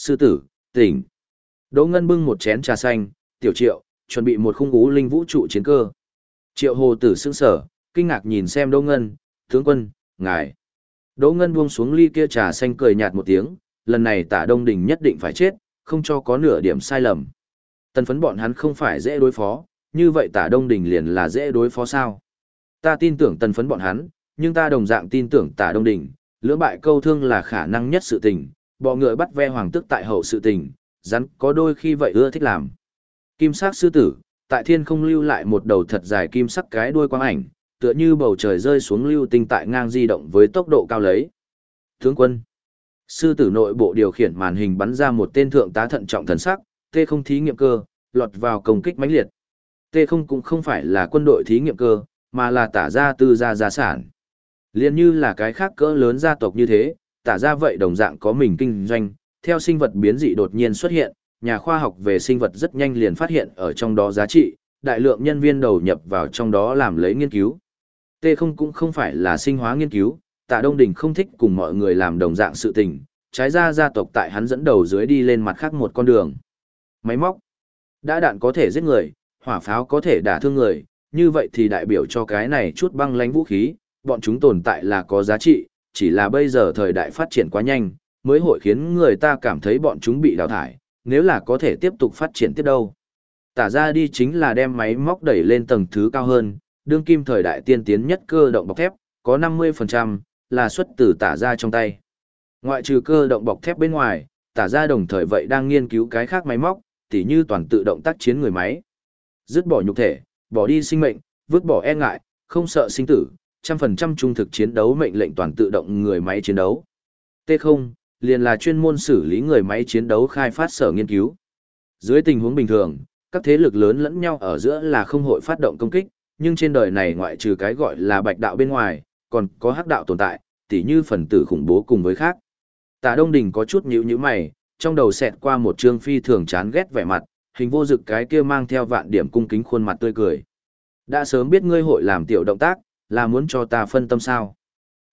Sư tử, tỉnh. Đỗ Ngân bưng một chén trà xanh, tiểu triệu, chuẩn bị một khung ú linh vũ trụ chiến cơ. Triệu hồ tử sững sở, kinh ngạc nhìn xem Đỗ Ngân, tướng quân, ngài. Đỗ Ngân buông xuống ly kia trà xanh cười nhạt một tiếng, lần này tả Đông Đình nhất định phải chết, không cho có nửa điểm sai lầm. Tần phấn bọn hắn không phải dễ đối phó, như vậy tả Đông Đình liền là dễ đối phó sao. Ta tin tưởng tần phấn bọn hắn, nhưng ta đồng dạng tin tưởng tả Đông Đình, lưỡng bại câu thương là khả năng nhất sự tình, bọ ngựa bắt ve hoàng tức tại hậu sự tình, rắn có đôi khi vậy ưa thích làm. Kim sắc sư tử, tại thiên không lưu lại một đầu thật dài kim sắc cái đuôi quang ảnh, tựa như bầu trời rơi xuống lưu tinh tại ngang di động với tốc độ cao lấy. Tướng quân, sư tử nội bộ điều khiển màn hình bắn ra một tên thượng tá thận trọng thần sắc, tê không thí nghiệm cơ, lọt vào công kích mãnh liệt. Tê không cũng không phải là quân đội thí nghiệm cơ, mà là tả ra tư gia gia sản. Liên như là cái khác cỡ lớn gia tộc như thế, tả ra vậy đồng dạng có mình kinh doanh, theo sinh vật biến dị đột nhiên xuất hiện, nhà khoa học về sinh vật rất nhanh liền phát hiện ở trong đó giá trị, đại lượng nhân viên đầu nhập vào trong đó làm lấy nghiên cứu. T không cũng không phải là sinh hóa nghiên cứu, tạ Đông Đình không thích cùng mọi người làm đồng dạng sự tình, trái ra gia tộc tại hắn dẫn đầu dưới đi lên mặt khác một con đường. Máy móc, đã đạn có thể giết người, hỏa pháo có thể đả thương người, như vậy thì đại biểu cho cái này chút băng lánh vũ khí, bọn chúng tồn tại là có giá trị, chỉ là bây giờ thời đại phát triển quá nhanh, mới hội khiến người ta cảm thấy bọn chúng bị đào thải, nếu là có thể tiếp tục phát triển tiếp đâu. Tả ra đi chính là đem máy móc đẩy lên tầng thứ cao hơn, đương kim thời đại tiên tiến nhất cơ động bọc thép, có 50%, là xuất từ tả ra trong tay. Ngoại trừ cơ động bọc thép bên ngoài, tả ra đồng thời vậy đang nghiên cứu cái khác máy móc, tỉ như toàn tự động tác chiến người máy. Dứt bỏ nhục thể, bỏ đi sinh mệnh, vứt bỏ e ngại, không sợ sinh tử, trăm phần trăm trung thực chiến đấu mệnh lệnh toàn tự động người máy chiến đấu. T0, liền là chuyên môn xử lý người máy chiến đấu khai phát sở nghiên cứu. Dưới tình huống bình thường, các thế lực lớn lẫn nhau ở giữa là không hội phát động công kích, nhưng trên đời này ngoại trừ cái gọi là bạch đạo bên ngoài, còn có hắc đạo tồn tại, tỉ như phần tử khủng bố cùng với khác. Tạ Đông Đình có chút nhíu nhíu mày, trong đầu xẹt qua một trương phi thường chán ghét vẻ mặt, hình vô dực cái kia mang theo vạn điểm cung kính khuôn mặt tươi cười. Đã sớm biết ngươi hội làm tiểu động tác, là muốn cho ta phân tâm sao.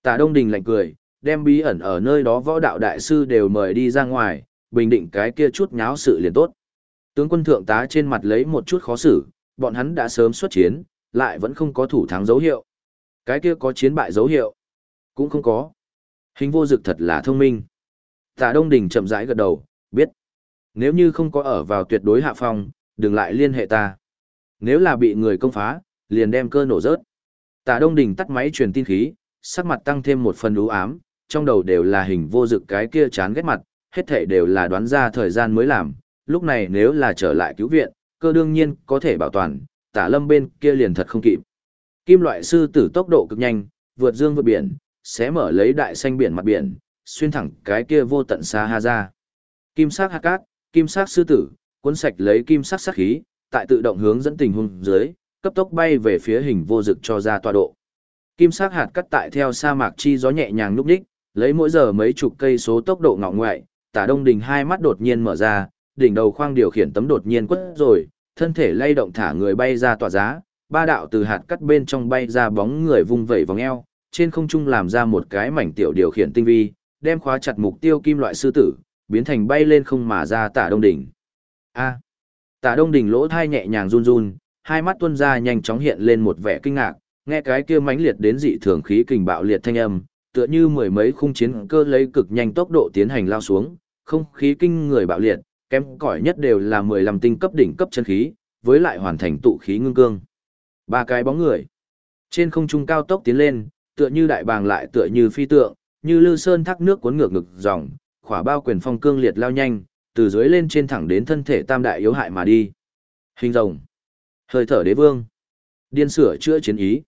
Tạ Đông Đình lạnh cười, đem bí ẩn ở nơi đó võ đạo đại sư đều mời đi ra ngoài, bình định cái kia chút nháo sự liền tốt. Tướng quân thượng tá trên mặt lấy một chút khó xử, bọn hắn đã sớm xuất chiến, lại vẫn không có thủ thắng dấu hiệu. Cái kia có chiến bại dấu hiệu, cũng không có. Hình vô dực thật là thông minh. Tạ Đông Đình chậm rãi gật đầu, biết. Nếu như không có ở vào tuyệt đối hạ phong, đừng lại liên hệ ta. Nếu là bị người công phá, liền đem cơ nổ rớt. Tạ Đông Đình tắt máy truyền tin khí, sắc mặt tăng thêm một phần u ám, trong đầu đều là hình vô dực cái kia chán ghét mặt, hết thảy đều là đoán ra thời gian mới làm, lúc này nếu là trở lại cứu viện, cơ đương nhiên có thể bảo toàn, Tả Lâm bên kia liền thật không kịp. Kim loại sư tử tốc độ cực nhanh, vượt dương vượt biển, xé mở lấy đại xanh biển mặt biển, xuyên thẳng cái kia vô tận xa ha ra. Kim sắc hạt cát, kim sắc sư tử, cuốn sạch lấy kim sắc sát khí, tại tự động hướng dẫn tình huống dưới, cấp tốc bay về phía hình vô dực cho ra tọa độ. Kim sắc hạt cắt tại theo sa mạc chi gió nhẹ nhàng lúc đích, lấy mỗi giờ mấy chục cây số tốc độ ngọ ngoại, tả đông đình hai mắt đột nhiên mở ra, đỉnh đầu khoang điều khiển tấm đột nhiên quất rồi, thân thể lay động thả người bay ra tỏa giá, ba đạo từ hạt cắt bên trong bay ra bóng người vung vẩy vòng eo, trên không trung làm ra một cái mảnh tiểu điều khiển tinh vi, đem khóa chặt mục tiêu kim loại sư tử, biến thành bay lên không mà ra tả đông đỉnh. A. Tả đông đỉnh lỗ thai nhẹ nhàng run run, hai mắt tuân ra nhanh chóng hiện lên một vẻ kinh ngạc, nghe cái kia mãnh liệt đến dị thường khí kình bạo liệt thanh âm, tựa như mười mấy khung chiến cơ lấy cực nhanh tốc độ tiến hành lao xuống, không khí kinh người bạo liệt, kém cỏi nhất đều là 15 tinh cấp đỉnh cấp chân khí, với lại hoàn thành tụ khí ngưng cương. Ba cái bóng người. Trên không trung cao tốc tiến lên, tựa như đại bàng lại tựa như phi tượng, như lư sơn thác nước cuốn ngược ngực dòng, khỏa bao quyền phong cương liệt lao nhanh, từ dưới lên trên thẳng đến thân thể tam đại yếu hại mà đi. Hình rồng. Hơi thở đế vương. Điên sửa chữa chiến ý.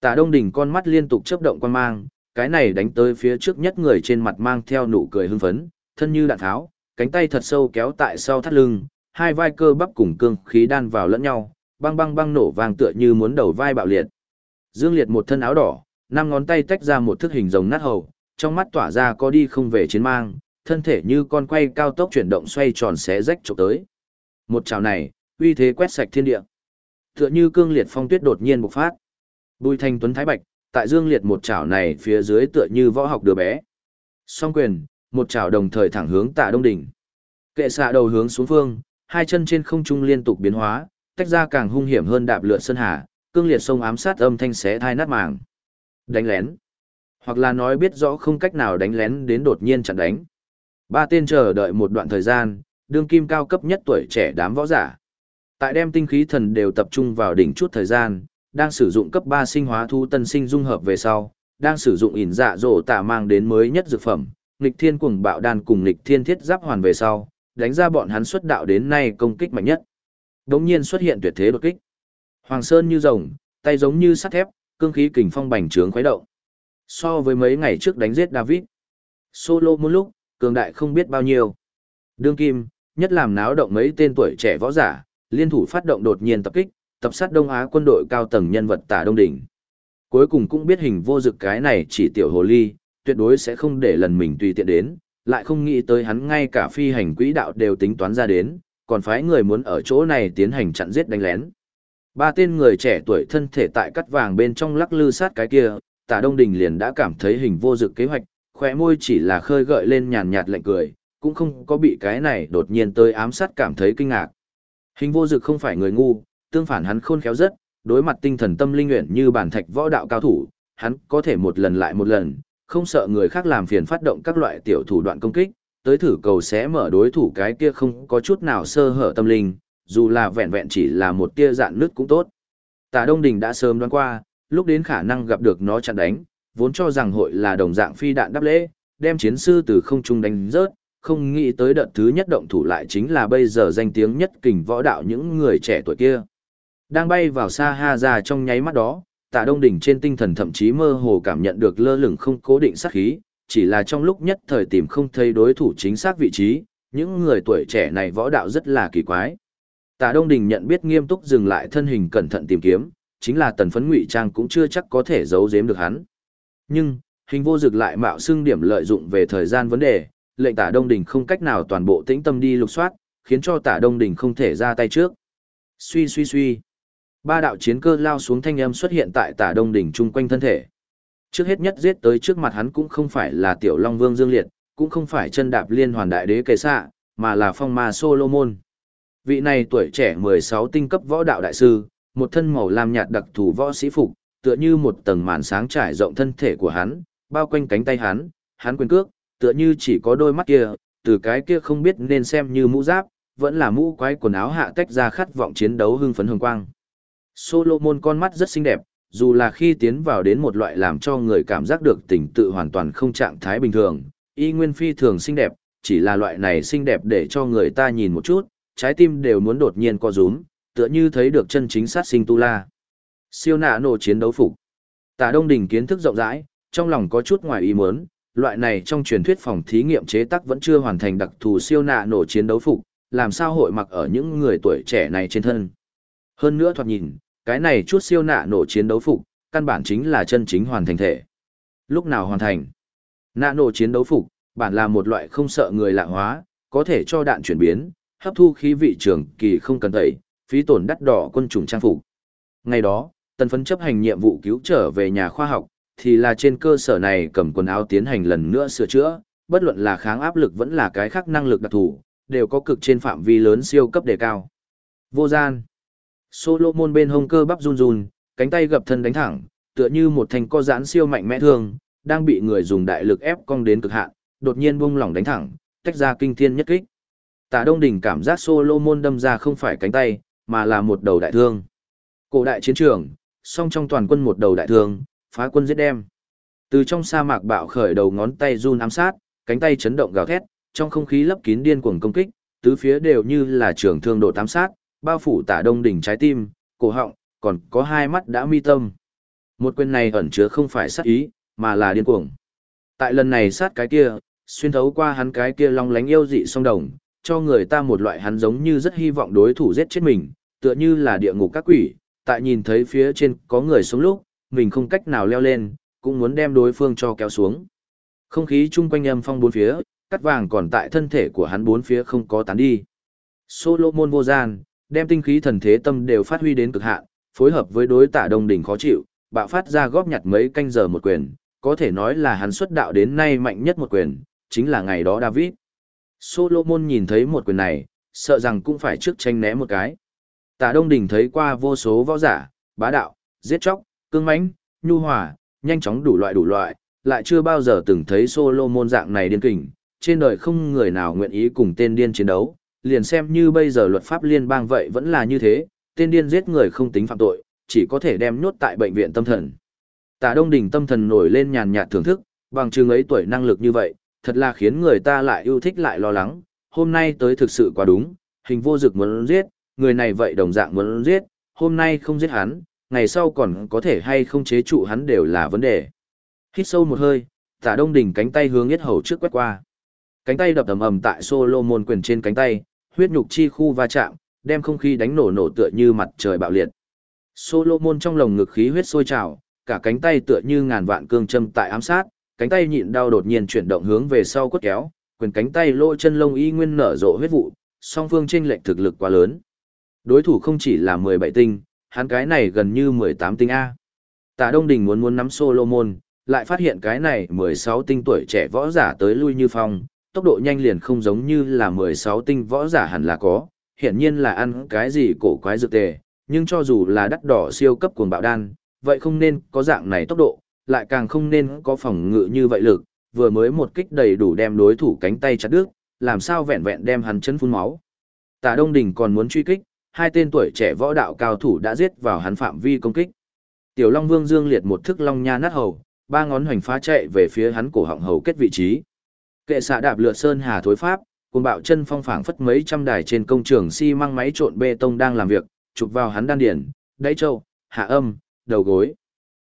Tả Đông Đình con mắt liên tục chớp động quan mang, cái này đánh tới phía trước nhất người trên mặt mang theo nụ cười hưng phấn, thân như đạn tháo, cánh tay thật sâu kéo tại sau thắt lưng, hai vai cơ bắp cùng cương khí đan vào lẫn nhau, băng băng băng nổ vang tựa như muốn đầu vai bạo liệt. Dương Liệt một thân áo đỏ, năm ngón tay tách ra một thức hình rồng nát hầu, trong mắt tỏa ra có đi không về chiến mang, thân thể như con quay cao tốc chuyển động xoay tròn xé rách chụp tới. Một chảo này, uy thế quét sạch thiên địa. Tựa như cương liệt phong tuyết đột nhiên bộc phát. Bùi thanh tuấn thái bạch, tại dương liệt một chảo này phía dưới tựa như võ học đứa bé. Song quyền, một chảo đồng thời thẳng hướng tạ đông đỉnh. Kệ xạ đầu hướng xuống phương, hai chân trên không trung liên tục biến hóa, tách ra càng hung hiểm hơn đạp lượn sơn hà, cương liệt sông ám sát âm thanh xé thai nát màng. Đánh lén. Hoặc là nói biết rõ không cách nào đánh lén đến đột nhiên chặn đánh. Ba tên chờ đợi một đoạn thời gian, đương kim cao cấp nhất tuổi trẻ đám võ giả. Tại đem tinh khí thần đều tập trung vào đỉnh chút thời gian, đang sử dụng cấp 3 sinh hóa thu tân sinh dung hợp về sau, đang sử dụng ỉn dạ dỗ tạ mang đến mới nhất dược phẩm, nghịch thiên cuồng bạo đan cùng nghịch thiên thiết giáp hoàn về sau, đánh ra bọn hắn xuất đạo đến nay công kích mạnh nhất. Đống nhiên xuất hiện tuyệt thế đột kích. Hoàng Sơn như rồng, tay giống như sắt thép, cương khí kình phong bành trướng khuấy động. So với mấy ngày trước đánh giết David, solo một lúc, cường đại không biết bao nhiêu. Đương kim, nhất làm náo động mấy tên tuổi trẻ võ giả, liên thủ phát động đột nhiên tập kích, tập sát Đông Á quân đội cao tầng nhân vật tả Đông Đỉnh. Cuối cùng cũng biết hình vô dực cái này chỉ tiểu hồ ly, tuyệt đối sẽ không để lần mình tùy tiện đến, lại không nghĩ tới hắn ngay cả phi hành quỹ đạo đều tính toán ra đến, còn phái người muốn ở chỗ này tiến hành chặn giết đánh lén. Ba tên người trẻ tuổi thân thể tại cắt vàng bên trong lắc lư sát cái kia, tả Đông Đình liền đã cảm thấy hình vô dực kế hoạch, khỏe môi chỉ là khơi gợi lên nhàn nhạt lạnh cười, cũng không có bị cái này đột nhiên tới ám sát cảm thấy kinh ngạc. Hình vô dực không phải người ngu, tương phản hắn khôn khéo rất, đối mặt tinh thần tâm linh nguyện như bản thạch võ đạo cao thủ, hắn có thể một lần lại một lần, không sợ người khác làm phiền phát động các loại tiểu thủ đoạn công kích, tới thử cầu sẽ mở đối thủ cái kia không có chút nào sơ hở tâm linh, dù là vẹn vẹn chỉ là một tia dạn nứt cũng tốt. Tà Đông Đình đã sớm đoán qua, lúc đến khả năng gặp được nó chặn đánh, vốn cho rằng hội là đồng dạng phi đạn đáp lễ, đem chiến sư từ không trung đánh rớt, không nghĩ tới đợt thứ nhất động thủ lại chính là bây giờ danh tiếng nhất kình võ đạo những người trẻ tuổi kia. Đang bay vào xa ha ra trong nháy mắt đó, tạ đông đỉnh trên tinh thần thậm chí mơ hồ cảm nhận được lơ lửng không cố định sát khí, chỉ là trong lúc nhất thời tìm không thấy đối thủ chính xác vị trí, những người tuổi trẻ này võ đạo rất là kỳ quái. Tạ Đông Đình nhận biết nghiêm túc dừng lại thân hình cẩn thận tìm kiếm, chính là tần phấn ngụy trang cũng chưa chắc có thể giấu giếm được hắn. Nhưng, hình vô dực lại mạo xưng điểm lợi dụng về thời gian vấn đề, lệnh Tả Đông Đình không cách nào toàn bộ tĩnh tâm đi lục soát, khiến cho Tả Đông Đình không thể ra tay trước. Suy suy suy. Ba đạo chiến cơ lao xuống thanh âm xuất hiện tại Tả Đông Đình chung quanh thân thể. Trước hết nhất giết tới trước mặt hắn cũng không phải là Tiểu Long Vương Dương Liệt, cũng không phải chân đạp liên hoàn đại đế kề xạ, mà là phong ma Solomon. Vị này tuổi trẻ 16 tinh cấp võ đạo đại sư, một thân màu lam nhạt đặc thù võ sĩ phục, tựa như một tầng màn sáng trải rộng thân thể của hắn, bao quanh cánh tay hắn, hắn quyền cước, tựa như chỉ có đôi mắt kia, từ cái kia không biết nên xem như mũ giáp, vẫn là mũ quái quần áo hạ tách ra khát vọng chiến đấu hưng phấn hồng quang. Solomon con mắt rất xinh đẹp, dù là khi tiến vào đến một loại làm cho người cảm giác được tình tự hoàn toàn không trạng thái bình thường, y nguyên phi thường xinh đẹp, chỉ là loại này xinh đẹp để cho người ta nhìn một chút, trái tim đều muốn đột nhiên co rúm, tựa như thấy được chân chính sát sinh tu la. Siêu nạ nổ chiến đấu phục. Tả Đông Đình kiến thức rộng rãi, trong lòng có chút ngoài ý muốn, loại này trong truyền thuyết phòng thí nghiệm chế tác vẫn chưa hoàn thành đặc thù siêu nạ nổ chiến đấu phục, làm sao hội mặc ở những người tuổi trẻ này trên thân. Hơn nữa thoạt nhìn, cái này chút siêu nạ nổ chiến đấu phục, căn bản chính là chân chính hoàn thành thể. Lúc nào hoàn thành? Nạ nổ chiến đấu phục, bản là một loại không sợ người lạ hóa, có thể cho đạn chuyển biến, hấp thu khí vị trường kỳ không cần tẩy, phí tổn đắt đỏ quân chủng trang phục. Ngày đó, tần phấn chấp hành nhiệm vụ cứu trở về nhà khoa học, thì là trên cơ sở này cầm quần áo tiến hành lần nữa sửa chữa, bất luận là kháng áp lực vẫn là cái khác năng lực đặc thù, đều có cực trên phạm vi lớn siêu cấp đề cao. Vô gian. Solomon bên hông cơ bắp run run, cánh tay gập thân đánh thẳng, tựa như một thành co giãn siêu mạnh mẽ thường đang bị người dùng đại lực ép cong đến cực hạn, đột nhiên buông lỏng đánh thẳng, tách ra kinh thiên nhất kích. Tả Đông Đình cảm giác Solomon đâm ra không phải cánh tay, mà là một đầu đại thương. Cổ đại chiến trường, song trong toàn quân một đầu đại thương, phá quân giết đem. Từ trong sa mạc bạo khởi đầu ngón tay run ám sát, cánh tay chấn động gào thét, trong không khí lấp kín điên cuồng công kích, tứ phía đều như là trường thương độ tám sát, bao phủ Tả Đông đỉnh trái tim, cổ họng, còn có hai mắt đã mi tâm. Một quyền này ẩn chứa không phải sát ý, mà là điên cuồng. Tại lần này sát cái kia, xuyên thấu qua hắn cái kia long lánh yêu dị song đồng, cho người ta một loại hắn giống như rất hy vọng đối thủ giết chết mình, tựa như là địa ngục các quỷ, tại nhìn thấy phía trên có người sống lúc, mình không cách nào leo lên, cũng muốn đem đối phương cho kéo xuống. Không khí chung quanh âm phong bốn phía, cắt vàng còn tại thân thể của hắn bốn phía không có tán đi. Solomon vô gian, đem tinh khí thần thế tâm đều phát huy đến cực hạn, phối hợp với đối tạ đông đỉnh khó chịu, bạo phát ra góp nhặt mấy canh giờ một quyền, có thể nói là hắn xuất đạo đến nay mạnh nhất một quyền, chính là ngày đó David. Solomon nhìn thấy một quyền này, sợ rằng cũng phải trước tranh né một cái. Tả Đông Đình thấy qua vô số võ giả, bá đạo, giết chóc, cương mãnh, nhu hòa, nhanh chóng đủ loại đủ loại, lại chưa bao giờ từng thấy Solomon dạng này điên kình, trên đời không người nào nguyện ý cùng tên điên chiến đấu, liền xem như bây giờ luật pháp liên bang vậy vẫn là như thế, tên điên giết người không tính phạm tội, chỉ có thể đem nhốt tại bệnh viện tâm thần. Tả Đông Đình tâm thần nổi lên nhàn nhạt thưởng thức, bằng chừng ấy tuổi năng lực như vậy, thật là khiến người ta lại yêu thích lại lo lắng, hôm nay tới thực sự quá đúng, hình vô dực muốn giết, người này vậy đồng dạng muốn giết, hôm nay không giết hắn, ngày sau còn có thể hay không chế trụ hắn đều là vấn đề. Hít sâu một hơi, tả đông đỉnh cánh tay hướng yết hầu trước quét qua. Cánh tay đập ầm ầm tại Solomon quyền trên cánh tay, huyết nhục chi khu va chạm, đem không khí đánh nổ nổ tựa như mặt trời bạo liệt. Solomon trong lồng ngực khí huyết sôi trào, cả cánh tay tựa như ngàn vạn cương châm tại ám sát, cánh tay nhịn đau đột nhiên chuyển động hướng về sau quất kéo, quyền cánh tay lỗ chân lông y nguyên nở rộ huyết vụ, song phương chênh lệch thực lực quá lớn. Đối thủ không chỉ là 17 tinh, hắn cái này gần như 18 tinh A. Tạ Đông Đình muốn muốn nắm Solomon, lại phát hiện cái này 16 tinh tuổi trẻ võ giả tới lui như phong, tốc độ nhanh liền không giống như là 16 tinh võ giả hẳn là có, hiển nhiên là ăn cái gì cổ quái dược tề, nhưng cho dù là đắt đỏ siêu cấp cuồng bạo đan, vậy không nên có dạng này tốc độ, lại càng không nên có phòng ngự như vậy lực, vừa mới một kích đầy đủ đem đối thủ cánh tay chặt đứt, làm sao vẹn vẹn đem hắn chân phun máu. Tạ Đông Đình còn muốn truy kích, hai tên tuổi trẻ võ đạo cao thủ đã giết vào hắn phạm vi công kích. Tiểu Long Vương Dương liệt một thức long nha nát hầu, ba ngón hoành phá chạy về phía hắn cổ họng hầu kết vị trí. Kệ xạ đạp lượt sơn hà thối pháp, cùng bạo chân phong phảng phất mấy trăm đài trên công trường xi măng máy trộn bê tông đang làm việc, chụp vào hắn đan điển, đáy châu, hạ âm, đầu gối.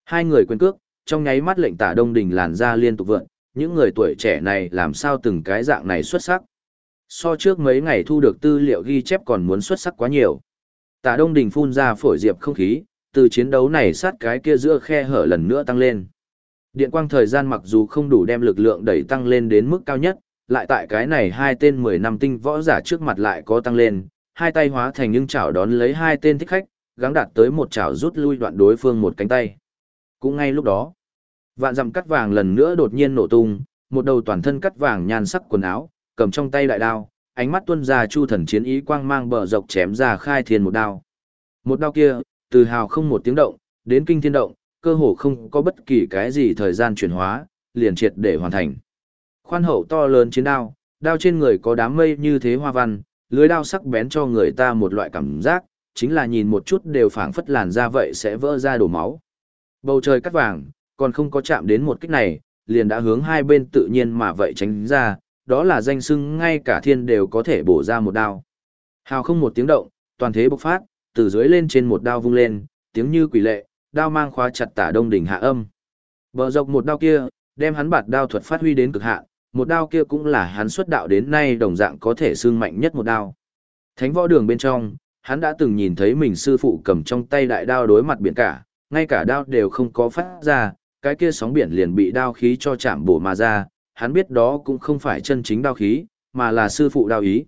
Hai người quyền cước, trong nháy mắt lệnh tả đông đình làn ra liên tục vượn, những người tuổi trẻ này làm sao từng cái dạng này xuất sắc. So trước mấy ngày thu được tư liệu ghi chép còn muốn xuất sắc quá nhiều. Tả đông đình phun ra phổi diệp không khí, từ chiến đấu này sát cái kia giữa khe hở lần nữa tăng lên. Điện quang thời gian mặc dù không đủ đem lực lượng đẩy tăng lên đến mức cao nhất, lại tại cái này hai tên 10 năm tinh võ giả trước mặt lại có tăng lên, hai tay hóa thành những chảo đón lấy hai tên thích khách, gắng đạt tới một chảo rút lui đoạn đối phương một cánh tay. Cũng ngay lúc đó, vạn dặm cắt vàng lần nữa đột nhiên nổ tung, một đầu toàn thân cắt vàng nhan sắc quần áo, cầm trong tay đại đao, ánh mắt tuân ra chu thần chiến ý quang mang bờ dọc chém ra khai thiên một đao. Một đao kia, từ hào không một tiếng động, đến kinh thiên động, cơ hồ không có bất kỳ cái gì thời gian chuyển hóa, liền triệt để hoàn thành. Khoan hậu to lớn chiến đao, đao trên người có đám mây như thế hoa văn, lưới đao sắc bén cho người ta một loại cảm giác, chính là nhìn một chút đều phảng phất làn ra vậy sẽ vỡ ra đổ máu. Bầu trời cắt vàng, còn không có chạm đến một kích này, liền đã hướng hai bên tự nhiên mà vậy tránh ra, đó là danh sưng ngay cả thiên đều có thể bổ ra một đao. Hào không một tiếng động, toàn thế bộc phát, từ dưới lên trên một đao vung lên, tiếng như quỷ lệ, đao mang khóa chặt tả đông đỉnh hạ âm. Bờ dọc một đao kia, đem hắn bạt đao thuật phát huy đến cực hạn, một đao kia cũng là hắn xuất đạo đến nay đồng dạng có thể xương mạnh nhất một đao. Thánh võ đường bên trong, hắn đã từng nhìn thấy mình sư phụ cầm trong tay đại đao đối mặt biển cả, ngay cả đao đều không có phát ra, cái kia sóng biển liền bị đao khí cho chạm bổ mà ra, hắn biết đó cũng không phải chân chính đao khí, mà là sư phụ đao ý.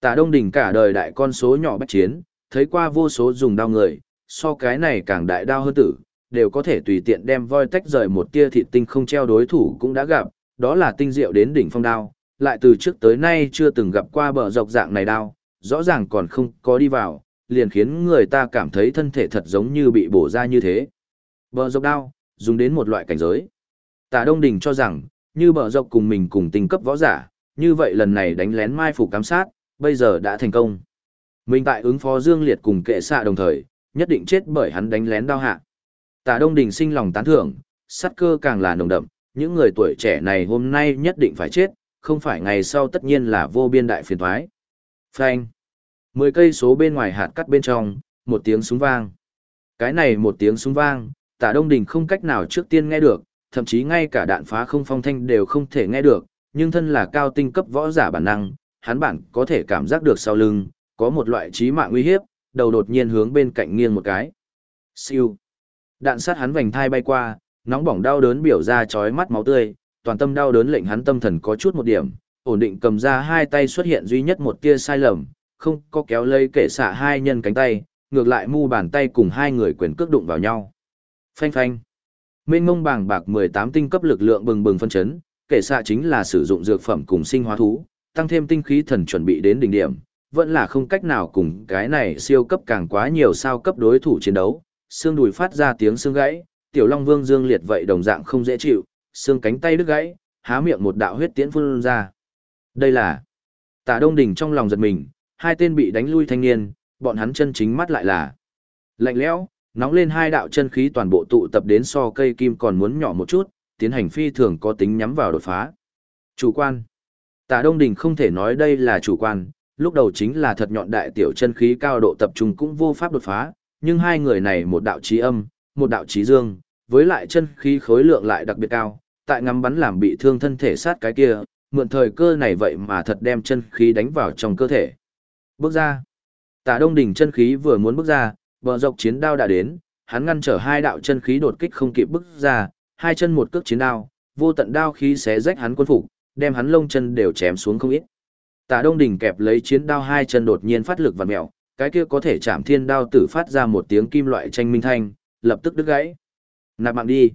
Tả Đông Đình cả đời đại con số nhỏ bách chiến, thấy qua vô số dùng đao người, so cái này càng đại đao hơn tử, đều có thể tùy tiện đem voi tách rời một tia thịt tinh không treo đối thủ cũng đã gặp, đó là tinh diệu đến đỉnh phong đao, lại từ trước tới nay chưa từng gặp qua bờ dọc dạng này đao, rõ ràng còn không có đi vào, liền khiến người ta cảm thấy thân thể thật giống như bị bổ ra như thế. Bờ dọc đao, dùng đến một loại cảnh giới. Tả Đông Đình cho rằng, như bờ dọc cùng mình cùng tinh cấp võ giả, như vậy lần này đánh lén mai phục cám sát, bây giờ đã thành công. Mình tại ứng phó Dương Liệt cùng kệ xạ đồng thời, nhất định chết bởi hắn đánh lén đao hạ. Tả Đông Đình sinh lòng tán thưởng, sát cơ càng là nồng đậm, những người tuổi trẻ này hôm nay nhất định phải chết, không phải ngày sau tất nhiên là vô biên đại phiền thoái. Phanh. Mười cây số bên ngoài hạt cắt bên trong, một tiếng súng vang. Cái này một tiếng súng vang, tả Đông Đình không cách nào trước tiên nghe được, thậm chí ngay cả đạn phá không phong thanh đều không thể nghe được, nhưng thân là cao tinh cấp võ giả bản năng, hắn bản có thể cảm giác được sau lưng, có một loại trí mạng nguy hiếp, đầu đột nhiên hướng bên cạnh nghiêng một cái. Siêu. Đạn sát hắn vành thai bay qua, nóng bỏng đau đớn biểu ra chói mắt máu tươi, toàn tâm đau đớn lệnh hắn tâm thần có chút một điểm, ổn định cầm ra hai tay xuất hiện duy nhất một tia sai lầm, không có kéo lây kể xả hai nhân cánh tay, ngược lại mu bàn tay cùng hai người quyền cước đụng vào nhau. Phanh phanh. Mênh mông bàng bạc 18 tinh cấp lực lượng bừng bừng phân chấn, kể xạ chính là sử dụng dược phẩm cùng sinh hóa thú, tăng thêm tinh khí thần chuẩn bị đến đỉnh điểm, vẫn là không cách nào cùng cái này siêu cấp càng quá nhiều sao cấp đối thủ chiến đấu. Xương đùi phát ra tiếng xương gãy, tiểu long vương dương liệt vậy đồng dạng không dễ chịu, xương cánh tay đứt gãy, há miệng một đạo huyết tiễn phun ra. Đây là Tả Đông Đình trong lòng giật mình, hai tên bị đánh lui thanh niên, bọn hắn chân chính mắt lại là lạnh lẽo, nóng lên hai đạo chân khí toàn bộ tụ tập đến so cây kim còn muốn nhỏ một chút, tiến hành phi thường có tính nhắm vào đột phá. Chủ quan. Tả Đông Đình không thể nói đây là chủ quan, lúc đầu chính là thật nhọn đại tiểu chân khí cao độ tập trung cũng vô pháp đột phá, nhưng hai người này một đạo trí âm, một đạo trí dương, với lại chân khí khối lượng lại đặc biệt cao, tại ngắm bắn làm bị thương thân thể sát cái kia, mượn thời cơ này vậy mà thật đem chân khí đánh vào trong cơ thể. Bước ra. Tả Đông Đình chân khí vừa muốn bước ra, bờ dọc chiến đao đã đến, hắn ngăn trở hai đạo chân khí đột kích không kịp bức ra, hai chân một cước chiến đao, vô tận đao khí xé rách hắn quân phục, đem hắn lông chân đều chém xuống không ít. Tả Đông Đình kẹp lấy chiến đao hai chân đột nhiên phát lực vặn mèo, cái kia có thể chạm thiên đao tử phát ra một tiếng kim loại tranh minh thanh, lập tức đứt gãy. Nạp mạng đi.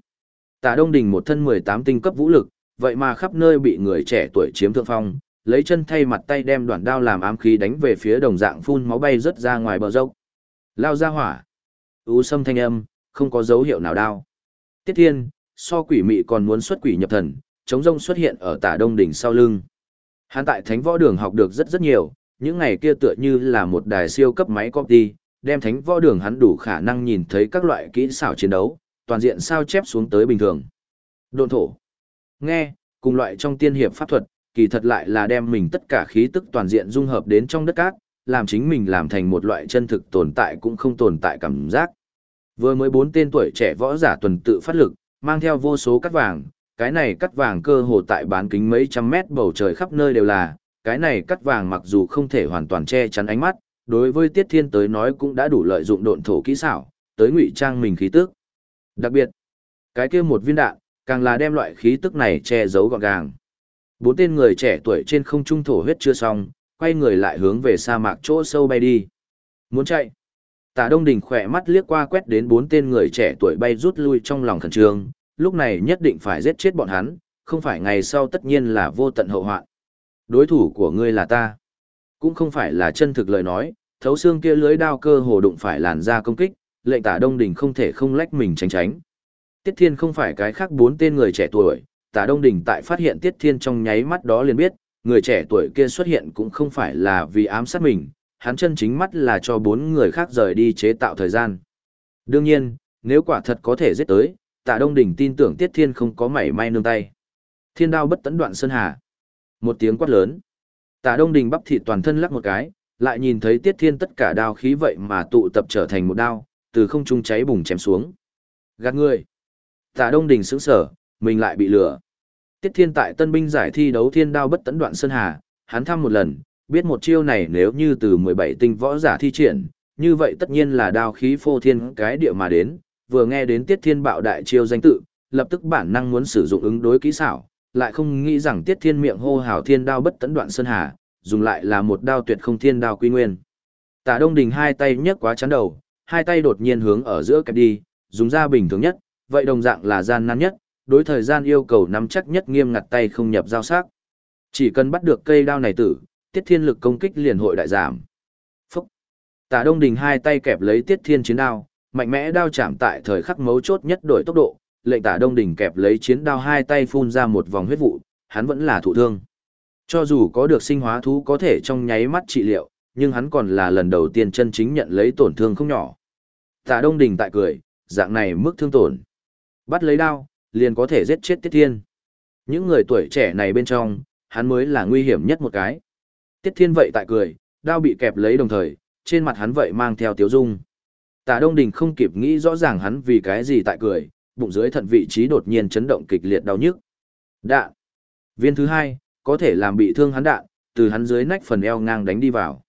Tả Đông Đình một thân 18 tinh cấp vũ lực, vậy mà khắp nơi bị người trẻ tuổi chiếm thượng phong, lấy chân thay mặt tay đem đoạn đao làm ám khí đánh về phía đồng dạng phun máu bay rất ra ngoài bờ dốc. Lao ra hỏa. U sâm thanh âm, không có dấu hiệu nào đao. Tiết Thiên, so quỷ mị còn muốn xuất quỷ nhập thần, chống rông xuất hiện ở tả đông đỉnh sau lưng. Hắn tại thánh võ đường học được rất rất nhiều, những ngày kia tựa như là một đài siêu cấp máy copy, đem thánh võ đường hắn đủ khả năng nhìn thấy các loại kỹ xảo chiến đấu, toàn diện sao chép xuống tới bình thường. Độn thổ. Nghe, cùng loại trong tiên hiệp pháp thuật, kỳ thật lại là đem mình tất cả khí tức toàn diện dung hợp đến trong đất cát, làm chính mình làm thành một loại chân thực tồn tại cũng không tồn tại cảm giác. Vừa mới bốn tên tuổi trẻ võ giả tuần tự phát lực, mang theo vô số cắt vàng, cái này cắt vàng cơ hồ tại bán kính mấy trăm mét bầu trời khắp nơi đều là, cái này cắt vàng mặc dù không thể hoàn toàn che chắn ánh mắt, đối với Tiết Thiên tới nói cũng đã đủ lợi dụng độn thổ kỹ xảo, tới ngụy trang mình khí tức. Đặc biệt, cái kia một viên đạn, càng là đem loại khí tức này che giấu gọn gàng. Bốn tên người trẻ tuổi trên không trung thổ huyết chưa xong, quay người lại hướng về sa mạc chỗ sâu bay đi. Muốn chạy. Tả Đông Đình khỏe mắt liếc qua quét đến bốn tên người trẻ tuổi bay rút lui trong lòng khẩn trương, lúc này nhất định phải giết chết bọn hắn, không phải ngày sau tất nhiên là vô tận hậu hoạn. Đối thủ của ngươi là ta. Cũng không phải là chân thực lời nói, thấu xương kia lưới đao cơ hồ đụng phải làn da công kích, lệnh tả Đông Đình không thể không lách mình tránh tránh. Tiết Thiên không phải cái khác bốn tên người trẻ tuổi, tả Đông Đình tại phát hiện Tiết Thiên trong nháy mắt đó liền biết, người trẻ tuổi kia xuất hiện cũng không phải là vì ám sát mình, hắn chân chính mắt là cho bốn người khác rời đi chế tạo thời gian. Đương nhiên, nếu quả thật có thể giết tới, tạ Đông Đình tin tưởng Tiết Thiên không có mảy may nương tay. Thiên đao bất tấn đoạn sơn hà. Một tiếng quát lớn. Tạ Đông Đình bắp thịt toàn thân lắc một cái, lại nhìn thấy Tiết Thiên tất cả đao khí vậy mà tụ tập trở thành một đao, từ không trung cháy bùng chém xuống. Gạt người. Tạ Đông Đình sững sở, mình lại bị lừa. Tiết Thiên tại tân binh giải thi đấu thiên đao bất tấn đoạn sơn hà, hắn thăm một lần, biết một chiêu này nếu như từ 17 tinh võ giả thi triển, như vậy tất nhiên là đao khí phô thiên cái địa mà đến, vừa nghe đến Tiết Thiên bạo đại chiêu danh tự, lập tức bản năng muốn sử dụng ứng đối kỹ xảo, lại không nghĩ rằng Tiết Thiên miệng hô hào thiên đao bất tấn đoạn sơn hà, dùng lại là một đao tuyệt không thiên đao quy nguyên. Tả Đông Đình hai tay nhấc quá chán đầu, hai tay đột nhiên hướng ở giữa kẹp đi, dùng ra bình thường nhất, vậy đồng dạng là gian nan nhất, đối thời gian yêu cầu nắm chắc nhất nghiêm ngặt tay không nhập giao sắc. Chỉ cần bắt được cây đao này tử, tiết thiên lực công kích liền hội đại giảm. Phúc! Tả Đông Đình hai tay kẹp lấy tiết thiên chiến đao, mạnh mẽ đao chạm tại thời khắc mấu chốt nhất đổi tốc độ, lệnh tả Đông Đình kẹp lấy chiến đao hai tay phun ra một vòng huyết vụ, hắn vẫn là thụ thương. Cho dù có được sinh hóa thú có thể trong nháy mắt trị liệu, nhưng hắn còn là lần đầu tiên chân chính nhận lấy tổn thương không nhỏ. Tả Đông Đình tại cười, dạng này mức thương tổn. Bắt lấy đao, liền có thể giết chết Tiết Thiên. Những người tuổi trẻ này bên trong, hắn mới là nguy hiểm nhất một cái. Tiết Thiên vậy tại cười, đao bị kẹp lấy đồng thời, trên mặt hắn vậy mang theo tiếu dung. Tả Đông Đình không kịp nghĩ rõ ràng hắn vì cái gì tại cười, bụng dưới thận vị trí đột nhiên chấn động kịch liệt đau nhức. Đạn. Viên thứ hai, có thể làm bị thương hắn đạn, từ hắn dưới nách phần eo ngang đánh đi vào.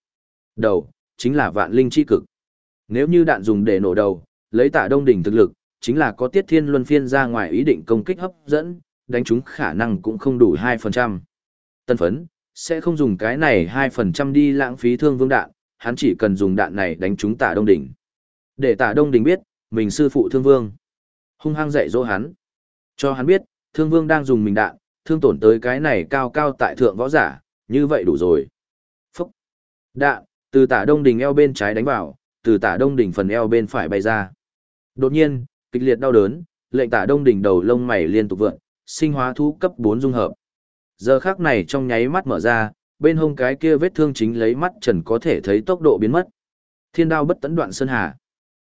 Đầu, chính là vạn linh chi cực. Nếu như đạn dùng để nổ đầu, lấy Tả Đông Đình thực lực, chính là có tiết thiên luân phiên ra ngoài ý định công kích hấp dẫn, đánh chúng khả năng cũng không đủ 2%. Tân phấn, sẽ không dùng cái này 2% đi lãng phí thương vương đạn, hắn chỉ cần dùng đạn này đánh chúng tả đông đỉnh. Để tả đông đỉnh biết, mình sư phụ thương vương. Hung hăng dạy dỗ hắn. Cho hắn biết, thương vương đang dùng mình đạn, thương tổn tới cái này cao cao tại thượng võ giả, như vậy đủ rồi. Phúc! Đạn, từ tả đông đỉnh eo bên trái đánh vào, từ tả đông đỉnh phần eo bên phải bay ra. Đột nhiên, kịch liệt đau đớn, lệnh tả đông đỉnh đầu lông mày liên tục vượn, sinh hóa thú cấp 4 dung hợp. Giờ khắc này trong nháy mắt mở ra, bên hông cái kia vết thương chính lấy mắt trần có thể thấy tốc độ biến mất. Thiên đao bất tấn đoạn sơn hà.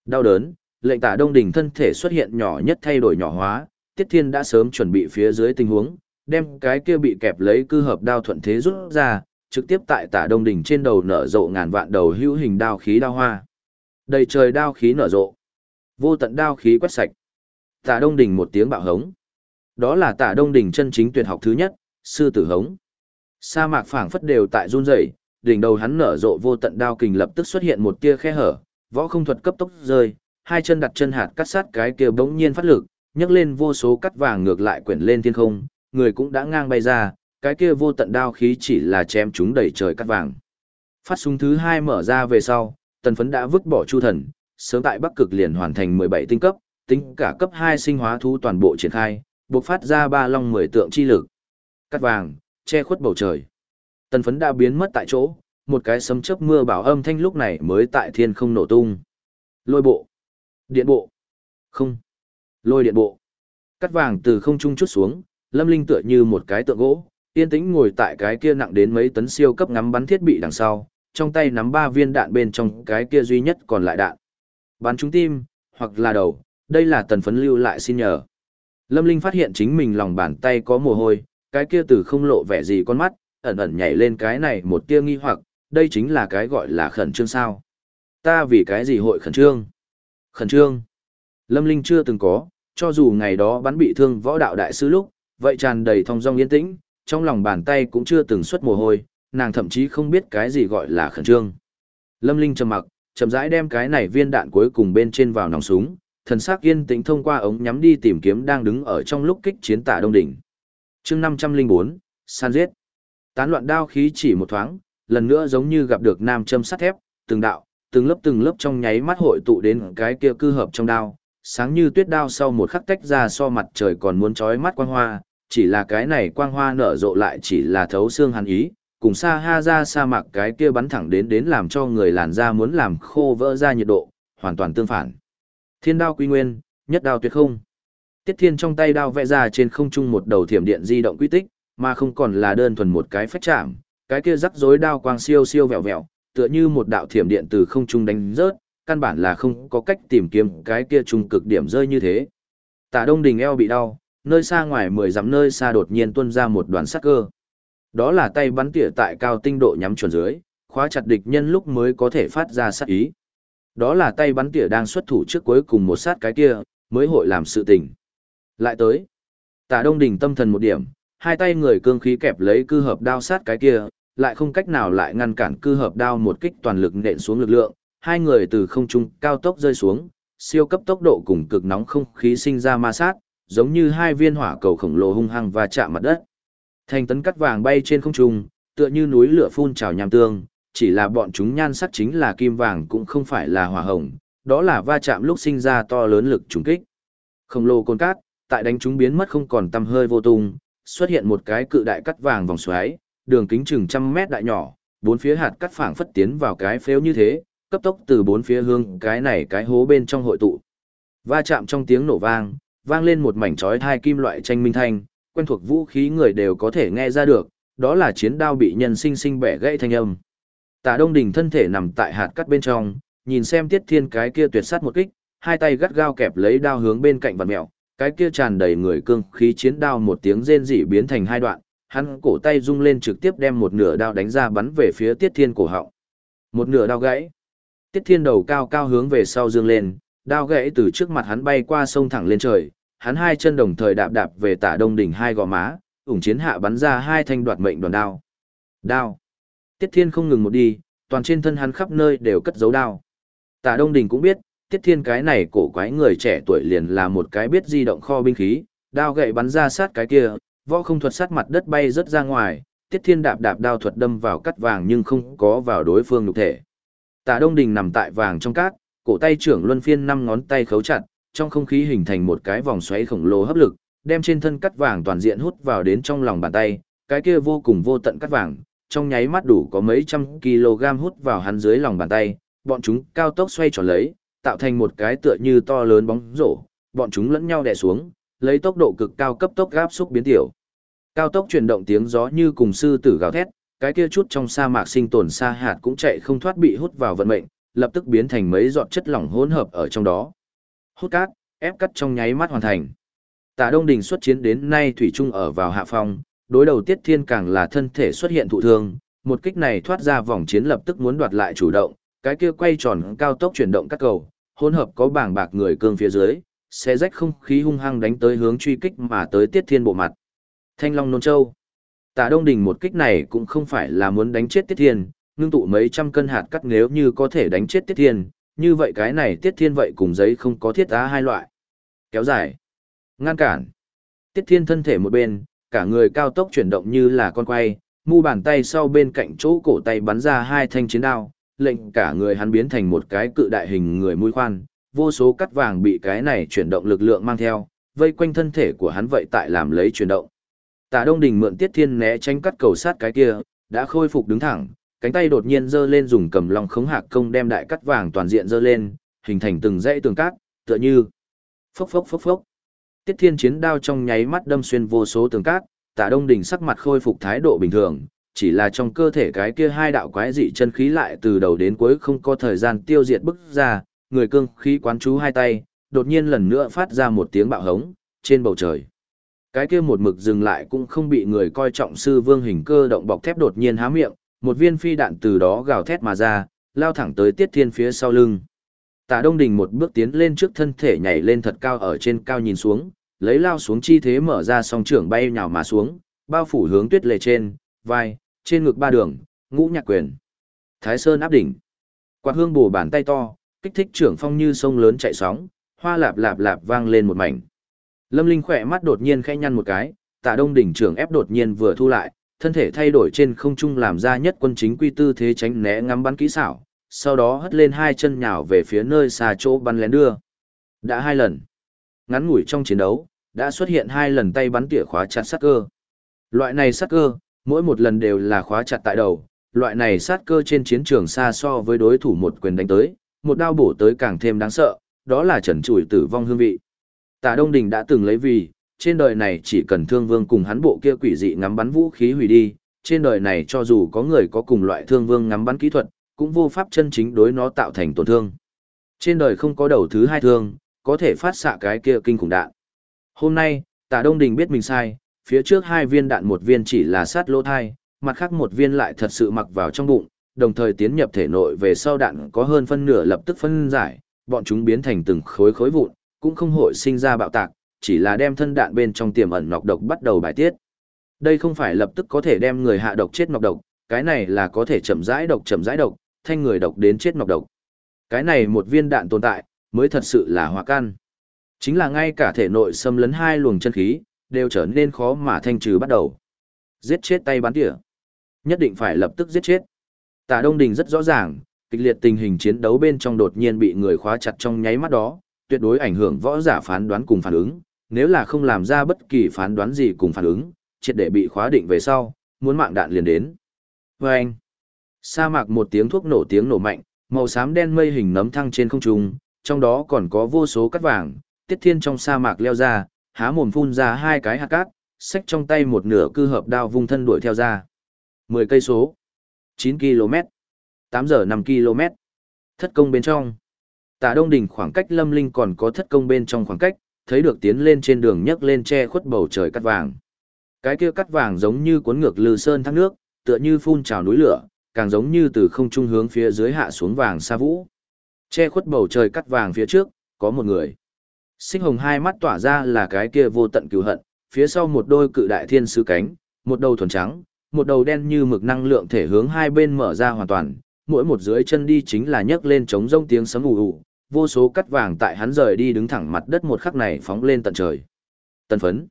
Đau đớn, lệnh tả đông đỉnh thân thể xuất hiện nhỏ nhất thay đổi nhỏ hóa, Tiết Thiên đã sớm chuẩn bị phía dưới tình huống, đem cái kia bị kẹp lấy cư hợp đao thuận thế rút ra, trực tiếp tại tả đông đỉnh trên đầu nở rộ ngàn vạn đầu hữu hình đao khí đao hoa. Đầy trời đao khí nở rộ. Vô tận đao khí quét sạch. Tả đông Đình một tiếng bạo hống. Đó là tả đông Đình chân chính tuyệt học thứ nhất, sư tử hống. Sa mạc phảng phất đều tại run rẩy, đỉnh đầu hắn nở rộ vô tận đao kình lập tức xuất hiện một tia khe hở, võ không thuật cấp tốc rơi, hai chân đặt chân hạt cắt sát cái kia bỗng nhiên phát lực, nhấc lên vô số cắt vàng ngược lại quyển lên thiên không, người cũng đã ngang bay ra, cái kia vô tận đao khí chỉ là chém chúng đầy trời cắt vàng. Phát súng thứ hai mở ra về sau, tần phấn đã vứt bỏ chu thần, sớm tại Bắc Cực liền hoàn thành 17 tinh cấp, tính cả cấp 2 sinh hóa thú toàn bộ triển khai, buộc phát ra ba long 10 tượng chi lực. Cắt vàng, che khuất bầu trời. Tần phấn đã biến mất tại chỗ, một cái sấm chớp mưa bảo âm thanh lúc này mới tại thiên không nổ tung. Lôi bộ. Điện bộ. Không. Lôi điện bộ. Cắt vàng từ không trung chút xuống, lâm linh tựa như một cái tượng gỗ, yên tĩnh ngồi tại cái kia nặng đến mấy tấn siêu cấp ngắm bắn thiết bị đằng sau, trong tay nắm ba viên đạn bên trong cái kia duy nhất còn lại đạn. Bắn trúng tim, hoặc là đầu, đây là tần phấn lưu lại xin nhờ. Lâm Linh phát hiện chính mình lòng bàn tay có mồ hôi, cái kia từ không lộ vẻ gì con mắt, ẩn ẩn nhảy lên cái này một tia nghi hoặc, đây chính là cái gọi là khẩn trương sao. Ta vì cái gì hội khẩn trương? Khẩn trương. Lâm Linh chưa từng có, cho dù ngày đó bắn bị thương võ đạo đại sư lúc, vậy tràn đầy thong dong yên tĩnh, trong lòng bàn tay cũng chưa từng xuất mồ hôi, nàng thậm chí không biết cái gì gọi là khẩn trương. Lâm Linh trầm mặc, chậm rãi đem cái này viên đạn cuối cùng bên trên vào nòng súng, thần sắc yên tĩnh thông qua ống nhắm đi tìm kiếm đang đứng ở trong lúc kích chiến tả đông đỉnh. Chương 504, san giết. Tán loạn đao khí chỉ một thoáng, lần nữa giống như gặp được nam châm sắt thép, từng đạo, từng lớp từng lớp trong nháy mắt hội tụ đến cái kia cư hợp trong đao, sáng như tuyết đao sau một khắc tách ra so mặt trời còn muốn chói mắt quang hoa, chỉ là cái này quang hoa nở rộ lại chỉ là thấu xương hàn ý, cùng xa ha ra sa mạc cái kia bắn thẳng đến đến làm cho người làn da muốn làm khô vỡ ra nhiệt độ, hoàn toàn tương phản. Thiên đao quy nguyên, nhất đao tuyệt không. Tiết Thiên trong tay đao vẽ ra trên không trung một đầu thiểm điện di động quy tích, mà không còn là đơn thuần một cái phách chạm, cái kia rắc rối đao quang siêu siêu vẹo vẹo, tựa như một đạo thiểm điện từ không trung đánh rớt, căn bản là không có cách tìm kiếm cái kia trung cực điểm rơi như thế. Tả Đông Đình eo bị đau, nơi xa ngoài mười dặm nơi xa đột nhiên tuôn ra một đoàn sắc cơ. Đó là tay bắn tỉa tại cao tinh độ nhắm chuẩn dưới, khóa chặt địch nhân lúc mới có thể phát ra sát ý. Đó là tay bắn tỉa đang xuất thủ trước cuối cùng một sát cái kia, mới hội làm sự tình. Lại tới. Tả Đông Đình tâm thần một điểm, hai tay người cương khí kẹp lấy cư hợp đao sát cái kia, lại không cách nào lại ngăn cản cư hợp đao một kích toàn lực nện xuống lực lượng, hai người từ không trung cao tốc rơi xuống, siêu cấp tốc độ cùng cực nóng không khí sinh ra ma sát, giống như hai viên hỏa cầu khổng lồ hung hăng và chạm mặt đất. Thành tấn cắt vàng bay trên không trung, tựa như núi lửa phun trào nham tương, chỉ là bọn chúng nhan sắc chính là kim vàng cũng không phải là hỏa hồng, đó là va chạm lúc sinh ra to lớn lực trùng kích. Khổng lồ côn cát, tại đánh chúng biến mất không còn tăm hơi vô tung, xuất hiện một cái cự đại cắt vàng vòng xoáy, đường kính chừng trăm mét đại nhỏ, bốn phía hạt cắt phảng phất tiến vào cái phếu như thế, cấp tốc từ bốn phía hương cái này cái hố bên trong hội tụ. Va chạm trong tiếng nổ vang, vang lên một mảnh chói hai kim loại tranh minh thanh, quen thuộc vũ khí người đều có thể nghe ra được, đó là chiến đao bị nhân sinh sinh bẻ gãy thanh âm. Tả Đông Đình thân thể nằm tại hạt cắt bên trong, nhìn xem Tiết Thiên cái kia tuyệt sát một kích, hai tay gắt gao kẹp lấy đao hướng bên cạnh vặn mèo, cái kia tràn đầy người cương khí chiến đao một tiếng rên rỉ biến thành hai đoạn, hắn cổ tay rung lên trực tiếp đem một nửa đao đánh ra bắn về phía Tiết Thiên cổ họng. Một nửa đao gãy. Tiết Thiên đầu cao cao hướng về sau dương lên, đao gãy từ trước mặt hắn bay qua sông thẳng lên trời, hắn hai chân đồng thời đạp đạp về tả đông đỉnh hai gò má, ủng chiến hạ bắn ra hai thanh đoạt mệnh đoàn đao. Đao. Tiết Thiên không ngừng một đi, toàn trên thân hắn khắp nơi đều cất dấu đao. Tả Đông Đình cũng biết, Tiết Thiên cái này cổ quái người trẻ tuổi liền là một cái biết di động kho binh khí, đao gậy bắn ra sát cái kia, võ không thuật sát mặt đất bay rất ra ngoài, Tiết Thiên đạp đạp đao thuật đâm vào cắt vàng nhưng không có vào đối phương lục thể. Tả Đông Đình nằm tại vàng trong cát, cổ tay trưởng luân phiên năm ngón tay khấu chặt, trong không khí hình thành một cái vòng xoáy khổng lồ hấp lực, đem trên thân cắt vàng toàn diện hút vào đến trong lòng bàn tay, cái kia vô cùng vô tận cắt vàng, trong nháy mắt đủ có mấy trăm kg hút vào hắn dưới lòng bàn tay, bọn chúng cao tốc xoay tròn lấy, tạo thành một cái tựa như to lớn bóng rổ, bọn chúng lẫn nhau đè xuống, lấy tốc độ cực cao cấp tốc gáp xúc biến tiểu. Cao tốc chuyển động tiếng gió như cùng sư tử gào thét, cái kia chút trong sa mạc sinh tồn sa hạt cũng chạy không thoát bị hút vào vận mệnh, lập tức biến thành mấy giọt chất lỏng hỗn hợp ở trong đó. Hút cát, ép cắt trong nháy mắt hoàn thành. Tạ Đông Đình xuất chiến đến nay thủy chung ở vào hạ phong, đối đầu Tiết Thiên càng là thân thể xuất hiện thụ thương, một kích này thoát ra vòng chiến lập tức muốn đoạt lại chủ động, cái kia quay tròn cao tốc chuyển động các cầu, hỗn hợp có bảng bạc người cương phía dưới, sẽ rách không khí hung hăng đánh tới hướng truy kích mà tới Tiết Thiên bộ mặt. Thanh Long Nôn Châu. Tạ Đông Đình một kích này cũng không phải là muốn đánh chết Tiết Thiên, ngưng tụ mấy trăm cân hạt cắt nếu như có thể đánh chết Tiết Thiên, như vậy cái này Tiết Thiên vậy cùng giấy không có thiết á hai loại. Kéo dài. Ngăn cản. Tiết Thiên thân thể một bên, cả người cao tốc chuyển động như là con quay, mu bàn tay sau bên cạnh chỗ cổ tay bắn ra hai thanh chiến đao, lệnh cả người hắn biến thành một cái cự đại hình người mũi khoan, vô số cắt vàng bị cái này chuyển động lực lượng mang theo, vây quanh thân thể của hắn vậy tại làm lấy chuyển động. Tả Đông Đình mượn Tiết Thiên né tránh cắt cầu sát cái kia, đã khôi phục đứng thẳng, cánh tay đột nhiên giơ lên dùng cầm long khống hạc công đem đại cắt vàng toàn diện giơ lên, hình thành từng dãy tường cát, tựa như phốc phốc phốc phốc. Tiết Thiên chiến đao trong nháy mắt đâm xuyên vô số tường cát, Tạ Đông Đình sắc mặt khôi phục thái độ bình thường, chỉ là trong cơ thể cái kia hai đạo quái dị chân khí lại từ đầu đến cuối không có thời gian tiêu diệt bức ra, người cương khí quán chú hai tay, đột nhiên lần nữa phát ra một tiếng bạo hống, trên bầu trời. Cái kia một mực dừng lại cũng không bị người coi trọng sư vương hình cơ động bọc thép đột nhiên há miệng, một viên phi đạn từ đó gào thét mà ra, lao thẳng tới Tiết Thiên phía sau lưng. Tả Đông Đình một bước tiến lên trước thân thể nhảy lên thật cao ở trên cao nhìn xuống, lấy lao xuống chi thế mở ra song trưởng bay nhào mà xuống, bao phủ hướng tuyết lệ trên, vai, trên ngực ba đường, ngũ nhạc quyền. Thái Sơn áp đỉnh. Quạt hương bổ bàn tay to, kích thích trưởng phong như sông lớn chạy sóng, hoa lạp lạp lạp vang lên một mảnh. Lâm Linh khỏe mắt đột nhiên khẽ nhăn một cái, Tạ Đông đỉnh trưởng ép đột nhiên vừa thu lại, thân thể thay đổi trên không trung làm ra nhất quân chính quy tư thế tránh né ngắm bắn kỹ xảo, sau đó hất lên hai chân nhào về phía nơi xa chỗ bắn lén đưa. Đã hai lần. Ngắn ngủi trong chiến đấu, đã xuất hiện hai lần tay bắn tỉa khóa chặt sát cơ. Loại này sát cơ, mỗi một lần đều là khóa chặt tại đầu, loại này sát cơ trên chiến trường xa so với đối thủ một quyền đánh tới, một đao bổ tới càng thêm đáng sợ, đó là trần trụi tử vong hương vị. Tả Đông Đình đã từng lấy vì, trên đời này chỉ cần thương vương cùng hắn bộ kia quỷ dị ngắm bắn vũ khí hủy đi, trên đời này cho dù có người có cùng loại thương vương ngắm bắn kỹ thuật, cũng vô pháp chân chính đối nó tạo thành tổn thương. Trên đời không có đầu thứ hai thương, có thể phát xạ cái kia kinh khủng đạn. Hôm nay, Tả Đông Đình biết mình sai, phía trước hai viên đạn một viên chỉ là sát lỗ thai, mặt khác một viên lại thật sự mặc vào trong bụng, đồng thời tiến nhập thể nội về sau đạn có hơn phân nửa lập tức phân giải, bọn chúng biến thành từng khối khối vụn, cũng không hội sinh ra bạo tạc, chỉ là đem thân đạn bên trong tiềm ẩn nọc độc bắt đầu bài tiết. Đây không phải lập tức có thể đem người hạ độc chết nọc độc, cái này là có thể chậm rãi độc chậm rãi độc, thanh người độc đến chết nọc độc. Cái này một viên đạn tồn tại, mới thật sự là hóa căn. Chính là ngay cả thể nội xâm lấn hai luồng chân khí, đều trở nên khó mà thanh trừ bắt đầu. Giết chết tay bắn tỉa. Nhất định phải lập tức giết chết. Tả Đông Đình rất rõ ràng, kịch liệt tình hình chiến đấu bên trong đột nhiên bị người khóa chặt trong nháy mắt đó, tuyệt đối ảnh hưởng võ giả phán đoán cùng phản ứng, nếu là không làm ra bất kỳ phán đoán gì cùng phản ứng, triệt để bị khóa định về sau, muốn mạng đạn liền đến. Và anh, sa mạc một tiếng thuốc nổ tiếng nổ mạnh, màu xám đen mây hình nấm thăng trên không trung, trong đó còn có vô số cát vàng, tiết thiên trong sa mạc leo ra, há mồm phun ra hai cái hạt cát, xách trong tay một nửa cư hợp đao vung thân đuổi theo ra. 10 cây số, 9 km, 8 giờ 5 km. Thất công bên trong. Tả Đông Đình khoảng cách Lâm Linh còn có thất công bên trong khoảng cách, thấy được tiến lên trên đường nhấc lên che khuất bầu trời cắt vàng. Cái kia cắt vàng giống như cuốn ngược lư sơn thác nước, tựa như phun trào núi lửa, càng giống như từ không trung hướng phía dưới hạ xuống vàng sa vũ. Che khuất bầu trời cắt vàng phía trước, có một người. Sinh hồng hai mắt tỏa ra là cái kia vô tận cứu hận, phía sau một đôi cự đại thiên sứ cánh, một đầu thuần trắng, một đầu đen như mực năng lượng thể hướng hai bên mở ra hoàn toàn, mỗi một dưới chân đi chính là nhấc lên trống rông tiếng sấm ù ù, vô số cắt vàng tại hắn rời đi đứng thẳng mặt đất một khắc này phóng lên tận trời. Tần phấn.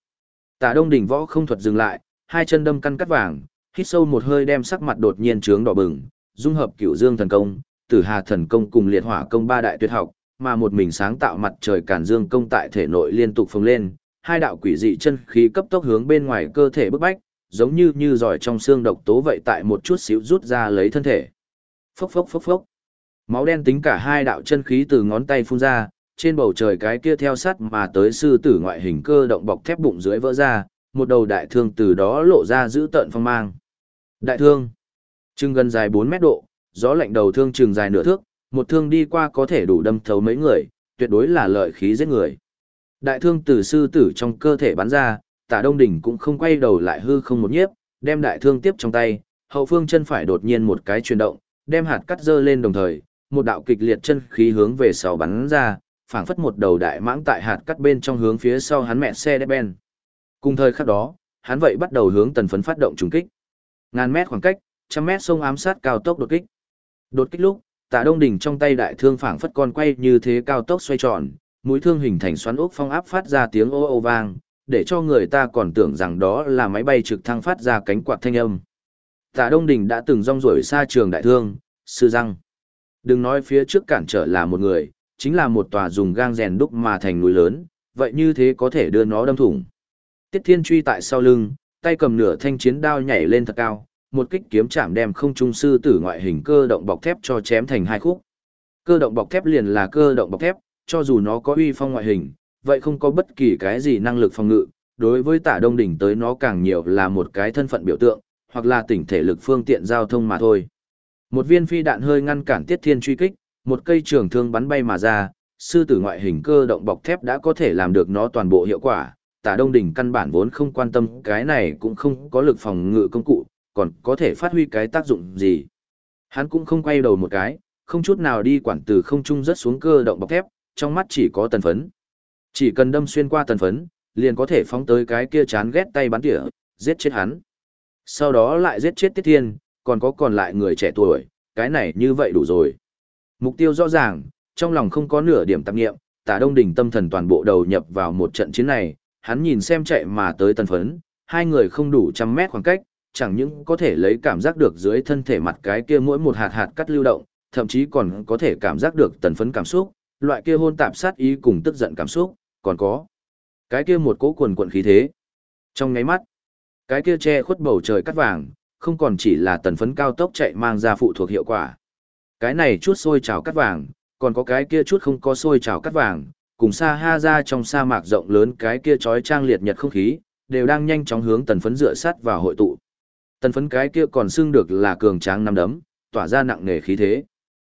Tả Đông Đỉnh võ không thuật dừng lại, hai chân đâm căn cắt vàng, hít sâu một hơi đem sắc mặt đột nhiên trướng đỏ bừng, dung hợp Cửu Dương thần công, Tử Hà thần công cùng Liệt Hỏa công ba đại tuyệt học, mà một mình sáng tạo mặt trời Càn Dương công tại thể nội liên tục phồng lên, hai đạo quỷ dị chân khí cấp tốc hướng bên ngoài cơ thể bức bách, giống như như giỏi trong xương độc tố vậy tại một chút xíu rút ra lấy thân thể. Phốc phốc phốc phốc. Máu đen tính cả hai đạo chân khí từ ngón tay phun ra, trên bầu trời cái kia theo sát mà tới sư tử ngoại hình cơ động bọc thép bụng dưới vỡ ra, một đầu đại thương từ đó lộ ra giữ tợn phong mang. Đại thương, chừng gần dài 4 mét độ, gió lạnh đầu thương chừng dài nửa thước, một thương đi qua có thể đủ đâm thấu mấy người, tuyệt đối là lợi khí giết người. Đại thương từ sư tử trong cơ thể bắn ra, tả đông đỉnh cũng không quay đầu lại hư không một nhiếp, đem đại thương tiếp trong tay, hậu phương chân phải đột nhiên một cái chuyển động, đem hạt cắt dơ lên đồng thời, một đạo kịch liệt chân khí hướng về sau bắn ra, phảng phất một đầu đại mãng tại hạt cắt bên trong hướng phía sau hắn mẹ xe đép ben. Cùng thời khắc đó, hắn vậy bắt đầu hướng tần phấn phát động trùng kích. Ngàn mét khoảng cách, trăm mét sông ám sát cao tốc đột kích. Đột kích lúc, Tạ Đông Đỉnh trong tay đại thương phảng phất con quay như thế cao tốc xoay tròn, mũi thương hình thành xoắn ốc phong áp phát ra tiếng ô ô vang, để cho người ta còn tưởng rằng đó là máy bay trực thăng phát ra cánh quạt thanh âm. Tạ Đông Đình đã từng rong ruổi xa trường đại thương, sư răng. Đừng nói phía trước cản trở là một người, chính là một tòa dùng gang rèn đúc mà thành núi lớn, vậy như thế có thể đưa nó đâm thủng. Tiết Thiên truy tại sau lưng, tay cầm nửa thanh chiến đao nhảy lên thật cao, một kích kiếm chạm đem không trung sư tử ngoại hình cơ động bọc thép cho chém thành hai khúc. Cơ động bọc thép liền là cơ động bọc thép, cho dù nó có uy phong ngoại hình, vậy không có bất kỳ cái gì năng lực phòng ngự, đối với tả đông đỉnh tới nó càng nhiều là một cái thân phận biểu tượng, hoặc là tỉnh thể lực phương tiện giao thông mà thôi. Một viên phi đạn hơi ngăn cản Tiết Thiên truy kích, một cây trường thương bắn bay mà ra, sư tử ngoại hình cơ động bọc thép đã có thể làm được nó toàn bộ hiệu quả. Tả Đông Đình căn bản vốn không quan tâm cái này cũng không có lực phòng ngự công cụ, còn có thể phát huy cái tác dụng gì. Hắn cũng không quay đầu một cái, không chút nào đi quản từ không trung rớt xuống cơ động bọc thép, trong mắt chỉ có tần phấn. Chỉ cần đâm xuyên qua tần phấn, liền có thể phóng tới cái kia chán ghét tay bắn tỉa, giết chết hắn. Sau đó lại giết chết Tiết Thiên, còn có còn lại người trẻ tuổi, cái này như vậy đủ rồi. Mục tiêu rõ ràng, trong lòng không có nửa điểm tạp nghiệm, tả đông đỉnh tâm thần toàn bộ đầu nhập vào một trận chiến này, hắn nhìn xem chạy mà tới tần phấn, hai người không đủ trăm mét khoảng cách, chẳng những có thể lấy cảm giác được dưới thân thể mặt cái kia mỗi một hạt hạt cắt lưu động, thậm chí còn có thể cảm giác được tần phấn cảm xúc, loại kia hôn tạp sát ý cùng tức giận cảm xúc, còn có cái kia một cỗ quần quận khí thế. Trong ngáy mắt, cái kia che khuất bầu trời cắt vàng, không còn chỉ là tần phấn cao tốc chạy mang ra phụ thuộc hiệu quả. Cái này chút sôi trào cắt vàng, còn có cái kia chút không có sôi trào cắt vàng, cùng xa ha ra trong sa mạc rộng lớn cái kia trói trang liệt nhật không khí, đều đang nhanh chóng hướng tần phấn dựa sát vào hội tụ. Tần phấn cái kia còn xưng được là cường tráng năm đấm, tỏa ra nặng nề khí thế.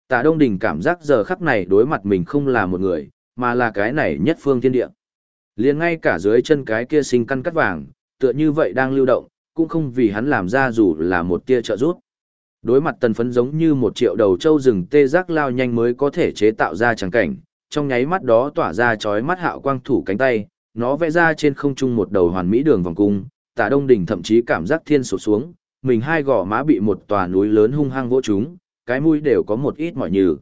Tạ Đông Đình cảm giác giờ khắc này đối mặt mình không là một người, mà là cái này nhất phương thiên địa. liền ngay cả dưới chân cái kia sinh căn cắt vàng, tựa như vậy đang lưu động, cũng không vì hắn làm ra dù là một tia trợ giúp. Đối mặt tần phấn giống như một triệu đầu trâu rừng tê giác lao nhanh mới có thể chế tạo ra trắng cảnh, trong nháy mắt đó tỏa ra chói mắt hạo quang thủ cánh tay, nó vẽ ra trên không trung một đầu hoàn mỹ đường vòng cung, tả đông đỉnh thậm chí cảm giác thiên sổ xuống, mình hai gò má bị một tòa núi lớn hung hăng vỗ chúng, cái mũi đều có một ít mỏi nhừ.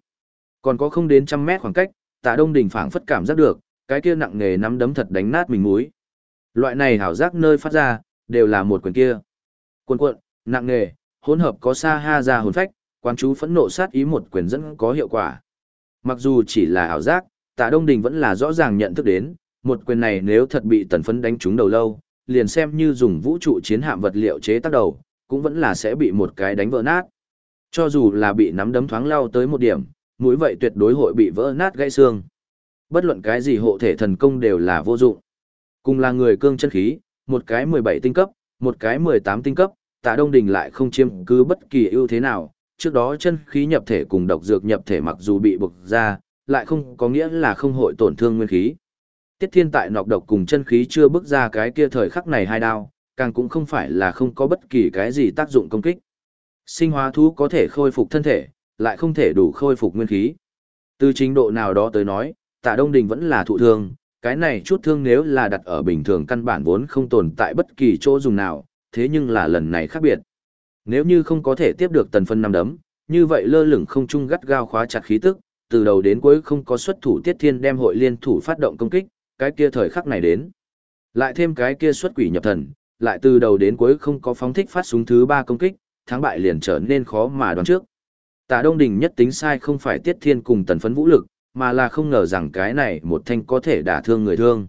Còn có không đến trăm mét khoảng cách, tả đông đỉnh phảng phất cảm giác được, cái kia nặng nề nắm đấm thật đánh nát mình mũi. Loại này hảo giác nơi phát ra, đều là một quyền kia. cuồn cuộn, nặng nề, hỗn hợp có sa ha ra hồn phách, quan chú phẫn nộ sát ý một quyền dẫn có hiệu quả. Mặc dù chỉ là ảo giác, Tạ Đông Đình vẫn là rõ ràng nhận thức đến, một quyền này nếu thật bị tần phấn đánh trúng đầu lâu, liền xem như dùng vũ trụ chiến hạm vật liệu chế tác đầu, cũng vẫn là sẽ bị một cái đánh vỡ nát. Cho dù là bị nắm đấm thoáng lao tới một điểm, mũi vậy tuyệt đối hội bị vỡ nát gãy xương. Bất luận cái gì hộ thể thần công đều là vô dụng. Cùng là người cương chân khí, một cái 17 tinh cấp, một cái 18 tinh cấp, tạ đông đình lại không chiếm cứ bất kỳ ưu thế nào, trước đó chân khí nhập thể cùng độc dược nhập thể mặc dù bị bực ra, lại không có nghĩa là không hội tổn thương nguyên khí. Tiết thiên tại nọc độc cùng chân khí chưa bước ra cái kia thời khắc này hai đao, càng cũng không phải là không có bất kỳ cái gì tác dụng công kích. Sinh hóa thú có thể khôi phục thân thể, lại không thể đủ khôi phục nguyên khí. Từ trình độ nào đó tới nói, tạ đông đình vẫn là thụ thương, cái này chút thương nếu là đặt ở bình thường căn bản vốn không tồn tại bất kỳ chỗ dùng nào, thế nhưng là lần này khác biệt. Nếu như không có thể tiếp được tần phân năm đấm, như vậy lơ lửng không trung gắt gao khóa chặt khí tức, từ đầu đến cuối không có xuất thủ tiết thiên đem hội liên thủ phát động công kích, cái kia thời khắc này đến. Lại thêm cái kia xuất quỷ nhập thần, lại từ đầu đến cuối không có phóng thích phát súng thứ ba công kích, thắng bại liền trở nên khó mà đoán trước. Tả Đông Đình nhất tính sai không phải tiết thiên cùng tần phấn vũ lực, mà là không ngờ rằng cái này một thanh có thể đả thương người thương.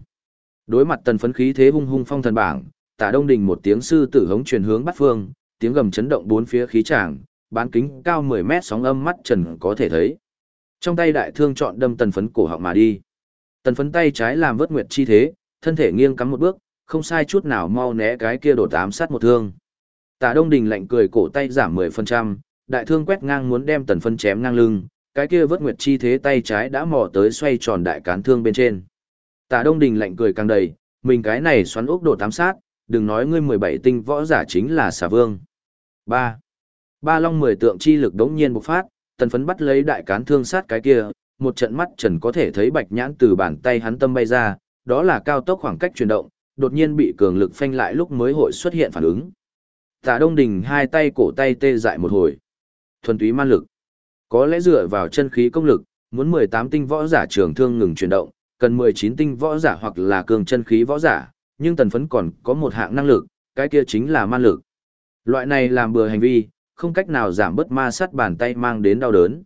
Đối mặt tần phấn khí thế hung hung phong thần bảng, Tả Đông Đình một tiếng sư tử hống truyền hướng bắt phương, tiếng gầm chấn động bốn phía khí tràng, bán kính cao 10 mét sóng âm mắt trần có thể thấy. Trong tay đại thương chọn đâm tần phấn cổ họng mà đi. Tần phấn tay trái làm vớt nguyệt chi thế, thân thể nghiêng cắm một bước, không sai chút nào mau né cái kia đột ám sát một thương. Tả Đông Đình lạnh cười cổ tay giảm 10%, đại thương quét ngang muốn đem tần phấn chém ngang lưng, cái kia vớt nguyệt chi thế tay trái đã mò tới xoay tròn đại cán thương bên trên. Tả Đông Đình lạnh cười càng đầy, mình cái này xoắn ốc đồ tám sát, đừng nói ngươi 17 tinh võ giả chính là xà vương. 3. Ba long mười tượng chi lực đống nhiên bộc phát, tần phấn bắt lấy đại cán thương sát cái kia, một trận mắt trần có thể thấy bạch nhãn từ bàn tay hắn tâm bay ra, đó là cao tốc khoảng cách chuyển động, đột nhiên bị cường lực phanh lại lúc mới hội xuất hiện phản ứng. Tạ Đông Đình hai tay cổ tay tê dại một hồi. Thuần túy man lực. Có lẽ dựa vào chân khí công lực, muốn 18 tinh võ giả trường thương ngừng chuyển động, cần 19 tinh võ giả hoặc là cường chân khí võ giả, nhưng tần phấn còn có một hạng năng lực, cái kia chính là man lực. Loại này làm bừa hành vi, không cách nào giảm bớt ma sát bàn tay mang đến đau đớn.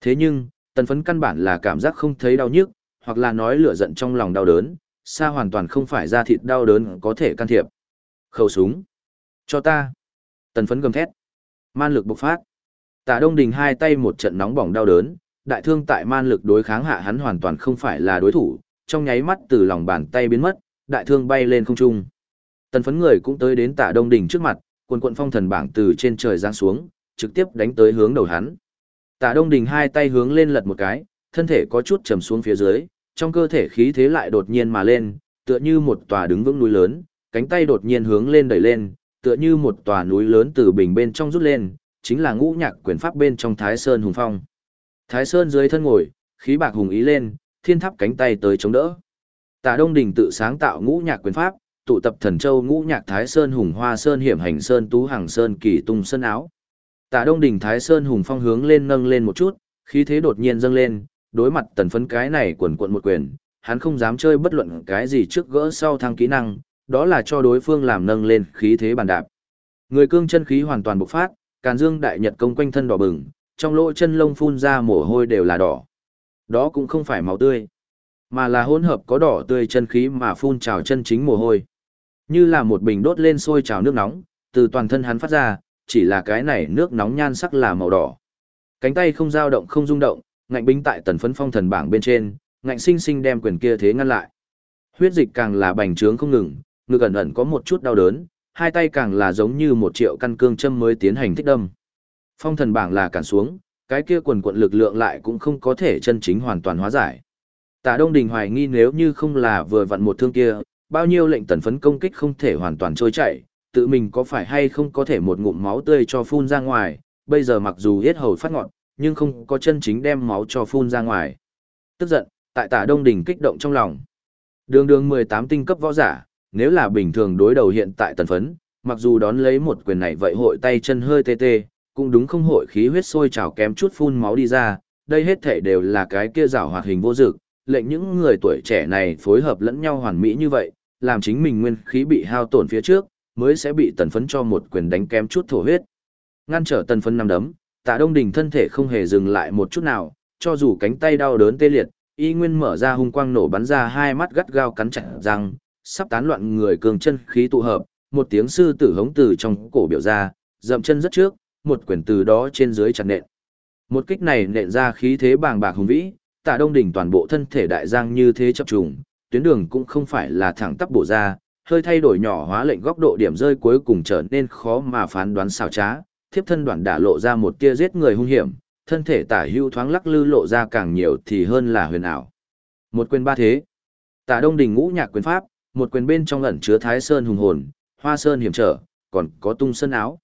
Thế nhưng, tần phấn căn bản là cảm giác không thấy đau nhức, hoặc là nói lửa giận trong lòng đau đớn, xa hoàn toàn không phải ra thịt đau đớn có thể can thiệp. Khẩu súng. Cho ta. Tần phấn gầm thét. Man lực bộc phát. Tả Đông Đình hai tay một trận nóng bỏng đau đớn, đại thương tại man lực đối kháng hạ hắn hoàn toàn không phải là đối thủ, trong nháy mắt từ lòng bàn tay biến mất, đại thương bay lên không trung. Tần phấn người cũng tới đến Tả Đông Đình trước mặt, quần quận phong thần bảng từ trên trời giáng xuống, trực tiếp đánh tới hướng đầu hắn. Tả Đông Đình hai tay hướng lên lật một cái, thân thể có chút trầm xuống phía dưới, trong cơ thể khí thế lại đột nhiên mà lên, tựa như một tòa đứng vững núi lớn, cánh tay đột nhiên hướng lên đẩy lên, tựa như một tòa núi lớn từ bình bên trong rút lên, chính là ngũ nhạc quyền pháp bên trong Thái Sơn hùng phong. Thái Sơn dưới thân ngồi, khí bạc hùng ý lên, thiên tháp cánh tay tới chống đỡ. Tả Đông Đình tự sáng tạo ngũ nhạc quyền pháp, tụ tập thần châu ngũ nhạc Thái Sơn hùng hoa sơn hiểm hành sơn tú hàng sơn kỳ tung sơn áo. Tả Đông Đình Thái Sơn hùng phong hướng lên nâng lên một chút, khí thế đột nhiên dâng lên, đối mặt tần phấn cái này quần quận một quyền, hắn không dám chơi bất luận cái gì trước gỡ sau thăng kỹ năng, đó là cho đối phương làm nâng lên khí thế bàn đạp. Người cương chân khí hoàn toàn bộc phát, càn dương đại nhật công quanh thân đỏ bừng, trong lỗ chân lông phun ra mồ hôi đều là đỏ. Đó cũng không phải máu tươi, mà là hỗn hợp có đỏ tươi chân khí mà phun trào chân chính mồ hôi. Như là một bình đốt lên sôi trào nước nóng, từ toàn thân hắn phát ra, chỉ là cái này nước nóng nhan sắc là màu đỏ. Cánh tay không dao động không rung động, ngạnh binh tại tần phấn phong thần bảng bên trên, ngạnh sinh sinh đem quyền kia thế ngăn lại. Huyết dịch càng là bành trướng không ngừng, ngực ẩn ẩn có một chút đau đớn, hai tay càng là giống như một triệu căn cương châm mới tiến hành thích đâm. Phong thần bảng là cản xuống, cái kia quần quận lực lượng lại cũng không có thể chân chính hoàn toàn hóa giải. Tạ Đông Đình hoài nghi nếu như không là vừa vặn một thương kia, bao nhiêu lệnh tần phấn công kích không thể hoàn toàn trôi chảy, tự mình có phải hay không có thể một ngụm máu tươi cho phun ra ngoài, bây giờ mặc dù hết hầu phát ngọn, nhưng không có chân chính đem máu cho phun ra ngoài. Tức giận, tại tả Đông Đình kích động trong lòng. Đường đường 18 tinh cấp võ giả, nếu là bình thường đối đầu hiện tại tần phấn, mặc dù đón lấy một quyền này vậy hội tay chân hơi tê tê, cũng đúng không hội khí huyết sôi trào kém chút phun máu đi ra, đây hết thể đều là cái kia rào hoạt hình vô dực, lệnh những người tuổi trẻ này phối hợp lẫn nhau hoàn mỹ như vậy, làm chính mình nguyên khí bị hao tổn phía trước, mới sẽ bị tần phấn cho một quyền đánh kém chút thổ huyết. Ngăn trở tần phấn nằm đấm, tạ đông đình thân thể không hề dừng lại một chút nào, cho dù cánh tay đau đớn tê liệt, y nguyên mở ra hung quang nổ bắn ra hai mắt gắt gao cắn chặt răng, sắp tán loạn người cường chân khí tụ hợp, một tiếng sư tử hống từ trong cổ biểu ra, dậm chân rất trước, một quyền từ đó trên dưới chặt nện. Một kích này nện ra khí thế bàng bạc hùng vĩ, tạ đông đỉnh toàn bộ thân thể đại giang như thế chập trùng, tuyến đường cũng không phải là thẳng tắp bổ ra, hơi thay đổi nhỏ hóa lệnh góc độ điểm rơi cuối cùng trở nên khó mà phán đoán xảo trá, thiếp thân đoạn đã lộ ra một tia giết người hung hiểm, thân thể tả hưu thoáng lắc lư lộ ra càng nhiều thì hơn là huyền ảo. Một quyền ba thế. Tả Đông Đình ngũ nhạc quyền pháp, một quyền bên trong ẩn chứa Thái Sơn hùng hồn, Hoa Sơn hiểm trở, còn có tung sơn áo.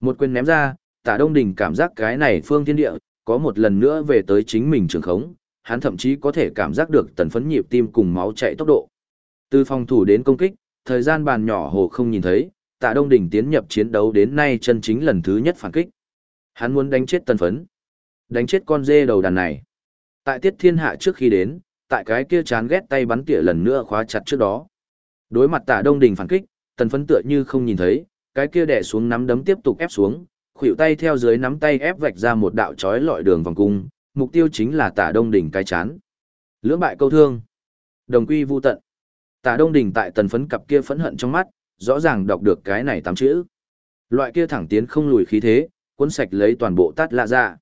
Một quyền ném ra, Tả Đông Đình cảm giác cái này phương thiên địa, có một lần nữa về tới chính mình trường khống, hắn thậm chí có thể cảm giác được tần phấn nhịp tim cùng máu chạy tốc độ. Từ phòng thủ đến công kích, thời gian bàn nhỏ hồ không nhìn thấy, tạ Đông Đình tiến nhập chiến đấu đến nay chân chính lần thứ nhất phản kích. Hắn muốn đánh chết tần phấn. Đánh chết con dê đầu đàn này. Tại tiết thiên hạ trước khi đến, tại cái kia chán ghét tay bắn tỉa lần nữa khóa chặt trước đó. Đối mặt tạ Đông Đình phản kích, tần phấn tựa như không nhìn thấy, cái kia đè xuống nắm đấm tiếp tục ép xuống, khuỷu tay theo dưới nắm tay ép vạch ra một đạo chói lọi đường vòng cung, mục tiêu chính là tả đông Đình cái chán. Lưỡng bại câu thương. Đồng quy vu tận. Tả đông Đình tại tần phấn cặp kia phẫn hận trong mắt, rõ ràng đọc được cái này tám chữ. Loại kia thẳng tiến không lùi khí thế, cuốn sạch lấy toàn bộ tát lạ ra.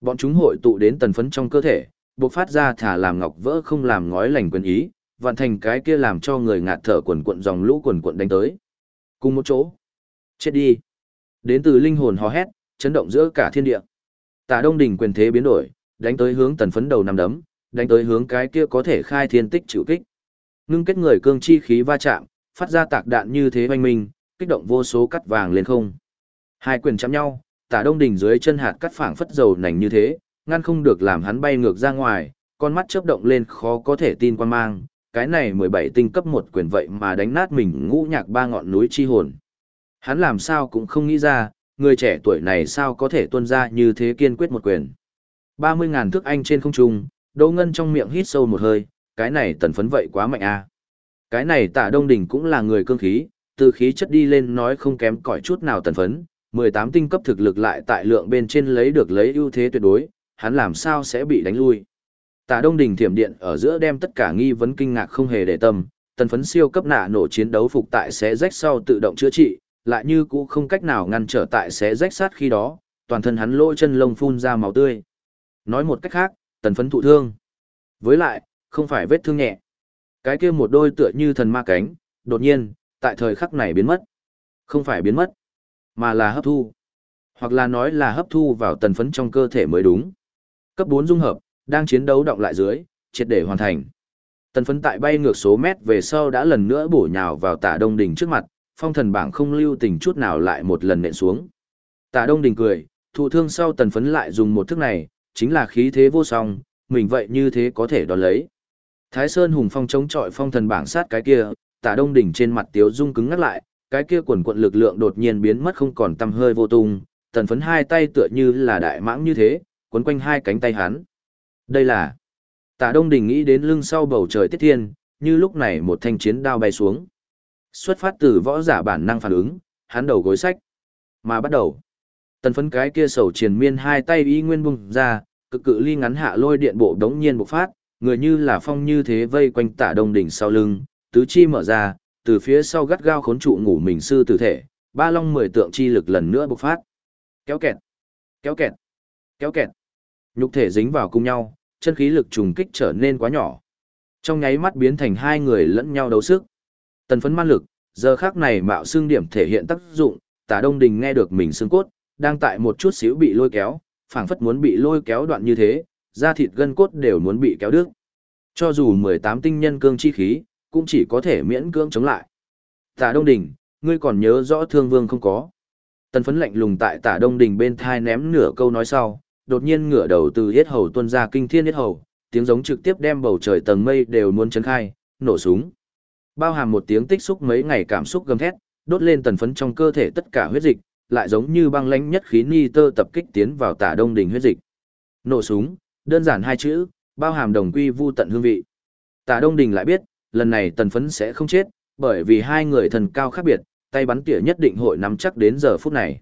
Bọn chúng hội tụ đến tần phấn trong cơ thể, bộc phát ra thả làm ngọc vỡ không làm ngói lành quyền ý, vạn thành cái kia làm cho người ngạt thở quần cuộn dòng lũ quần cuộn đánh tới. Cùng một chỗ. Chết đi. Đến từ linh hồn hò hét, chấn động giữa cả thiên địa. Tả Đông Đình quyền thế biến đổi, đánh tới hướng tần phấn đầu năm đấm, đánh tới hướng cái kia có thể khai thiên tích chịu kích. Ngưng kết người cương chi khí va chạm, phát ra tạc đạn như thế hoành minh, kích động vô số cắt vàng lên không. Hai quyền chạm nhau, Tả Đông Đình dưới chân hạt cắt phảng phất dầu nành như thế, ngăn không được làm hắn bay ngược ra ngoài, con mắt chớp động lên khó có thể tin quan mang, cái này 17 tinh cấp một quyền vậy mà đánh nát mình ngũ nhạc ba ngọn núi chi hồn. Hắn làm sao cũng không nghĩ ra, người trẻ tuổi này sao có thể tuân ra như thế kiên quyết một quyền. 30.000 thước anh trên không trung, Đỗ Ngân trong miệng hít sâu một hơi, cái này tần phấn vậy quá mạnh a. Cái này Tạ Đông Đình cũng là người cương khí, từ khí chất đi lên nói không kém cỏi chút nào tần phấn, 18 tinh cấp thực lực lại tại lượng bên trên lấy được lấy ưu thế tuyệt đối, hắn làm sao sẽ bị đánh lui. Tạ Đông Đình thiểm điện ở giữa đem tất cả nghi vấn kinh ngạc không hề để tâm, tần phấn siêu cấp nạ nổ chiến đấu phục tại sẽ rách sau tự động chữa trị, lại như cũ không cách nào ngăn trở tại sẽ rách sát khi đó, toàn thân hắn lỗ chân lông phun ra máu tươi. Nói một cách khác, tần phấn thụ thương. Với lại, không phải vết thương nhẹ. Cái kia một đôi tựa như thần ma cánh, đột nhiên, tại thời khắc này biến mất. Không phải biến mất, mà là hấp thu. Hoặc là nói là hấp thu vào tần phấn trong cơ thể mới đúng. Cấp 4 dung hợp, đang chiến đấu động lại dưới, triệt để hoàn thành. Tần phấn tại bay ngược số mét về sau đã lần nữa bổ nhào vào tả đông đỉnh trước mặt, phong thần bảng không lưu tình chút nào lại một lần nện xuống. Tả đông đỉnh cười, thụ thương sau tần phấn lại dùng một thức này, chính là khí thế vô song, mình vậy như thế có thể đón lấy. Thái Sơn hùng phong chống chọi phong thần bảng sát cái kia, tả đông đỉnh trên mặt tiếu dung cứng ngắt lại, cái kia quần quận lực lượng đột nhiên biến mất không còn tăm hơi vô tung, tần phấn hai tay tựa như là đại mãng như thế, quấn quanh hai cánh tay hắn. Đây là tả đông đình nghĩ đến lưng sau bầu trời tiết thiên, như lúc này một thanh chiến đao bay xuống. Xuất phát từ võ giả bản năng phản ứng, hắn đầu gối sách. Mà bắt đầu. Tần phấn cái kia sầu triền miên hai tay y nguyên bùng ra, cực cự ly ngắn hạ lôi điện bộ đống nhiên bộc phát, người như là phong như thế vây quanh tả đông đỉnh sau lưng, tứ chi mở ra, từ phía sau gắt gao khốn trụ ngủ mình sư tử thể, ba long mười tượng chi lực lần nữa bộc phát. Kéo kẹt, kéo kẹt, kéo kẹt. Nhục thể dính vào cùng nhau, chân khí lực trùng kích trở nên quá nhỏ. Trong nháy mắt biến thành hai người lẫn nhau đấu sức. Tần phấn man lực, giờ khác này mạo xương điểm thể hiện tác dụng, tả đông đình nghe được mình xương cốt, đang tại một chút xíu bị lôi kéo, phảng phất muốn bị lôi kéo đoạn như thế, da thịt gân cốt đều muốn bị kéo đứt. Cho dù 18 tinh nhân cương chi khí, cũng chỉ có thể miễn cưỡng chống lại. Tả Đông Đình, ngươi còn nhớ rõ thương vương không có. Tần phấn lạnh lùng tại tả Đông Đình bên thai ném nửa câu nói sau, đột nhiên ngửa đầu từ yết hầu tuân ra kinh thiên yết hầu, tiếng giống trực tiếp đem bầu trời tầng mây đều muốn chấn khai, nổ súng. Bao hàm một tiếng tích xúc mấy ngày cảm xúc gầm thét, đốt lên tần phấn trong cơ thể tất cả huyết dịch, lại giống như băng lãnh nhất khí ni tơ tập kích tiến vào tả đông đình huyết dịch. Nổ súng, đơn giản hai chữ, bao hàm đồng quy vu tận hương vị. Tả đông đình lại biết, lần này tần phấn sẽ không chết, bởi vì hai người thần cao khác biệt, tay bắn tỉa nhất định hội nắm chắc đến giờ phút này.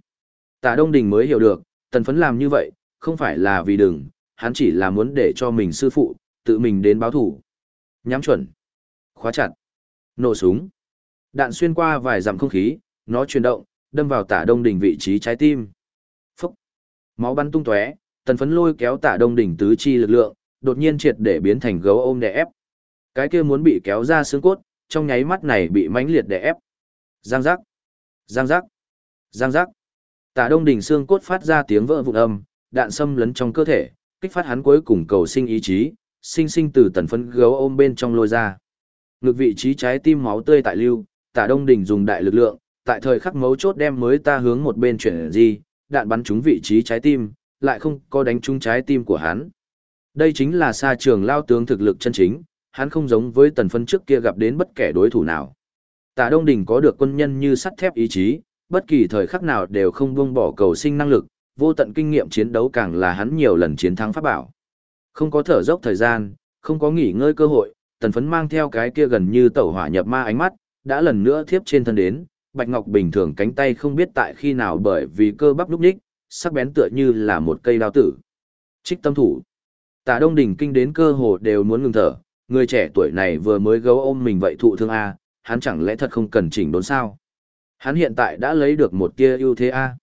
Tả đông đình mới hiểu được, tần phấn làm như vậy, không phải là vì đừng, hắn chỉ là muốn để cho mình sư phụ, tự mình đến báo thủ. Nhắm chuẩn. Khóa chặt. Nổ súng. Đạn xuyên qua vài dặm không khí, nó chuyển động, đâm vào tả đông đỉnh vị trí trái tim. Phúc! Máu bắn tung tóe, tần phấn lôi kéo tả đông đỉnh tứ chi lực lượng, đột nhiên triệt để biến thành gấu ôm đè ép. Cái kia muốn bị kéo ra xương cốt, trong nháy mắt này bị mãnh liệt đè ép. Giang giác! Giang giác! Giang giác! Tả đông đỉnh xương cốt phát ra tiếng vỡ vụn âm, đạn xâm lấn trong cơ thể, kích phát hắn cuối cùng cầu sinh ý chí, sinh sinh từ tần phấn gấu ôm bên trong lôi ra. Ngược vị trí trái tim máu tươi tại lưu, tả đông đỉnh dùng đại lực lượng, tại thời khắc mấu chốt đem mới ta hướng một bên chuyển gì, đạn bắn trúng vị trí trái tim, lại không có đánh trúng trái tim của hắn. Đây chính là xa trường lao tướng thực lực chân chính, hắn không giống với tần phân trước kia gặp đến bất kể đối thủ nào. Tạ Đông Đình có được quân nhân như sắt thép ý chí, bất kỳ thời khắc nào đều không buông bỏ cầu sinh năng lực, vô tận kinh nghiệm chiến đấu càng là hắn nhiều lần chiến thắng pháp bảo. Không có thở dốc thời gian, không có nghỉ ngơi cơ hội, tần phấn mang theo cái kia gần như tẩu hỏa nhập ma ánh mắt, đã lần nữa thiếp trên thân đến, Bạch Ngọc bình thường cánh tay không biết tại khi nào bởi vì cơ bắp lúc nhích, sắc bén tựa như là một cây đao tử. Trích tâm thủ. Tả Đông Đình kinh đến cơ hồ đều muốn ngừng thở, người trẻ tuổi này vừa mới gấu ôm mình vậy thụ thương A, hắn chẳng lẽ thật không cần chỉnh đốn sao? Hắn hiện tại đã lấy được một tia ưu thế A.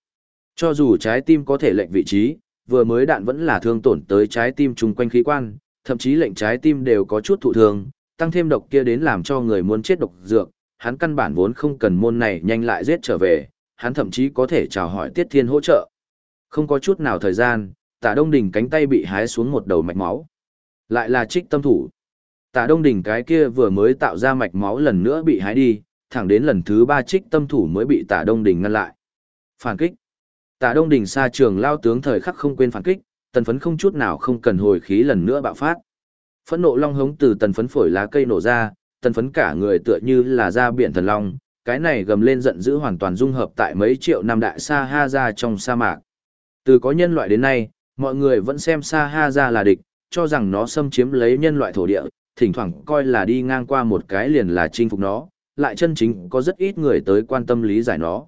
Cho dù trái tim có thể lệnh vị trí, vừa mới đạn vẫn là thương tổn tới trái tim chung quanh khí quan, thậm chí lệnh trái tim đều có chút thụ thương, tăng thêm độc kia đến làm cho người muốn chết độc dược, hắn căn bản vốn không cần môn này nhanh lại giết trở về, hắn thậm chí có thể chào hỏi Tiết Thiên hỗ trợ. Không có chút nào thời gian, Tả Đông Đình cánh tay bị hái xuống một đầu mạch máu. Lại là trích tâm thủ. Tả Đông Đình cái kia vừa mới tạo ra mạch máu lần nữa bị hái đi, thẳng đến lần thứ ba trích tâm thủ mới bị Tả Đông Đình ngăn lại. Phản kích. Tả Đông Đình xa trường lao tướng thời khắc không quên phản kích, tần phấn không chút nào không cần hồi khí lần nữa bạo phát. Phẫn nộ long hống từ tần phấn phổi lá cây nổ ra, tần phấn cả người tựa như là ra biển thần long, cái này gầm lên giận dữ hoàn toàn dung hợp tại mấy triệu năm đại sa ha ra trong sa mạc. Từ có nhân loại đến nay, mọi người vẫn xem sa ha ra là địch, cho rằng nó xâm chiếm lấy nhân loại thổ địa, thỉnh thoảng coi là đi ngang qua một cái liền là chinh phục nó, lại chân chính có rất ít người tới quan tâm lý giải nó.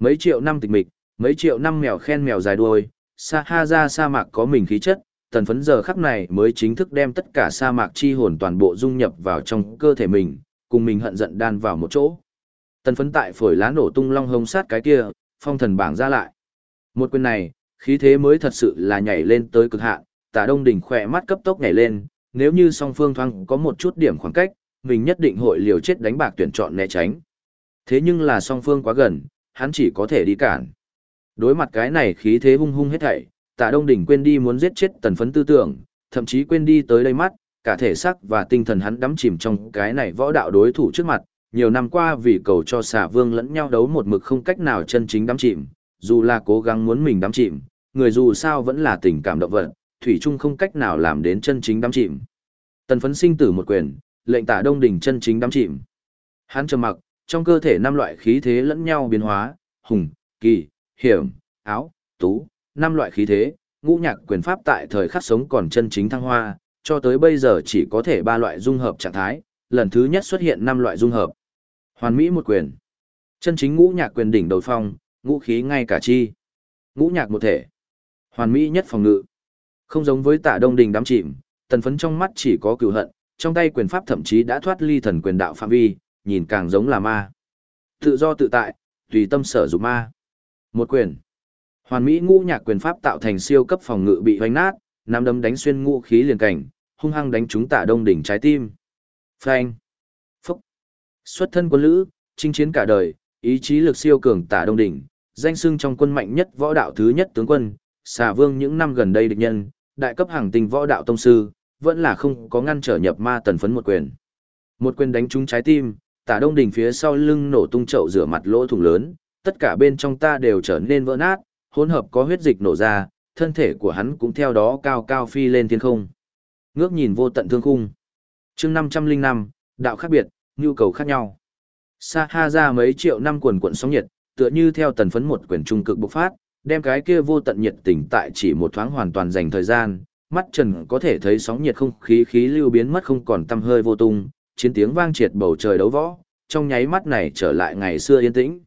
Mấy triệu năm tịch mịch, mấy triệu năm mèo khen mèo dài đuôi, sa ha ra sa mạc có mình khí chất, tần phấn giờ khắc này mới chính thức đem tất cả sa mạc chi hồn toàn bộ dung nhập vào trong cơ thể mình, cùng mình hận giận đan vào một chỗ. Tần phấn tại phổi lá nổ tung long hông sát cái kia, phong thần bảng ra lại. Một quyền này, khí thế mới thật sự là nhảy lên tới cực hạn, tả đông đỉnh khỏe mắt cấp tốc nhảy lên, nếu như song phương thoáng có một chút điểm khoảng cách, mình nhất định hội liều chết đánh bạc tuyển chọn né tránh. Thế nhưng là song phương quá gần, hắn chỉ có thể đi cản. Đối mặt cái này khí thế hung hung hết thảy, Tạ Đông Đỉnh quên đi muốn giết chết tần phấn tư tưởng, thậm chí quên đi tới đây mắt, cả thể xác và tinh thần hắn đắm chìm trong cái này võ đạo đối thủ trước mặt. Nhiều năm qua vì cầu cho xà vương lẫn nhau đấu một mực không cách nào chân chính đắm chìm, dù là cố gắng muốn mình đắm chìm, người dù sao vẫn là tình cảm động vật, thủy chung không cách nào làm đến chân chính đắm chìm. Tần phấn sinh tử một quyền, lệnh Tạ Đông Đỉnh chân chính đắm chìm. Hắn trầm mặc, trong cơ thể năm loại khí thế lẫn nhau biến hóa, hùng, kỳ, hiểm, áo, tú, năm loại khí thế, ngũ nhạc quyền pháp tại thời khắc sống còn chân chính thăng hoa, cho tới bây giờ chỉ có thể ba loại dung hợp trạng thái, lần thứ nhất xuất hiện năm loại dung hợp. Hoàn mỹ một quyền. Chân chính ngũ nhạc quyền đỉnh đầu phong, ngũ khí ngay cả chi. Ngũ nhạc một thể. Hoàn mỹ nhất phòng ngự. Không giống với Tạ Đông Đình đám chìm, tần phấn trong mắt chỉ có cừu hận, trong tay quyền pháp thậm chí đã thoát ly thần quyền đạo phạm vi, nhìn càng giống là ma. Tự do tự tại, tùy tâm sở dụng ma. Một quyền. Hoàn mỹ ngũ nhạc quyền pháp tạo thành siêu cấp phòng ngự bị hoành nát, nắm đấm đánh xuyên ngũ khí liền cảnh, hung hăng đánh trúng Tạ Đông đỉnh trái tim. Phanh. Phúc. Xuất thân quân lữ, chinh chiến cả đời, ý chí lực siêu cường Tạ Đông đỉnh, danh xưng trong quân mạnh nhất võ đạo thứ nhất tướng quân, xà vương những năm gần đây địch nhân, đại cấp hàng tình võ đạo tông sư, vẫn là không có ngăn trở nhập ma tần phấn một quyền. Một quyền đánh trúng trái tim, Tả Đông đỉnh phía sau lưng nổ tung chậu rửa mặt lỗ thủng lớn, tất cả bên trong ta đều trở nên vỡ nát, hỗn hợp có huyết dịch nổ ra, thân thể của hắn cũng theo đó cao cao phi lên thiên không. Ngước nhìn vô tận thương khung. chương 505, đạo khác biệt, nhu cầu khác nhau. Sa ha ra mấy triệu năm quần quận sóng nhiệt, tựa như theo tần phấn một quyển trung cực bộc phát, đem cái kia vô tận nhiệt tỉnh tại chỉ một thoáng hoàn toàn dành thời gian, mắt trần có thể thấy sóng nhiệt không khí khí lưu biến mất không còn tăm hơi vô tung, chiến tiếng vang triệt bầu trời đấu võ, trong nháy mắt này trở lại ngày xưa yên tĩnh.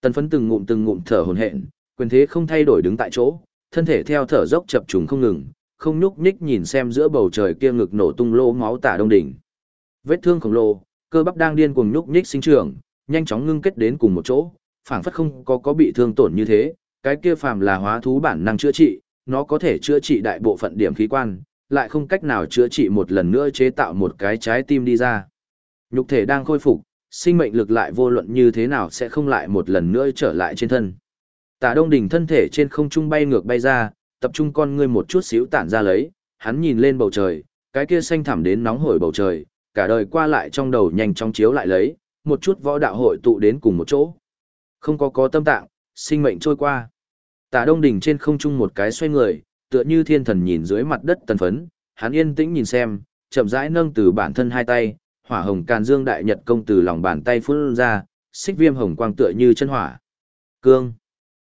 Tần phấn từng ngụm từng ngụm thở hồn hện, quyền thế không thay đổi đứng tại chỗ, thân thể theo thở dốc chập trùng không ngừng, không nhúc nhích nhìn xem giữa bầu trời kia ngực nổ tung lô máu tả đông đỉnh. Vết thương khổng lồ, cơ bắp đang điên cuồng nhúc nhích sinh trưởng, nhanh chóng ngưng kết đến cùng một chỗ, phảng phất không có có bị thương tổn như thế, cái kia phàm là hóa thú bản năng chữa trị, nó có thể chữa trị đại bộ phận điểm khí quan, lại không cách nào chữa trị một lần nữa chế tạo một cái trái tim đi ra. Nhục thể đang khôi phục, sinh mệnh lực lại vô luận như thế nào sẽ không lại một lần nữa trở lại trên thân. Tả Đông Đình thân thể trên không trung bay ngược bay ra, tập trung con ngươi một chút xíu tản ra lấy, hắn nhìn lên bầu trời, cái kia xanh thẳm đến nóng hổi bầu trời, cả đời qua lại trong đầu nhanh chóng chiếu lại lấy, một chút võ đạo hội tụ đến cùng một chỗ. Không có có tâm tạng, sinh mệnh trôi qua. Tả Đông Đình trên không trung một cái xoay người, tựa như thiên thần nhìn dưới mặt đất tần phấn, hắn yên tĩnh nhìn xem, chậm rãi nâng từ bản thân hai tay, hỏa hồng càn dương đại nhật công từ lòng bàn tay phun ra, xích viêm hồng quang tựa như chân hỏa. Cương.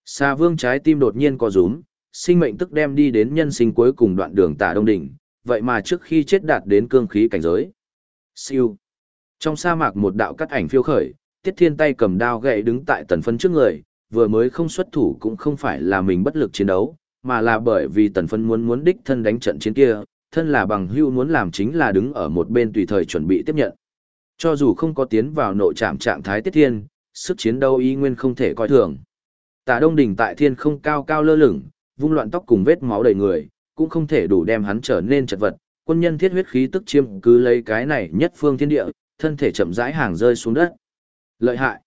Sa vương trái tim đột nhiên co rúm, sinh mệnh tức đem đi đến nhân sinh cuối cùng đoạn đường tả đông đỉnh, vậy mà trước khi chết đạt đến cương khí cảnh giới. Siêu. Trong sa mạc một đạo cắt ảnh phiêu khởi, tiết thiên tay cầm đao gậy đứng tại tần phân trước người, vừa mới không xuất thủ cũng không phải là mình bất lực chiến đấu, mà là bởi vì tần phân muốn muốn đích thân đánh trận chiến kia, thân là bằng hưu muốn làm chính là đứng ở một bên tùy thời chuẩn bị tiếp nhận. Cho dù không có tiến vào nội trạm trạng thái tiết thiên, sức chiến đấu y nguyên không thể coi thường. Tả Đông Đình tại thiên không cao cao lơ lửng, vung loạn tóc cùng vết máu đầy người, cũng không thể đủ đem hắn trở nên chật vật, quân nhân thiết huyết khí tức chiêm cứ lấy cái này nhất phương thiên địa, thân thể chậm rãi hàng rơi xuống đất. Lợi hại.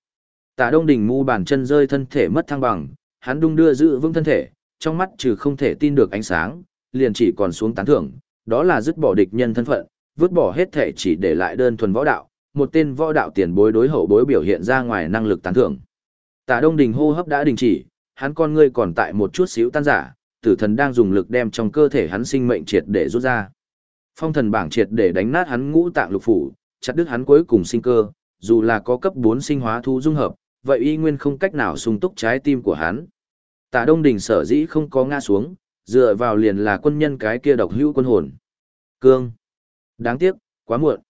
Tả Đông Đình mu bàn chân rơi thân thể mất thăng bằng, hắn đung đưa giữ vững thân thể, trong mắt trừ không thể tin được ánh sáng, liền chỉ còn xuống tán thưởng, đó là dứt bỏ địch nhân thân phận, vứt bỏ hết thể chỉ để lại đơn thuần võ đạo, một tên võ đạo tiền bối đối hậu bối biểu hiện ra ngoài năng lực tán thưởng. Tả Đông Đình hô hấp đã đình chỉ, hắn con ngươi còn tại một chút xíu tan giả, tử thần đang dùng lực đem trong cơ thể hắn sinh mệnh triệt để rút ra. Phong thần bảng triệt để đánh nát hắn ngũ tạng lục phủ, chặt đứt hắn cuối cùng sinh cơ, dù là có cấp 4 sinh hóa thu dung hợp, vậy y nguyên không cách nào sung túc trái tim của hắn. Tả Đông Đình sở dĩ không có ngã xuống, dựa vào liền là quân nhân cái kia độc hữu quân hồn. Cương. Đáng tiếc, quá muộn.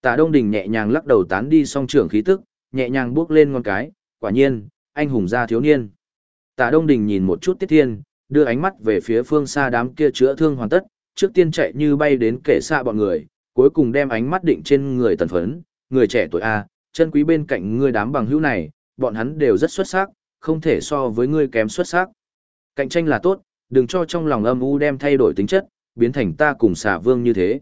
Tạ Đông Đình nhẹ nhàng lắc đầu tán đi song trưởng khí tức, nhẹ nhàng bước lên ngón cái, quả nhiên, anh hùng gia thiếu niên. Tạ Đông Đình nhìn một chút Tiết Thiên, đưa ánh mắt về phía phương xa đám kia chữa thương hoàn tất, trước tiên chạy như bay đến kể xa bọn người, cuối cùng đem ánh mắt định trên người tần phấn, người trẻ tuổi A, chân quý bên cạnh ngươi đám bằng hữu này, bọn hắn đều rất xuất sắc, không thể so với ngươi kém xuất sắc. Cạnh tranh là tốt, đừng cho trong lòng âm u đem thay đổi tính chất, biến thành ta cùng xà vương như thế.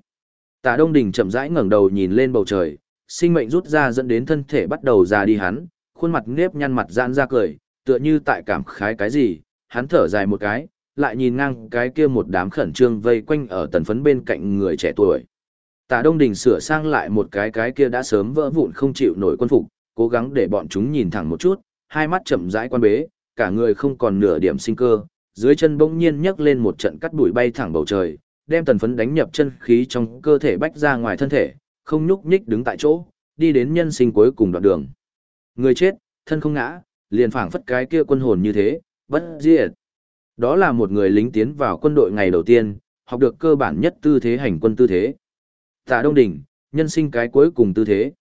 Tạ Đông Đình chậm rãi ngẩng đầu nhìn lên bầu trời, sinh mệnh rút ra dẫn đến thân thể bắt đầu già đi hắn, khuôn mặt nếp nhăn mặt giãn ra cười, tựa như tại cảm khái cái gì, hắn thở dài một cái, lại nhìn ngang cái kia một đám khẩn trương vây quanh ở tần phấn bên cạnh người trẻ tuổi. Tạ Đông Đình sửa sang lại một cái cái kia đã sớm vỡ vụn không chịu nổi quân phục, cố gắng để bọn chúng nhìn thẳng một chút, hai mắt chậm rãi quan bế, cả người không còn nửa điểm sinh cơ, dưới chân bỗng nhiên nhấc lên một trận cắt bụi bay thẳng bầu trời, đem tần phấn đánh nhập chân khí trong cơ thể bách ra ngoài thân thể, không nhúc nhích đứng tại chỗ, đi đến nhân sinh cuối cùng đoạn đường. Người chết, thân không ngã, liền phảng phất cái kia quân hồn như thế, bất diệt. Đó là một người lính tiến vào quân đội ngày đầu tiên, học được cơ bản nhất tư thế hành quân tư thế. Tạ Đông Đỉnh, nhân sinh cái cuối cùng tư thế.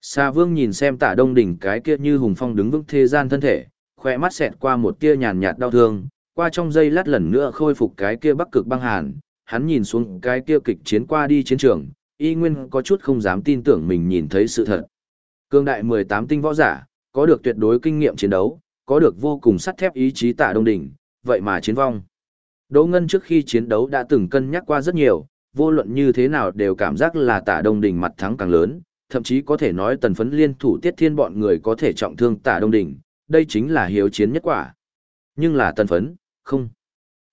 Sa Vương nhìn xem Tạ Đông Đỉnh cái kia như hùng phong đứng vững thế gian thân thể, khỏe mắt xẹt qua một tia nhàn nhạt đau thương, qua trong giây lát lần nữa khôi phục cái kia bắc cực băng hàn, hắn nhìn xuống cái kia kịch chiến qua đi chiến trường, y nguyên có chút không dám tin tưởng mình nhìn thấy sự thật. Cương đại 18 tinh võ giả, có được tuyệt đối kinh nghiệm chiến đấu, có được vô cùng sắt thép ý chí Tạ Đông Đỉnh, vậy mà chiến vong. Đỗ Ngân trước khi chiến đấu đã từng cân nhắc qua rất nhiều, vô luận như thế nào đều cảm giác là Tạ Đông Đỉnh mặt thắng càng lớn, thậm chí có thể nói tần phấn liên thủ tiết thiên bọn người có thể trọng thương Tạ Đông Đỉnh, đây chính là hiếu chiến nhất quả. Nhưng là tần phấn, không.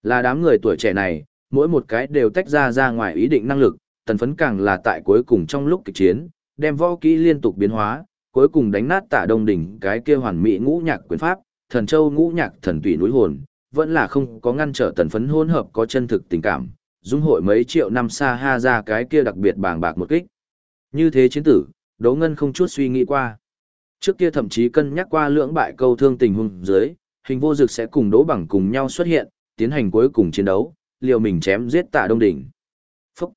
Là đám người tuổi trẻ này, mỗi một cái đều tách ra ra ngoài ý định năng lực, tần phấn càng là tại cuối cùng trong lúc kịch chiến, đem võ kỹ liên tục biến hóa, cuối cùng đánh nát Tạ Đông Đỉnh cái kia hoàn mỹ ngũ nhạc quyền pháp, thần châu ngũ nhạc thần tùy núi hồn, vẫn là không có ngăn trở tần phấn hỗn hợp có chân thực tình cảm, dung hội mấy triệu năm xa ha ra cái kia đặc biệt bàng bạc một kích. Như thế chiến tử, Đỗ Ngân không chút suy nghĩ qua. Trước kia thậm chí cân nhắc qua lưỡng bại câu thương tình hùng dưới, hình vô dực sẽ cùng Đỗ Bằng cùng nhau xuất hiện, tiến hành cuối cùng chiến đấu, liều mình chém giết Tạ Đông Đỉnh. Phúc!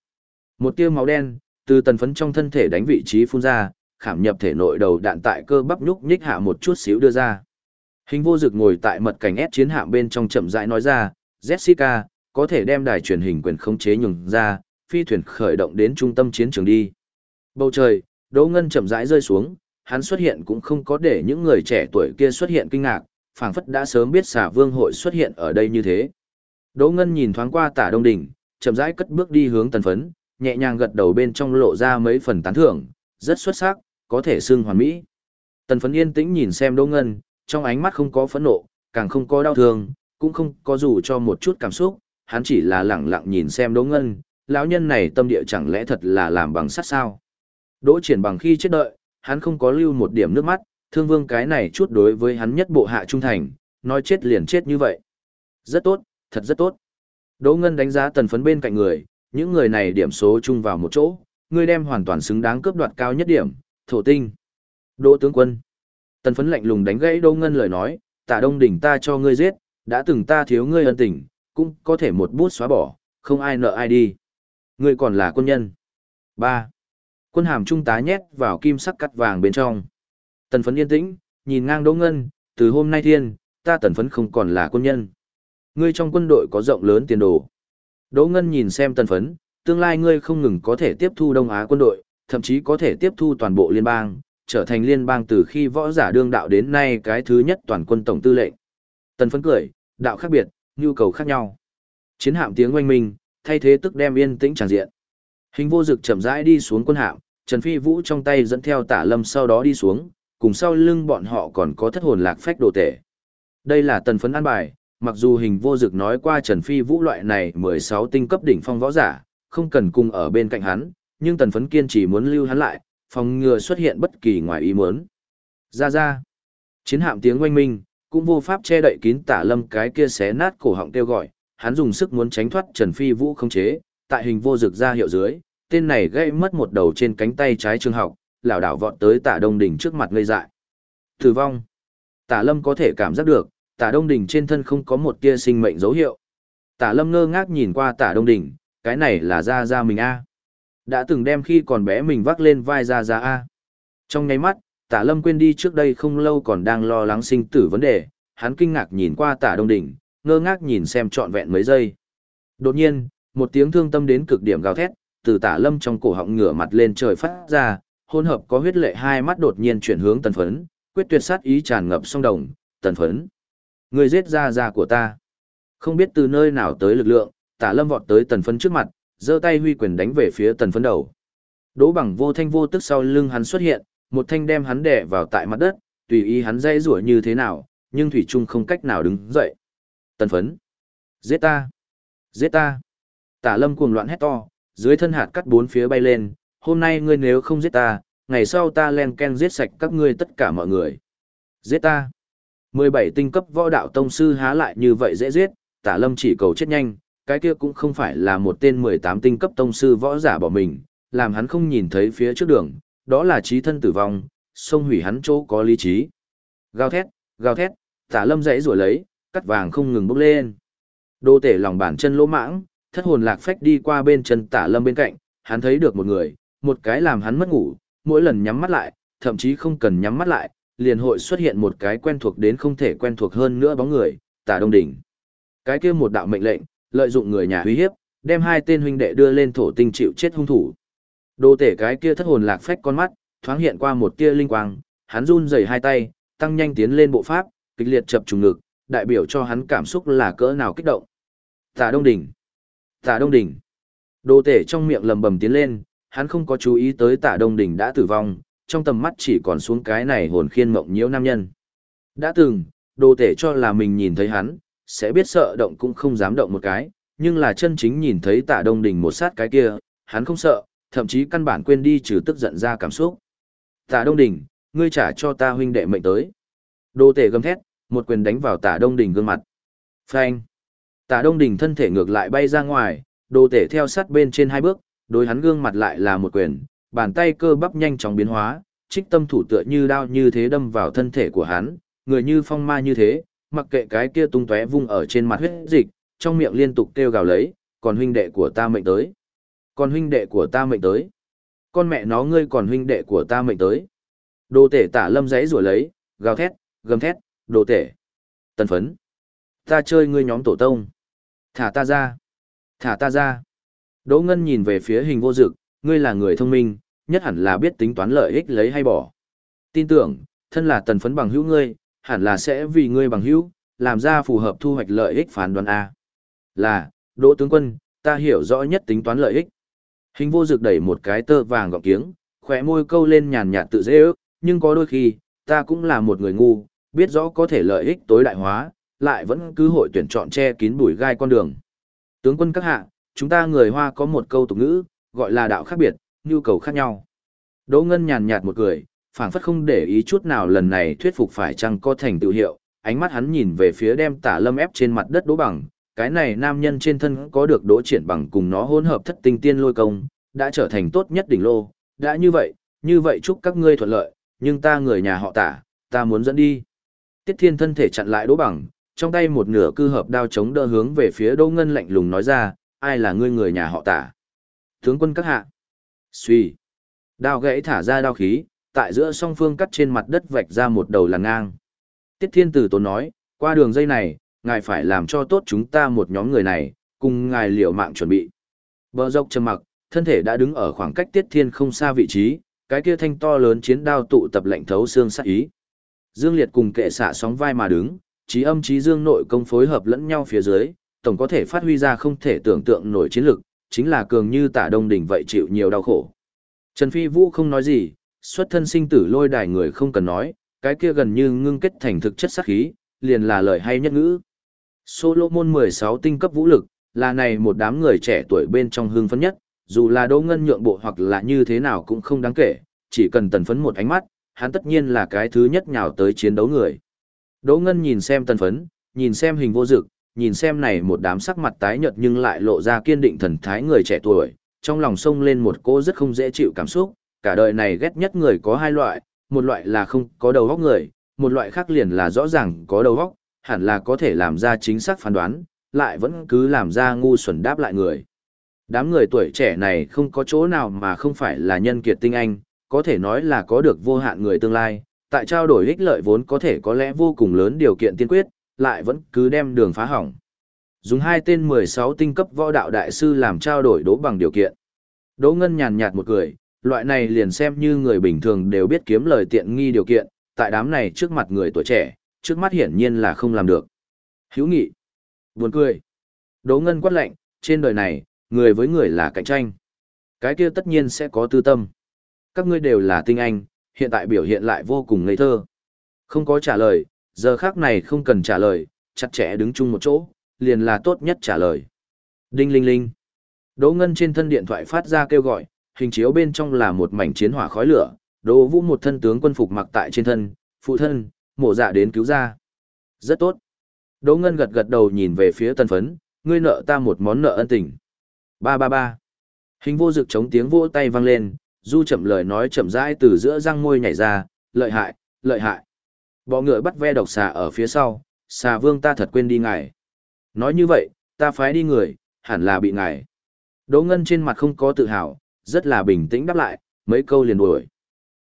Một tia máu đen từ tần phấn trong thân thể đánh vị trí phun ra, khảm nhập thể nội đầu đạn tại cơ bắp nhúc nhích hạ một chút xíu đưa ra. Hình vô dực ngồi tại mật cảnh ép chiến hạm bên trong chậm rãi nói ra, Jessica, có thể đem đài truyền hình quyền khống chế nhường ra, phi thuyền khởi động đến trung tâm chiến trường đi. Bầu trời, Đỗ Ngân chậm rãi rơi xuống, hắn xuất hiện cũng không có để những người trẻ tuổi kia xuất hiện kinh ngạc, phảng phất đã sớm biết xả vương hội xuất hiện ở đây như thế. Đỗ Ngân nhìn thoáng qua tả đông đỉnh, chậm rãi cất bước đi hướng tần phấn, nhẹ nhàng gật đầu bên trong lộ ra mấy phần tán thưởng, rất xuất sắc, có thể xưng hoàn mỹ. Tần phấn yên tĩnh nhìn xem Đỗ Ngân, trong ánh mắt không có phẫn nộ, càng không có đau thương, cũng không có dù cho một chút cảm xúc, hắn chỉ là lặng lặng nhìn xem Đỗ Ngân, lão nhân này tâm địa chẳng lẽ thật là làm bằng sắt sao? Đỗ triển bằng khi chết đợi, hắn không có lưu một điểm nước mắt, thương vương cái này chút đối với hắn nhất bộ hạ trung thành, nói chết liền chết như vậy. Rất tốt, thật rất tốt. Đỗ Ngân đánh giá tần phấn bên cạnh người, những người này điểm số chung vào một chỗ, ngươi đem hoàn toàn xứng đáng cướp đoạt cao nhất điểm, thổ tinh. Đỗ tướng quân. Tần phấn lạnh lùng đánh gãy Đỗ Ngân lời nói, tạ đông đỉnh ta cho ngươi giết, đã từng ta thiếu ngươi ân tình, cũng có thể một bút xóa bỏ, không ai nợ ai đi. Ngươi còn là quân nhân. 3. Quân hàm trung tá nhét vào kim sắc cắt vàng bên trong. Tần phấn yên tĩnh, nhìn ngang Đỗ Ngân, từ hôm nay thiên, ta tần phấn không còn là quân nhân. Ngươi trong quân đội có rộng lớn tiền đồ. Đỗ Ngân nhìn xem tần phấn, tương lai ngươi không ngừng có thể tiếp thu Đông Á quân đội, thậm chí có thể tiếp thu toàn bộ liên bang, trở thành liên bang từ khi võ giả đương đạo đến nay cái thứ nhất toàn quân tổng tư lệnh. Tần phấn cười, đạo khác biệt, nhu cầu khác nhau. Chiến hạm tiếng oanh minh, thay thế tức đem yên tĩnh tràn diện. Hình vô dực chậm rãi đi xuống quân hạm, Trần Phi Vũ trong tay dẫn theo tả lâm sau đó đi xuống, cùng sau lưng bọn họ còn có thất hồn lạc phách đồ tể. Đây là tần phấn an bài, mặc dù hình vô dực nói qua Trần Phi Vũ loại này 16 tinh cấp đỉnh phong võ giả, không cần cùng ở bên cạnh hắn, nhưng tần phấn kiên chỉ muốn lưu hắn lại, phòng ngừa xuất hiện bất kỳ ngoài ý muốn. Ra ra, chiến hạm tiếng oanh minh, cũng vô pháp che đậy kín tả lâm cái kia xé nát cổ họng kêu gọi, hắn dùng sức muốn tránh thoát Trần Phi Vũ không chế, tại hình vô dực ra hiệu dưới, tên này gây mất một đầu trên cánh tay trái trường học, lảo đảo vọt tới tả đông đỉnh trước mặt ngây dại. Tử vong. Tả lâm có thể cảm giác được, tả đông đỉnh trên thân không có một tia sinh mệnh dấu hiệu. Tả lâm ngơ ngác nhìn qua tả đông đỉnh, cái này là da da mình a Đã từng đem khi còn bé mình vác lên vai da da a Trong nháy mắt, tả lâm quên đi trước đây không lâu còn đang lo lắng sinh tử vấn đề, hắn kinh ngạc nhìn qua tả đông đỉnh, ngơ ngác nhìn xem trọn vẹn mấy giây. Đột nhiên, một tiếng thương tâm đến cực điểm gào thét, từ tả lâm trong cổ họng ngửa mặt lên trời phát ra, hỗn hợp có huyết lệ hai mắt đột nhiên chuyển hướng tần phấn, quyết tuyệt sát ý tràn ngập song đồng, tần phấn. Người giết ra ra của ta. Không biết từ nơi nào tới lực lượng, tả lâm vọt tới tần phấn trước mặt, giơ tay huy quyền đánh về phía tần phấn đầu. Đỗ bằng vô thanh vô tức sau lưng hắn xuất hiện, một thanh đem hắn đè vào tại mặt đất, tùy ý hắn dây rủa như thế nào, nhưng Thủy Trung không cách nào đứng dậy. Tần phấn. Giết ta. Giết ta. Tả lâm cuồng loạn hét to, dưới thân hạt cắt bốn phía bay lên, hôm nay ngươi nếu không giết ta, ngày sau ta len ken giết sạch các ngươi tất cả mọi người. Giết ta. 17 tinh cấp võ đạo tông sư há lại như vậy dễ giết, tả lâm chỉ cầu chết nhanh, cái kia cũng không phải là một tên 18 tinh cấp tông sư võ giả bỏ mình, làm hắn không nhìn thấy phía trước đường, đó là trí thân tử vong, xông hủy hắn chỗ có lý trí. Gào thét, gào thét, tả lâm dãy rủa lấy, cắt vàng không ngừng bốc lên. Đô tể lòng bàn chân lỗ mãng, thất hồn lạc phách đi qua bên chân tả lâm bên cạnh, hắn thấy được một người, một cái làm hắn mất ngủ, mỗi lần nhắm mắt lại, thậm chí không cần nhắm mắt lại, liền hội xuất hiện một cái quen thuộc đến không thể quen thuộc hơn nữa bóng người, tả đông đỉnh. Cái kia một đạo mệnh lệnh, lợi dụng người nhà uy hiếp, đem hai tên huynh đệ đưa lên thổ tinh chịu chết hung thủ. Đô tể cái kia thất hồn lạc phách con mắt, thoáng hiện qua một tia linh quang, hắn run rẩy hai tay, tăng nhanh tiến lên bộ pháp, kịch liệt chập trùng ngực, đại biểu cho hắn cảm xúc là cỡ nào kích động. Tả Đông Đỉnh. Tả Đông Đỉnh. Đồ tể trong miệng lầm bầm tiến lên, hắn không có chú ý tới Tả Đông Đình đã tử vong, trong tầm mắt chỉ còn xuống cái này hồn khiên mộng nhiễu nam nhân. Đã từng, đồ tể cho là mình nhìn thấy hắn, sẽ biết sợ động cũng không dám động một cái, nhưng là chân chính nhìn thấy Tả Đông Đình một sát cái kia, hắn không sợ, thậm chí căn bản quên đi trừ tức giận ra cảm xúc. Tả Đông Đình, ngươi trả cho ta huynh đệ mệnh tới. Đồ tể gầm thét, một quyền đánh vào tả đông đình gương mặt. Phanh. Tả đông đình thân thể ngược lại bay ra ngoài, đồ tể theo sát bên trên hai bước, đối hắn gương mặt lại là một quyền, bàn tay cơ bắp nhanh chóng biến hóa, trích tâm thủ tựa như đao như thế đâm vào thân thể của hắn, người như phong ma như thế, mặc kệ cái kia tung tóe vung ở trên mặt huyết dịch, trong miệng liên tục kêu gào lấy, còn huynh đệ của ta mệnh tới. Còn huynh đệ của ta mệnh tới. Con mẹ nó ngươi còn huynh đệ của ta mệnh tới. Đồ tể tả lâm giấy rủa lấy, gào thét, gầm thét, đồ tể. Tần phấn. Ta chơi ngươi nhóm tổ tông. Thả ta ra. Thả ta ra. Đỗ Ngân nhìn về phía hình vô dực, ngươi là người thông minh, nhất hẳn là biết tính toán lợi ích lấy hay bỏ. Tin tưởng, thân là tần phấn bằng hữu ngươi, hẳn là sẽ vì ngươi bằng hữu, làm ra phù hợp thu hoạch lợi ích phán đoán A. Là, Đỗ tướng quân, ta hiểu rõ nhất tính toán lợi ích. Hình vô dực đẩy một cái tơ vàng gọng kiếng, khỏe môi câu lên nhàn nhạt tự dễ ước, nhưng có đôi khi, ta cũng là một người ngu, biết rõ có thể lợi ích tối đại hóa, lại vẫn cứ hội tuyển chọn che kín bụi gai con đường. Tướng quân các hạ, chúng ta người Hoa có một câu tục ngữ, gọi là đạo khác biệt, nhu cầu khác nhau. Đỗ Ngân nhàn nhạt một cười, phảng phất không để ý chút nào lần này thuyết phục phải chăng có thành tựu hiệu, ánh mắt hắn nhìn về phía đem tả lâm ép trên mặt đất đỗ bằng, cái này nam nhân trên thân có được đỗ triển bằng cùng nó hỗn hợp thất tinh tiên lôi công, đã trở thành tốt nhất đỉnh lô, đã như vậy, như vậy chúc các ngươi thuận lợi, nhưng ta người nhà họ tả, ta muốn dẫn đi. Tiết Thiên thân thể chặn lại Đỗ Bằng, trong tay một nửa cư hợp đao chống đỡ hướng về phía Đỗ Ngân lạnh lùng nói ra, ai là ngươi người nhà họ tả? Tướng quân các hạ. Suy. Đao gãy thả ra đao khí, tại giữa song phương cắt trên mặt đất vạch ra một đầu làn ngang. Tiết Thiên Tử tốn nói, qua đường dây này, ngài phải làm cho tốt chúng ta một nhóm người này, cùng ngài liệu mạng chuẩn bị. Bờ dốc trầm mặc, thân thể đã đứng ở khoảng cách Tiết Thiên không xa vị trí, cái kia thanh to lớn chiến đao tụ tập lệnh thấu xương sát ý. Dương Liệt cùng kệ xạ sóng vai mà đứng, trí âm trí dương nội công phối hợp lẫn nhau phía dưới, tổng có thể phát huy ra không thể tưởng tượng nổi chiến lực, chính là cường như tả đông đỉnh vậy chịu nhiều đau khổ. Trần Phi Vũ không nói gì, xuất thân sinh tử lôi đài người không cần nói, cái kia gần như ngưng kết thành thực chất sát khí, liền là lời hay nhất ngữ. Solomon 16 tinh cấp vũ lực, là này một đám người trẻ tuổi bên trong hương phấn nhất, dù là Đỗ Ngân nhượng bộ hoặc là như thế nào cũng không đáng kể, chỉ cần tần phấn một ánh mắt, hắn tất nhiên là cái thứ nhất nhào tới chiến đấu người. Đỗ Ngân nhìn xem tần phấn, nhìn xem hình vô dực, nhìn xem này một đám sắc mặt tái nhợt nhưng lại lộ ra kiên định thần thái người trẻ tuổi, trong lòng sông lên một cô rất không dễ chịu cảm xúc, cả đời này ghét nhất người có hai loại, một loại là không có đầu óc người, một loại khác liền là rõ ràng có đầu óc, hẳn là có thể làm ra chính xác phán đoán, lại vẫn cứ làm ra ngu xuẩn đáp lại người. Đám người tuổi trẻ này không có chỗ nào mà không phải là nhân kiệt tinh anh, có thể nói là có được vô hạn người tương lai, tại trao đổi ích lợi vốn có thể có lẽ vô cùng lớn điều kiện tiên quyết, lại vẫn cứ đem đường phá hỏng. Dùng hai tên 16 tinh cấp võ đạo đại sư làm trao đổi đố bằng điều kiện. Đỗ Ngân nhàn nhạt một cười, loại này liền xem như người bình thường đều biết kiếm lời tiện nghi điều kiện, tại đám này trước mặt người tuổi trẻ, trước mắt hiển nhiên là không làm được. Hữu nghị. Buồn cười. Đỗ Ngân quát lạnh, trên đời này, người với người là cạnh tranh. Cái kia tất nhiên sẽ có tư tâm. Các ngươi đều là tinh anh, hiện tại biểu hiện lại vô cùng ngây thơ. Không có trả lời, giờ khác này không cần trả lời, chặt chẽ đứng chung một chỗ, liền là tốt nhất trả lời. Đinh linh linh. Đỗ Ngân trên thân điện thoại phát ra kêu gọi, hình chiếu bên trong là một mảnh chiến hỏa khói lửa, Đỗ Vũ một thân tướng quân phục mặc tại trên thân, phụ thân, mổ dạ đến cứu ra. Rất tốt. Đỗ Ngân gật gật đầu nhìn về phía tân phấn, ngươi nợ ta một món nợ ân tình. Ba ba ba. Hình vô dực chống tiếng vỗ tay vang lên, du chậm lời nói chậm rãi từ giữa răng môi nhảy ra, lợi hại, lợi hại. Bọ ngựa bắt ve độc xà ở phía sau, xà vương ta thật quên đi ngài. Nói như vậy, ta phái đi người, hẳn là bị ngài. Đỗ Ngân trên mặt không có tự hào, rất là bình tĩnh đáp lại, mấy câu liền đuổi.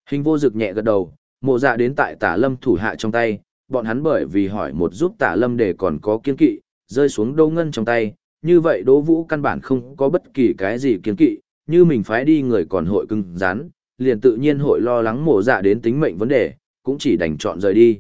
Hình vô dực nhẹ gật đầu, mộ dạ đến tại tả lâm thủ hạ trong tay, bọn hắn bởi vì hỏi một giúp tả lâm để còn có kiên kỵ, rơi xuống Đỗ Ngân trong tay, như vậy Đỗ Vũ căn bản không có bất kỳ cái gì kiên kỵ, như mình phái đi người còn hội cưng rán, liền tự nhiên hội lo lắng mộ dạ đến tính mệnh vấn đề, cũng chỉ đành chọn rời đi.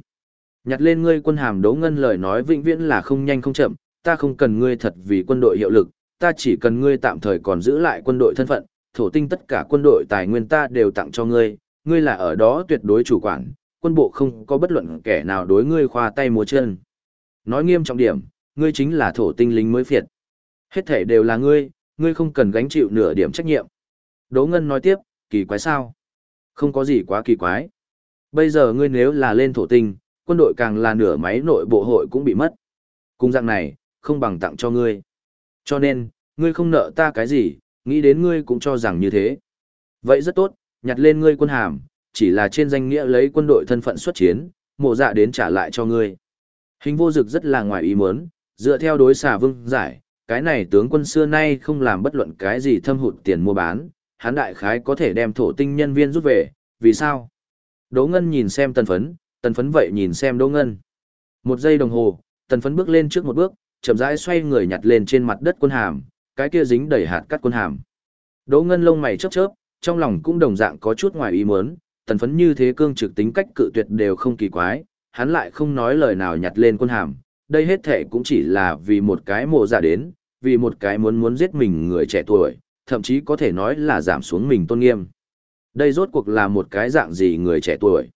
Nhặt lên ngươi quân hàm Đỗ Ngân lời nói vĩnh viễn là không nhanh không chậm, ta không cần ngươi thật vì quân đội hiệu lực, ta chỉ cần ngươi tạm thời còn giữ lại quân đội thân phận, thổ tinh tất cả quân đội tài nguyên ta đều tặng cho ngươi, ngươi là ở đó tuyệt đối chủ quản, quân bộ không có bất luận kẻ nào đối ngươi khoa tay múa chân. Nói nghiêm trọng điểm, ngươi chính là thổ tinh lính mới phiệt. Hết thể đều là ngươi, ngươi không cần gánh chịu nửa điểm trách nhiệm. Đỗ Ngân nói tiếp, kỳ quái sao? Không có gì quá kỳ quái. Bây giờ ngươi nếu là lên thổ tinh, quân đội càng là nửa máy nội bộ hội cũng bị mất. Cùng dạng này, không bằng tặng cho ngươi. Cho nên, ngươi không nợ ta cái gì, nghĩ đến ngươi cũng cho rằng như thế. Vậy rất tốt, nhặt lên ngươi quân hàm, chỉ là trên danh nghĩa lấy quân đội thân phận xuất chiến, mộ dạ đến trả lại cho ngươi. Hình vô dực rất là ngoài ý muốn, dựa theo đối xà vương giải, cái này tướng quân xưa nay không làm bất luận cái gì thâm hụt tiền mua bán, hắn đại khái có thể đem thổ tinh nhân viên rút về, vì sao? Đỗ Ngân nhìn xem tần phấn, tần phấn vậy nhìn xem Đỗ Ngân. Một giây đồng hồ, tần phấn bước lên trước một bước, chậm rãi xoay người nhặt lên trên mặt đất quân hàm, cái kia dính đầy hạt cắt quân hàm. Đỗ Ngân lông mày chớp chớp, trong lòng cũng đồng dạng có chút ngoài ý muốn, tần phấn như thế cương trực tính cách cự tuyệt đều không kỳ quái, hắn lại không nói lời nào nhặt lên quân hàm, đây hết thể cũng chỉ là vì một cái mộ giả đến, vì một cái muốn muốn giết mình người trẻ tuổi, thậm chí có thể nói là giảm xuống mình tôn nghiêm. Đây rốt cuộc là một cái dạng gì người trẻ tuổi.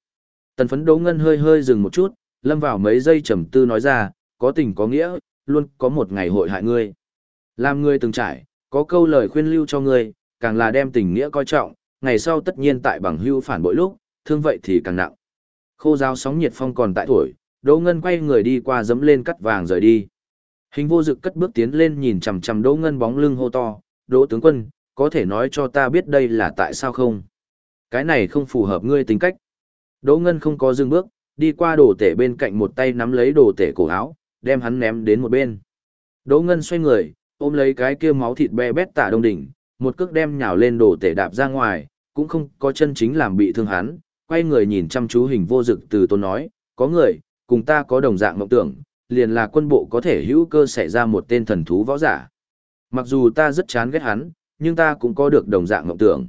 Tần phấn Đỗ Ngân hơi hơi dừng một chút, lâm vào mấy giây trầm tư nói ra, có tình có nghĩa, luôn có một ngày hội hại ngươi. Làm ngươi từng trải, có câu lời khuyên lưu cho ngươi, càng là đem tình nghĩa coi trọng, ngày sau tất nhiên tại bằng hưu phản bội lúc, thương vậy thì càng nặng. Khô giáo sóng nhiệt phong còn tại tuổi, Đỗ Ngân quay người đi qua dẫm lên cắt vàng rời đi. Hình vô dực cất bước tiến lên nhìn chằm chằm Đỗ Ngân bóng lưng hô to, "Đỗ tướng quân, có thể nói cho ta biết đây là tại sao không? Cái này không phù hợp ngươi tính cách." Đỗ Ngân không có dừng bước, đi qua đồ tể bên cạnh một tay nắm lấy đồ tể cổ áo, đem hắn ném đến một bên. Đỗ Ngân xoay người, ôm lấy cái kia máu thịt be bét tả đông đỉnh, một cước đem nhào lên đồ tể đạp ra ngoài, cũng không có chân chính làm bị thương hắn, quay người nhìn chăm chú hình vô dực từ tôn nói, có người, cùng ta có đồng dạng mộng tưởng, liền là quân bộ có thể hữu cơ xảy ra một tên thần thú võ giả. Mặc dù ta rất chán ghét hắn, nhưng ta cũng có được đồng dạng mộng tưởng.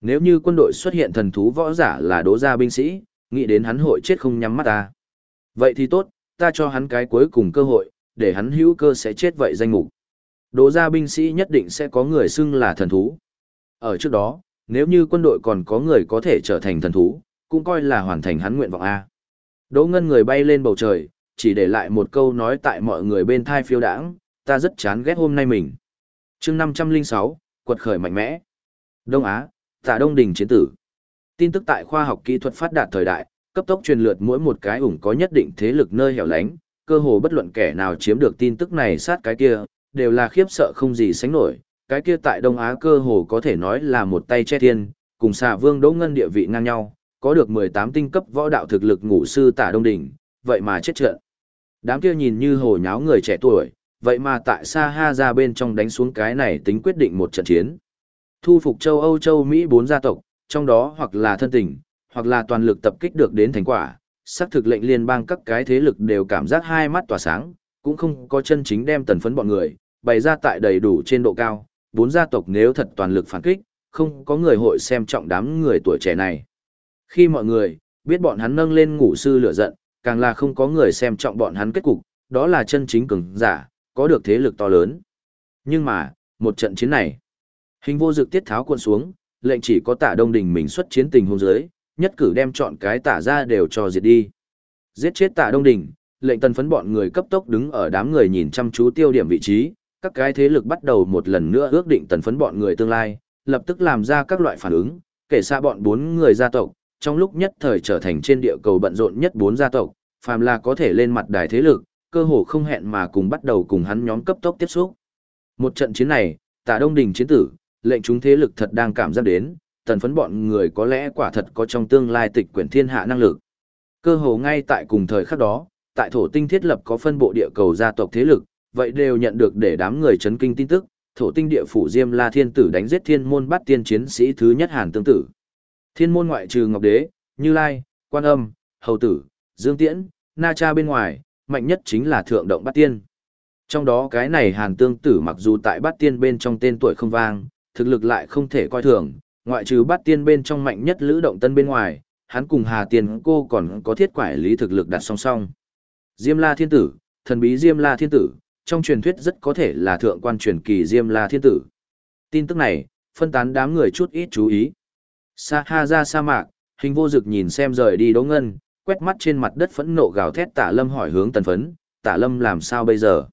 Nếu như quân đội xuất hiện thần thú võ giả là đố gia binh sĩ, nghĩ đến hắn hội chết không nhắm mắt ta. Vậy thì tốt, ta cho hắn cái cuối cùng cơ hội, để hắn hữu cơ sẽ chết vậy danh mục. Đố gia binh sĩ nhất định sẽ có người xưng là thần thú. Ở trước đó, nếu như quân đội còn có người có thể trở thành thần thú, cũng coi là hoàn thành hắn nguyện vọng A. Đỗ Ngân người bay lên bầu trời, chỉ để lại một câu nói tại mọi người bên thai phiêu đãng, ta rất chán ghét hôm nay mình. chương 506, quật khởi mạnh mẽ. Đông Á, Tả Đông Đình chiến tử. Tin tức tại khoa học kỹ thuật phát đạt thời đại, cấp tốc truyền lượt mỗi một cái ủng có nhất định thế lực nơi hẻo lánh, cơ hồ bất luận kẻ nào chiếm được tin tức này sát cái kia, đều là khiếp sợ không gì sánh nổi. Cái kia tại Đông Á cơ hồ có thể nói là một tay che thiên, cùng xà vương Đỗ Ngân địa vị ngang nhau, có được 18 tinh cấp võ đạo thực lực ngũ sư tả Đông Đỉnh, vậy mà chết trận. Đám kia nhìn như hồ nháo người trẻ tuổi, vậy mà tại Sa Ha ra bên trong đánh xuống cái này tính quyết định một trận chiến. Thu phục châu Âu châu Mỹ bốn gia tộc, trong đó hoặc là thân tình, hoặc là toàn lực tập kích được đến thành quả, xác thực lệnh liên bang các cái thế lực đều cảm giác hai mắt tỏa sáng, cũng không có chân chính đem tần phấn bọn người, bày ra tại đầy đủ trên độ cao, bốn gia tộc nếu thật toàn lực phản kích, không có người hội xem trọng đám người tuổi trẻ này. Khi mọi người biết bọn hắn nâng lên ngủ sư lửa giận, càng là không có người xem trọng bọn hắn kết cục, đó là chân chính cường giả, có được thế lực to lớn. Nhưng mà, một trận chiến này, hình vô dực tiết tháo quân xuống, lệnh chỉ có tả đông đình mình xuất chiến tình hôn giới, nhất cử đem chọn cái tả ra đều cho diệt đi. Giết chết tả đông đình, lệnh tần phấn bọn người cấp tốc đứng ở đám người nhìn chăm chú tiêu điểm vị trí, các cái thế lực bắt đầu một lần nữa ước định tần phấn bọn người tương lai, lập tức làm ra các loại phản ứng, kể xa bọn bốn người gia tộc, trong lúc nhất thời trở thành trên địa cầu bận rộn nhất bốn gia tộc, phàm là có thể lên mặt đài thế lực, cơ hồ không hẹn mà cùng bắt đầu cùng hắn nhóm cấp tốc tiếp xúc. Một trận chiến này, Tả Đông Đình chiến tử, lệnh chúng thế lực thật đang cảm giác đến, tần phấn bọn người có lẽ quả thật có trong tương lai tịch quyển thiên hạ năng lực. Cơ hồ ngay tại cùng thời khắc đó, tại thổ tinh thiết lập có phân bộ địa cầu gia tộc thế lực, vậy đều nhận được để đám người chấn kinh tin tức, thổ tinh địa phủ Diêm La Thiên Tử đánh giết thiên môn bắt tiên chiến sĩ thứ nhất Hàn Tương Tử. Thiên môn ngoại trừ Ngọc Đế, Như Lai, Quan Âm, Hầu Tử, Dương Tiễn, Na Cha bên ngoài, mạnh nhất chính là Thượng Động Bát Tiên. Trong đó cái này Hàn Tương Tử mặc dù tại Bát Tiên bên trong tên tuổi không vang, thực lực lại không thể coi thường, ngoại trừ Bát Tiên bên trong mạnh nhất Lữ Động Tân bên ngoài, hắn cùng Hà Tiên cô còn có thiết quải lý thực lực đặt song song. Diêm La Thiên Tử, thần bí Diêm La Thiên Tử, trong truyền thuyết rất có thể là thượng quan truyền kỳ Diêm La Thiên Tử. Tin tức này, phân tán đám người chút ít chú ý. Sa ha ra sa mạc, hình vô dực nhìn xem rời đi đỗ ngân, quét mắt trên mặt đất phẫn nộ gào thét tả lâm hỏi hướng tần phấn, tả lâm làm sao bây giờ?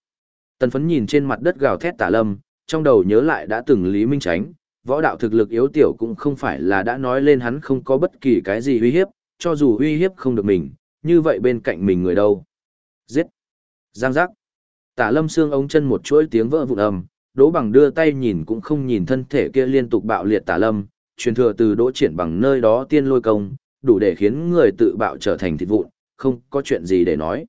Tần phấn nhìn trên mặt đất gào thét tả lâm, trong đầu nhớ lại đã từng Lý Minh Tránh, võ đạo thực lực yếu tiểu cũng không phải là đã nói lên hắn không có bất kỳ cái gì uy hiếp, cho dù uy hiếp không được mình, như vậy bên cạnh mình người đâu? Giết! Giang giác! Tả lâm xương ống chân một chuỗi tiếng vỡ vụn ầm, đỗ bằng đưa tay nhìn cũng không nhìn thân thể kia liên tục bạo liệt tả lâm, truyền thừa từ đỗ triển bằng nơi đó tiên lôi công, đủ để khiến người tự bạo trở thành thịt vụn, không có chuyện gì để nói.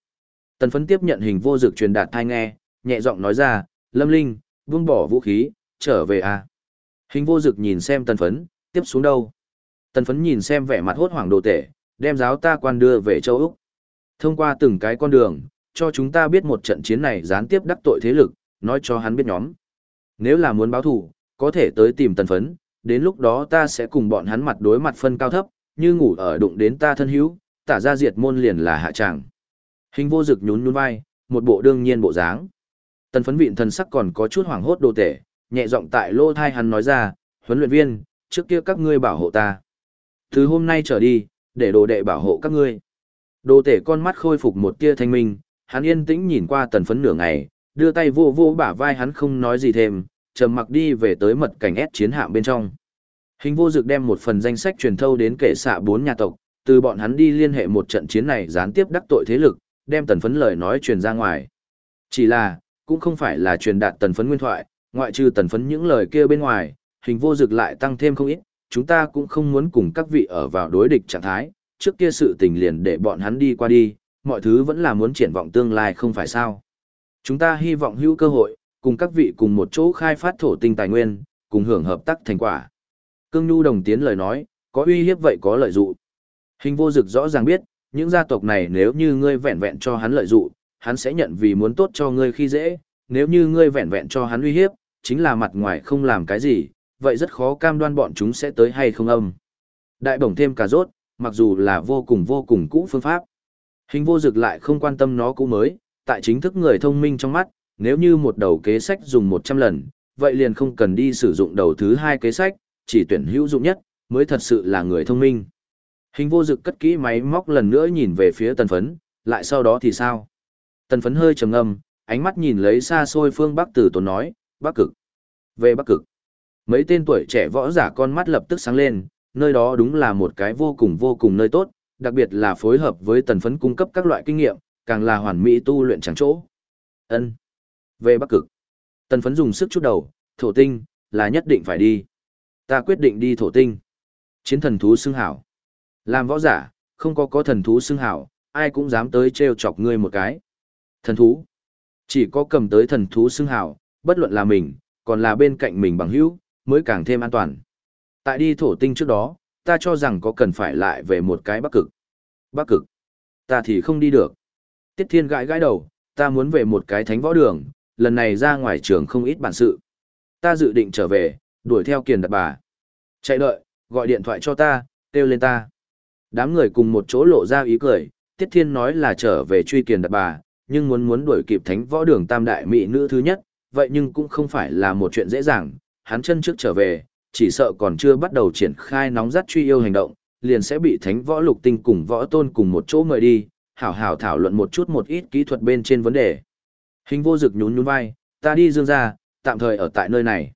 Tần phấn tiếp nhận hình vô dực truyền đạt thai nghe, nhẹ giọng nói ra, Lâm Linh, buông bỏ vũ khí, trở về à. Hình vô dực nhìn xem tần phấn, tiếp xuống đâu. Tần phấn nhìn xem vẻ mặt hốt hoảng đồ tể, đem giáo ta quan đưa về châu Úc. Thông qua từng cái con đường, cho chúng ta biết một trận chiến này gián tiếp đắc tội thế lực, nói cho hắn biết nhóm. Nếu là muốn báo thủ, có thể tới tìm tần phấn, đến lúc đó ta sẽ cùng bọn hắn mặt đối mặt phân cao thấp, như ngủ ở đụng đến ta thân hữu, tả ra diệt môn liền là hạ tràng. Hình vô dực nhún nhún vai, một bộ đương nhiên bộ dáng. Tần phấn vịn thần sắc còn có chút hoảng hốt đồ tể, nhẹ giọng tại lô thai hắn nói ra, huấn luyện viên, trước kia các ngươi bảo hộ ta. Từ hôm nay trở đi, để đồ đệ bảo hộ các ngươi. Đồ tể con mắt khôi phục một tia thanh minh, hắn yên tĩnh nhìn qua tần phấn nửa ngày, đưa tay vô vô bả vai hắn không nói gì thêm, trầm mặc đi về tới mật cảnh ép chiến hạm bên trong. Hình vô dực đem một phần danh sách truyền thâu đến kệ xạ bốn nhà tộc, từ bọn hắn đi liên hệ một trận chiến này gián tiếp đắc tội thế lực, đem tần phấn lời nói truyền ra ngoài. Chỉ là, cũng không phải là truyền đạt tần phấn nguyên thoại, ngoại trừ tần phấn những lời kia bên ngoài, hình vô dực lại tăng thêm không ít, chúng ta cũng không muốn cùng các vị ở vào đối địch trạng thái, trước kia sự tình liền để bọn hắn đi qua đi, mọi thứ vẫn là muốn triển vọng tương lai không phải sao. Chúng ta hy vọng hữu cơ hội, cùng các vị cùng một chỗ khai phát thổ tinh tài nguyên, cùng hưởng hợp tác thành quả. Cương Nhu đồng tiến lời nói, có uy hiếp vậy có lợi dụ. Hình vô dực rõ ràng biết, những gia tộc này nếu như ngươi vẹn vẹn cho hắn lợi dụ, hắn sẽ nhận vì muốn tốt cho ngươi khi dễ, nếu như ngươi vẹn vẹn cho hắn uy hiếp, chính là mặt ngoài không làm cái gì, vậy rất khó cam đoan bọn chúng sẽ tới hay không âm. Đại bổng thêm cà rốt, mặc dù là vô cùng vô cùng cũ phương pháp. Hình vô dực lại không quan tâm nó cũ mới, tại chính thức người thông minh trong mắt, nếu như một đầu kế sách dùng 100 lần, vậy liền không cần đi sử dụng đầu thứ hai kế sách, chỉ tuyển hữu dụng nhất, mới thật sự là người thông minh. Hình vô dực cất kỹ máy móc lần nữa nhìn về phía tần phấn, lại sau đó thì sao? Tần phấn hơi trầm ngâm, ánh mắt nhìn lấy xa xôi phương Bắc tử tốn nói, Bắc cực. Về Bắc cực. Mấy tên tuổi trẻ võ giả con mắt lập tức sáng lên, nơi đó đúng là một cái vô cùng vô cùng nơi tốt, đặc biệt là phối hợp với tần phấn cung cấp các loại kinh nghiệm, càng là hoàn mỹ tu luyện chẳng chỗ. ân Về Bắc cực. Tần phấn dùng sức chút đầu, thổ tinh, là nhất định phải đi. Ta quyết định đi thổ tinh. Chiến thần thú xưng hảo. Làm võ giả, không có có thần thú xưng hảo, ai cũng dám tới trêu chọc ngươi một cái. Thần thú. Chỉ có cầm tới thần thú xưng hào bất luận là mình, còn là bên cạnh mình bằng hữu, mới càng thêm an toàn. Tại đi thổ tinh trước đó, ta cho rằng có cần phải lại về một cái bắc cực. Bắc cực. Ta thì không đi được. Tiết thiên gãi gãi đầu, ta muốn về một cái thánh võ đường, lần này ra ngoài trường không ít bản sự. Ta dự định trở về, đuổi theo kiền đặt bà. Chạy đợi, gọi điện thoại cho ta, kêu lên ta. Đám người cùng một chỗ lộ ra ý cười, Tiết Thiên nói là trở về truy kiền đặt bà, nhưng muốn muốn đuổi kịp thánh võ đường tam đại mỹ nữ thứ nhất, vậy nhưng cũng không phải là một chuyện dễ dàng, hắn chân trước trở về, chỉ sợ còn chưa bắt đầu triển khai nóng rát truy yêu hành động, liền sẽ bị thánh võ lục tinh cùng võ tôn cùng một chỗ mời đi, hảo hảo thảo luận một chút một ít kỹ thuật bên trên vấn đề. Hình vô dực nhún nhún vai, ta đi dương ra, tạm thời ở tại nơi này.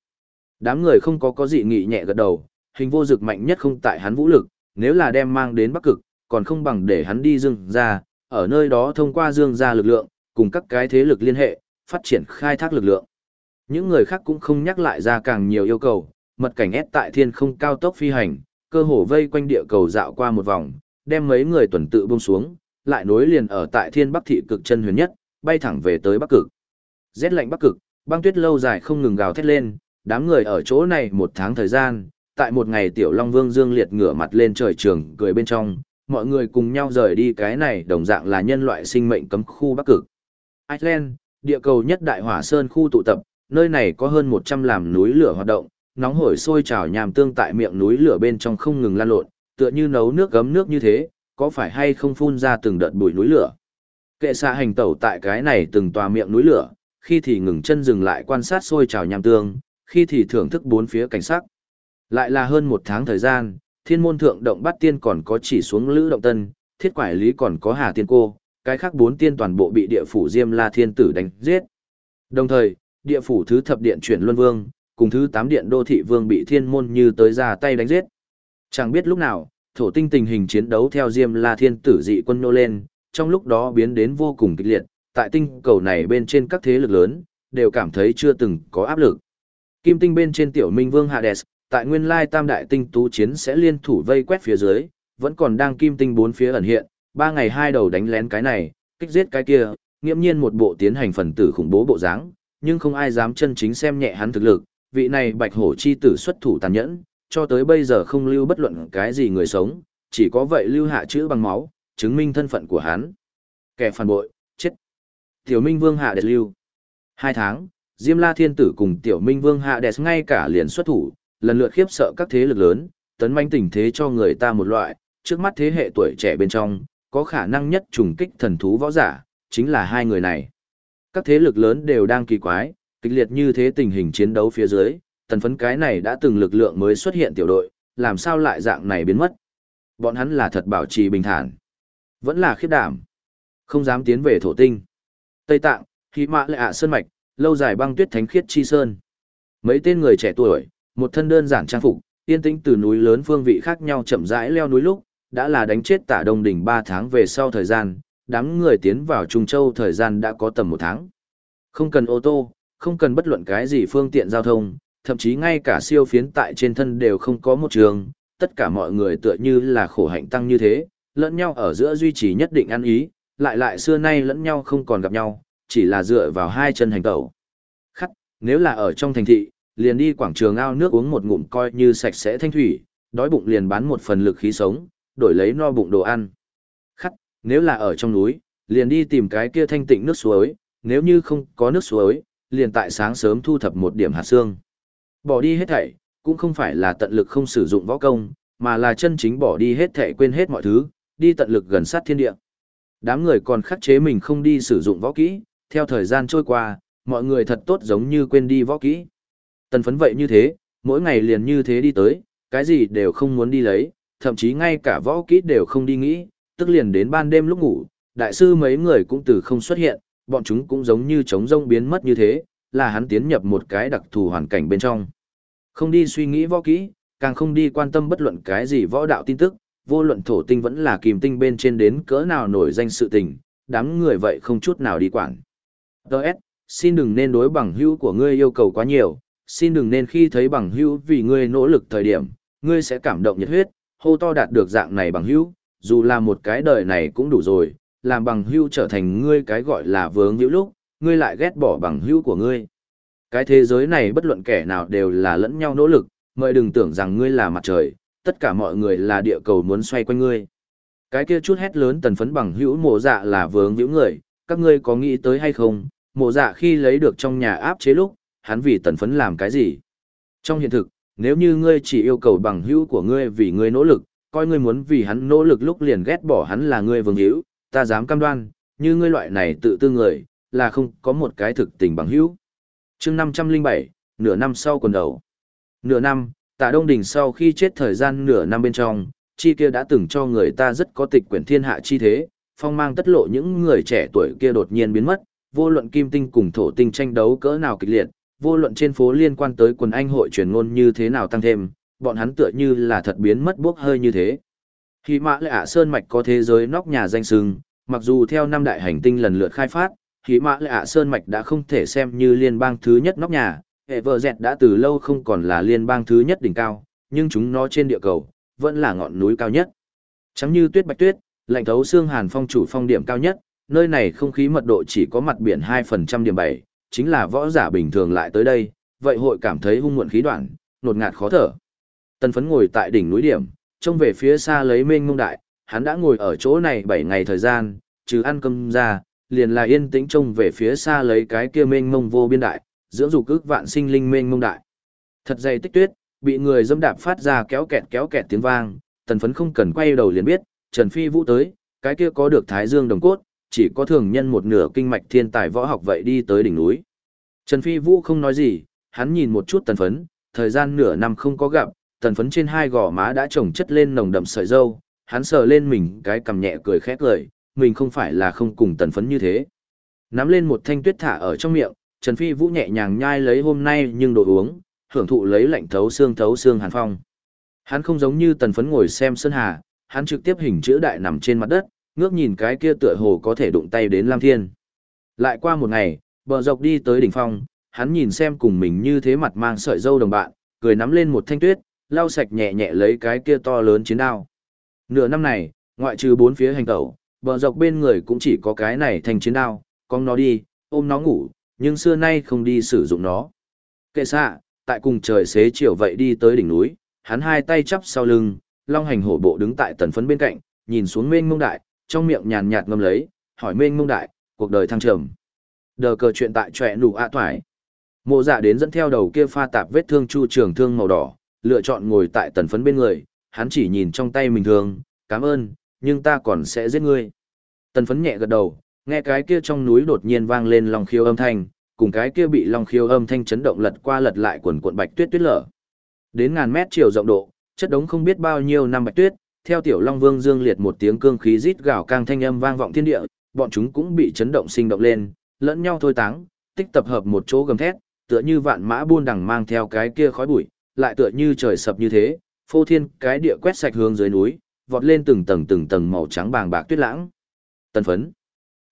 Đám người không có có dị nghị nhẹ gật đầu, hình vô dực mạnh nhất không tại hắn vũ lực, nếu là đem mang đến bắc cực, còn không bằng để hắn đi dương ra, ở nơi đó thông qua dương gia lực lượng, cùng các cái thế lực liên hệ, phát triển khai thác lực lượng. Những người khác cũng không nhắc lại ra càng nhiều yêu cầu, mật cảnh ép tại thiên không cao tốc phi hành, cơ hồ vây quanh địa cầu dạo qua một vòng, đem mấy người tuần tự buông xuống, lại nối liền ở tại thiên bắc thị cực chân huyền nhất, bay thẳng về tới bắc cực. Rét lạnh bắc cực, băng tuyết lâu dài không ngừng gào thét lên, đám người ở chỗ này một tháng thời gian, tại một ngày tiểu long vương dương liệt ngửa mặt lên trời trường cười bên trong, mọi người cùng nhau rời đi cái này đồng dạng là nhân loại sinh mệnh cấm khu bắc cực. Iceland, địa cầu nhất đại hỏa sơn khu tụ tập, nơi này có hơn 100 làm núi lửa hoạt động, nóng hổi sôi trào nhàm tương tại miệng núi lửa bên trong không ngừng lan lộn, tựa như nấu nước gấm nước như thế, có phải hay không phun ra từng đợt bụi núi lửa. Kệ xạ hành tẩu tại cái này từng tòa miệng núi lửa, khi thì ngừng chân dừng lại quan sát sôi trào nham tương, khi thì thưởng thức bốn phía cảnh sắc. Lại là hơn một tháng thời gian, thiên môn thượng động bắt tiên còn có chỉ xuống lữ động tân, thiết quải lý còn có hà tiên cô, cái khác bốn tiên toàn bộ bị địa phủ Diêm La Thiên Tử đánh giết. Đồng thời, địa phủ thứ thập điện chuyển luân vương, cùng thứ tám điện đô thị vương bị thiên môn như tới ra tay đánh giết. Chẳng biết lúc nào, thổ tinh tình hình chiến đấu theo Diêm La Thiên Tử dị quân nô lên, trong lúc đó biến đến vô cùng kịch liệt, tại tinh cầu này bên trên các thế lực lớn, đều cảm thấy chưa từng có áp lực. Kim tinh bên trên tiểu minh vương Hades, tại nguyên lai tam đại tinh tú chiến sẽ liên thủ vây quét phía dưới, vẫn còn đang kim tinh bốn phía ẩn hiện, ba ngày hai đầu đánh lén cái này, kích giết cái kia, nghiễm nhiên một bộ tiến hành phần tử khủng bố bộ dáng, nhưng không ai dám chân chính xem nhẹ hắn thực lực, vị này bạch hổ chi tử xuất thủ tàn nhẫn, cho tới bây giờ không lưu bất luận cái gì người sống, chỉ có vậy lưu hạ chữ bằng máu, chứng minh thân phận của hắn. Kẻ phản bội, chết. Tiểu Minh Vương hạ đệ lưu. Hai tháng, Diêm La Thiên Tử cùng Tiểu Minh Vương hạ đệ ngay cả liền xuất thủ, lần lượt khiếp sợ các thế lực lớn, tấn manh tình thế cho người ta một loại, trước mắt thế hệ tuổi trẻ bên trong, có khả năng nhất trùng kích thần thú võ giả, chính là hai người này. Các thế lực lớn đều đang kỳ quái, kịch liệt như thế tình hình chiến đấu phía dưới, tần phấn cái này đã từng lực lượng mới xuất hiện tiểu đội, làm sao lại dạng này biến mất. Bọn hắn là thật bảo trì bình thản. Vẫn là khiếp đảm. Không dám tiến về thổ tinh. Tây Tạng, Hy Mã Lệ ạ Sơn Mạch, lâu dài băng tuyết thánh khiết chi sơn. Mấy tên người trẻ tuổi, một thân đơn giản trang phục, yên tĩnh từ núi lớn phương vị khác nhau chậm rãi leo núi lúc, đã là đánh chết tả đông đỉnh 3 tháng về sau thời gian, đám người tiến vào Trung Châu thời gian đã có tầm một tháng. Không cần ô tô, không cần bất luận cái gì phương tiện giao thông, thậm chí ngay cả siêu phiến tại trên thân đều không có một trường, tất cả mọi người tựa như là khổ hạnh tăng như thế, lẫn nhau ở giữa duy trì nhất định ăn ý, lại lại xưa nay lẫn nhau không còn gặp nhau, chỉ là dựa vào hai chân hành tẩu. Khắc, nếu là ở trong thành thị, liền đi quảng trường ao nước uống một ngụm coi như sạch sẽ thanh thủy, đói bụng liền bán một phần lực khí sống, đổi lấy no bụng đồ ăn. Khắc, nếu là ở trong núi, liền đi tìm cái kia thanh tịnh nước suối, nếu như không có nước suối, liền tại sáng sớm thu thập một điểm hạt xương. Bỏ đi hết thảy, cũng không phải là tận lực không sử dụng võ công, mà là chân chính bỏ đi hết thảy quên hết mọi thứ, đi tận lực gần sát thiên địa. Đám người còn khắc chế mình không đi sử dụng võ kỹ, theo thời gian trôi qua, mọi người thật tốt giống như quên đi võ kỹ. Tần phấn vậy như thế, mỗi ngày liền như thế đi tới, cái gì đều không muốn đi lấy, thậm chí ngay cả võ kỹ đều không đi nghĩ, tức liền đến ban đêm lúc ngủ, đại sư mấy người cũng từ không xuất hiện, bọn chúng cũng giống như trống rông biến mất như thế, là hắn tiến nhập một cái đặc thù hoàn cảnh bên trong. Không đi suy nghĩ võ kỹ, càng không đi quan tâm bất luận cái gì võ đạo tin tức, vô luận thổ tinh vẫn là kìm tinh bên trên đến cỡ nào nổi danh sự tình, đám người vậy không chút nào đi quản. Đợt, xin đừng nên đối bằng hữu của ngươi yêu cầu quá nhiều, xin đừng nên khi thấy bằng hữu vì ngươi nỗ lực thời điểm, ngươi sẽ cảm động nhiệt huyết, hô to đạt được dạng này bằng hữu, dù là một cái đời này cũng đủ rồi, làm bằng hữu trở thành ngươi cái gọi là vướng hữu lúc, ngươi lại ghét bỏ bằng hữu của ngươi. Cái thế giới này bất luận kẻ nào đều là lẫn nhau nỗ lực, mời đừng tưởng rằng ngươi là mặt trời, tất cả mọi người là địa cầu muốn xoay quanh ngươi. Cái kia chút hét lớn tần phấn bằng hữu mộ dạ là vướng hữu người, các ngươi có nghĩ tới hay không, mộ dạ khi lấy được trong nhà áp chế lúc, hắn vì tần phấn làm cái gì? Trong hiện thực, nếu như ngươi chỉ yêu cầu bằng hữu của ngươi vì ngươi nỗ lực, coi ngươi muốn vì hắn nỗ lực lúc liền ghét bỏ hắn là ngươi vương hữu, ta dám cam đoan, như ngươi loại này tự tư người, là không có một cái thực tình bằng hữu. chương 507, nửa năm sau quần đầu. Nửa năm, tạ Đông Đình sau khi chết thời gian nửa năm bên trong, chi kia đã từng cho người ta rất có tịch quyển thiên hạ chi thế, phong mang tất lộ những người trẻ tuổi kia đột nhiên biến mất, vô luận kim tinh cùng thổ tinh tranh đấu cỡ nào kịch liệt, vô luận trên phố liên quan tới quần anh hội truyền ngôn như thế nào tăng thêm, bọn hắn tựa như là thật biến mất bước hơi như thế. Khi mã lệ ạ sơn mạch có thế giới nóc nhà danh sừng, mặc dù theo năm đại hành tinh lần lượt khai phát, khi mã lệ ạ sơn mạch đã không thể xem như liên bang thứ nhất nóc nhà, hệ vợ dẹt đã từ lâu không còn là liên bang thứ nhất đỉnh cao, nhưng chúng nó trên địa cầu, vẫn là ngọn núi cao nhất. Trắng như tuyết bạch tuyết, lạnh thấu xương hàn phong chủ phong điểm cao nhất, nơi này không khí mật độ chỉ có mặt biển 2% điểm 7, chính là võ giả bình thường lại tới đây, vậy hội cảm thấy hung muộn khí đoạn, nột ngạt khó thở. Tần phấn ngồi tại đỉnh núi điểm, trông về phía xa lấy mênh mông đại, hắn đã ngồi ở chỗ này 7 ngày thời gian, trừ ăn cơm ra, liền là yên tĩnh trông về phía xa lấy cái kia mênh mông vô biên đại, dưỡng dục ức vạn sinh linh mênh mông đại. Thật dày tích tuyết, bị người dâm đạp phát ra kéo kẹt kéo kẹt tiếng vang, tần phấn không cần quay đầu liền biết, Trần Phi Vũ tới, cái kia có được Thái Dương đồng cốt, chỉ có thường nhân một nửa kinh mạch thiên tài võ học vậy đi tới đỉnh núi. Trần Phi Vũ không nói gì, hắn nhìn một chút tần phấn, thời gian nửa năm không có gặp, tần phấn trên hai gò má đã trồng chất lên nồng đậm sợi dâu, hắn sờ lên mình cái cầm nhẹ cười khét lời, mình không phải là không cùng tần phấn như thế. Nắm lên một thanh tuyết thả ở trong miệng, Trần Phi Vũ nhẹ nhàng nhai lấy hôm nay nhưng đồ uống, hưởng thụ lấy lạnh thấu xương thấu xương hàn phong. Hắn không giống như tần phấn ngồi xem sơn hà, hắn trực tiếp hình chữ đại nằm trên mặt đất, ngước nhìn cái kia tựa hồ có thể đụng tay đến Lam Thiên. Lại qua một ngày, bờ dọc đi tới đỉnh phong, hắn nhìn xem cùng mình như thế mặt mang sợi dâu đồng bạn, cười nắm lên một thanh tuyết, lau sạch nhẹ nhẹ lấy cái kia to lớn chiến đao. Nửa năm này, ngoại trừ bốn phía hành tẩu, bờ dọc bên người cũng chỉ có cái này thành chiến đao, con nó đi, ôm nó ngủ, nhưng xưa nay không đi sử dụng nó. Kệ xạ, tại cùng trời xế chiều vậy đi tới đỉnh núi, hắn hai tay chắp sau lưng, long hành hổ bộ đứng tại tần phấn bên cạnh, nhìn xuống mênh mông đại, trong miệng nhàn nhạt ngâm lấy, hỏi mênh mông đại, cuộc đời thăng trầm. Đờ cờ chuyện tại trẻ nụ ạ thoải. Mộ dạ đến dẫn theo đầu kia pha tạp vết thương chu trường thương màu đỏ, lựa chọn ngồi tại tần phấn bên người, hắn chỉ nhìn trong tay mình thương, cảm ơn, nhưng ta còn sẽ giết ngươi. Tần phấn nhẹ gật đầu, nghe cái kia trong núi đột nhiên vang lên lòng khiêu âm thanh, cùng cái kia bị long khiêu âm thanh chấn động lật qua lật lại quần cuộn bạch tuyết tuyết lở. Đến ngàn mét chiều rộng độ, chất đống không biết bao nhiêu năm bạch tuyết, theo tiểu long vương dương liệt một tiếng cương khí rít gào càng thanh âm vang vọng thiên địa, bọn chúng cũng bị chấn động sinh động lên, lẫn nhau thôi táng, tích tập hợp một chỗ gầm thét, tựa như vạn mã buôn đằng mang theo cái kia khói bụi, lại tựa như trời sập như thế, phô thiên cái địa quét sạch hướng dưới núi, vọt lên từng tầng từng tầng màu trắng bàng bạc tuyết lãng. Tần phấn,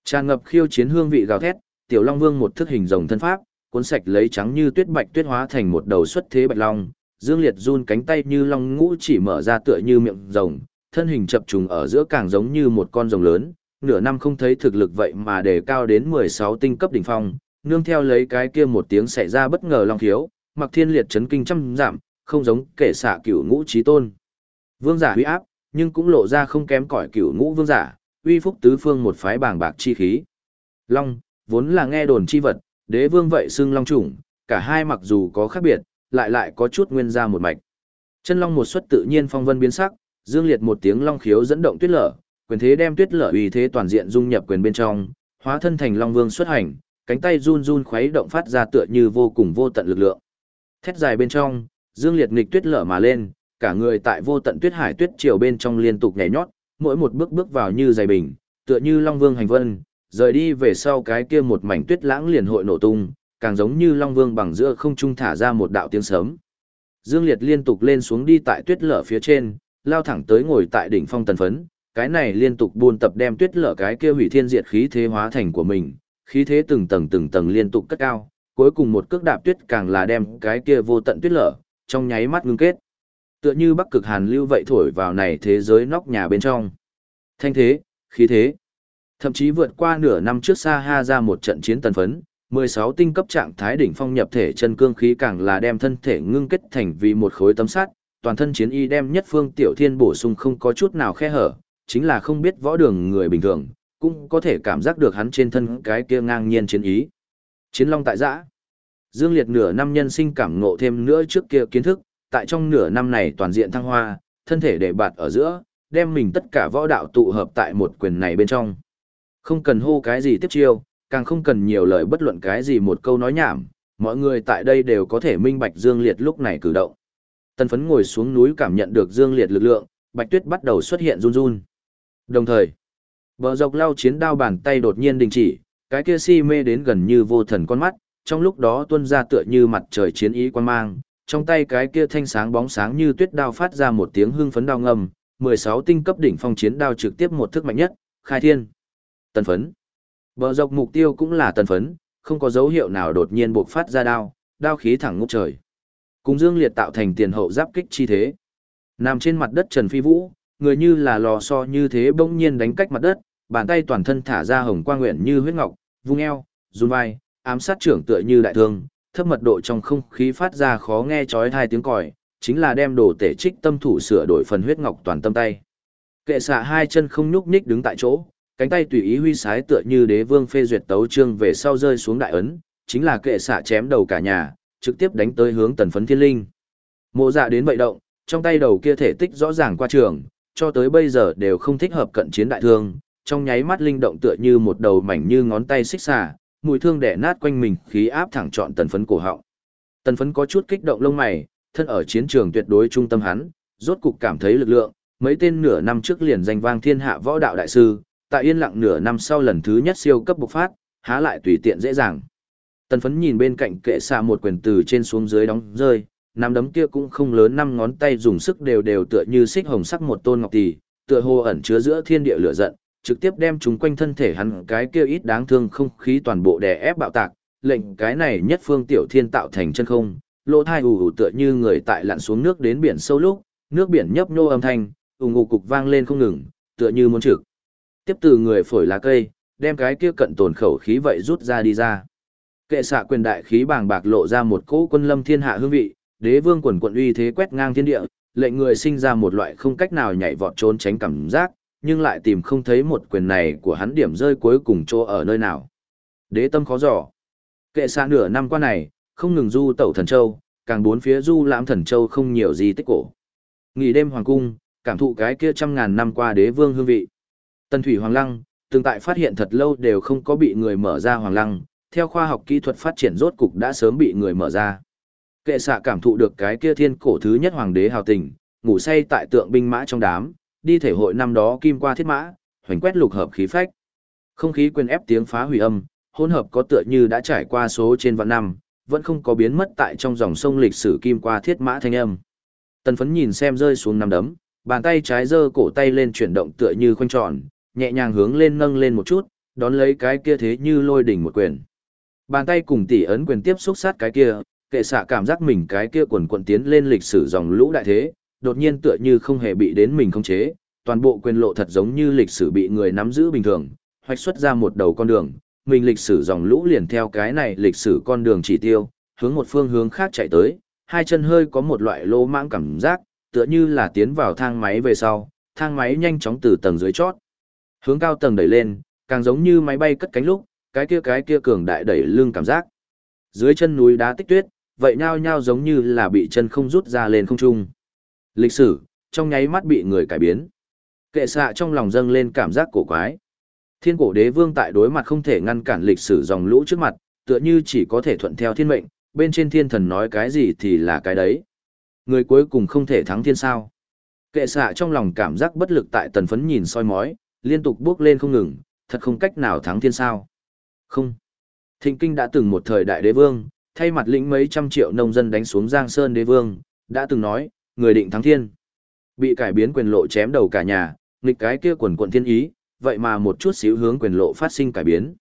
tràn ngập khiêu chiến hương vị gào thét, tiểu long vương một thức hình rồng thân pháp, cuốn sạch lấy trắng như tuyết bạch tuyết hóa thành một đầu xuất thế bạch long, dương liệt run cánh tay như long ngũ chỉ mở ra tựa như miệng rồng, thân hình chập trùng ở giữa càng giống như một con rồng lớn, nửa năm không thấy thực lực vậy mà đề cao đến 16 tinh cấp đỉnh phong, nương theo lấy cái kia một tiếng xảy ra bất ngờ long thiếu, mặc thiên liệt chấn kinh trăm giảm, không giống kể xạ cửu ngũ trí tôn. Vương giả huy áp, nhưng cũng lộ ra không kém cỏi cửu ngũ vương giả, uy phúc tứ phương một phái bàng bạc chi khí. Long, vốn là nghe đồn chi vật, đế vương vậy xưng long chủng, cả hai mặc dù có khác biệt, lại lại có chút nguyên ra một mạch. Chân long một xuất tự nhiên phong vân biến sắc, dương liệt một tiếng long khiếu dẫn động tuyết lở, quyền thế đem tuyết lở uy thế toàn diện dung nhập quyền bên trong, hóa thân thành long vương xuất hành, cánh tay run run khuấy động phát ra tựa như vô cùng vô tận lực lượng. Thét dài bên trong, dương liệt nghịch tuyết lở mà lên, cả người tại vô tận tuyết hải tuyết triều bên trong liên tục nhảy nhót, mỗi một bước bước vào như dày bình, tựa như long vương hành vân, rời đi về sau cái kia một mảnh tuyết lãng liền hội nổ tung, càng giống như long vương bằng giữa không trung thả ra một đạo tiếng sớm. Dương Liệt liên tục lên xuống đi tại tuyết lở phía trên, lao thẳng tới ngồi tại đỉnh phong tần phấn, cái này liên tục buôn tập đem tuyết lở cái kia hủy thiên diệt khí thế hóa thành của mình, khí thế từng tầng từng tầng liên tục cất cao, cuối cùng một cước đạp tuyết càng là đem cái kia vô tận tuyết lở, trong nháy mắt ngưng kết. Tựa như bắc cực hàn lưu vậy thổi vào này thế giới nóc nhà bên trong. Thanh thế, khí thế. Thậm chí vượt qua nửa năm trước xa ha ra một trận chiến tần phấn, 16 tinh cấp trạng thái đỉnh phong nhập thể chân cương khí càng là đem thân thể ngưng kết thành vì một khối tấm sắt, toàn thân chiến y đem nhất phương tiểu thiên bổ sung không có chút nào khe hở, chính là không biết võ đường người bình thường, cũng có thể cảm giác được hắn trên thân cái kia ngang nhiên chiến ý. Chiến long tại giã. Dương Liệt nửa năm nhân sinh cảm ngộ thêm nữa trước kia kiến thức, tại trong nửa năm này toàn diện thăng hoa, thân thể để bạt ở giữa, đem mình tất cả võ đạo tụ hợp tại một quyền này bên trong. Không cần hô cái gì tiếp chiêu, càng không cần nhiều lời bất luận cái gì một câu nói nhảm, mọi người tại đây đều có thể minh bạch Dương Liệt lúc này cử động. Tân phấn ngồi xuống núi cảm nhận được Dương Liệt lực lượng, Bạch Tuyết bắt đầu xuất hiện run run. Đồng thời, bờ dọc lao chiến đao bàn tay đột nhiên đình chỉ, cái kia si mê đến gần như vô thần con mắt, trong lúc đó tuân ra tựa như mặt trời chiến ý quan mang, trong tay cái kia thanh sáng bóng sáng như tuyết đao phát ra một tiếng hưng phấn đao ngầm, 16 tinh cấp đỉnh phong chiến đao trực tiếp một thức mạnh nhất, khai thiên. Tần phấn. Bờ dọc mục tiêu cũng là tần phấn, không có dấu hiệu nào đột nhiên bộc phát ra đao, đao khí thẳng ngút trời. Cùng dương liệt tạo thành tiền hậu giáp kích chi thế. Nằm trên mặt đất Trần Phi Vũ, người như là lò xo như thế bỗng nhiên đánh cách mặt đất, bàn tay toàn thân thả ra hồng quang nguyện như huyết ngọc, vung eo, run vai, ám sát trưởng tựa như đại thương, thấp mật độ trong không khí phát ra khó nghe chói tai tiếng còi, chính là đem đồ tể trích tâm thủ sửa đổi phần huyết ngọc toàn tâm tay. Kệ xạ hai chân không nhúc nhích đứng tại chỗ, cánh tay tùy ý huy sái tựa như đế vương phê duyệt tấu trương về sau rơi xuống đại ấn, chính là kệ xạ chém đầu cả nhà, trực tiếp đánh tới hướng tần phấn thiên linh. Mộ dạ đến vậy động, trong tay đầu kia thể tích rõ ràng qua trường, cho tới bây giờ đều không thích hợp cận chiến đại thương, trong nháy mắt linh động tựa như một đầu mảnh như ngón tay xích xà, mùi thương đẻ nát quanh mình khí áp thẳng trọn tần phấn cổ họng. Tần phấn có chút kích động lông mày, thân ở chiến trường tuyệt đối trung tâm hắn, rốt cục cảm thấy lực lượng, mấy tên nửa năm trước liền danh vang thiên hạ võ đạo đại sư, tại yên lặng nửa năm sau lần thứ nhất siêu cấp bộc phát, há lại tùy tiện dễ dàng. Tần phấn nhìn bên cạnh kệ xạ một quyền từ trên xuống dưới đóng rơi, nắm đấm kia cũng không lớn năm ngón tay dùng sức đều đều tựa như xích hồng sắc một tôn ngọc tỷ, tựa hồ ẩn chứa giữa thiên địa lửa giận, trực tiếp đem chúng quanh thân thể hắn cái kia ít đáng thương không khí toàn bộ đè ép bạo tạc, lệnh cái này nhất phương tiểu thiên tạo thành chân không, lỗ thai ù ù tựa như người tại lặn xuống nước đến biển sâu lúc, nước biển nhấp nhô âm thanh, ù ù cục vang lên không ngừng, tựa như muốn trực. Tiếp từ người phổi lá cây, đem cái kia cận tồn khẩu khí vậy rút ra đi ra. Kệ xạ quyền đại khí bàng bạc lộ ra một cỗ quân lâm thiên hạ hương vị, đế vương quần quận uy thế quét ngang thiên địa, lệnh người sinh ra một loại không cách nào nhảy vọt trốn tránh cảm giác, nhưng lại tìm không thấy một quyền này của hắn điểm rơi cuối cùng chỗ ở nơi nào. Đế tâm khó dò. Kệ xạ nửa năm qua này, không ngừng du tẩu thần châu, càng bốn phía du lãm thần châu không nhiều gì tích cổ. Nghỉ đêm hoàng cung, cảm thụ cái kia trăm ngàn năm qua đế vương hương vị. Tần thủy hoàng lăng, từng tại phát hiện thật lâu đều không có bị người mở ra hoàng lăng, theo khoa học kỹ thuật phát triển rốt cục đã sớm bị người mở ra. Kệ xạ cảm thụ được cái kia thiên cổ thứ nhất hoàng đế hào tình, ngủ say tại tượng binh mã trong đám, đi thể hội năm đó kim qua thiết mã, hoành quét lục hợp khí phách. Không khí quyền ép tiếng phá hủy âm, hỗn hợp có tựa như đã trải qua số trên vạn năm, vẫn không có biến mất tại trong dòng sông lịch sử kim qua thiết mã thanh âm. Tần phấn nhìn xem rơi xuống nằm đấm, bàn tay trái giơ cổ tay lên chuyển động tựa như khoanh tròn, nhẹ nhàng hướng lên nâng lên một chút, đón lấy cái kia thế như lôi đỉnh một quyền. Bàn tay cùng tỷ ấn quyền tiếp xúc sát cái kia, kệ xạ cảm giác mình cái kia quần quần tiến lên lịch sử dòng lũ đại thế, đột nhiên tựa như không hề bị đến mình không chế, toàn bộ quyền lộ thật giống như lịch sử bị người nắm giữ bình thường, hoạch xuất ra một đầu con đường, mình lịch sử dòng lũ liền theo cái này lịch sử con đường chỉ tiêu, hướng một phương hướng khác chạy tới, hai chân hơi có một loại lô mãng cảm giác, tựa như là tiến vào thang máy về sau, thang máy nhanh chóng từ tầng dưới chót, hướng cao tầng đẩy lên, càng giống như máy bay cất cánh lúc, cái kia cái kia cường đại đẩy lưng cảm giác. Dưới chân núi đá tích tuyết, vậy nhao nhao giống như là bị chân không rút ra lên không trung. Lịch sử, trong nháy mắt bị người cải biến. Kệ xạ trong lòng dâng lên cảm giác cổ quái. Thiên cổ đế vương tại đối mặt không thể ngăn cản lịch sử dòng lũ trước mặt, tựa như chỉ có thể thuận theo thiên mệnh, bên trên thiên thần nói cái gì thì là cái đấy. Người cuối cùng không thể thắng thiên sao. Kệ xạ trong lòng cảm giác bất lực tại tần phấn nhìn soi mói, liên tục bước lên không ngừng, thật không cách nào thắng thiên sao. Không. Thịnh kinh đã từng một thời đại đế vương, thay mặt lĩnh mấy trăm triệu nông dân đánh xuống Giang Sơn đế vương, đã từng nói, người định thắng thiên. Bị cải biến quyền lộ chém đầu cả nhà, nghịch cái kia quần quận thiên ý, vậy mà một chút xíu hướng quyền lộ phát sinh cải biến.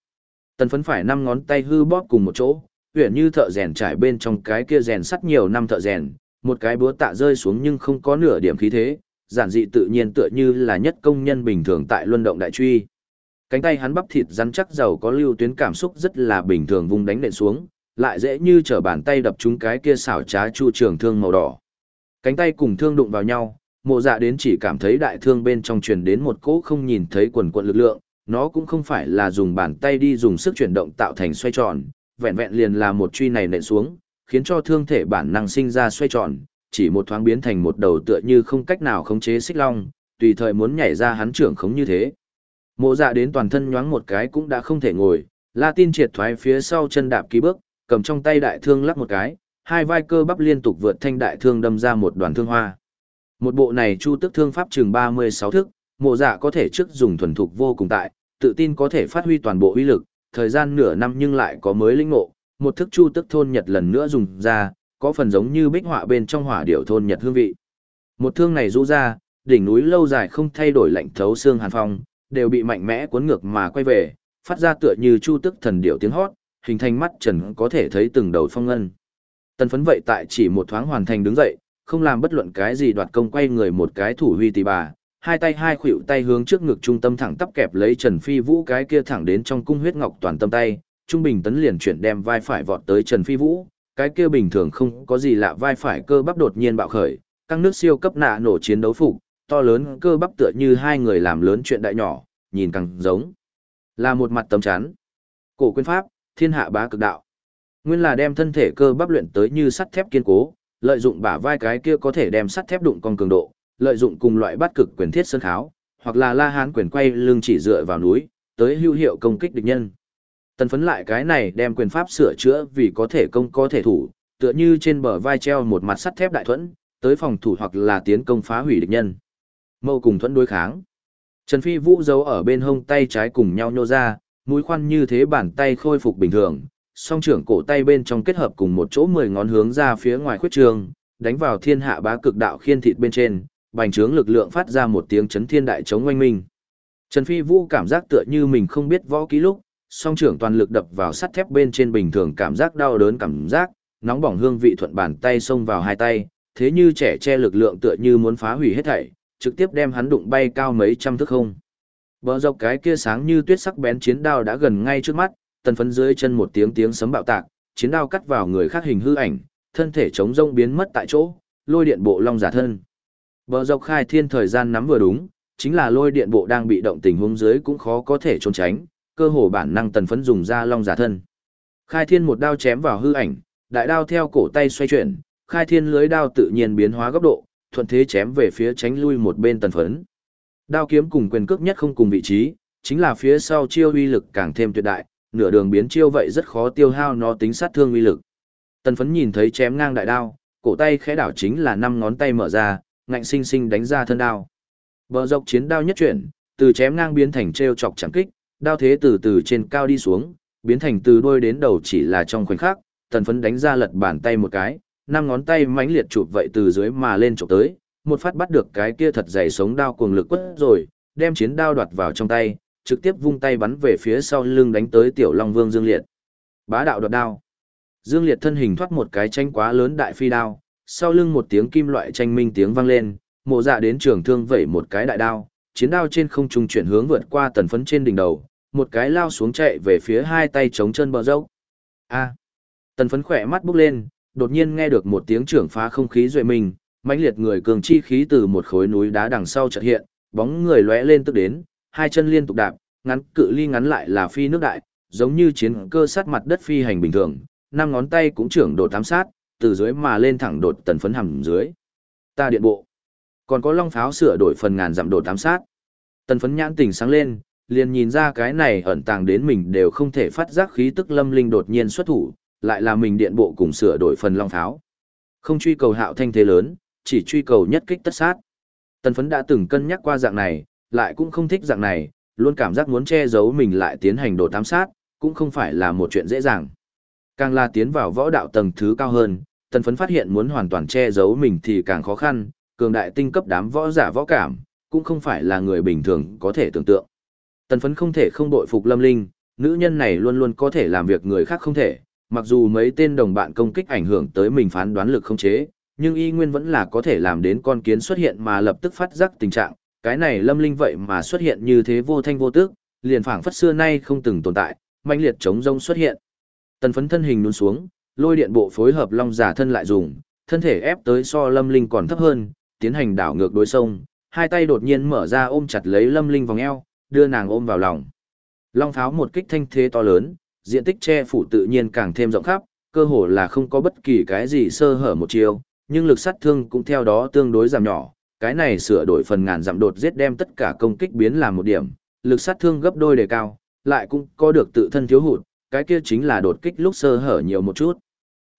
Tần phấn phải năm ngón tay hư bóp cùng một chỗ, uyển như thợ rèn trải bên trong cái kia rèn sắt nhiều năm thợ rèn, một cái búa tạ rơi xuống nhưng không có nửa điểm khí thế, giản dị tự nhiên tựa như là nhất công nhân bình thường tại luân động đại truy. Cánh tay hắn bắp thịt rắn chắc giàu có lưu tuyến cảm xúc rất là bình thường vung đánh nện xuống, lại dễ như trở bàn tay đập trúng cái kia xảo trá chu trường thương màu đỏ. Cánh tay cùng thương đụng vào nhau, mộ dạ đến chỉ cảm thấy đại thương bên trong truyền đến một cỗ không nhìn thấy quần quận lực lượng, nó cũng không phải là dùng bàn tay đi dùng sức chuyển động tạo thành xoay tròn, vẹn vẹn liền là một truy này nện xuống, khiến cho thương thể bản năng sinh ra xoay tròn, chỉ một thoáng biến thành một đầu tựa như không cách nào khống chế xích long, tùy thời muốn nhảy ra hắn trưởng khống như thế. Mộ dạ đến toàn thân nhoáng một cái cũng đã không thể ngồi, La Tin triệt thoái phía sau chân đạp ký bước, cầm trong tay đại thương lắc một cái, hai vai cơ bắp liên tục vượt thanh đại thương đâm ra một đoàn thương hoa. Một bộ này chu tức thương pháp chừng 36 thức, mộ dạ có thể trước dùng thuần thục vô cùng tại, tự tin có thể phát huy toàn bộ uy lực, thời gian nửa năm nhưng lại có mới linh ngộ, một thức chu tức thôn nhật lần nữa dùng ra, có phần giống như bích họa bên trong hỏa điệu thôn nhật hương vị. Một thương này rũ ra, đỉnh núi lâu dài không thay đổi lạnh thấu xương hàn phong, đều bị mạnh mẽ cuốn ngược mà quay về, phát ra tựa như chu tức thần điệu tiếng hót, hình thành mắt trần có thể thấy từng đầu phong ngân. Tần phấn vậy tại chỉ một thoáng hoàn thành đứng dậy, không làm bất luận cái gì đoạt công quay người một cái thủ huy tỷ bà, hai tay hai khuỷu tay hướng trước ngực trung tâm thẳng tắp kẹp lấy Trần Phi Vũ cái kia thẳng đến trong cung huyết ngọc toàn tâm tay, trung bình tấn liền chuyển đem vai phải vọt tới Trần Phi Vũ, cái kia bình thường không có gì lạ vai phải cơ bắp đột nhiên bạo khởi, căng nước siêu cấp nạ nổ chiến đấu phục, to lớn cơ bắp tựa như hai người làm lớn chuyện đại nhỏ, nhìn càng giống là một mặt tấm chắn. Cổ quyên pháp, thiên hạ bá cực đạo. Nguyên là đem thân thể cơ bắp luyện tới như sắt thép kiên cố, lợi dụng bả vai cái kia có thể đem sắt thép đụng con cường độ, lợi dụng cùng loại bắt cực quyền thiết sơn kháo, hoặc là la hán quyền quay lưng chỉ dựa vào núi, tới hữu hiệu công kích địch nhân. Tần phấn lại cái này đem quyền pháp sửa chữa vì có thể công có thể thủ, tựa như trên bờ vai treo một mặt sắt thép đại thuẫn, tới phòng thủ hoặc là tiến công phá hủy địch nhân. Mâu cùng thuẫn đối kháng. Trần Phi Vũ giấu ở bên hông tay trái cùng nhau nhô ra, mũi khoan như thế bàn tay khôi phục bình thường, song trưởng cổ tay bên trong kết hợp cùng một chỗ mười ngón hướng ra phía ngoài khuyết trường, đánh vào thiên hạ bá cực đạo khiên thịt bên trên, bành trướng lực lượng phát ra một tiếng chấn thiên đại chống oanh minh. Trần Phi Vũ cảm giác tựa như mình không biết võ ký lúc, song trưởng toàn lực đập vào sắt thép bên trên bình thường cảm giác đau đớn cảm giác, nóng bỏng hương vị thuận bàn tay xông vào hai tay, thế như trẻ che lực lượng tựa như muốn phá hủy hết thảy, trực tiếp đem hắn đụng bay cao mấy trăm thước không. Bờ dọc cái kia sáng như tuyết sắc bén chiến đao đã gần ngay trước mắt, tần phấn dưới chân một tiếng tiếng sấm bạo tạc, chiến đao cắt vào người khác hình hư ảnh, thân thể chống rông biến mất tại chỗ, lôi điện bộ long giả thân. Bờ dọc khai thiên thời gian nắm vừa đúng, chính là lôi điện bộ đang bị động tình huống dưới cũng khó có thể trốn tránh, cơ hồ bản năng tần phấn dùng ra long giả thân. Khai thiên một đao chém vào hư ảnh, đại đao theo cổ tay xoay chuyển, khai thiên lưới đao tự nhiên biến hóa góc độ, thuận thế chém về phía tránh lui một bên tần phấn. Đao kiếm cùng quyền cước nhất không cùng vị trí, chính là phía sau chiêu uy lực càng thêm tuyệt đại, nửa đường biến chiêu vậy rất khó tiêu hao nó tính sát thương uy lực. Tần phấn nhìn thấy chém ngang đại đao, cổ tay khẽ đảo chính là năm ngón tay mở ra, ngạnh sinh sinh đánh ra thân đao. Bờ dọc chiến đao nhất chuyển, từ chém ngang biến thành treo chọc chẳng kích, đao thế từ từ trên cao đi xuống, biến thành từ đuôi đến đầu chỉ là trong khoảnh khắc, tần phấn đánh ra lật bàn tay một cái, năm ngón tay mãnh liệt chụp vậy từ dưới mà lên chụp tới, một phát bắt được cái kia thật dày sống đao cuồng lực quất rồi, đem chiến đao đoạt vào trong tay, trực tiếp vung tay bắn về phía sau lưng đánh tới tiểu long vương Dương Liệt. Bá đạo đoạt đao. Dương Liệt thân hình thoát một cái tranh quá lớn đại phi đao, sau lưng một tiếng kim loại tranh minh tiếng vang lên, mộ dạ đến trường thương vẩy một cái đại đao, chiến đao trên không trung chuyển hướng vượt qua tần phấn trên đỉnh đầu, một cái lao xuống chạy về phía hai tay chống chân bờ dốc. A. Tần phấn khỏe mắt bốc lên, đột nhiên nghe được một tiếng trưởng phá không khí duệ mình, mãnh liệt người cường chi khí từ một khối núi đá đằng sau chợt hiện, bóng người lóe lên tức đến, hai chân liên tục đạp, ngắn cự ly ngắn lại là phi nước đại, giống như chiến cơ sát mặt đất phi hành bình thường, năm ngón tay cũng trưởng độ tám sát, từ dưới mà lên thẳng đột tần phấn hầm dưới. Ta điện bộ. Còn có long pháo sửa đổi phần ngàn giảm đột tám sát. Tần phấn nhãn tình sáng lên, liền nhìn ra cái này ẩn tàng đến mình đều không thể phát giác khí tức lâm linh đột nhiên xuất thủ, lại là mình điện bộ cùng sửa đổi phần long pháo. Không truy cầu hạo thanh thế lớn, chỉ truy cầu nhất kích tất sát. Tần phấn đã từng cân nhắc qua dạng này, lại cũng không thích dạng này, luôn cảm giác muốn che giấu mình lại tiến hành đồ tám sát, cũng không phải là một chuyện dễ dàng. Càng là tiến vào võ đạo tầng thứ cao hơn, tần phấn phát hiện muốn hoàn toàn che giấu mình thì càng khó khăn, cường đại tinh cấp đám võ giả võ cảm, cũng không phải là người bình thường có thể tưởng tượng. Tần phấn không thể không bội phục lâm linh, nữ nhân này luôn luôn có thể làm việc người khác không thể, mặc dù mấy tên đồng bạn công kích ảnh hưởng tới mình phán đoán lực không chế, nhưng y nguyên vẫn là có thể làm đến con kiến xuất hiện mà lập tức phát giác tình trạng, cái này lâm linh vậy mà xuất hiện như thế vô thanh vô tước, liền phảng phất xưa nay không từng tồn tại, manh liệt chống rông xuất hiện. Tần phấn thân hình nuôn xuống, lôi điện bộ phối hợp long giả thân lại dùng, thân thể ép tới so lâm linh còn thấp hơn, tiến hành đảo ngược đối sông, hai tay đột nhiên mở ra ôm chặt lấy lâm linh vòng eo, đưa nàng ôm vào lòng. Long pháo một kích thanh thế to lớn, diện tích che phủ tự nhiên càng thêm rộng khắp, cơ hồ là không có bất kỳ cái gì sơ hở một chiều, nhưng lực sát thương cũng theo đó tương đối giảm nhỏ. Cái này sửa đổi phần ngàn giảm đột giết đem tất cả công kích biến làm một điểm, lực sát thương gấp đôi đề cao, lại cũng có được tự thân thiếu hụt, cái kia chính là đột kích lúc sơ hở nhiều một chút.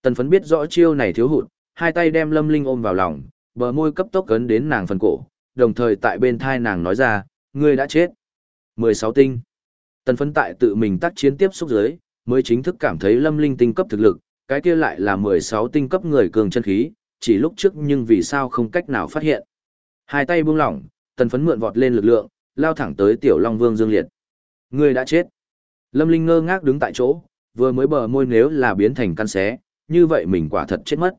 Tần phấn biết rõ chiêu này thiếu hụt, hai tay đem lâm linh ôm vào lòng, bờ môi cấp tốc cấn đến nàng phần cổ, đồng thời tại bên thai nàng nói ra, ngươi đã chết. 16 tinh. Tần phấn tại tự mình tác chiến tiếp xúc dưới, mới chính thức cảm thấy lâm linh tinh cấp thực lực, cái kia lại là 16 tinh cấp người cường chân khí, chỉ lúc trước nhưng vì sao không cách nào phát hiện. Hai tay buông lỏng, tần phấn mượn vọt lên lực lượng, lao thẳng tới tiểu long vương dương liệt. Ngươi đã chết. Lâm Linh ngơ ngác đứng tại chỗ, vừa mới bờ môi nếu là biến thành căn xé, như vậy mình quả thật chết mất.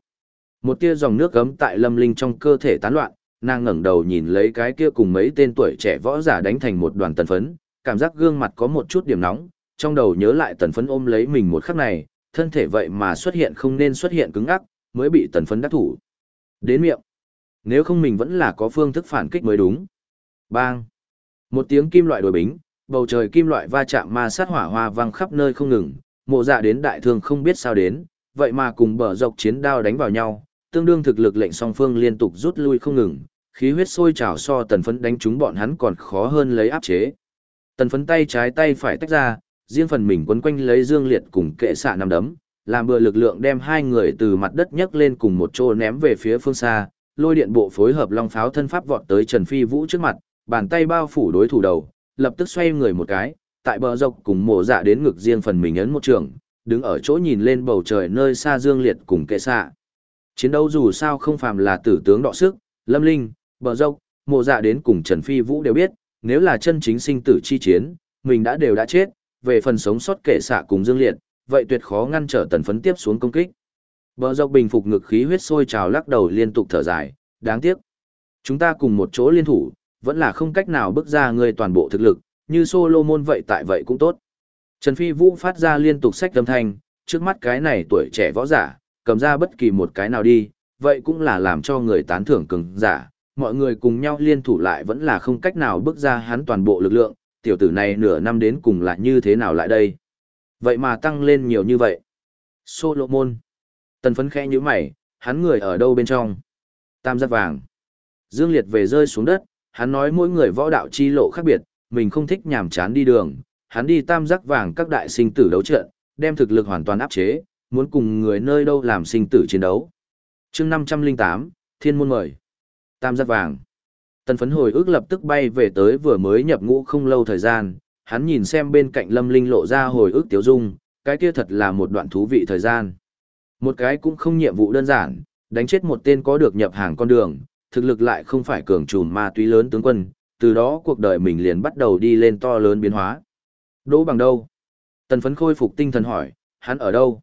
Một tia dòng nước gấm tại Lâm Linh trong cơ thể tán loạn, nàng ngẩng đầu nhìn lấy cái kia cùng mấy tên tuổi trẻ võ giả đánh thành một đoàn tần phấn, cảm giác gương mặt có một chút điểm nóng, trong đầu nhớ lại tần phấn ôm lấy mình một khắc này, thân thể vậy mà xuất hiện không nên xuất hiện cứng ắc, mới bị tần phấn đắc thủ. Đến miệng. Nếu không mình vẫn là có phương thức phản kích mới đúng. Bang. Một tiếng kim loại đổi bính, bầu trời kim loại va chạm ma sát hỏa hoa vang khắp nơi không ngừng, mộ dạ đến đại thương không biết sao đến, vậy mà cùng bờ dọc chiến đao đánh vào nhau, tương đương thực lực lệnh song phương liên tục rút lui không ngừng, khí huyết sôi trào so tần phấn đánh chúng bọn hắn còn khó hơn lấy áp chế. Tần phấn tay trái tay phải tách ra, riêng phần mình quấn quanh lấy dương liệt cùng kệ xạ nằm đấm, làm bừa lực lượng đem hai người từ mặt đất nhấc lên cùng một chỗ ném về phía phương xa, lôi điện bộ phối hợp long pháo thân pháp vọt tới Trần Phi Vũ trước mặt, bàn tay bao phủ đối thủ đầu, lập tức xoay người một cái, tại bờ dọc cùng mổ dạ đến ngực riêng phần mình ấn một trường, đứng ở chỗ nhìn lên bầu trời nơi xa dương liệt cùng kệ xạ. Chiến đấu dù sao không phàm là tử tướng đọ sức, lâm linh, bờ dốc, mộ dạ đến cùng Trần Phi Vũ đều biết, nếu là chân chính sinh tử chi chiến, mình đã đều đã chết, về phần sống sót kệ xạ cùng dương liệt, vậy tuyệt khó ngăn trở tần phấn tiếp xuống công kích. Bờ dốc bình phục ngực khí huyết sôi trào lắc đầu liên tục thở dài, đáng tiếc. Chúng ta cùng một chỗ liên thủ, vẫn là không cách nào bước ra người toàn bộ thực lực, như Solomon vậy tại vậy cũng tốt. Trần Phi Vũ phát ra liên tục sách âm thanh, trước mắt cái này tuổi trẻ võ giả, cầm ra bất kỳ một cái nào đi, vậy cũng là làm cho người tán thưởng cứng giả, mọi người cùng nhau liên thủ lại vẫn là không cách nào bước ra hắn toàn bộ lực lượng, tiểu tử này nửa năm đến cùng là như thế nào lại đây. Vậy mà tăng lên nhiều như vậy. Solomon. Tần phấn khẽ như mày, hắn người ở đâu bên trong? Tam giác vàng. Dương Liệt về rơi xuống đất, hắn nói mỗi người võ đạo chi lộ khác biệt, mình không thích nhàm chán đi đường, hắn đi tam giác vàng các đại sinh tử đấu trận, đem thực lực hoàn toàn áp chế, muốn cùng người nơi đâu làm sinh tử chiến đấu. chương 508, Thiên môn mời. Tam giác vàng. Tần phấn hồi ước lập tức bay về tới vừa mới nhập ngũ không lâu thời gian, hắn nhìn xem bên cạnh lâm linh lộ ra hồi ước tiếu dung, cái kia thật là một đoạn thú vị thời gian. Một cái cũng không nhiệm vụ đơn giản, đánh chết một tên có được nhập hàng con đường, thực lực lại không phải cường trùm ma túy lớn tướng quân, từ đó cuộc đời mình liền bắt đầu đi lên to lớn biến hóa. Đỗ bằng đâu? Tần phấn khôi phục tinh thần hỏi, hắn ở đâu?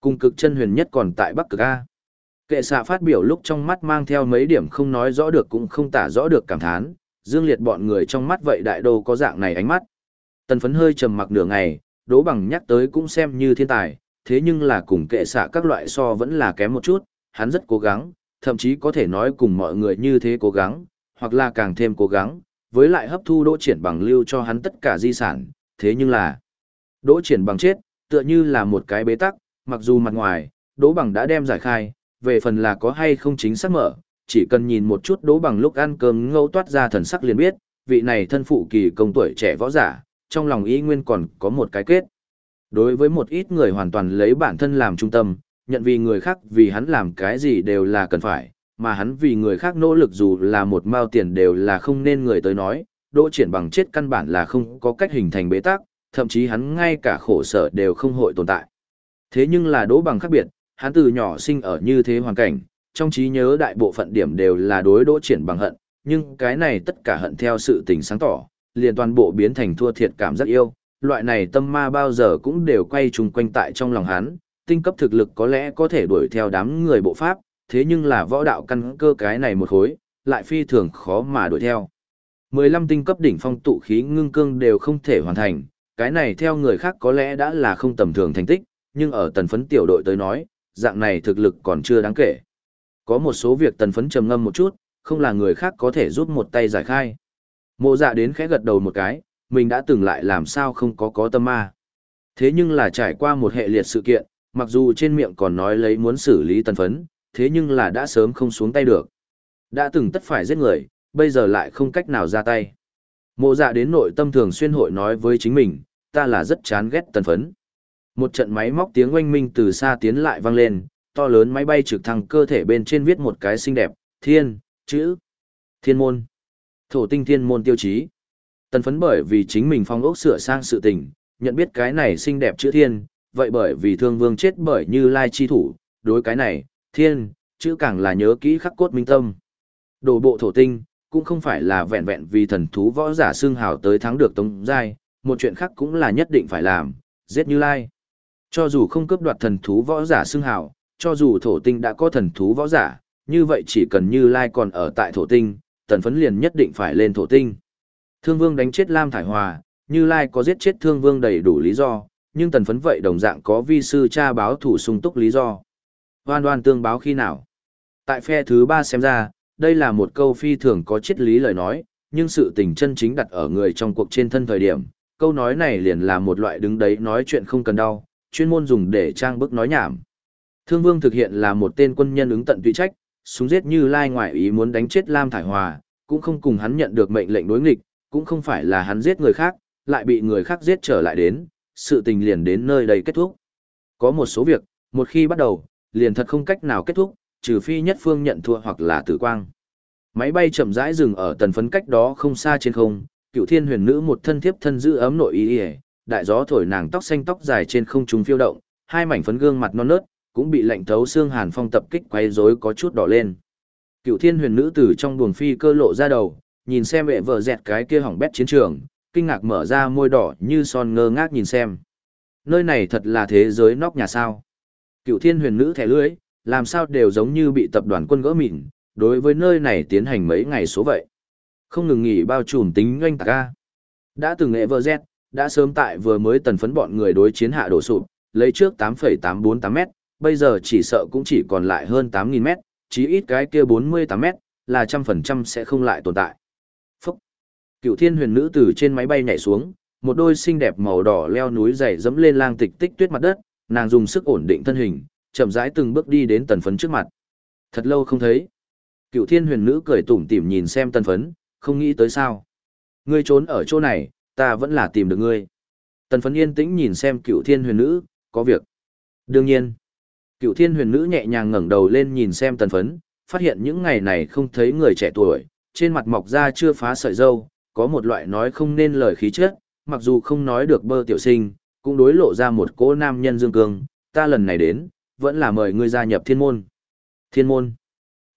Cùng cực chân huyền nhất còn tại Bắc Cực A. Kệ xạ phát biểu lúc trong mắt mang theo mấy điểm không nói rõ được cũng không tả rõ được cảm thán, dương liệt bọn người trong mắt vậy đại đô có dạng này ánh mắt. Tần phấn hơi trầm mặc nửa ngày, đố bằng nhắc tới cũng xem như thiên tài, thế nhưng là cùng kệ xạ các loại so vẫn là kém một chút, hắn rất cố gắng, thậm chí có thể nói cùng mọi người như thế cố gắng, hoặc là càng thêm cố gắng, với lại hấp thu đỗ triển bằng lưu cho hắn tất cả di sản, thế nhưng là đỗ triển bằng chết, tựa như là một cái bế tắc, mặc dù mặt ngoài, Đỗ Bằng đã đem giải khai, về phần là có hay không chính xác mở, chỉ cần nhìn một chút đố Bằng lúc ăn cơm ngâu toát ra thần sắc liền biết, vị này thân phụ kỳ công tuổi trẻ võ giả, trong lòng ý nguyên còn có một cái kết. Đối với một ít người hoàn toàn lấy bản thân làm trung tâm, nhận vì người khác vì hắn làm cái gì đều là cần phải, mà hắn vì người khác nỗ lực dù là một mao tiền đều là không nên người tới nói, đỗ triển bằng chết căn bản là không có cách hình thành bế tắc, thậm chí hắn ngay cả khổ sở đều không hội tồn tại. Thế nhưng là đỗ bằng khác biệt, hắn từ nhỏ sinh ở như thế hoàn cảnh, trong trí nhớ đại bộ phận điểm đều là đối đỗ triển bằng hận, nhưng cái này tất cả hận theo sự tình sáng tỏ, liền toàn bộ biến thành thua thiệt cảm giác yêu, loại này tâm ma bao giờ cũng đều quay chung quanh tại trong lòng hắn, tinh cấp thực lực có lẽ có thể đuổi theo đám người bộ pháp, thế nhưng là võ đạo căn cơ cái này một khối, lại phi thường khó mà đuổi theo. 15 tinh cấp đỉnh phong tụ khí ngưng cương đều không thể hoàn thành, cái này theo người khác có lẽ đã là không tầm thường thành tích, nhưng ở tần phấn tiểu đội tới nói, dạng này thực lực còn chưa đáng kể. Có một số việc tần phấn trầm ngâm một chút, không là người khác có thể giúp một tay giải khai. Mộ dạ đến khẽ gật đầu một cái, mình đã từng lại làm sao không có có tâm ma. Thế nhưng là trải qua một hệ liệt sự kiện, mặc dù trên miệng còn nói lấy muốn xử lý tần phấn, thế nhưng là đã sớm không xuống tay được. Đã từng tất phải giết người, bây giờ lại không cách nào ra tay. Mộ dạ đến nội tâm thường xuyên hội nói với chính mình, ta là rất chán ghét tần phấn. Một trận máy móc tiếng oanh minh từ xa tiến lại vang lên, to lớn máy bay trực thăng cơ thể bên trên viết một cái xinh đẹp, thiên, chữ, thiên môn, thổ tinh thiên môn tiêu chí. Tần phấn bởi vì chính mình phong ốc sửa sang sự tình, nhận biết cái này xinh đẹp chữ thiên, vậy bởi vì thương vương chết bởi như lai chi thủ, đối cái này, thiên, chữ càng là nhớ kỹ khắc cốt minh tâm. Đồ bộ thổ tinh, cũng không phải là vẹn vẹn vì thần thú võ giả xương hào tới thắng được tống giai, một chuyện khác cũng là nhất định phải làm, giết như lai. Cho dù không cướp đoạt thần thú võ giả xương hào, cho dù thổ tinh đã có thần thú võ giả, như vậy chỉ cần như lai còn ở tại thổ tinh, tần phấn liền nhất định phải lên thổ tinh. Thương vương đánh chết Lam Thải Hòa, như lai có giết chết thương vương đầy đủ lý do, nhưng tần phấn vậy đồng dạng có vi sư cha báo thủ sung túc lý do. Hoan đoan tương báo khi nào? Tại phe thứ ba xem ra, đây là một câu phi thường có triết lý lời nói, nhưng sự tình chân chính đặt ở người trong cuộc trên thân thời điểm, câu nói này liền là một loại đứng đấy nói chuyện không cần đau, chuyên môn dùng để trang bức nói nhảm. Thương Vương thực hiện là một tên quân nhân ứng tận tùy trách, súng giết như lai ngoại ý muốn đánh chết Lam Thải Hòa, cũng không cùng hắn nhận được mệnh lệnh đối nghịch, cũng không phải là hắn giết người khác, lại bị người khác giết trở lại đến, sự tình liền đến nơi đây kết thúc. Có một số việc, một khi bắt đầu, liền thật không cách nào kết thúc, trừ phi nhất phương nhận thua hoặc là tử quang. Máy bay chậm rãi dừng ở tần phấn cách đó không xa trên không, cựu thiên huyền nữ một thân thiếp thân giữ ấm nội y đại gió thổi nàng tóc xanh tóc dài trên không trung phiêu động, hai mảnh phấn gương mặt non nớt, cũng bị lạnh thấu xương hàn phong tập kích quấy rối có chút đỏ lên. Cựu thiên huyền nữ từ trong buồng phi cơ lộ ra đầu, nhìn xem vệ vợ dẹt cái kia hỏng bét chiến trường, kinh ngạc mở ra môi đỏ như son ngơ ngác nhìn xem. Nơi này thật là thế giới nóc nhà sao. Cựu thiên huyền nữ thẻ lưới, làm sao đều giống như bị tập đoàn quân gỡ mịn, đối với nơi này tiến hành mấy ngày số vậy. Không ngừng nghỉ bao trùm tính doanh tạc Đã từng nghệ vợ dẹt, đã sớm tại vừa mới tần phấn bọn người đối chiến hạ đổ sụp, lấy trước 8,848 mét, bây giờ chỉ sợ cũng chỉ còn lại hơn 8.000 mét, chí ít cái kia 48 mét, là trăm phần trăm sẽ không lại tồn tại. Phúc! Cựu thiên huyền nữ từ trên máy bay nhảy xuống, một đôi xinh đẹp màu đỏ leo núi dày dẫm lên lang tịch tích tuyết mặt đất, nàng dùng sức ổn định thân hình, chậm rãi từng bước đi đến tần phấn trước mặt. Thật lâu không thấy. Cựu thiên huyền nữ cười tủm tỉm nhìn xem tần phấn, không nghĩ tới sao. Ngươi trốn ở chỗ này, ta vẫn là tìm được ngươi. Tần phấn yên tĩnh nhìn xem cựu thiên huyền nữ, có việc. Đương nhiên. Cựu thiên huyền nữ nhẹ nhàng ngẩng đầu lên nhìn xem tần phấn, phát hiện những ngày này không thấy người trẻ tuổi, trên mặt mọc ra chưa phá sợi dâu, có một loại nói không nên lời khí chất, mặc dù không nói được bơ tiểu sinh, cũng đối lộ ra một cỗ nam nhân dương cương, ta lần này đến, vẫn là mời ngươi gia nhập thiên môn. Thiên môn.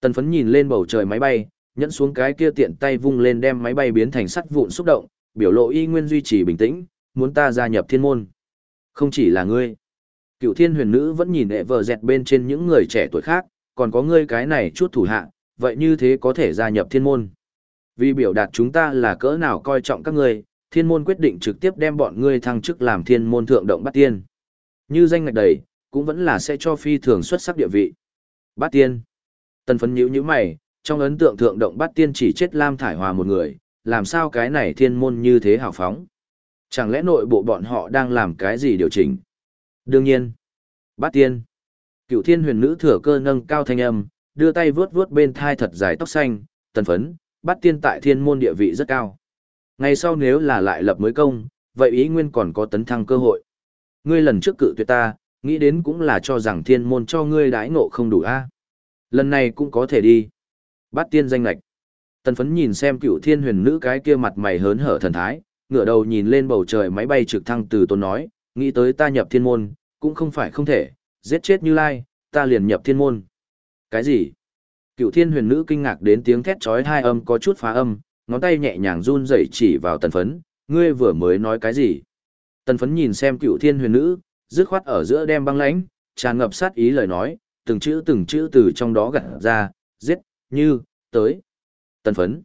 Tần phấn nhìn lên bầu trời máy bay, nhẫn xuống cái kia tiện tay vung lên đem máy bay biến thành sắt vụn xúc động, biểu lộ y nguyên duy trì bình tĩnh, muốn ta gia nhập thiên môn. Không chỉ là ngươi. Cựu thiên huyền nữ vẫn nhìn ẹ vờ dẹt bên trên những người trẻ tuổi khác, còn có ngươi cái này chút thủ hạ, vậy như thế có thể gia nhập thiên môn. Vì biểu đạt chúng ta là cỡ nào coi trọng các ngươi, thiên môn quyết định trực tiếp đem bọn ngươi thăng chức làm thiên môn thượng động bắt tiên. Như danh ngạch đầy, cũng vẫn là sẽ cho phi thường xuất sắc địa vị. Bát tiên. Tần phấn nhíu như mày, trong ấn tượng thượng động bát tiên chỉ chết Lam Thải Hòa một người, làm sao cái này thiên môn như thế hào phóng. Chẳng lẽ nội bộ bọn họ đang làm cái gì điều chỉnh? Đương nhiên. Bát tiên. Cựu thiên huyền nữ thừa cơ nâng cao thanh âm, đưa tay vướt vướt bên thai thật dài tóc xanh, tần phấn, Bát tiên tại thiên môn địa vị rất cao. Ngày sau nếu là lại lập mới công, vậy ý nguyên còn có tấn thăng cơ hội. Ngươi lần trước cự tuyệt ta, nghĩ đến cũng là cho rằng thiên môn cho ngươi đãi ngộ không đủ a Lần này cũng có thể đi. Bát tiên danh lạch. Tần phấn nhìn xem cựu thiên huyền nữ cái kia mặt mày hớn hở thần thái, ngửa đầu nhìn lên bầu trời máy bay trực thăng từ tôn nói, nghĩ tới ta nhập thiên môn, cũng không phải không thể, giết chết như lai, ta liền nhập thiên môn. Cái gì? Cựu thiên huyền nữ kinh ngạc đến tiếng thét trói hai âm có chút phá âm, ngón tay nhẹ nhàng run rẩy chỉ vào tần phấn, ngươi vừa mới nói cái gì? Tần phấn nhìn xem cựu thiên huyền nữ, dứt khoát ở giữa đem băng lãnh, tràn ngập sát ý lời nói, từng chữ từng chữ từ trong đó gặt ra, giết, như, tới. Tần phấn.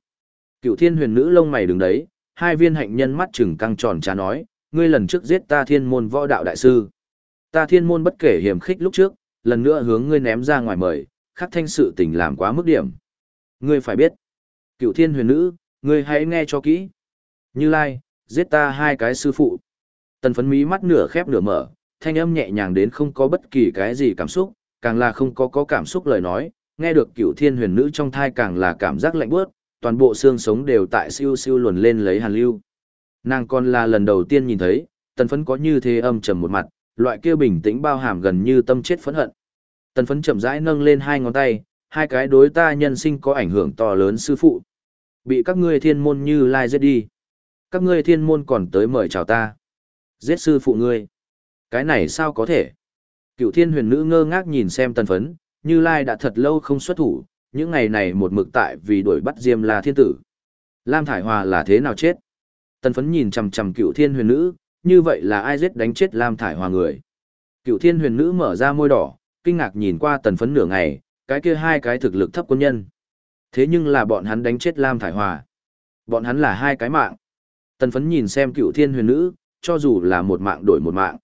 Cựu thiên huyền nữ lông mày đứng đấy, hai viên hạnh nhân mắt trừng căng tròn trá nói, ngươi lần trước giết ta thiên môn võ đạo đại sư. Ta thiên môn bất kể hiểm khích lúc trước, lần nữa hướng ngươi ném ra ngoài mời, khắc thanh sự tình làm quá mức điểm. Ngươi phải biết, cựu thiên huyền nữ, ngươi hãy nghe cho kỹ. Như Lai, giết ta hai cái sư phụ. Tần phấn mí mắt nửa khép nửa mở, thanh âm nhẹ nhàng đến không có bất kỳ cái gì cảm xúc, càng là không có có cảm xúc lời nói, nghe được cựu thiên huyền nữ trong thai càng là cảm giác lạnh bớt, toàn bộ xương sống đều tại siêu siêu luồn lên lấy hàn lưu. Nàng còn là lần đầu tiên nhìn thấy, tần phấn có như thế âm trầm một mặt, loại kia bình tĩnh bao hàm gần như tâm chết phẫn hận. Tần phấn chậm rãi nâng lên hai ngón tay, hai cái đối ta nhân sinh có ảnh hưởng to lớn sư phụ. Bị các ngươi thiên môn như lai giết đi. Các ngươi thiên môn còn tới mời chào ta. Giết sư phụ ngươi. Cái này sao có thể? Cựu thiên huyền nữ ngơ ngác nhìn xem tần phấn, như lai đã thật lâu không xuất thủ, những ngày này một mực tại vì đuổi bắt diêm la thiên tử. Lam Thải Hòa là thế nào chết? Tần phấn nhìn chầm chầm cựu thiên huyền nữ, như vậy là ai giết đánh chết Lam Thải Hòa người? Cựu thiên huyền nữ mở ra môi đỏ, kinh ngạc nhìn qua tần phấn nửa ngày, cái kia hai cái thực lực thấp quân nhân. Thế nhưng là bọn hắn đánh chết Lam Thải Hòa. Bọn hắn là hai cái mạng. Tần phấn nhìn xem cựu thiên huyền nữ, cho dù là một mạng đổi một mạng.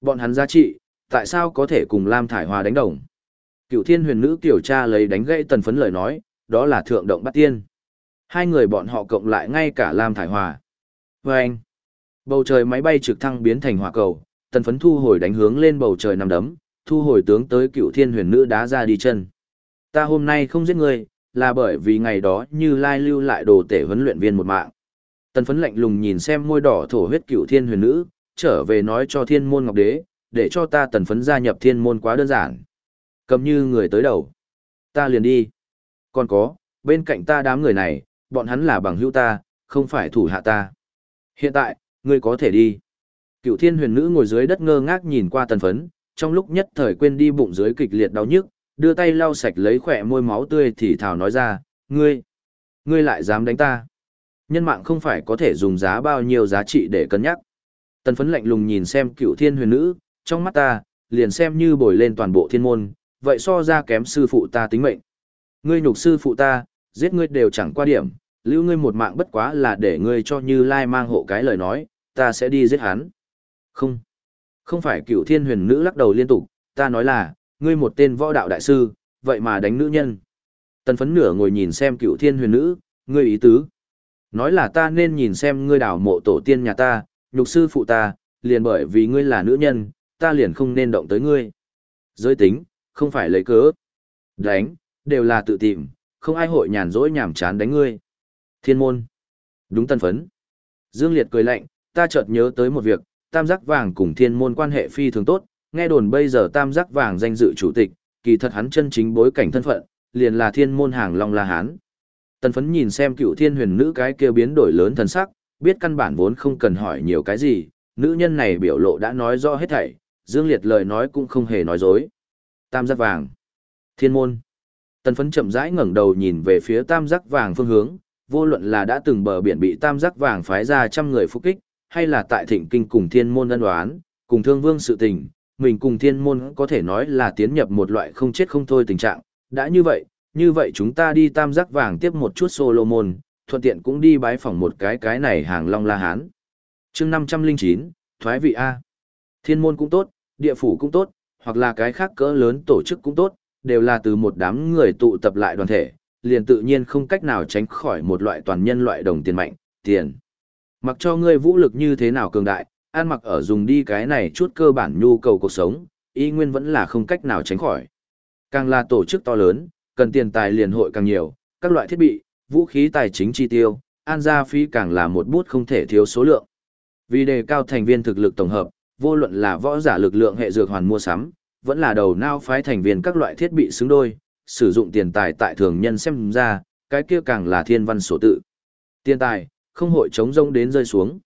Bọn hắn giá trị, tại sao có thể cùng Lam Thải Hòa đánh đồng? Cựu thiên huyền nữ tiểu cha lấy đánh gãy tần phấn lời nói, đó là thượng động bắt tiên. Hai người bọn họ cộng lại ngay cả Lam Thải Hòa. Và anh, bầu trời máy bay trực thăng biến thành hỏa cầu, tần phấn thu hồi đánh hướng lên bầu trời nằm đấm, thu hồi tướng tới cựu thiên huyền nữ đá ra đi chân. Ta hôm nay không giết người, là bởi vì ngày đó như lai lưu lại đồ tể huấn luyện viên một mạng. Tần phấn lạnh lùng nhìn xem môi đỏ thổ huyết cựu thiên huyền nữ, trở về nói cho thiên môn ngọc đế, để cho ta tần phấn gia nhập thiên môn quá đơn giản. Cầm như người tới đầu. Ta liền đi. Còn có, bên cạnh ta đám người này, bọn hắn là bằng hữu ta, không phải thủ hạ ta. Hiện tại, ngươi có thể đi. Cựu thiên huyền nữ ngồi dưới đất ngơ ngác nhìn qua tần phấn, trong lúc nhất thời quên đi bụng dưới kịch liệt đau nhức, đưa tay lau sạch lấy khỏe môi máu tươi thì thảo nói ra, ngươi, ngươi lại dám đánh ta. Nhân mạng không phải có thể dùng giá bao nhiêu giá trị để cân nhắc. Tần phấn lạnh lùng nhìn xem cựu thiên huyền nữ, trong mắt ta, liền xem như bồi lên toàn bộ thiên môn, vậy so ra kém sư phụ ta tính mệnh. Ngươi nhục sư phụ ta, giết ngươi đều chẳng qua điểm, lưu ngươi một mạng bất quá là để ngươi cho như lai mang hộ cái lời nói, ta sẽ đi giết hắn. Không, không phải cựu thiên huyền nữ lắc đầu liên tục, ta nói là, ngươi một tên võ đạo đại sư, vậy mà đánh nữ nhân. Tần phấn nửa ngồi nhìn xem cựu thiên huyền nữ, ngươi ý tứ. Nói là ta nên nhìn xem ngươi đảo mộ tổ tiên nhà ta, nhục sư phụ ta, liền bởi vì ngươi là nữ nhân, ta liền không nên động tới ngươi. Giới tính, không phải lấy cớ. Đánh, đều là tự tìm, không ai hội nhàn rỗi nhảm chán đánh ngươi. Thiên môn. Đúng tân phấn. Dương Liệt cười lạnh, ta chợt nhớ tới một việc, tam giác vàng cùng thiên môn quan hệ phi thường tốt, nghe đồn bây giờ tam giác vàng danh dự chủ tịch, kỳ thật hắn chân chính bối cảnh thân phận, liền là thiên môn hàng long la hán. Tần phấn nhìn xem cựu thiên huyền nữ cái kia biến đổi lớn thần sắc, biết căn bản vốn không cần hỏi nhiều cái gì, nữ nhân này biểu lộ đã nói rõ hết thảy, Dương Liệt lời nói cũng không hề nói dối. Tam giác vàng. Thiên môn. Tần phấn chậm rãi ngẩng đầu nhìn về phía tam giác vàng phương hướng, vô luận là đã từng bờ biển bị tam giác vàng phái ra trăm người phục kích, hay là tại thịnh kinh cùng thiên môn ân đoán, cùng thương vương sự tình, mình cùng thiên môn có thể nói là tiến nhập một loại không chết không thôi tình trạng. Đã như vậy, như vậy chúng ta đi tam giác vàng tiếp một chút Solomon, thuận tiện cũng đi bái phỏng một cái cái này hàng long la hán. chương 509, thoái vị A. Thiên môn cũng tốt, địa phủ cũng tốt, hoặc là cái khác cỡ lớn tổ chức cũng tốt, đều là từ một đám người tụ tập lại đoàn thể, liền tự nhiên không cách nào tránh khỏi một loại toàn nhân loại đồng tiền mạnh, tiền. Mặc cho ngươi vũ lực như thế nào cường đại, an mặc ở dùng đi cái này chút cơ bản nhu cầu cuộc sống, y nguyên vẫn là không cách nào tránh khỏi. Càng là tổ chức to lớn, cần tiền tài liền hội càng nhiều, các loại thiết bị, vũ khí tài chính chi tiêu, an gia phí càng là một bút không thể thiếu số lượng. Vì đề cao thành viên thực lực tổng hợp, vô luận là võ giả lực lượng hệ dược hoàn mua sắm, vẫn là đầu nao phái thành viên các loại thiết bị xứng đôi, sử dụng tiền tài tại thường nhân xem ra, cái kia càng là thiên văn sổ tự. Tiền tài, không hội chống rông đến rơi xuống.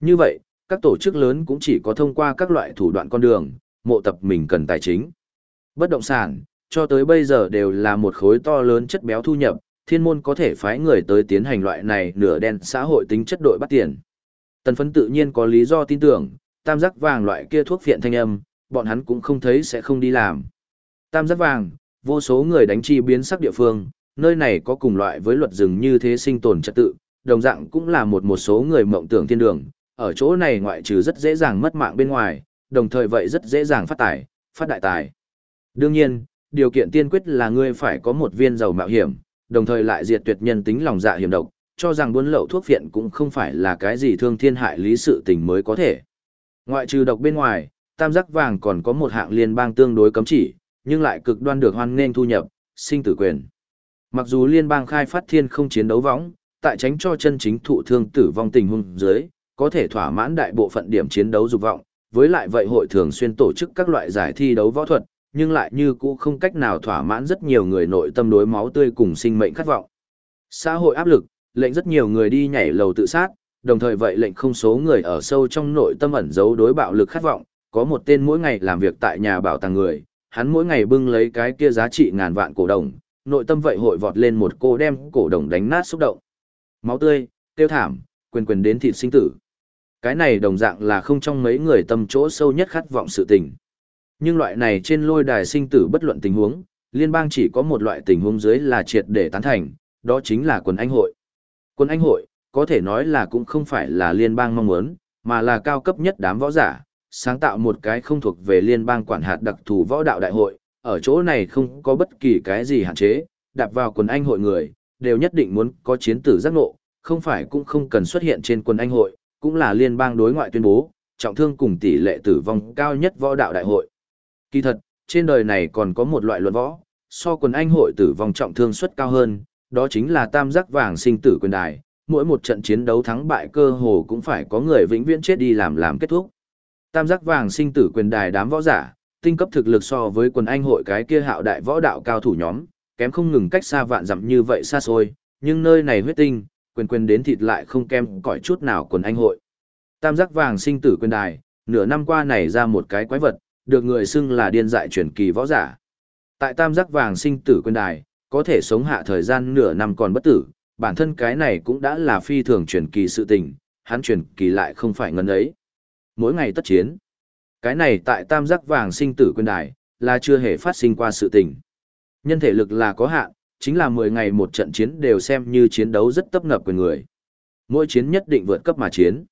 Như vậy, các tổ chức lớn cũng chỉ có thông qua các loại thủ đoạn con đường, mộ tập mình cần tài chính. Bất động sản, cho tới bây giờ đều là một khối to lớn chất béo thu nhập, thiên môn có thể phái người tới tiến hành loại này nửa đen xã hội tính chất đội bắt tiền. Tần phấn tự nhiên có lý do tin tưởng, tam giác vàng loại kia thuốc phiện thanh âm, bọn hắn cũng không thấy sẽ không đi làm. Tam giác vàng, vô số người đánh chi biến sắc địa phương, nơi này có cùng loại với luật rừng như thế sinh tồn trật tự, đồng dạng cũng là một một số người mộng tưởng thiên đường, ở chỗ này ngoại trừ rất dễ dàng mất mạng bên ngoài, đồng thời vậy rất dễ dàng phát tài, phát đại tài. Đương nhiên, điều kiện tiên quyết là ngươi phải có một viên dầu mạo hiểm, đồng thời lại diệt tuyệt nhân tính lòng dạ hiểm độc, cho rằng buôn lậu thuốc phiện cũng không phải là cái gì thương thiên hại lý sự tình mới có thể. Ngoại trừ độc bên ngoài, tam giác vàng còn có một hạng liên bang tương đối cấm chỉ, nhưng lại cực đoan được hoan nghênh thu nhập, sinh tử quyền. Mặc dù liên bang khai phát thiên không chiến đấu võng, tại tránh cho chân chính thụ thương tử vong tình huống dưới, có thể thỏa mãn đại bộ phận điểm chiến đấu dục vọng, với lại vậy hội thường xuyên tổ chức các loại giải thi đấu võ thuật, nhưng lại như cũ không cách nào thỏa mãn rất nhiều người nội tâm đối máu tươi cùng sinh mệnh khát vọng. Xã hội áp lực, lệnh rất nhiều người đi nhảy lầu tự sát, đồng thời vậy lệnh không số người ở sâu trong nội tâm ẩn giấu đối bạo lực khát vọng, có một tên mỗi ngày làm việc tại nhà bảo tàng người, hắn mỗi ngày bưng lấy cái kia giá trị ngàn vạn cổ đồng, nội tâm vậy hội vọt lên một cô đem cổ đồng đánh nát xúc động. Máu tươi, tiêu thảm, quyền quyền đến thịt sinh tử. Cái này đồng dạng là không trong mấy người tâm chỗ sâu nhất khát vọng sự tình. Nhưng loại này trên lôi đài sinh tử bất luận tình huống, liên bang chỉ có một loại tình huống dưới là triệt để tán thành, đó chính là quần anh hội. Quân anh hội, có thể nói là cũng không phải là liên bang mong muốn, mà là cao cấp nhất đám võ giả, sáng tạo một cái không thuộc về liên bang quản hạt đặc thù võ đạo đại hội, ở chỗ này không có bất kỳ cái gì hạn chế, đạp vào quần anh hội người, đều nhất định muốn có chiến tử giác ngộ, không phải cũng không cần xuất hiện trên quần anh hội, cũng là liên bang đối ngoại tuyên bố, trọng thương cùng tỷ lệ tử vong cao nhất võ đạo đại hội. Kỳ thật, trên đời này còn có một loại luận võ, so quần anh hội tử vong trọng thương suất cao hơn, đó chính là tam giác vàng sinh tử quyền đài, mỗi một trận chiến đấu thắng bại cơ hồ cũng phải có người vĩnh viễn chết đi làm làm kết thúc. Tam giác vàng sinh tử quyền đài đám võ giả, tinh cấp thực lực so với quần anh hội cái kia hạo đại võ đạo cao thủ nhóm, kém không ngừng cách xa vạn dặm như vậy xa xôi, nhưng nơi này huyết tinh, quyền quyền đến thịt lại không kém cỏi chút nào quần anh hội. Tam giác vàng sinh tử quyền đài, nửa năm qua này ra một cái quái vật, được người xưng là điên dại truyền kỳ võ giả. Tại tam giác vàng sinh tử quyền đài, có thể sống hạ thời gian nửa năm còn bất tử, bản thân cái này cũng đã là phi thường truyền kỳ sự tình, hắn truyền kỳ lại không phải ngân ấy. Mỗi ngày tất chiến. Cái này tại tam giác vàng sinh tử quyền đài, là chưa hề phát sinh qua sự tình. Nhân thể lực là có hạn, chính là 10 ngày một trận chiến đều xem như chiến đấu rất tấp nập quyền người. Mỗi chiến nhất định vượt cấp mà chiến.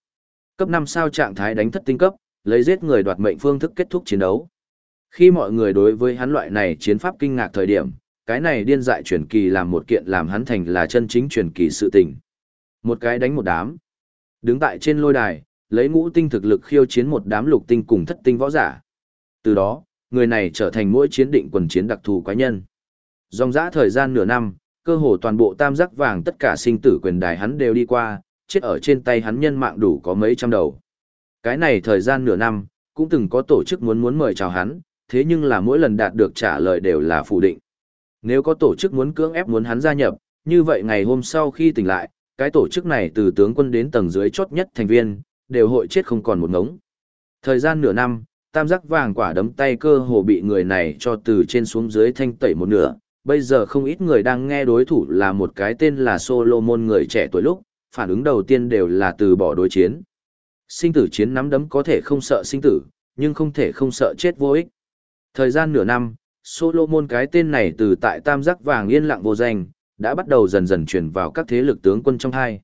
Cấp 5 sao trạng thái đánh thất tinh cấp, lấy giết người đoạt mệnh phương thức kết thúc chiến đấu. Khi mọi người đối với hắn loại này chiến pháp kinh ngạc thời điểm, cái này điên dại truyền kỳ làm một kiện làm hắn thành là chân chính truyền kỳ sự tình. Một cái đánh một đám. Đứng tại trên lôi đài, lấy ngũ tinh thực lực khiêu chiến một đám lục tinh cùng thất tinh võ giả. Từ đó, người này trở thành mỗi chiến định quần chiến đặc thù quái nhân. Dòng dã thời gian nửa năm, cơ hồ toàn bộ tam giác vàng tất cả sinh tử quyền đài hắn đều đi qua, chết ở trên tay hắn nhân mạng đủ có mấy trăm đầu. Cái này thời gian nửa năm, cũng từng có tổ chức muốn muốn mời chào hắn, thế nhưng là mỗi lần đạt được trả lời đều là phủ định. Nếu có tổ chức muốn cưỡng ép muốn hắn gia nhập, như vậy ngày hôm sau khi tỉnh lại, cái tổ chức này từ tướng quân đến tầng dưới chốt nhất thành viên, đều hội chết không còn một ngống. Thời gian nửa năm, tam giác vàng quả đấm tay cơ hồ bị người này cho từ trên xuống dưới thanh tẩy một nửa. Bây giờ không ít người đang nghe đối thủ là một cái tên là Solomon người trẻ tuổi lúc, phản ứng đầu tiên đều là từ bỏ đối chiến. Sinh tử chiến nắm đấm có thể không sợ sinh tử, nhưng không thể không sợ chết vô ích. Thời gian nửa năm, Solomon cái tên này từ tại tam giác vàng yên lặng vô danh, đã bắt đầu dần dần chuyển vào các thế lực tướng quân trong hai.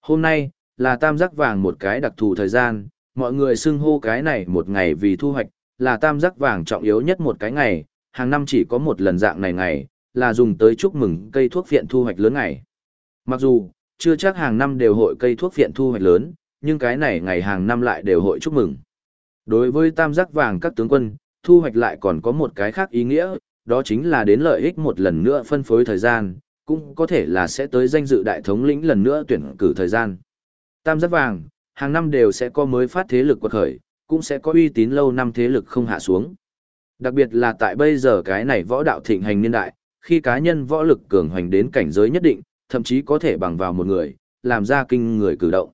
Hôm nay, là tam giác vàng một cái đặc thù thời gian, mọi người xưng hô cái này một ngày vì thu hoạch, là tam giác vàng trọng yếu nhất một cái ngày, hàng năm chỉ có một lần dạng này ngày, là dùng tới chúc mừng cây thuốc viện thu hoạch lớn ngày. Mặc dù, chưa chắc hàng năm đều hội cây thuốc viện thu hoạch lớn, nhưng cái này ngày hàng năm lại đều hội chúc mừng. Đối với tam giác vàng các tướng quân, thu hoạch lại còn có một cái khác ý nghĩa, đó chính là đến lợi ích một lần nữa phân phối thời gian, cũng có thể là sẽ tới danh dự đại thống lĩnh lần nữa tuyển cử thời gian. Tam giác vàng, hàng năm đều sẽ có mới phát thế lực quật khởi, cũng sẽ có uy tín lâu năm thế lực không hạ xuống. Đặc biệt là tại bây giờ cái này võ đạo thịnh hành niên đại, khi cá nhân võ lực cường hoành đến cảnh giới nhất định, thậm chí có thể bằng vào một người, làm ra kinh người cử động.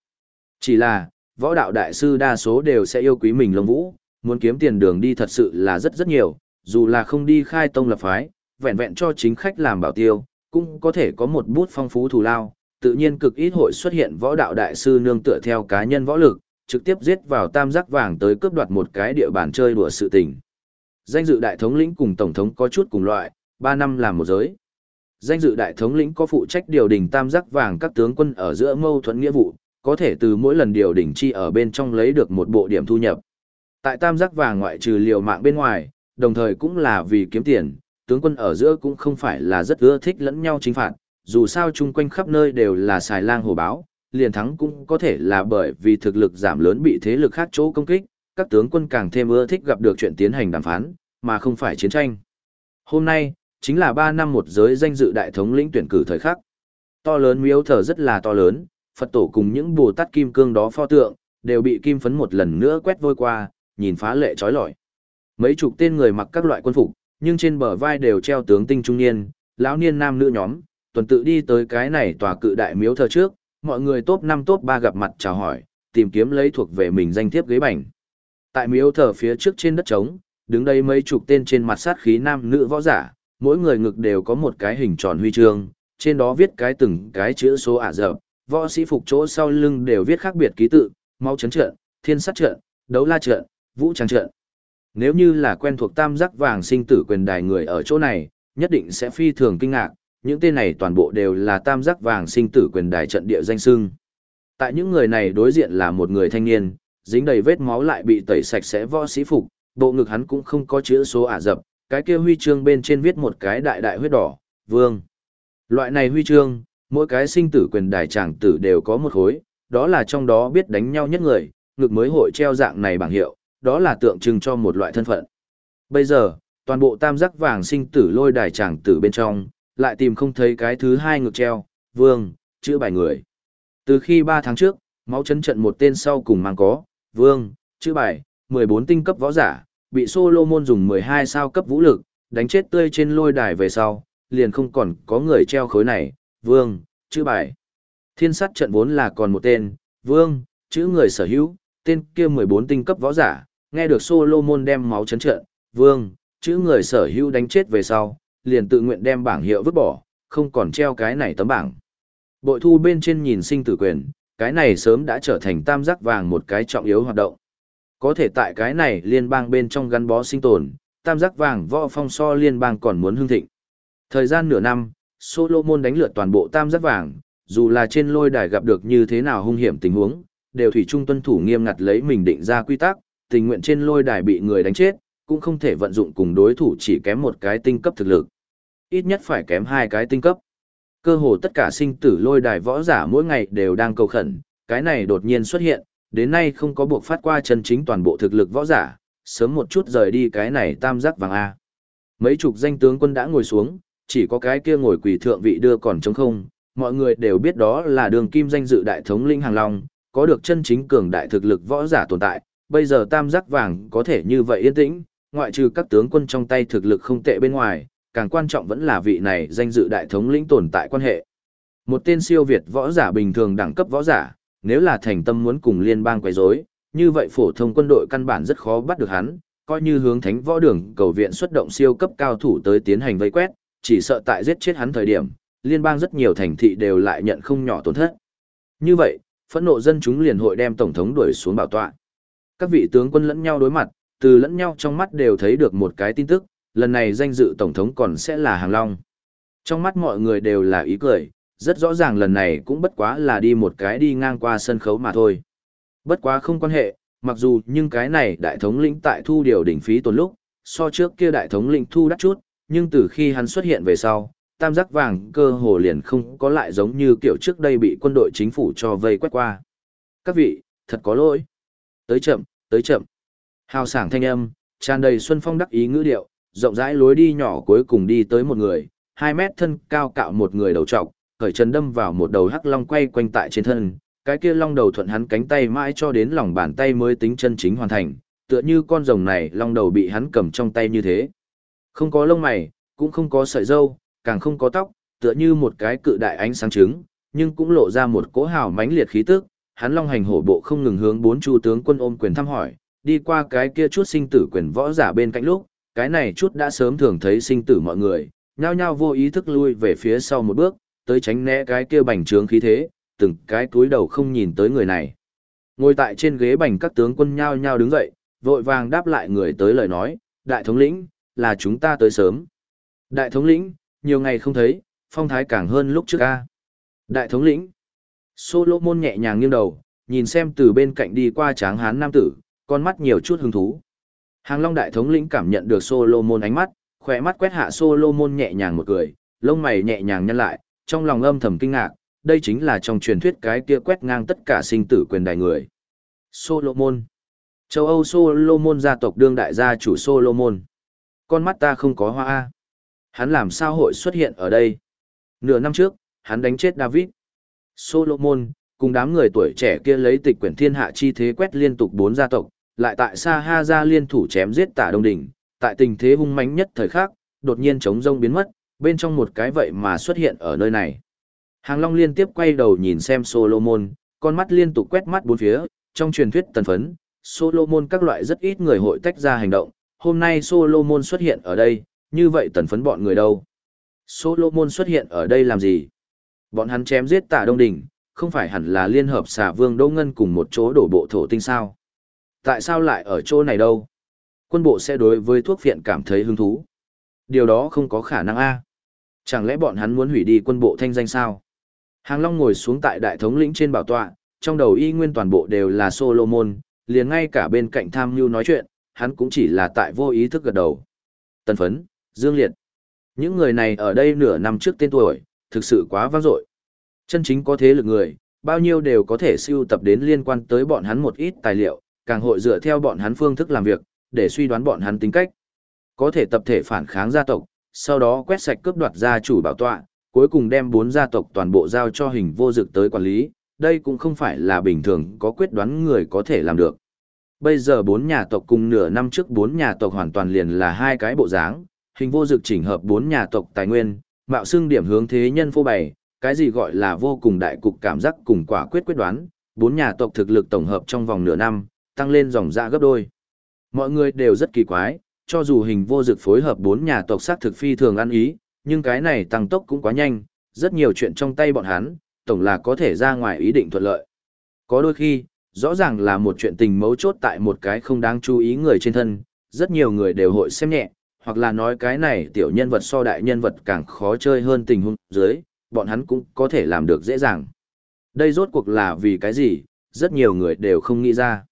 Chỉ là, võ đạo đại sư đa số đều sẽ yêu quý mình lông vũ, muốn kiếm tiền đường đi thật sự là rất rất nhiều, dù là không đi khai tông lập phái, vẹn vẹn cho chính khách làm bảo tiêu, cũng có thể có một bút phong phú thù lao, tự nhiên cực ít hội xuất hiện võ đạo đại sư nương tựa theo cá nhân võ lực, trực tiếp giết vào tam giác vàng tới cướp đoạt một cái địa bàn chơi đùa sự tình. Danh dự đại thống lĩnh cùng tổng thống có chút cùng loại, 3 năm làm một giới. Danh dự đại thống lĩnh có phụ trách điều đình tam giác vàng các tướng quân ở giữa mâu thuẫn nghĩa vụ, có thể từ mỗi lần điều đình chi ở bên trong lấy được một bộ điểm thu nhập. Tại tam giác vàng ngoại trừ liều mạng bên ngoài, đồng thời cũng là vì kiếm tiền, tướng quân ở giữa cũng không phải là rất ưa thích lẫn nhau chính phạt, dù sao chung quanh khắp nơi đều là xài lang hồ báo, liền thắng cũng có thể là bởi vì thực lực giảm lớn bị thế lực khác chỗ công kích, các tướng quân càng thêm ưa thích gặp được chuyện tiến hành đàm phán, mà không phải chiến tranh. Hôm nay, chính là 3 năm một giới danh dự đại thống lĩnh tuyển cử thời khắc. To lớn miếu thờ rất là to lớn, Phật tổ cùng những Bồ Tát kim cương đó pho tượng, đều bị kim phấn một lần nữa quét vôi qua, nhìn phá lệ trói lọi. Mấy chục tên người mặc các loại quân phục, nhưng trên bờ vai đều treo tướng tinh trung niên, lão niên nam nữ nhóm, tuần tự đi tới cái này tòa cự đại miếu thờ trước, mọi người top 5 top 3 gặp mặt chào hỏi, tìm kiếm lấy thuộc về mình danh thiếp ghế bành. Tại miếu thờ phía trước trên đất trống, đứng đây mấy chục tên trên mặt sát khí nam nữ võ giả, mỗi người ngực đều có một cái hình tròn huy chương, trên đó viết cái từng cái chữ số ả dập, võ sĩ phục chỗ sau lưng đều viết khác biệt ký tự, mau chấn trận, thiên sát trận, đấu la trận, vũ trang trận. Nếu như là quen thuộc tam giác vàng sinh tử quyền đài người ở chỗ này, nhất định sẽ phi thường kinh ngạc, những tên này toàn bộ đều là tam giác vàng sinh tử quyền đài trận địa danh sưng. Tại những người này đối diện là một người thanh niên, dính đầy vết máu lại bị tẩy sạch sẽ võ sĩ phục, bộ ngực hắn cũng không có chữ số ả dập, cái kia huy chương bên trên viết một cái đại đại huyết đỏ, vương. Loại này huy chương, mỗi cái sinh tử quyền đài tràng tử đều có một khối, đó là trong đó biết đánh nhau nhất người, ngực mới hội treo dạng này bảng hiệu, đó là tượng trưng cho một loại thân phận. Bây giờ, toàn bộ tam giác vàng sinh tử lôi đài chẳng tử bên trong, lại tìm không thấy cái thứ hai ngược treo, vương, chữ bài người. Từ khi 3 tháng trước, máu chấn trận một tên sau cùng mang có, vương, chữ bài, 14 tinh cấp võ giả, bị Solomon dùng 12 sao cấp vũ lực, đánh chết tươi trên lôi đài về sau, liền không còn có người treo khối này, vương, chữ bài. Thiên sát trận vốn là còn một tên, vương, chữ người sở hữu, tên kia 14 tinh cấp võ giả, nghe được Solomon đem máu chấn trận, vương, chữ người sở hữu đánh chết về sau, liền tự nguyện đem bảng hiệu vứt bỏ, không còn treo cái này tấm bảng. Bội thu bên trên nhìn sinh tử quyền, cái này sớm đã trở thành tam giác vàng một cái trọng yếu hoạt động. Có thể tại cái này liên bang bên trong gắn bó sinh tồn, tam giác vàng võ phong so liên bang còn muốn hưng thịnh. Thời gian nửa năm, Solomon đánh lượt toàn bộ tam giác vàng, dù là trên lôi đài gặp được như thế nào hung hiểm tình huống, đều thủy trung tuân thủ nghiêm ngặt lấy mình định ra quy tắc, tình nguyện trên lôi đài bị người đánh chết, cũng không thể vận dụng cùng đối thủ chỉ kém một cái tinh cấp thực lực. Ít nhất phải kém hai cái tinh cấp. Cơ hồ tất cả sinh tử lôi đài võ giả mỗi ngày đều đang cầu khẩn, cái này đột nhiên xuất hiện, đến nay không có buộc phát qua chân chính toàn bộ thực lực võ giả, sớm một chút rời đi cái này tam giác vàng A. Mấy chục danh tướng quân đã ngồi xuống, chỉ có cái kia ngồi quỳ thượng vị đưa còn trống không, mọi người đều biết đó là đường kim danh dự đại thống linh hàng long, có được chân chính cường đại thực lực võ giả tồn tại, bây giờ tam giác vàng có thể như vậy yên tĩnh, ngoại trừ các tướng quân trong tay thực lực không tệ bên ngoài, càng quan trọng vẫn là vị này danh dự đại thống lĩnh tồn tại quan hệ. Một tên siêu việt võ giả bình thường đẳng cấp võ giả, nếu là thành tâm muốn cùng liên bang quấy rối, như vậy phổ thông quân đội căn bản rất khó bắt được hắn, coi như hướng thánh võ đường cầu viện xuất động siêu cấp cao thủ tới tiến hành vây quét, chỉ sợ tại giết chết hắn thời điểm, liên bang rất nhiều thành thị đều lại nhận không nhỏ tổn thất. Như vậy, phẫn nộ dân chúng liền hội đem tổng thống đuổi xuống bảo tọa. Các vị tướng quân lẫn nhau đối mặt, từ lẫn nhau trong mắt đều thấy được một cái tin tức, lần này danh dự tổng thống còn sẽ là Hàng Long. Trong mắt mọi người đều là ý cười, rất rõ ràng lần này cũng bất quá là đi một cái đi ngang qua sân khấu mà thôi. Bất quá không quan hệ, mặc dù nhưng cái này đại thống lĩnh tại thu điều đỉnh phí tuần lúc, so trước kia đại thống lĩnh thu đắt chút, nhưng từ khi hắn xuất hiện về sau, tam giác vàng cơ hồ liền không có lại giống như kiểu trước đây bị quân đội chính phủ cho vây quét qua. Các vị, thật có lỗi. Tới chậm, tới chậm. Hào sảng thanh âm, Tràn đầy xuân phong đắc ý ngữ điệu, rộng rãi lối đi nhỏ cuối cùng đi tới một người, hai mét thân cao cạo một người đầu trọc, khởi chân đâm vào một đầu hắc long quay quanh tại trên thân, cái kia long đầu thuận hắn cánh tay mãi cho đến lòng bàn tay mới tính chân chính hoàn thành, tựa như con rồng này long đầu bị hắn cầm trong tay như thế. Không có lông mày, cũng không có sợi râu, càng không có tóc, tựa như một cái cự đại ánh sáng trứng, nhưng cũng lộ ra một cỗ hào mãnh liệt khí tức, hắn long hành hổ bộ không ngừng hướng bốn chu tướng quân ôm quyền thăm hỏi, đi qua cái kia chút sinh tử quyền võ giả bên cạnh lúc, cái này chút đã sớm thường thấy sinh tử mọi người, nhao nhao vô ý thức lui về phía sau một bước, tới tránh né cái kia bành trướng khí thế, từng cái túi đầu không nhìn tới người này. Ngồi tại trên ghế bành các tướng quân nhao nhao đứng dậy, vội vàng đáp lại người tới lời nói, đại thống lĩnh, là chúng ta tới sớm. Đại thống lĩnh, nhiều ngày không thấy, phong thái càng hơn lúc trước ca. Đại thống lĩnh, Solomon nhẹ nhàng nghiêng đầu, nhìn xem từ bên cạnh đi qua tráng hán nam tử, con mắt nhiều chút hứng thú. Hàng Long đại thống lĩnh cảm nhận được Solomon ánh mắt, khỏe mắt quét hạ Solomon nhẹ nhàng một cười, lông mày nhẹ nhàng nhăn lại, trong lòng âm thầm kinh ngạc, đây chính là trong truyền thuyết cái kia quét ngang tất cả sinh tử quyền đại người. Solomon. Châu Âu Solomon gia tộc đương đại gia chủ Solomon. Con mắt ta không có hoa A. Hắn làm sao hội xuất hiện ở đây? Nửa năm trước, hắn đánh chết David. Solomon, cùng đám người tuổi trẻ kia lấy tịch quyển thiên hạ chi thế quét liên tục bốn gia tộc, lại tại Sa Ha gia liên thủ chém giết tả đông đỉnh, tại tình thế hung mãnh nhất thời khắc, đột nhiên chống rông biến mất, bên trong một cái vậy mà xuất hiện ở nơi này. Hàng Long liên tiếp quay đầu nhìn xem Solomon, con mắt liên tục quét mắt bốn phía, trong truyền thuyết tần phấn, Solomon các loại rất ít người hội tách ra hành động, hôm nay Solomon xuất hiện ở đây, như vậy tần phấn bọn người đâu? Solomon xuất hiện ở đây làm gì? Bọn hắn chém giết tả Đông Đỉnh, không phải hẳn là liên hợp xà vương Đỗ Ngân cùng một chỗ đổ bộ thổ tinh sao? Tại sao lại ở chỗ này đâu? Quân bộ sẽ đối với thuốc viện cảm thấy hứng thú. Điều đó không có khả năng a. Chẳng lẽ bọn hắn muốn hủy đi quân bộ thanh danh sao? Hàng Long ngồi xuống tại đại thống lĩnh trên bảo tọa, trong đầu y nguyên toàn bộ đều là Solomon, liền ngay cả bên cạnh tham mưu nói chuyện, hắn cũng chỉ là tại vô ý thức gật đầu. Tần phấn, Dương Liệt. Những người này ở đây nửa năm trước tên tuổi, thực sự quá vang dội. Chân chính có thế lực người, bao nhiêu đều có thể siêu tập đến liên quan tới bọn hắn một ít tài liệu, càng hội dựa theo bọn hắn phương thức làm việc, để suy đoán bọn hắn tính cách. Có thể tập thể phản kháng gia tộc, sau đó quét sạch cướp đoạt gia chủ bảo tọa, cuối cùng đem bốn gia tộc toàn bộ giao cho hình vô dực tới quản lý, đây cũng không phải là bình thường có quyết đoán người có thể làm được. Bây giờ bốn nhà tộc cùng nửa năm trước bốn nhà tộc hoàn toàn liền là hai cái bộ dáng, hình vô dực chỉnh hợp bốn nhà tộc tài nguyên, mạo xưng điểm hướng thế nhân phô bày, cái gì gọi là vô cùng đại cục cảm giác cùng quả quyết quyết đoán, bốn nhà tộc thực lực tổng hợp trong vòng nửa năm, tăng lên dòng ra gấp đôi. Mọi người đều rất kỳ quái, cho dù hình vô dực phối hợp bốn nhà tộc sát thực phi thường ăn ý, nhưng cái này tăng tốc cũng quá nhanh, rất nhiều chuyện trong tay bọn hắn, tổng là có thể ra ngoài ý định thuận lợi. Có đôi khi, rõ ràng là một chuyện tình mấu chốt tại một cái không đáng chú ý người trên thân, rất nhiều người đều hội xem nhẹ, hoặc là nói cái này tiểu nhân vật so đại nhân vật càng khó chơi hơn tình huống dưới, bọn hắn cũng có thể làm được dễ dàng. Đây rốt cuộc là vì cái gì, rất nhiều người đều không nghĩ ra.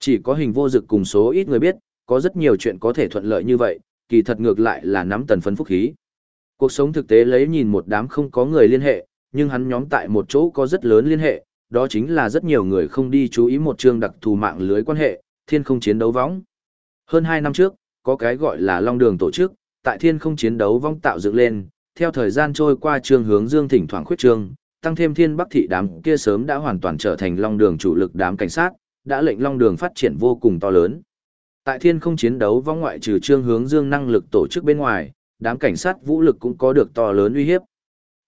Chỉ có hình vô dực cùng số ít người biết, có rất nhiều chuyện có thể thuận lợi như vậy, kỳ thật ngược lại là nắm tần phấn phúc khí. Cuộc sống thực tế lấy nhìn một đám không có người liên hệ, nhưng hắn nhóm tại một chỗ có rất lớn liên hệ, đó chính là rất nhiều người không đi chú ý một chương đặc thù mạng lưới quan hệ, thiên không chiến đấu võng. Hơn 2 năm trước, có cái gọi là Long Đường tổ chức, tại thiên không chiến đấu vong tạo dựng lên, theo thời gian trôi qua trường hướng dương thỉnh thoảng khuyết trương, tăng thêm thiên bắc thị đám kia sớm đã hoàn toàn trở thành Long Đường chủ lực đám cảnh sát, đã lệnh Long Đường phát triển vô cùng to lớn. Tại thiên không chiến đấu vong ngoại trừ trương hướng dương năng lực tổ chức bên ngoài, đám cảnh sát vũ lực cũng có được to lớn uy hiếp.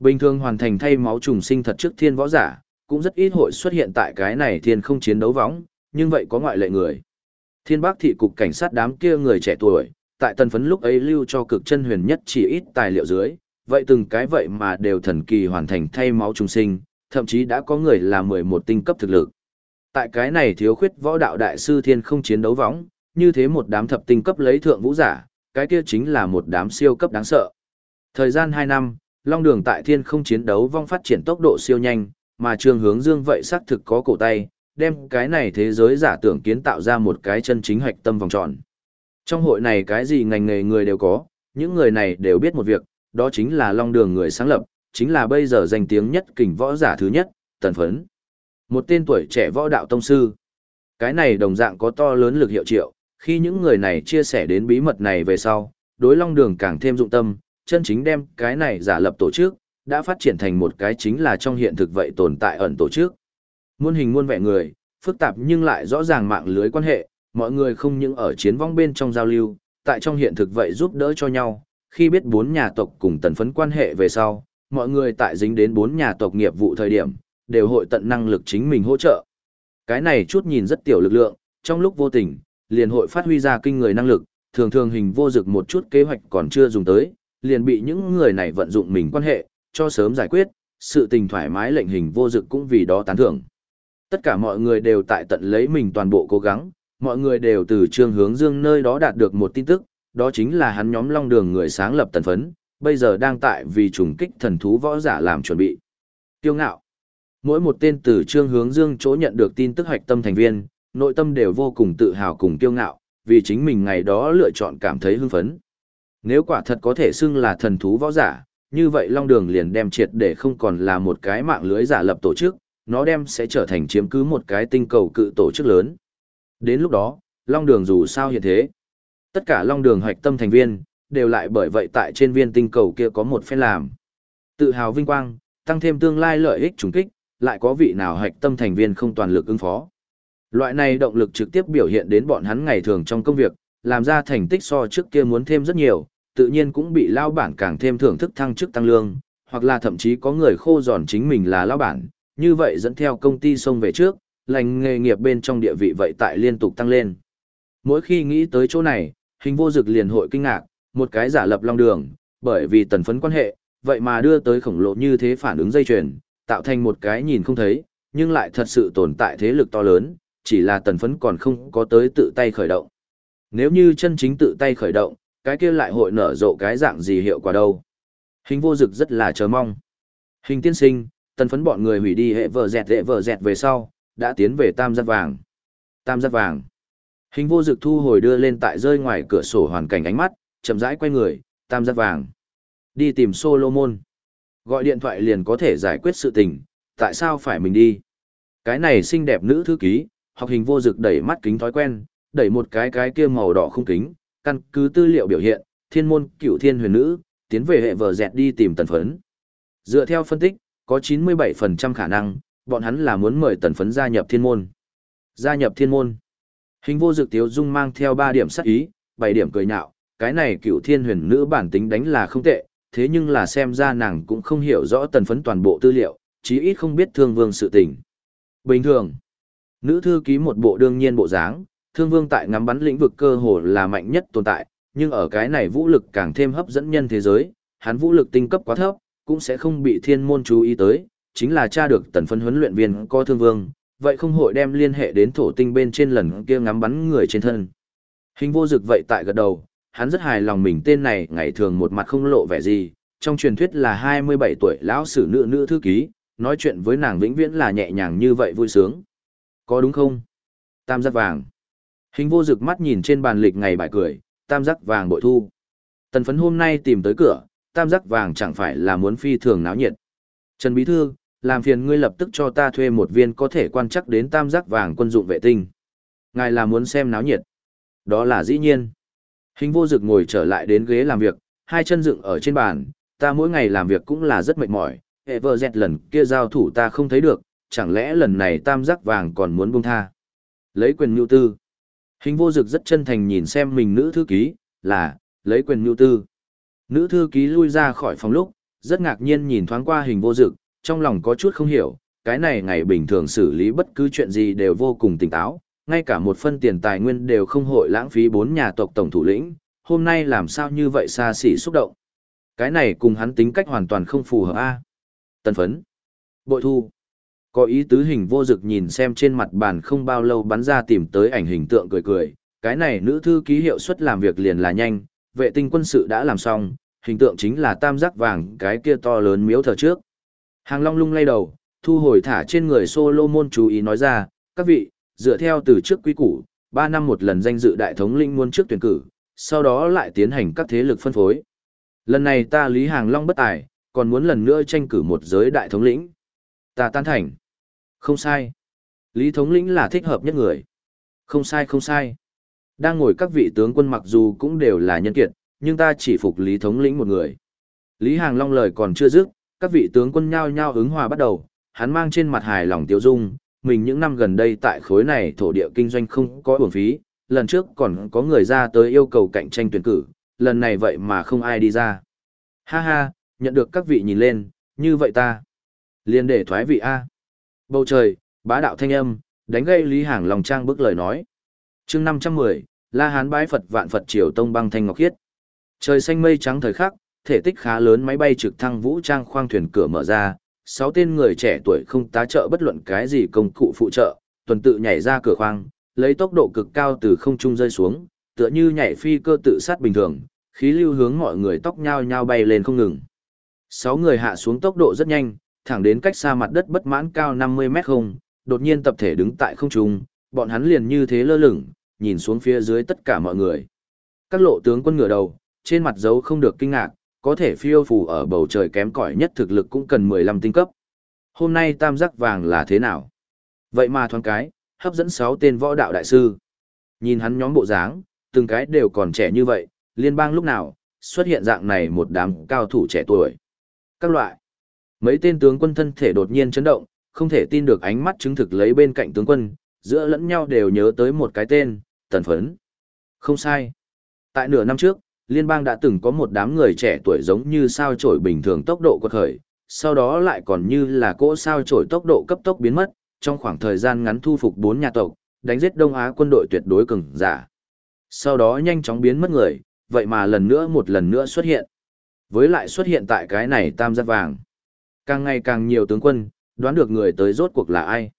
Bình thường hoàn thành thay máu trùng sinh thật trước thiên võ giả, cũng rất ít hội xuất hiện tại cái này thiên không chiến đấu võng, nhưng vậy có ngoại lệ người. Thiên Bắc thị cục cảnh sát đám kia người trẻ tuổi, tại tần phấn lúc ấy lưu cho cực chân huyền nhất chỉ ít tài liệu dưới, vậy từng cái vậy mà đều thần kỳ hoàn thành thay máu trùng sinh, thậm chí đã có người là 11 tinh cấp thực lực. Tại cái này thiếu khuyết võ đạo đại sư thiên không chiến đấu võng, như thế một đám thập tinh cấp lấy thượng vũ giả, cái kia chính là một đám siêu cấp đáng sợ. Thời gian 2 năm, Long Đường tại thiên không chiến đấu vong phát triển tốc độ siêu nhanh, mà trường hướng dương vậy xác thực có cổ tay, đem cái này thế giới giả tưởng kiến tạo ra một cái chân chính hoạch tâm vòng tròn. Trong hội này cái gì ngành nghề người đều có, những người này đều biết một việc, đó chính là Long Đường người sáng lập, chính là bây giờ danh tiếng nhất kình võ giả thứ nhất, Tần Phấn. Một tên tuổi trẻ võ đạo tông sư. Cái này đồng dạng có to lớn lực hiệu triệu, Khi những người này chia sẻ đến bí mật này về sau, đối long đường càng thêm dụng tâm, chân chính đem cái này giả lập tổ chức, đã phát triển thành một cái chính là trong hiện thực vậy tồn tại ẩn tổ chức. Muôn hình muôn vẻ người, phức tạp nhưng lại rõ ràng mạng lưới quan hệ, mọi người không những ở chiến vong bên trong giao lưu, tại trong hiện thực vậy giúp đỡ cho nhau, khi biết bốn nhà tộc cùng tần phấn quan hệ về sau, mọi người tại dính đến bốn nhà tộc nghiệp vụ thời điểm, đều hội tận năng lực chính mình hỗ trợ. Cái này chút nhìn rất tiểu lực lượng, trong lúc vô tình, liền hội phát huy ra kinh người năng lực, thường thường hình vô dực một chút kế hoạch còn chưa dùng tới, liền bị những người này vận dụng mình quan hệ, cho sớm giải quyết, sự tình thoải mái lệnh hình vô dực cũng vì đó tán thưởng. Tất cả mọi người đều tại tận lấy mình toàn bộ cố gắng, mọi người đều từ trương hướng dương nơi đó đạt được một tin tức, đó chính là hắn nhóm long đường người sáng lập tần phấn, bây giờ đang tại vì trùng kích thần thú võ giả làm chuẩn bị. Tiêu ngạo. Mỗi một tên từ trương hướng dương chỗ nhận được tin tức hoạch tâm thành viên, nội tâm đều vô cùng tự hào cùng kiêu ngạo, vì chính mình ngày đó lựa chọn cảm thấy hưng phấn. Nếu quả thật có thể xưng là thần thú võ giả, như vậy Long Đường liền đem triệt để không còn là một cái mạng lưới giả lập tổ chức, nó đem sẽ trở thành chiếm cứ một cái tinh cầu cự tổ chức lớn. Đến lúc đó, Long Đường dù sao hiện thế, tất cả Long Đường hoạch tâm thành viên, đều lại bởi vậy tại trên viên tinh cầu kia có một phen làm. Tự hào vinh quang, tăng thêm tương lai lợi ích trùng kích, lại có vị nào hoạch tâm thành viên không toàn lực ứng phó. Loại này động lực trực tiếp biểu hiện đến bọn hắn ngày thường trong công việc, làm ra thành tích so trước kia muốn thêm rất nhiều, tự nhiên cũng bị lao bản càng thêm thưởng thức thăng chức tăng lương, hoặc là thậm chí có người khô giòn chính mình là lao bản, như vậy dẫn theo công ty xông về trước, lành nghề nghiệp bên trong địa vị vậy tại liên tục tăng lên. Mỗi khi nghĩ tới chỗ này, hình vô dực liền hội kinh ngạc, một cái giả lập long đường, bởi vì tần phấn quan hệ, vậy mà đưa tới khổng lồ như thế phản ứng dây chuyền, tạo thành một cái nhìn không thấy, nhưng lại thật sự tồn tại thế lực to lớn, chỉ là tần phấn còn không có tới tự tay khởi động. Nếu như chân chính tự tay khởi động, cái kia lại hội nở rộ cái dạng gì hiệu quả đâu. Hình vô dực rất là chờ mong. Hình tiên sinh, tần phấn bọn người hủy đi hệ vợ dẹt hệ vợ dẹt về sau, đã tiến về tam giác vàng. Tam giác vàng. Hình vô dực thu hồi đưa lên tại rơi ngoài cửa sổ hoàn cảnh ánh mắt, chậm rãi quay người, tam giác vàng. Đi tìm Solomon. Gọi điện thoại liền có thể giải quyết sự tình, tại sao phải mình đi? Cái này xinh đẹp nữ thư ký, học hình vô dực đẩy mắt kính thói quen, đẩy một cái cái kia màu đỏ không kính, căn cứ tư liệu biểu hiện, thiên môn cựu thiên huyền nữ, tiến về hệ vợ dẹt đi tìm tần phấn. Dựa theo phân tích, có 97% khả năng, bọn hắn là muốn mời tần phấn gia nhập thiên môn. Gia nhập thiên môn. Hình vô dực tiếu dung mang theo 3 điểm sắc ý, 7 điểm cười nhạo, cái này cựu thiên huyền nữ bản tính đánh là không tệ, thế nhưng là xem ra nàng cũng không hiểu rõ tần phấn toàn bộ tư liệu, chí ít không biết thương vương sự tình. Bình thường, nữ thư ký một bộ đương nhiên bộ dáng, thương vương tại ngắm bắn lĩnh vực cơ hồ là mạnh nhất tồn tại, nhưng ở cái này vũ lực càng thêm hấp dẫn nhân thế giới, hắn vũ lực tinh cấp quá thấp, cũng sẽ không bị thiên môn chú ý tới, chính là tra được tần phấn huấn luyện viên có thương vương, vậy không hội đem liên hệ đến thổ tinh bên trên lần kia ngắm bắn người trên thân. Hình vô dực vậy tại gật đầu, hắn rất hài lòng mình tên này ngày thường một mặt không lộ vẻ gì, trong truyền thuyết là 27 tuổi lão sử nữ nữ thư ký, nói chuyện với nàng vĩnh viễn là nhẹ nhàng như vậy vui sướng. Có đúng không? Tam giác vàng. Hình vô dực mắt nhìn trên bàn lịch ngày bài cười, tam giác vàng bội thu. Tần phấn hôm nay tìm tới cửa, tam giác vàng chẳng phải là muốn phi thường náo nhiệt. Trần Bí Thư, làm phiền ngươi lập tức cho ta thuê một viên có thể quan chắc đến tam giác vàng quân dụng vệ tinh. Ngài là muốn xem náo nhiệt. Đó là dĩ nhiên. Hình vô dực ngồi trở lại đến ghế làm việc, hai chân dựng ở trên bàn, ta mỗi ngày làm việc cũng là rất mệt mỏi, hệ vợ dẹt lần kia giao thủ ta không thấy được, chẳng lẽ lần này tam giác vàng còn muốn buông tha. Lấy quyền nhu tư. Hình vô dực rất chân thành nhìn xem mình nữ thư ký, là, lấy quyền nhu tư. Nữ thư ký lui ra khỏi phòng lúc, rất ngạc nhiên nhìn thoáng qua hình vô dực, trong lòng có chút không hiểu, cái này ngày bình thường xử lý bất cứ chuyện gì đều vô cùng tỉnh táo, ngay cả một phân tiền tài nguyên đều không hội lãng phí bốn nhà tộc tổng thủ lĩnh, hôm nay làm sao như vậy xa xỉ xúc động. Cái này cùng hắn tính cách hoàn toàn không phù hợp a. Tân phấn. Bội thu. Có ý tứ hình vô dực nhìn xem trên mặt bàn không bao lâu bắn ra tìm tới ảnh hình tượng cười cười, cái này nữ thư ký hiệu suất làm việc liền là nhanh, vệ tinh quân sự đã làm xong, hình tượng chính là tam giác vàng cái kia to lớn miếu thờ trước. Hàng long lung lay đầu, thu hồi thả trên người Solomon chú ý nói ra, các vị, dựa theo từ trước quý củ, 3 năm một lần danh dự đại thống lĩnh muôn trước tuyển cử, sau đó lại tiến hành các thế lực phân phối. Lần này ta Lý Hàng Long bất tài, còn muốn lần nữa tranh cử một giới đại thống lĩnh. Ta tan thành. Không sai. Lý thống lĩnh là thích hợp nhất người. Không sai không sai. Đang ngồi các vị tướng quân mặc dù cũng đều là nhân kiệt, nhưng ta chỉ phục Lý thống lĩnh một người. Lý Hàng Long lời còn chưa dứt, các vị tướng quân nhao nhao ứng hòa bắt đầu, hắn mang trên mặt hài lòng tiêu dung, mình những năm gần đây tại khối này thổ địa kinh doanh không có uổng phí, lần trước còn có người ra tới yêu cầu cạnh tranh tuyển cử, lần này vậy mà không ai đi ra. Ha ha, nhận được các vị nhìn lên, như vậy ta. liền để thoái vị A. Bầu trời, bá đạo thanh âm, đánh gây Lý Hàng Long trang bức lời nói. chương 510, La Hán bái Phật vạn Phật triều tông băng thanh ngọc khiết. Trời xanh mây trắng thời khắc, thể tích khá lớn máy bay trực thăng vũ trang khoang thuyền cửa mở ra, sáu tên người trẻ tuổi không tá trợ bất luận cái gì công cụ phụ trợ, tuần tự nhảy ra cửa khoang, lấy tốc độ cực cao từ không trung rơi xuống, tựa như nhảy phi cơ tự sát bình thường, khí lưu hướng mọi người tóc nhao nhao bay lên không ngừng. Sáu người hạ xuống tốc độ rất nhanh, thẳng đến cách xa mặt đất bất mãn cao 50 mét không, đột nhiên tập thể đứng tại không trung, bọn hắn liền như thế lơ lửng, nhìn xuống phía dưới tất cả mọi người. Các lộ tướng quân ngửa đầu, trên mặt dấu không được kinh ngạc, có thể phiêu phù ở bầu trời kém cỏi nhất thực lực cũng cần 15 tinh cấp. Hôm nay tam giác vàng là thế nào? Vậy mà thoáng cái, hấp dẫn 6 tên võ đạo đại sư. Nhìn hắn nhóm bộ dáng, từng cái đều còn trẻ như vậy, liên bang lúc nào, xuất hiện dạng này một đám cao thủ trẻ tuổi. Các loại. Mấy tên tướng quân thân thể đột nhiên chấn động, không thể tin được ánh mắt chứng thực lấy bên cạnh tướng quân, giữa lẫn nhau đều nhớ tới một cái tên, tần phấn. Không sai. Tại nửa năm trước, liên bang đã từng có một đám người trẻ tuổi giống như sao trổi bình thường tốc độ quật khởi, sau đó lại còn như là cỗ sao trổi tốc độ cấp tốc biến mất, trong khoảng thời gian ngắn thu phục bốn nhà tộc, đánh giết Đông Á quân đội tuyệt đối cường giả. Sau đó nhanh chóng biến mất người, vậy mà lần nữa một lần nữa xuất hiện. Với lại xuất hiện tại cái này tam giác vàng. Càng ngày càng nhiều tướng quân, đoán được người tới rốt cuộc là ai.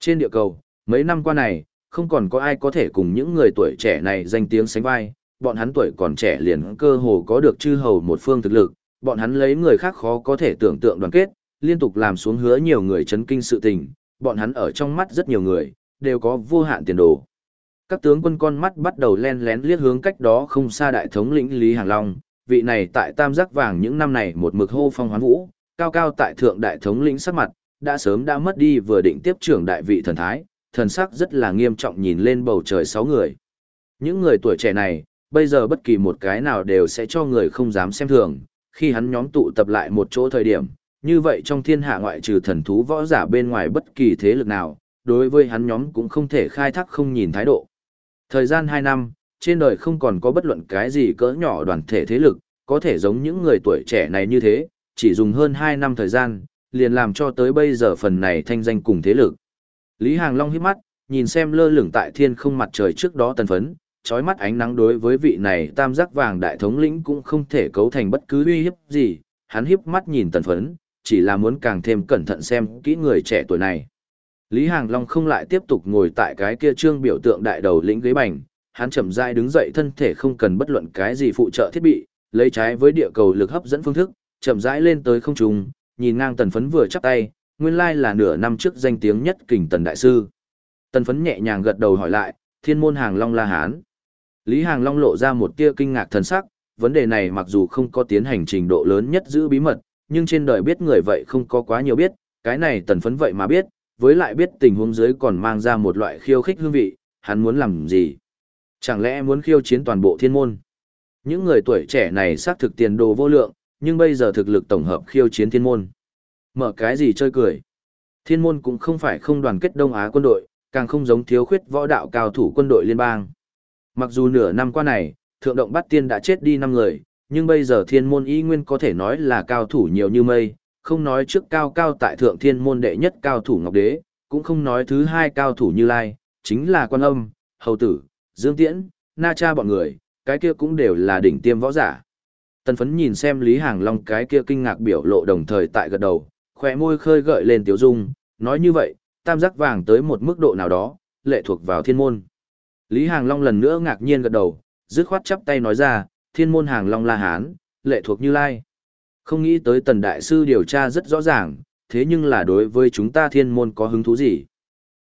Trên địa cầu, mấy năm qua này, không còn có ai có thể cùng những người tuổi trẻ này danh tiếng sánh vai, bọn hắn tuổi còn trẻ liền cơ hồ có được chư hầu một phương thực lực, bọn hắn lấy người khác khó có thể tưởng tượng đoàn kết, liên tục làm xuống hứa nhiều người chấn kinh sự tình, bọn hắn ở trong mắt rất nhiều người, đều có vô hạn tiền đồ. Các tướng quân con mắt bắt đầu len lén liếc hướng cách đó không xa đại thống lĩnh Lý Hàng Long, vị này tại tam giác vàng những năm này một mực hô phong hoán vũ, cao cao tại thượng đại thống lĩnh sắc mặt, đã sớm đã mất đi vừa định tiếp trưởng đại vị thần thái, thần sắc rất là nghiêm trọng nhìn lên bầu trời sáu người. Những người tuổi trẻ này, bây giờ bất kỳ một cái nào đều sẽ cho người không dám xem thường, khi hắn nhóm tụ tập lại một chỗ thời điểm, như vậy trong thiên hạ ngoại trừ thần thú võ giả bên ngoài bất kỳ thế lực nào, đối với hắn nhóm cũng không thể khai thác không nhìn thái độ. Thời gian 2 năm, trên đời không còn có bất luận cái gì cỡ nhỏ đoàn thể thế lực, có thể giống những người tuổi trẻ này như thế, chỉ dùng hơn 2 năm thời gian, liền làm cho tới bây giờ phần này thanh danh cùng thế lực. Lý Hàng Long hít mắt, nhìn xem lơ lửng tại thiên không mặt trời trước đó tần phấn, trói mắt ánh nắng đối với vị này tam giác vàng đại thống lĩnh cũng không thể cấu thành bất cứ uy hiếp gì, hắn híp mắt nhìn tần phấn, chỉ là muốn càng thêm cẩn thận xem kỹ người trẻ tuổi này. Lý Hàng Long không lại tiếp tục ngồi tại cái kia trương biểu tượng đại đầu lĩnh ghế bành, hắn chậm rãi đứng dậy thân thể không cần bất luận cái gì phụ trợ thiết bị, lấy trái với địa cầu lực hấp dẫn phương thức, chậm rãi lên tới không trung, nhìn ngang tần phấn vừa chắp tay, nguyên lai là nửa năm trước danh tiếng nhất kình tần đại sư. Tần phấn nhẹ nhàng gật đầu hỏi lại, thiên môn hàng Long La Hán. Lý Hàng Long lộ ra một tia kinh ngạc thần sắc, vấn đề này mặc dù không có tiến hành trình độ lớn nhất giữ bí mật, nhưng trên đời biết người vậy không có quá nhiều biết, cái này tần phấn vậy mà biết, với lại biết tình huống dưới còn mang ra một loại khiêu khích hương vị, hắn muốn làm gì? Chẳng lẽ muốn khiêu chiến toàn bộ thiên môn? Những người tuổi trẻ này xác thực tiền đồ vô lượng, nhưng bây giờ thực lực tổng hợp khiêu chiến thiên môn. Mở cái gì chơi cười? Thiên môn cũng không phải không đoàn kết Đông Á quân đội, càng không giống thiếu khuyết võ đạo cao thủ quân đội liên bang. Mặc dù nửa năm qua này, thượng động bát tiên đã chết đi năm người, nhưng bây giờ thiên môn y nguyên có thể nói là cao thủ nhiều như mây, không nói trước cao cao tại thượng thiên môn đệ nhất cao thủ Ngọc Đế, cũng không nói thứ hai cao thủ Như Lai, chính là quan âm, hầu tử, dương tiễn, na cha bọn người, cái kia cũng đều là đỉnh tiêm võ giả. Tần phấn nhìn xem Lý Hàng Long cái kia kinh ngạc biểu lộ đồng thời tại gật đầu, khỏe môi khơi gợi lên tiếu dung, nói như vậy, tam giác vàng tới một mức độ nào đó, lệ thuộc vào thiên môn. Lý Hàng Long lần nữa ngạc nhiên gật đầu, dứt khoát chắp tay nói ra, thiên môn Hàng Long La Hán, lệ thuộc Như Lai. Không nghĩ tới tần đại sư điều tra rất rõ ràng, thế nhưng là đối với chúng ta thiên môn có hứng thú gì?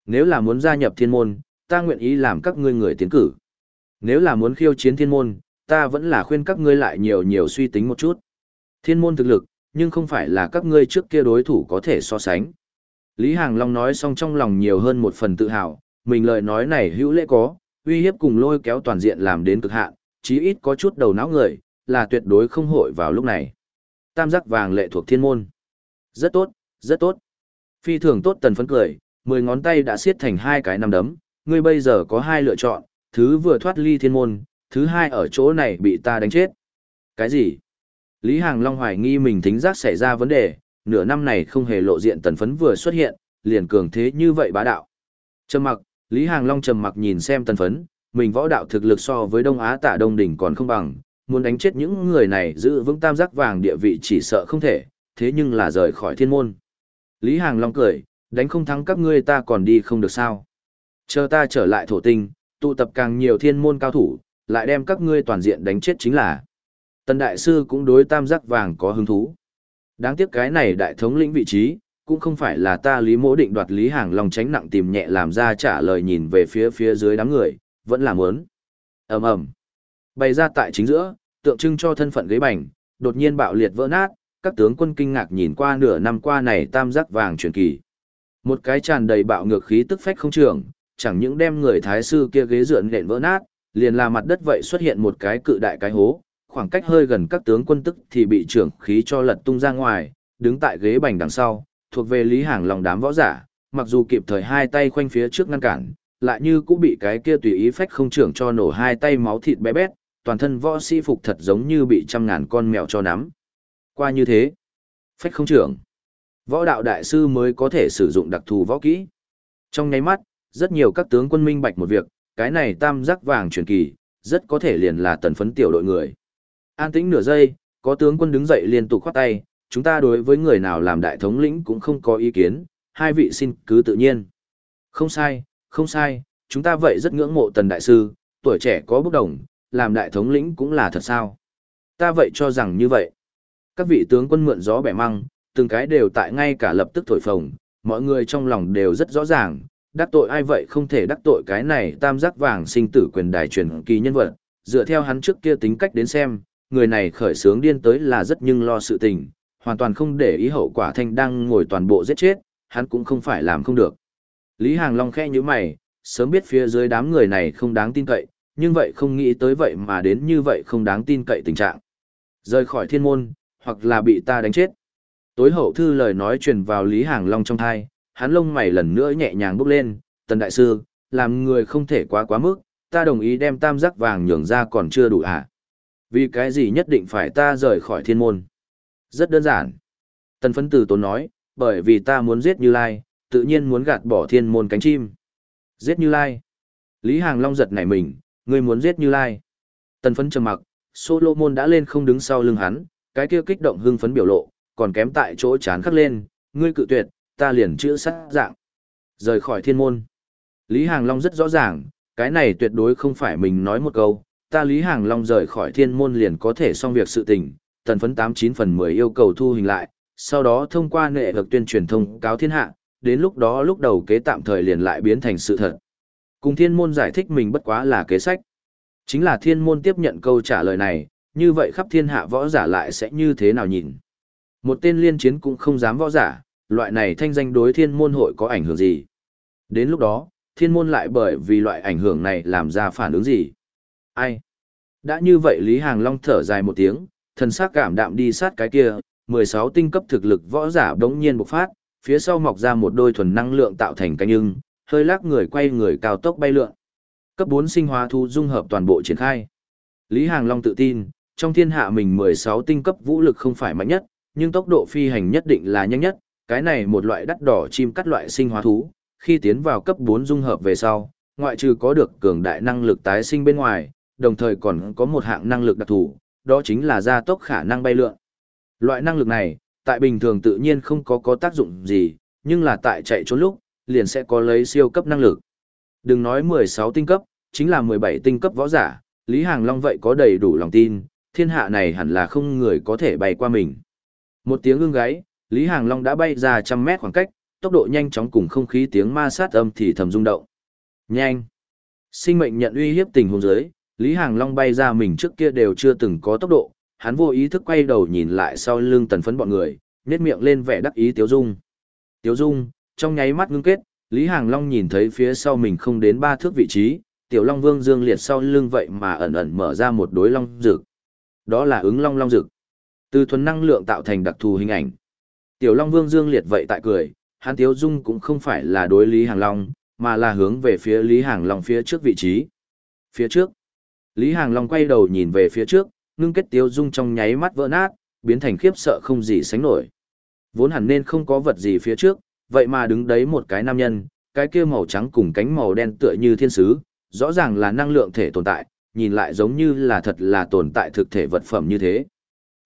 Nếu là muốn gia nhập thiên môn, ta nguyện ý làm các ngươi người tiến cử. Nếu là muốn khiêu chiến thiên môn, ta vẫn là khuyên các ngươi lại nhiều nhiều suy tính một chút. Thiên môn thực lực, nhưng không phải là các ngươi trước kia đối thủ có thể so sánh. Lý Hàng Long nói xong trong lòng nhiều hơn một phần tự hào, mình lời nói này hữu lễ có, uy hiếp cùng lôi kéo toàn diện làm đến cực hạn, chí ít có chút đầu não người, là tuyệt đối không hội vào lúc này. Tam giác vàng lệ thuộc thiên môn. Rất tốt, rất tốt. Phi thường tốt tần phấn cười, mười ngón tay đã siết thành hai cái nắm đấm, ngươi bây giờ có hai lựa chọn, thứ vừa thoát ly thiên môn, thứ hai ở chỗ này bị ta đánh chết. Cái gì? Lý Hàng Long hoài nghi mình thính giác xảy ra vấn đề, nửa năm này không hề lộ diện tần phấn vừa xuất hiện, liền cường thế như vậy bá đạo. Trầm mặc, Lý Hàng Long trầm mặc nhìn xem tần phấn, mình võ đạo thực lực so với Đông Á Tả Đông Đỉnh còn không bằng, muốn đánh chết những người này giữ vững tam giác vàng địa vị chỉ sợ không thể, thế nhưng là rời khỏi thiên môn. Lý Hàng Long cười, đánh không thắng các ngươi ta còn đi không được sao. Chờ ta trở lại thổ tinh, tụ tập càng nhiều thiên môn cao thủ, lại đem các ngươi toàn diện đánh chết chính là. Tần Đại Sư cũng đối tam giác vàng có hứng thú. Đáng tiếc cái này đại thống lĩnh vị trí, cũng không phải là ta lý mỗ định đoạt lý hàng lòng tránh nặng tìm nhẹ làm ra trả lời nhìn về phía phía dưới đám người, vẫn là muốn. ầm ầm Bày ra tại chính giữa, tượng trưng cho thân phận ghế bành, đột nhiên bạo liệt vỡ nát, các tướng quân kinh ngạc nhìn qua nửa năm qua này tam giác vàng truyền kỳ. Một cái tràn đầy bạo ngược khí tức phách không trường, chẳng những đem người thái sư kia ghế dựa nện vỡ nát, liền là mặt đất vậy xuất hiện một cái cự đại cái hố, khoảng cách hơi gần các tướng quân tức thì bị trưởng khí cho lật tung ra ngoài, đứng tại ghế bành đằng sau, thuộc về Lý Hàng lòng đám võ giả, mặc dù kịp thời hai tay khoanh phía trước ngăn cản, lại như cũng bị cái kia tùy ý phách không trưởng cho nổ hai tay máu thịt bé bét, toàn thân võ sĩ phục thật giống như bị trăm ngàn con mèo cho nắm. Qua như thế, phách không trưởng, võ đạo đại sư mới có thể sử dụng đặc thù võ kỹ. Trong nháy mắt, rất nhiều các tướng quân minh bạch một việc, cái này tam giác vàng truyền kỳ, rất có thể liền là tần phấn tiểu đội người. An tĩnh nửa giây, có tướng quân đứng dậy liên tục khoát tay, chúng ta đối với người nào làm đại thống lĩnh cũng không có ý kiến, hai vị xin cứ tự nhiên. Không sai, không sai, chúng ta vậy rất ngưỡng mộ tần đại sư, tuổi trẻ có bốc đồng, làm đại thống lĩnh cũng là thật sao. Ta vậy cho rằng như vậy. Các vị tướng quân mượn gió bẻ măng, từng cái đều tại ngay cả lập tức thổi phồng, mọi người trong lòng đều rất rõ ràng, đắc tội ai vậy không thể đắc tội cái này tam giác vàng sinh tử quyền đài truyền kỳ nhân vật, dựa theo hắn trước kia tính cách đến xem, người này khởi sướng điên tới là rất nhưng lo sự tình, hoàn toàn không để ý hậu quả thanh đang ngồi toàn bộ giết chết, hắn cũng không phải làm không được. Lý Hàng Long khẽ như mày, sớm biết phía dưới đám người này không đáng tin cậy, nhưng vậy không nghĩ tới vậy mà đến như vậy không đáng tin cậy tình trạng. Rời khỏi thiên môn, hoặc là bị ta đánh chết. Tối hậu thư lời nói truyền vào Lý Hàng Long trong thai, hắn lông mày lần nữa nhẹ nhàng bốc lên, tần đại sư, làm người không thể quá quá mức, ta đồng ý đem tam giác vàng nhường ra còn chưa đủ à. Vì cái gì nhất định phải ta rời khỏi thiên môn? Rất đơn giản. Tần phấn tử tốn nói, bởi vì ta muốn giết Như Lai, tự nhiên muốn gạt bỏ thiên môn cánh chim. Giết Như Lai. Lý Hàng Long giật nảy mình, ngươi muốn giết Như Lai. Tần phấn trầm mặc, Solomon đã lên không đứng sau lưng hắn, cái kia kích động hưng phấn biểu lộ, còn kém tại chỗ chán khắc lên, ngươi cự tuyệt, ta liền chữa sát dạng. Rời khỏi thiên môn. Lý Hàng Long rất rõ ràng, cái này tuyệt đối không phải mình nói một câu, ta Lý Hàng Long rời khỏi thiên môn liền có thể xong việc sự tình, tần phấn 89 phần 10 yêu cầu thu hình lại, sau đó thông qua nệ vực tuyên truyền thông cáo thiên hạ, đến lúc đó lúc đầu kế tạm thời liền lại biến thành sự thật. Cùng thiên môn giải thích mình bất quá là kế sách. Chính là thiên môn tiếp nhận câu trả lời này, như vậy khắp thiên hạ võ giả lại sẽ như thế nào nhìn. Một tên liên chiến cũng không dám võ giả, loại này thanh danh đối thiên môn hội có ảnh hưởng gì. Đến lúc đó, thiên môn lại bởi vì loại ảnh hưởng này làm ra phản ứng gì. Ai? Đã như vậy Lý Hàng Long thở dài một tiếng, thần sắc cảm đạm đi sát cái kia, 16 tinh cấp thực lực võ giả đống nhiên bộc phát, phía sau mọc ra một đôi thuần năng lượng tạo thành cánh ưng, hơi lắc người quay người cao tốc bay lượn. Cấp 4 sinh hóa thu dung hợp toàn bộ triển khai. Lý Hàng Long tự tin, trong thiên hạ mình 16 tinh cấp vũ lực không phải mạnh nhất, nhưng tốc độ phi hành nhất định là nhanh nhất, cái này một loại đắt đỏ chim cắt loại sinh hóa thú, khi tiến vào cấp 4 dung hợp về sau, ngoại trừ có được cường đại năng lực tái sinh bên ngoài, đồng thời còn có một hạng năng lực đặc thù, đó chính là gia tốc khả năng bay lượn. Loại năng lực này, tại bình thường tự nhiên không có có tác dụng gì, nhưng là tại chạy trốn lúc, liền sẽ có lấy siêu cấp năng lực. Đừng nói 16 tinh cấp, chính là 17 tinh cấp võ giả, Lý Hàng Long vậy có đầy đủ lòng tin, thiên hạ này hẳn là không người có thể bay qua mình. Một tiếng ưng gáy, Lý Hàng Long đã bay ra trăm mét khoảng cách, tốc độ nhanh chóng cùng không khí tiếng ma sát âm thì thầm rung động. Nhanh! Sinh mệnh nhận uy hiếp tình huống dưới, Lý Hàng Long bay ra mình trước kia đều chưa từng có tốc độ, hắn vô ý thức quay đầu nhìn lại sau lưng tần phấn bọn người, nhét miệng lên vẻ đắc ý Tiếu Dung. Tiếu Dung, trong nháy mắt ngưng kết, Lý Hàng Long nhìn thấy phía sau mình không đến ba thước vị trí, Tiểu Long Vương Dương Liệt sau lưng vậy mà ẩn ẩn mở ra một đối long rực. Đó là ứng long long rực. Từ thuần năng lượng tạo thành đặc thù hình ảnh. Tiểu Long Vương Dương Liệt vậy tại cười, hắn Tiếu Dung cũng không phải là đối Lý Hàng Long, mà là hướng về phía Lý Hàng Long phía trước vị trí. Phía trước. Lý Hàng Long quay đầu nhìn về phía trước, ngưng kết tiêu Dung trong nháy mắt vỡ nát, biến thành khiếp sợ không gì sánh nổi. Vốn hẳn nên không có vật gì phía trước, vậy mà đứng đấy một cái nam nhân, cái kia màu trắng cùng cánh màu đen tựa như thiên sứ, rõ ràng là năng lượng thể tồn tại, nhìn lại giống như là thật là tồn tại thực thể vật phẩm như thế.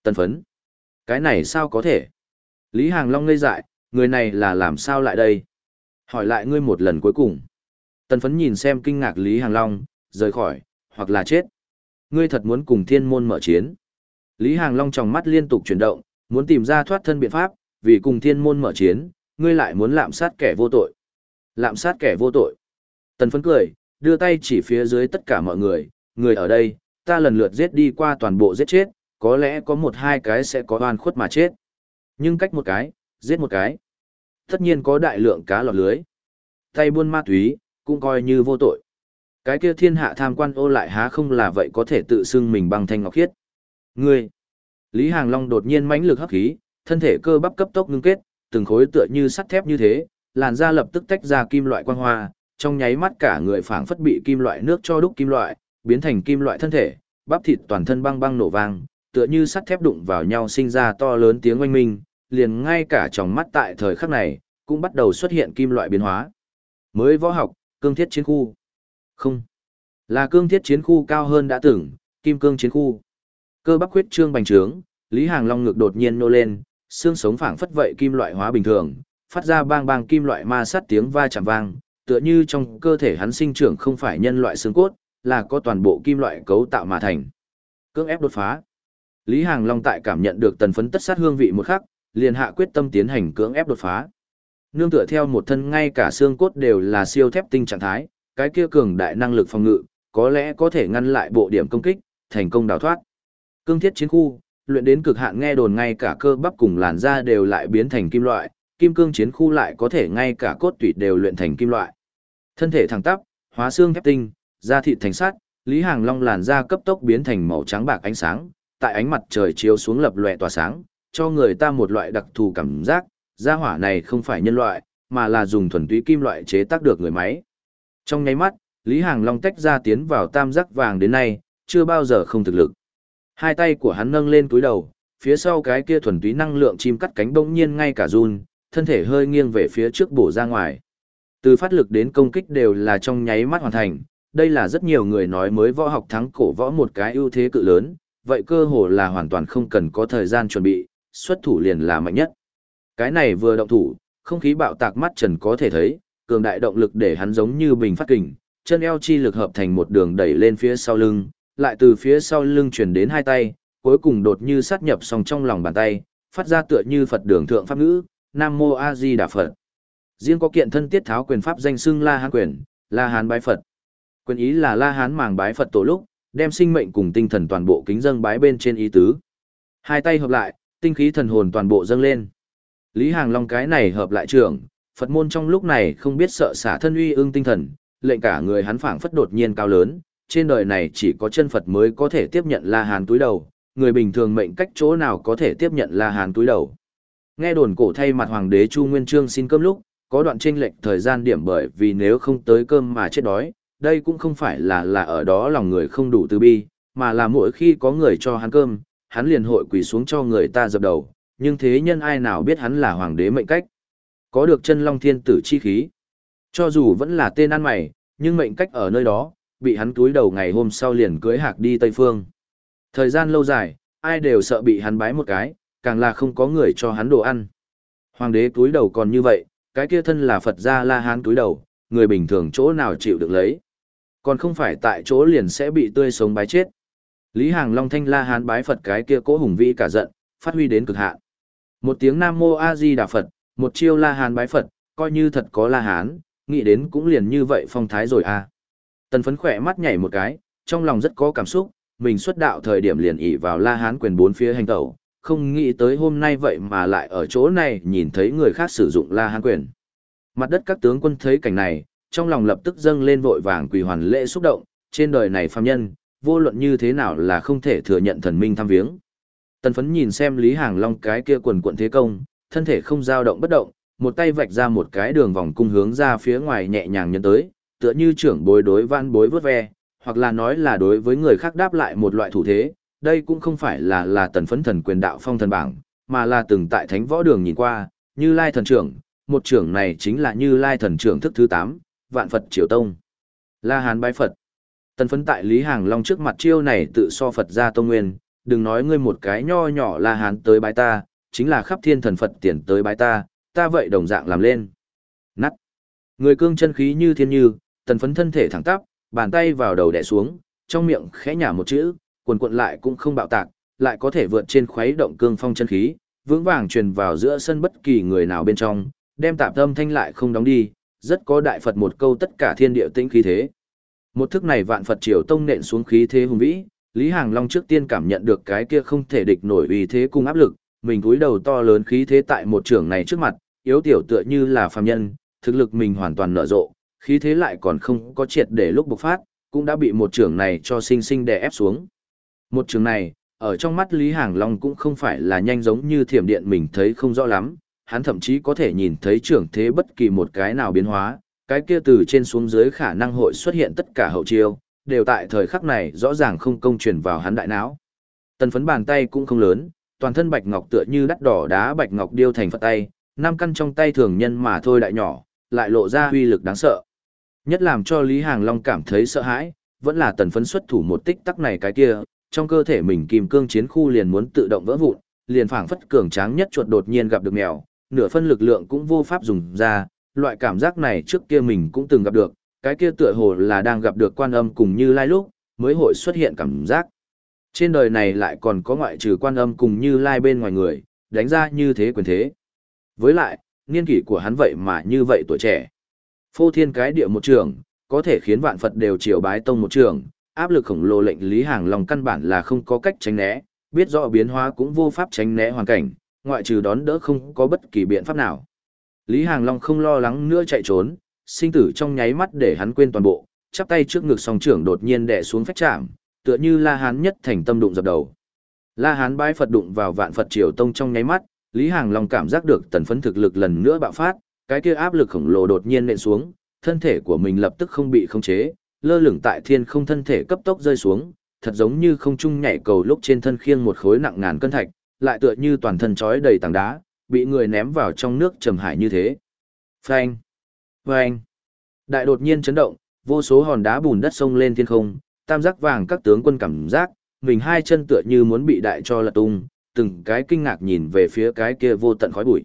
Tân phấn. Cái này sao có thể? Lý Hàng Long ngây dại, người này là làm sao lại đây? Hỏi lại ngươi một lần cuối cùng. Tân phấn nhìn xem kinh ngạc Lý Hàng Long, rời khỏi, hoặc là chết. Ngươi thật muốn cùng thiên môn mở chiến. Lý Hàng Long trong mắt liên tục chuyển động, muốn tìm ra thoát thân biện pháp, vì cùng thiên môn mở chiến, ngươi lại muốn lạm sát kẻ vô tội. Lạm sát kẻ vô tội. Tần phấn cười, đưa tay chỉ phía dưới tất cả mọi người, người ở đây, ta lần lượt giết đi qua toàn bộ giết chết, có lẽ có một hai cái sẽ có oan khuất mà chết. Nhưng cách một cái, giết một cái. Tất nhiên có đại lượng cá lọt lưới. Tay buôn ma túy, cũng coi như vô tội. Cái kia thiên hạ tham quan ô lại há không là vậy có thể tự xưng mình bằng thanh ngọc khiết. Ngươi! Lý Hàng Long đột nhiên mãnh lực hấp khí, thân thể cơ bắp cấp tốc ngưng kết, từng khối tựa như sắt thép như thế, làn da lập tức tách ra kim loại quang hoa, trong nháy mắt cả người phảng phất bị kim loại nước cho đúc kim loại, biến thành kim loại thân thể, bắp thịt toàn thân băng băng nổ vang, tựa như sắt thép đụng vào nhau sinh ra to lớn tiếng oanh minh, liền ngay cả trong mắt tại thời khắc này, cũng bắt đầu xuất hiện kim loại biến hóa. Mới võ học, cương thiết chiến khu. Không. Là cương thiết chiến khu cao hơn đã từng, kim cương chiến khu. Cơ bắp huyết trương bành trướng, Lý Hàng Long ngực đột nhiên nô lên, xương sống phảng phất vậy kim loại hóa bình thường, phát ra bang bang kim loại ma sát tiếng va chạm vang, tựa như trong cơ thể hắn sinh trưởng không phải nhân loại xương cốt, là có toàn bộ kim loại cấu tạo mà thành. Cưỡng ép đột phá. Lý Hàng Long tại cảm nhận được tần phấn tất sát hương vị một khắc, liền hạ quyết tâm tiến hành cưỡng ép đột phá. Nương tựa theo một thân ngay cả xương cốt đều là siêu thép tinh trạng thái, cái kia cường đại năng lực phòng ngự, có lẽ có thể ngăn lại bộ điểm công kích, thành công đào thoát. Cương thiết chiến khu, luyện đến cực hạn nghe đồn ngay cả cơ bắp cùng làn da đều lại biến thành kim loại, kim cương chiến khu lại có thể ngay cả cốt tủy đều luyện thành kim loại. Thân thể thẳng tắp, hóa xương thép tinh, da thịt thành sắt, Lý Hàng Long làn da cấp tốc biến thành màu trắng bạc ánh sáng, tại ánh mặt trời chiếu xuống lập lòe tỏa sáng, cho người ta một loại đặc thù cảm giác, da hỏa này không phải nhân loại, mà là dùng thuần túy kim loại chế tác được người máy. Trong nháy mắt, Lý Hàng Long tách ra tiến vào tam giác vàng đến nay, chưa bao giờ không thực lực. Hai tay của hắn nâng lên túi đầu, phía sau cái kia thuần túy năng lượng chim cắt cánh bỗng nhiên ngay cả run, thân thể hơi nghiêng về phía trước bổ ra ngoài. Từ phát lực đến công kích đều là trong nháy mắt hoàn thành, đây là rất nhiều người nói mới võ học thắng cổ võ một cái ưu thế cự lớn, vậy cơ hồ là hoàn toàn không cần có thời gian chuẩn bị, xuất thủ liền là mạnh nhất. Cái này vừa động thủ, không khí bạo tạc mắt trần có thể thấy, cường đại động lực để hắn giống như bình phát kình, chân eo chi lực hợp thành một đường đẩy lên phía sau lưng, lại từ phía sau lưng chuyển đến hai tay, cuối cùng đột như sát nhập song trong lòng bàn tay, phát ra tựa như Phật đường thượng pháp ngữ, Nam Mô A Di Đà Phật. Riêng có kiện thân tiết tháo quyền pháp danh xưng La Hán quyền, La Hán bái Phật. Quyền ý là La Hán màng bái Phật tổ lúc, đem sinh mệnh cùng tinh thần toàn bộ kính dâng bái bên trên ý tứ. Hai tay hợp lại, tinh khí thần hồn toàn bộ dâng lên. Lý Hàng Long cái này hợp lại trưởng, Phật môn trong lúc này không biết sợ xả thân uy ương tinh thần, lệnh cả người hắn phảng phất đột nhiên cao lớn, trên đời này chỉ có chân Phật mới có thể tiếp nhận La Hán túi đầu, người bình thường mệnh cách chỗ nào có thể tiếp nhận La Hán túi đầu. Nghe đồn cổ thay mặt hoàng đế Chu Nguyên Chương xin cơm lúc, có đoạn chênh lệch thời gian điểm bởi vì nếu không tới cơm mà chết đói, đây cũng không phải là là ở đó lòng người không đủ từ bi, mà là mỗi khi có người cho hắn cơm, hắn liền hội quỳ xuống cho người ta dập đầu, nhưng thế nhân ai nào biết hắn là hoàng đế mệnh cách. Có được chân long thiên tử chi khí. Cho dù vẫn là tên ăn mày, nhưng mệnh cách ở nơi đó, bị hắn túi đầu ngày hôm sau liền cưới hạc đi Tây Phương. Thời gian lâu dài, ai đều sợ bị hắn bái một cái, càng là không có người cho hắn đồ ăn. Hoàng đế túi đầu còn như vậy, cái kia thân là Phật gia La Hán túi đầu, người bình thường chỗ nào chịu được lấy. Còn không phải tại chỗ liền sẽ bị tươi sống bái chết. Lý Hàng Long thanh La Hán bái Phật cái kia cố hùng vĩ cả giận, phát huy đến cực hạn. Một tiếng Nam Mô A Di Đà Phật, một chiêu La Hán bái Phật, coi như thật có La Hán, nghĩ đến cũng liền như vậy phong thái rồi à. Tần phấn khỏe mắt nhảy một cái, trong lòng rất có cảm xúc, mình xuất đạo thời điểm liền ỉ vào La Hán quyền bốn phía hành tẩu, không nghĩ tới hôm nay vậy mà lại ở chỗ này nhìn thấy người khác sử dụng La Hán quyền. Mặt đất các tướng quân thấy cảnh này, trong lòng lập tức dâng lên vội vàng quỳ hoàn lễ xúc động, trên đời này phàm nhân, vô luận như thế nào là không thể thừa nhận thần minh tham viếng. Tần phấn nhìn xem Lý Hàng Long cái kia quần quận thế công, thân thể không dao động bất động, một tay vạch ra một cái đường vòng cung hướng ra phía ngoài nhẹ nhàng nhân tới, tựa như trưởng bối đối văn bối vớt ve, hoặc là nói là đối với người khác đáp lại một loại thủ thế, đây cũng không phải là là tần phấn thần quyền đạo phong thần bảng, mà là từng tại thánh võ đường nhìn qua, như lai thần trưởng, một trưởng này chính là như lai thần trưởng thức thứ 8, vạn Phật triều tông. La Hán bái Phật. Tần phấn tại Lý Hàng Long trước mặt chiêu này tự so Phật ra tông nguyên, đừng nói ngươi một cái nho nhỏ La Hán tới bái ta, chính là khắp thiên thần Phật tiền tới bái ta, ta vậy đồng dạng làm lên. Nắt. Người cương chân khí như thiên như, tần phấn thân thể thẳng tắp, bàn tay vào đầu đè xuống, trong miệng khẽ nhả một chữ, quần quận lại cũng không bạo tạc, lại có thể vượt trên khuấy động cương phong chân khí, vững vàng truyền vào giữa sân bất kỳ người nào bên trong, đem tạp tâm thanh lại không đóng đi, rất có đại Phật một câu tất cả thiên địa tĩnh khí thế. Một thức này vạn Phật triều tông nện xuống khí thế hùng vĩ, Lý Hàng Long trước tiên cảm nhận được cái kia không thể địch nổi uy thế cung áp lực, mình cúi đầu to lớn khí thế tại một trưởng này trước mặt, yếu tiểu tựa như là phàm nhân, thực lực mình hoàn toàn nở rộ, khí thế lại còn không có triệt để lúc bộc phát, cũng đã bị một trưởng này cho sinh sinh đè ép xuống. Một trưởng này, ở trong mắt Lý Hàng Long cũng không phải là nhanh giống như thiểm điện mình thấy không rõ lắm, hắn thậm chí có thể nhìn thấy trưởng thế bất kỳ một cái nào biến hóa, cái kia từ trên xuống dưới khả năng hội xuất hiện tất cả hậu chiêu, đều tại thời khắc này rõ ràng không công truyền vào hắn đại não. Tần phấn bàn tay cũng không lớn, toàn thân bạch ngọc tựa như đắt đỏ đá bạch ngọc điêu thành phật tay, năm căn trong tay thường nhân mà thôi đại nhỏ, lại lộ ra huy lực đáng sợ. Nhất làm cho Lý Hàng Long cảm thấy sợ hãi, vẫn là tần phấn xuất thủ một tích tắc này cái kia, trong cơ thể mình kim cương chiến khu liền muốn tự động vỡ vụn, liền phảng phất cường tráng nhất chuột đột nhiên gặp được mèo, nửa phân lực lượng cũng vô pháp dùng ra, loại cảm giác này trước kia mình cũng từng gặp được, cái kia tựa hồ là đang gặp được quan âm cùng như lai lúc, mới hội xuất hiện cảm giác. Trên đời này lại còn có ngoại trừ quan âm cùng như lai bên ngoài người, đánh ra như thế quyền thế. Với lại, niên kỷ của hắn vậy mà như vậy tuổi trẻ. Phô thiên cái địa một trường, có thể khiến vạn Phật đều triều bái tông một trường, áp lực khổng lồ lệnh Lý Hàng Long căn bản là không có cách tránh né, biết rõ biến hóa cũng vô pháp tránh né hoàn cảnh, ngoại trừ đón đỡ không có bất kỳ biện pháp nào. Lý Hàng Long không lo lắng nữa chạy trốn, sinh tử trong nháy mắt để hắn quên toàn bộ, chắp tay trước ngực song trưởng đột nhiên đè xuống phách chạm, tựa như La Hán nhất thành tâm đụng dập đầu. La Hán bái Phật đụng vào vạn Phật triều tông trong nháy mắt, Lý Hàng Long cảm giác được tần phấn thực lực lần nữa bạo phát, cái kia áp lực khổng lồ đột nhiên nện xuống, thân thể của mình lập tức không bị khống chế, lơ lửng tại thiên không thân thể cấp tốc rơi xuống, thật giống như không trung nhảy cầu lúc trên thân khiêng một khối nặng ngàn cân thạch, lại tựa như toàn thân trói đầy tảng đá, bị người ném vào trong nước trầm hải như thế. Phanh! Phanh! Đại đột nhiên chấn động, vô số hòn đá bùn đất sông lên thiên không, tam giác vàng các tướng quân cảm giác, mình hai chân tựa như muốn bị đại cho lật tung, từng cái kinh ngạc nhìn về phía cái kia vô tận khói bụi.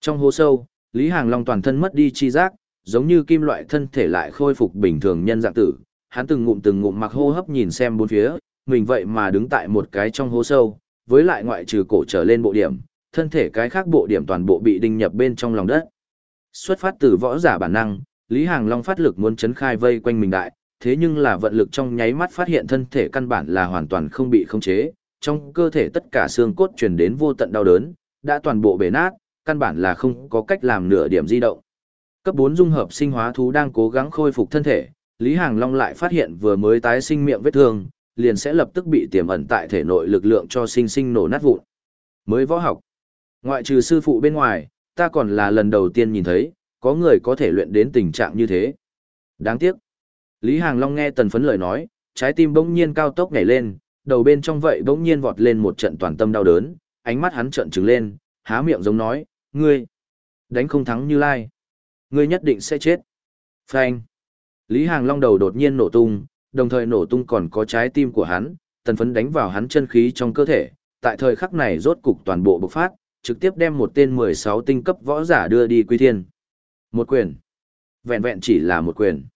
Trong hố sâu, Lý Hàng Long toàn thân mất đi chi giác, giống như kim loại thân thể lại khôi phục bình thường nhân dạng tử, hắn từng ngụm từng ngụm mặc hô hấp nhìn xem bốn phía, mình vậy mà đứng tại một cái trong hố sâu, với lại ngoại trừ cổ trở lên bộ điểm, thân thể cái khác bộ điểm toàn bộ bị đinh nhập bên trong lòng đất. Xuất phát từ võ giả bản năng, Lý Hàng Long phát lực muốn chấn khai vây quanh mình đại, thế nhưng là vận lực trong nháy mắt phát hiện thân thể căn bản là hoàn toàn không bị khống chế, trong cơ thể tất cả xương cốt truyền đến vô tận đau đớn, đã toàn bộ bể nát, căn bản là không có cách làm nửa điểm di động. Cấp 4 dung hợp sinh hóa thú đang cố gắng khôi phục thân thể, Lý Hàng Long lại phát hiện vừa mới tái sinh miệng vết thương, liền sẽ lập tức bị tiềm ẩn tại thể nội lực lượng cho sinh sinh nổ nát vụn. Mới võ học. Ngoại trừ sư phụ bên ngoài, ta còn là lần đầu tiên nhìn thấy, có người có thể luyện đến tình trạng như thế. Đáng tiếc. Lý Hàng Long nghe tần phấn lời nói, trái tim bỗng nhiên cao tốc nhảy lên, đầu bên trong vậy bỗng nhiên vọt lên một trận toàn tâm đau đớn, ánh mắt hắn trợn trừng lên, há miệng giống nói, ngươi, đánh không thắng như lai. Ngươi nhất định sẽ chết. Phanh. Lý Hàng Long đầu đột nhiên nổ tung, đồng thời nổ tung còn có trái tim của hắn, tần phấn đánh vào hắn chân khí trong cơ thể, tại thời khắc này rốt cục toàn bộ bộc phát, trực tiếp đem một tên 16 tinh cấp võ giả đưa đi quy thiên. Một quyền. Vẹn vẹn chỉ là một quyền.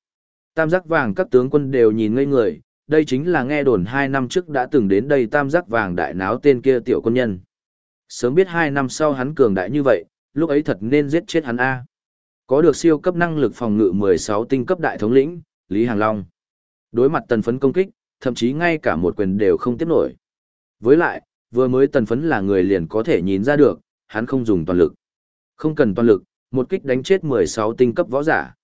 Tam giác vàng các tướng quân đều nhìn ngây người, đây chính là nghe đồn hai năm trước đã từng đến đây tam giác vàng đại náo tên kia tiểu quân nhân. Sớm biết hai năm sau hắn cường đại như vậy, lúc ấy thật nên giết chết hắn A. Có được siêu cấp năng lực phòng ngự 16 tinh cấp đại thống lĩnh, Lý Hàng Long. Đối mặt tần phấn công kích, thậm chí ngay cả một quyền đều không tiếp nổi. Với lại, vừa mới tần phấn là người liền có thể nhìn ra được, hắn không dùng toàn lực. Không cần toàn lực, một kích đánh chết 16 tinh cấp võ giả.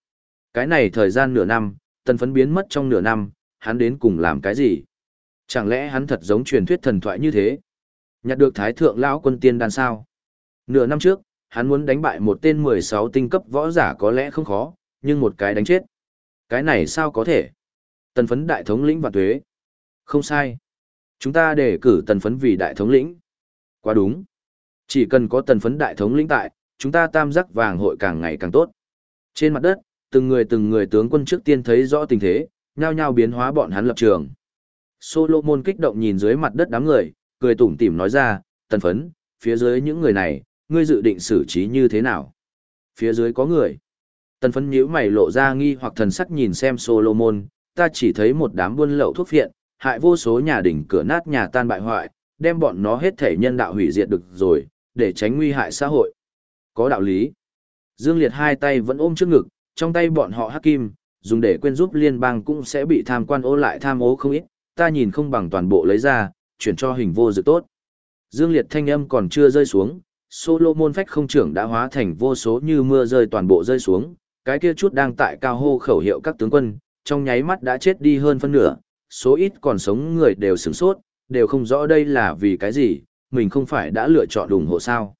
Cái này thời gian nửa năm, tần phấn biến mất trong nửa năm, hắn đến cùng làm cái gì? Chẳng lẽ hắn thật giống truyền thuyết thần thoại như thế? Nhặt được thái thượng lão quân tiên đan sao? Nửa năm trước, hắn muốn đánh bại một tên 16 tinh cấp võ giả có lẽ không khó, nhưng một cái đánh chết. Cái này sao có thể? Tần phấn đại thống lĩnh và tuế. Không sai. Chúng ta đề cử tần phấn vì đại thống lĩnh. Quá đúng. Chỉ cần có tần phấn đại thống lĩnh tại, chúng ta tam giác vàng hội càng ngày càng tốt. Trên mặt đất, từng người từng người tướng quân trước tiên thấy rõ tình thế, nhao nhao biến hóa bọn hắn lập trường. Solomon kích động nhìn dưới mặt đất đám người, cười tủm tỉm nói ra, tần phấn, phía dưới những người này, ngươi dự định xử trí như thế nào? Phía dưới có người. Tần phấn nhíu mày lộ ra nghi hoặc thần sắc nhìn xem Solomon, ta chỉ thấy một đám buôn lậu thuốc phiện, hại vô số nhà đỉnh cửa nát nhà tan bại hoại, đem bọn nó hết thể nhân đạo hủy diệt được rồi, để tránh nguy hại xã hội. Có đạo lý. Dương Liệt hai tay vẫn ôm trước ngực, trong tay bọn họ hắc kim, dùng để quên giúp liên bang cũng sẽ bị tham quan ô lại tham ô không ít, ta nhìn không bằng toàn bộ lấy ra, chuyển cho hình vô dự tốt. Dương Liệt thanh âm còn chưa rơi xuống, Solomon phách không trưởng đã hóa thành vô số như mưa rơi toàn bộ rơi xuống, cái kia chút đang tại cao hô khẩu hiệu các tướng quân, trong nháy mắt đã chết đi hơn phân nửa, số ít còn sống người đều sửng sốt, đều không rõ đây là vì cái gì, mình không phải đã lựa chọn ủng hộ sao.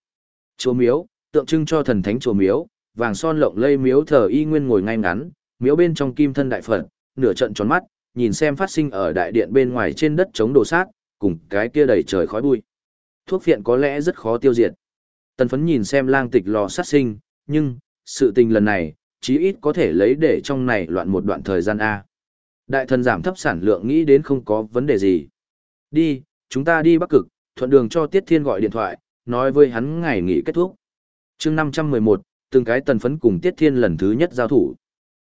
Chùa miếu, tượng trưng cho thần thánh chùa miếu, vàng son lộng lây miếu thờ y nguyên ngồi ngay ngắn, miếu bên trong kim thân đại phật, nửa trận tròn mắt, nhìn xem phát sinh ở đại điện bên ngoài trên đất chống đồ sát, cùng cái kia đầy trời khói bụi. Thuốc phiện có lẽ rất khó tiêu diệt. Tần phấn nhìn xem lang tịch lò sát sinh, nhưng, sự tình lần này, chí ít có thể lấy để trong này loạn một đoạn thời gian A. Đại thần giảm thấp sản lượng nghĩ đến không có vấn đề gì. Đi, chúng ta đi Bắc Cực, thuận đường cho Tiết Thiên gọi điện thoại, nói với hắn ngày nghỉ kết thúc. chương 511, từng cái tần phấn cùng Tiết Thiên lần thứ nhất giao thủ.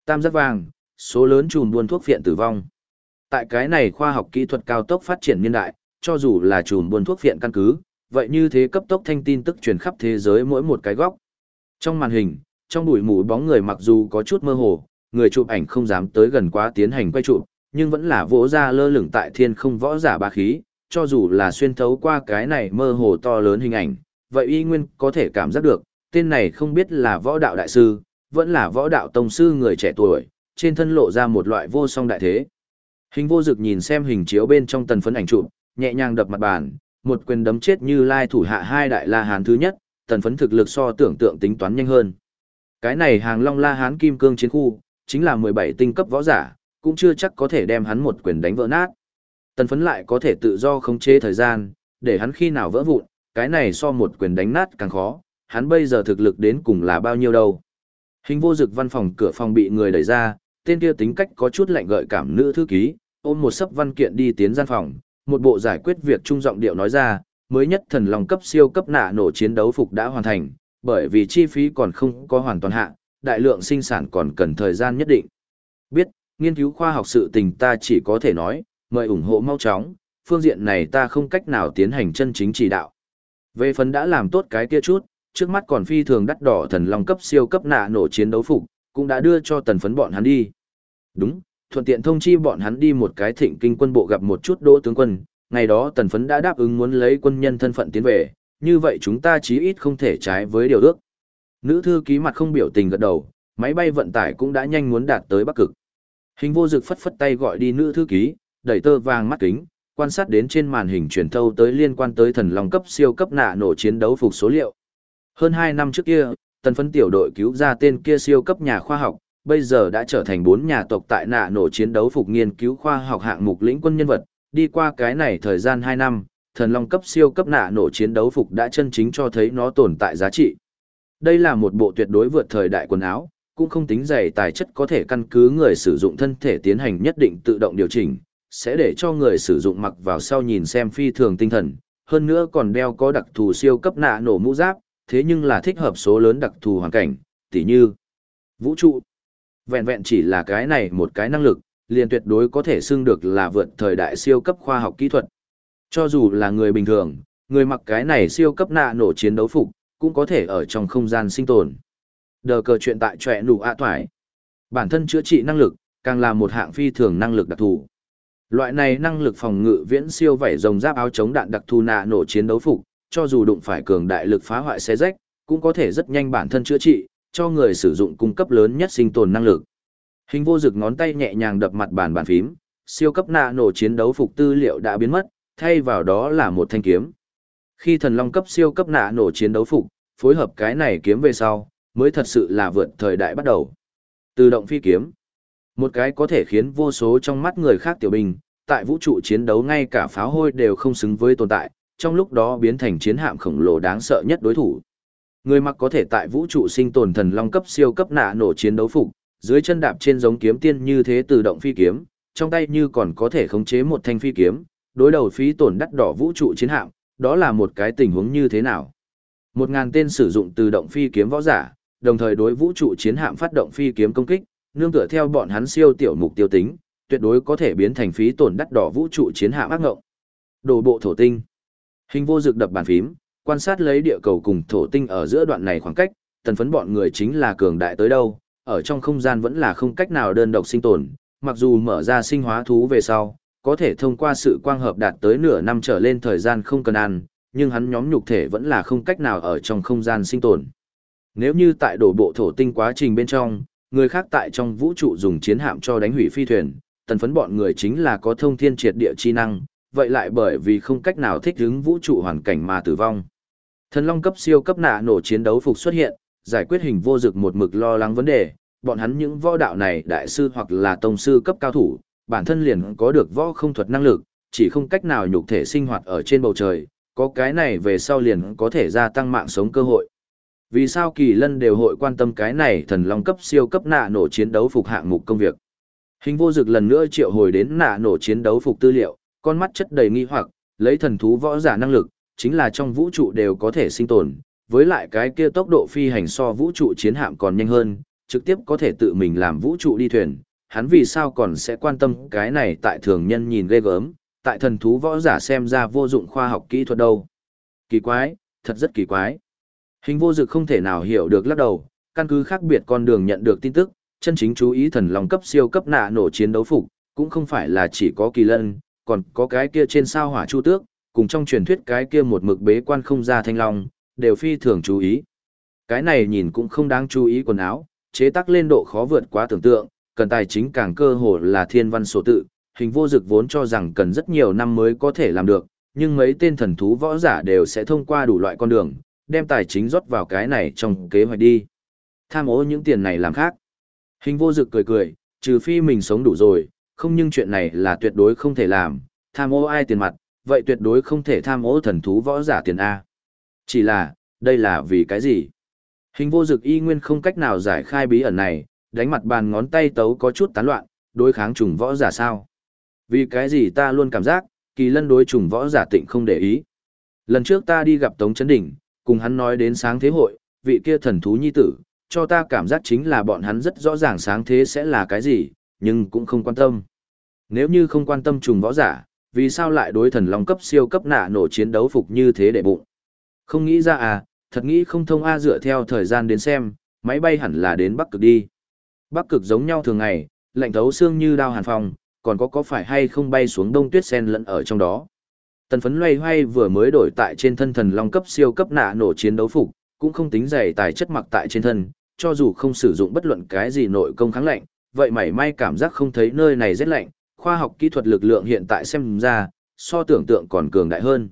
Tam giác vàng, số lớn chùm buôn thuốc phiện tử vong. Tại cái này khoa học kỹ thuật cao tốc phát triển niên đại, cho dù là chùm buôn thuốc phiện căn cứ, vậy như thế cấp tốc thanh tin tức truyền khắp thế giới mỗi một cái góc. Trong màn hình, trong bụi mù bóng người mặc dù có chút mơ hồ, người chụp ảnh không dám tới gần quá tiến hành quay chụp, nhưng vẫn là vỗ ra lơ lửng tại thiên không võ giả ba khí, cho dù là xuyên thấu qua cái này mơ hồ to lớn hình ảnh, vậy y nguyên có thể cảm giác được, tên này không biết là võ đạo đại sư, vẫn là võ đạo tông sư người trẻ tuổi, trên thân lộ ra một loại vô song đại thế. Hình vô dực nhìn xem hình chiếu bên trong tần phấn ảnh chụp, nhẹ nhàng đập mặt bàn, một quyền đấm chết như lai thủ hạ hai đại la hán thứ nhất, tần phấn thực lực so tưởng tượng tính toán nhanh hơn. Cái này hàng long la hán kim cương chiến khu, chính là 17 tinh cấp võ giả, cũng chưa chắc có thể đem hắn một quyền đánh vỡ nát. Tần phấn lại có thể tự do khống chế thời gian, để hắn khi nào vỡ vụn, cái này so một quyền đánh nát càng khó, hắn bây giờ thực lực đến cùng là bao nhiêu đâu. Hình vô dực văn phòng cửa phòng bị người đẩy ra, tên kia tính cách có chút lạnh gợi cảm nữ thư ký, ôm một sấp văn kiện đi tiến gian phòng, một bộ giải quyết việc trung giọng điệu nói ra, mới nhất thần lòng cấp siêu cấp nạ nổ chiến đấu phục đã hoàn thành, bởi vì chi phí còn không có hoàn toàn hạ, đại lượng sinh sản còn cần thời gian nhất định. Biết, nghiên cứu khoa học sự tình ta chỉ có thể nói, mời ủng hộ mau chóng, phương diện này ta không cách nào tiến hành chân chính chỉ đạo. Về phần đã làm tốt cái kia chút, trước mắt còn phi thường đắt đỏ thần long cấp siêu cấp nạ nổ chiến đấu phục, cũng đã đưa cho tần phấn bọn hắn đi. Đúng, thuận tiện thông chi bọn hắn đi một cái thịnh kinh quân bộ gặp một chút đỗ tướng quân, ngày đó tần phấn đã đáp ứng muốn lấy quân nhân thân phận tiến về, như vậy chúng ta chí ít không thể trái với điều ước. Nữ thư ký mặt không biểu tình gật đầu, máy bay vận tải cũng đã nhanh muốn đạt tới Bắc Cực. Hình vô dực phất phất tay gọi đi nữ thư ký, đẩy tơ vàng mắt kính, quan sát đến trên màn hình truyền thâu tới liên quan tới thần long cấp siêu cấp nạ nổ chiến đấu phục số liệu. Hơn 2 năm trước kia, tần phấn tiểu đội cứu ra tên kia siêu cấp nhà khoa học, bây giờ đã trở thành bốn nhà tộc tại nạ nổ chiến đấu phục nghiên cứu khoa học hạng mục lĩnh quân nhân vật, đi qua cái này thời gian 2 năm, thần long cấp siêu cấp nạ nổ chiến đấu phục đã chân chính cho thấy nó tồn tại giá trị. Đây là một bộ tuyệt đối vượt thời đại quần áo, cũng không tính dày tài chất có thể căn cứ người sử dụng thân thể tiến hành nhất định tự động điều chỉnh, sẽ để cho người sử dụng mặc vào sau nhìn xem phi thường tinh thần, hơn nữa còn đeo có đặc thù siêu cấp nạ nổ mũ giáp, thế nhưng là thích hợp số lớn đặc thù hoàn cảnh, tỉ như vũ trụ. Vẹn vẹn chỉ là cái này một cái năng lực, liền tuyệt đối có thể xưng được là vượt thời đại siêu cấp khoa học kỹ thuật. Cho dù là người bình thường, người mặc cái này siêu cấp nạ nổ chiến đấu phục, cũng có thể ở trong không gian sinh tồn. Đờ cờ chuyện tại trẻ nụ ạ thoải. Bản thân chữa trị năng lực, càng là một hạng phi thường năng lực đặc thù. Loại này năng lực phòng ngự viễn siêu vảy rồng giáp áo chống đạn đặc thù nạ nổ chiến đấu phục, cho dù đụng phải cường đại lực phá hoại xe rách, cũng có thể rất nhanh bản thân chữa trị, cho người sử dụng cung cấp lớn nhất sinh tồn năng lực. Hình vô dực ngón tay nhẹ nhàng đập mặt bàn bàn phím, siêu cấp nạ nổ chiến đấu phục tư liệu đã biến mất, thay vào đó là một thanh kiếm. Khi thần long cấp siêu cấp nạ nổ chiến đấu phục, phối hợp cái này kiếm về sau, mới thật sự là vượt thời đại bắt đầu. Tự động phi kiếm. Một cái có thể khiến vô số trong mắt người khác tiểu bình, tại vũ trụ chiến đấu ngay cả pháo hôi đều không xứng với tồn tại, trong lúc đó biến thành chiến hạm khổng lồ đáng sợ nhất đối thủ. Người mặc có thể tại vũ trụ sinh tồn thần long cấp siêu cấp nạ nổ chiến đấu phục, dưới chân đạp trên giống kiếm tiên như thế tự động phi kiếm, trong tay như còn có thể khống chế một thanh phi kiếm, đối đầu phí tổn đắt đỏ vũ trụ chiến hạm, đó là một cái tình huống như thế nào? Một ngàn tên sử dụng tự động phi kiếm võ giả, đồng thời đối vũ trụ chiến hạm phát động phi kiếm công kích, nương tựa theo bọn hắn siêu tiểu mục tiêu tính, tuyệt đối có thể biến thành phí tổn đắt đỏ vũ trụ chiến hạm ác ngộng. Đồ bộ thổ tinh. Hình vô dực đập bàn phím, quan sát lấy địa cầu cùng thổ tinh ở giữa đoạn này khoảng cách, tần phấn bọn người chính là cường đại tới đâu, ở trong không gian vẫn là không cách nào đơn độc sinh tồn, mặc dù mở ra sinh hóa thú về sau, có thể thông qua sự quang hợp đạt tới nửa năm trở lên thời gian không cần ăn, nhưng hắn nhóm nhục thể vẫn là không cách nào ở trong không gian sinh tồn. Nếu như tại đổ bộ thổ tinh quá trình bên trong, người khác tại trong vũ trụ dùng chiến hạm cho đánh hủy phi thuyền, tần phấn bọn người chính là có thông thiên triệt địa chi năng, vậy lại bởi vì không cách nào thích ứng vũ trụ hoàn cảnh mà tử vong. Thần Long cấp siêu cấp nạ nổ chiến đấu phục xuất hiện, giải quyết hình vô dực một mực lo lắng vấn đề, bọn hắn những võ đạo này đại sư hoặc là tông sư cấp cao thủ, bản thân liền có được võ không thuật năng lực, chỉ không cách nào nhục thể sinh hoạt ở trên bầu trời, có cái này về sau liền có thể gia tăng mạng sống cơ hội. Vì sao kỳ lân đều hội quan tâm cái này thần long cấp siêu cấp nạ nổ chiến đấu phục hạng mục công việc. Hình vô dực lần nữa triệu hồi đến nạ nổ chiến đấu phục tư liệu, con mắt chất đầy nghi hoặc, lấy thần thú võ giả năng lực, chính là trong vũ trụ đều có thể sinh tồn, với lại cái kia tốc độ phi hành so vũ trụ chiến hạm còn nhanh hơn, trực tiếp có thể tự mình làm vũ trụ đi thuyền, hắn vì sao còn sẽ quan tâm cái này tại thường nhân nhìn ghê gớm, tại thần thú võ giả xem ra vô dụng khoa học kỹ thuật đâu. Kỳ quái, thật rất kỳ quái. Hình vô dực không thể nào hiểu được lắc đầu, căn cứ khác biệt con đường nhận được tin tức, chân chính chú ý thần lòng cấp siêu cấp nạ nổ chiến đấu phục, cũng không phải là chỉ có kỳ lân, còn có cái kia trên sao hỏa chu tước, cùng trong truyền thuyết cái kia một mực bế quan không ra thanh long, đều phi thường chú ý. Cái này nhìn cũng không đáng chú ý quần áo, chế tác lên độ khó vượt quá tưởng tượng, cần tài chính càng cơ hồ là thiên văn sổ tự, hình vô dực vốn cho rằng cần rất nhiều năm mới có thể làm được, nhưng mấy tên thần thú võ giả đều sẽ thông qua đủ loại con đường, đem tài chính rót vào cái này trong kế hoạch đi. Tham ô những tiền này làm khác. Hình vô dực cười cười, trừ phi mình sống đủ rồi, không nhưng chuyện này là tuyệt đối không thể làm, tham ô ai tiền mặt, vậy tuyệt đối không thể tham ô thần thú võ giả tiền A. Chỉ là, đây là vì cái gì? Hình vô dực y nguyên không cách nào giải khai bí ẩn này, đánh mặt bàn ngón tay tấu có chút tán loạn, đối kháng trùng võ giả sao? Vì cái gì ta luôn cảm giác, kỳ lân đối trùng võ giả tịnh không để ý. Lần trước ta đi gặp Tống Chấn Đỉnh, cùng hắn nói đến sáng thế hội, vị kia thần thú nhi tử, cho ta cảm giác chính là bọn hắn rất rõ ràng sáng thế sẽ là cái gì, nhưng cũng không quan tâm. Nếu như không quan tâm trùng võ giả, vì sao lại đối thần long cấp siêu cấp nạ nổ chiến đấu phục như thế để bụng? Không nghĩ ra à, thật nghĩ không thông A dựa theo thời gian đến xem, máy bay hẳn là đến Bắc Cực đi. Bắc Cực giống nhau thường ngày, lạnh thấu xương như đao hàn phòng, còn có có phải hay không bay xuống đông tuyết sen lẫn ở trong đó. Tần phấn loay hoay vừa mới đổi tại trên thân thần long cấp siêu cấp nạ nổ chiến đấu phục, cũng không tính dày tài chất mặc tại trên thân, cho dù không sử dụng bất luận cái gì nội công kháng lạnh, vậy mảy may cảm giác không thấy nơi này rất lạnh, khoa học kỹ thuật lực lượng hiện tại xem ra, so tưởng tượng còn cường đại hơn.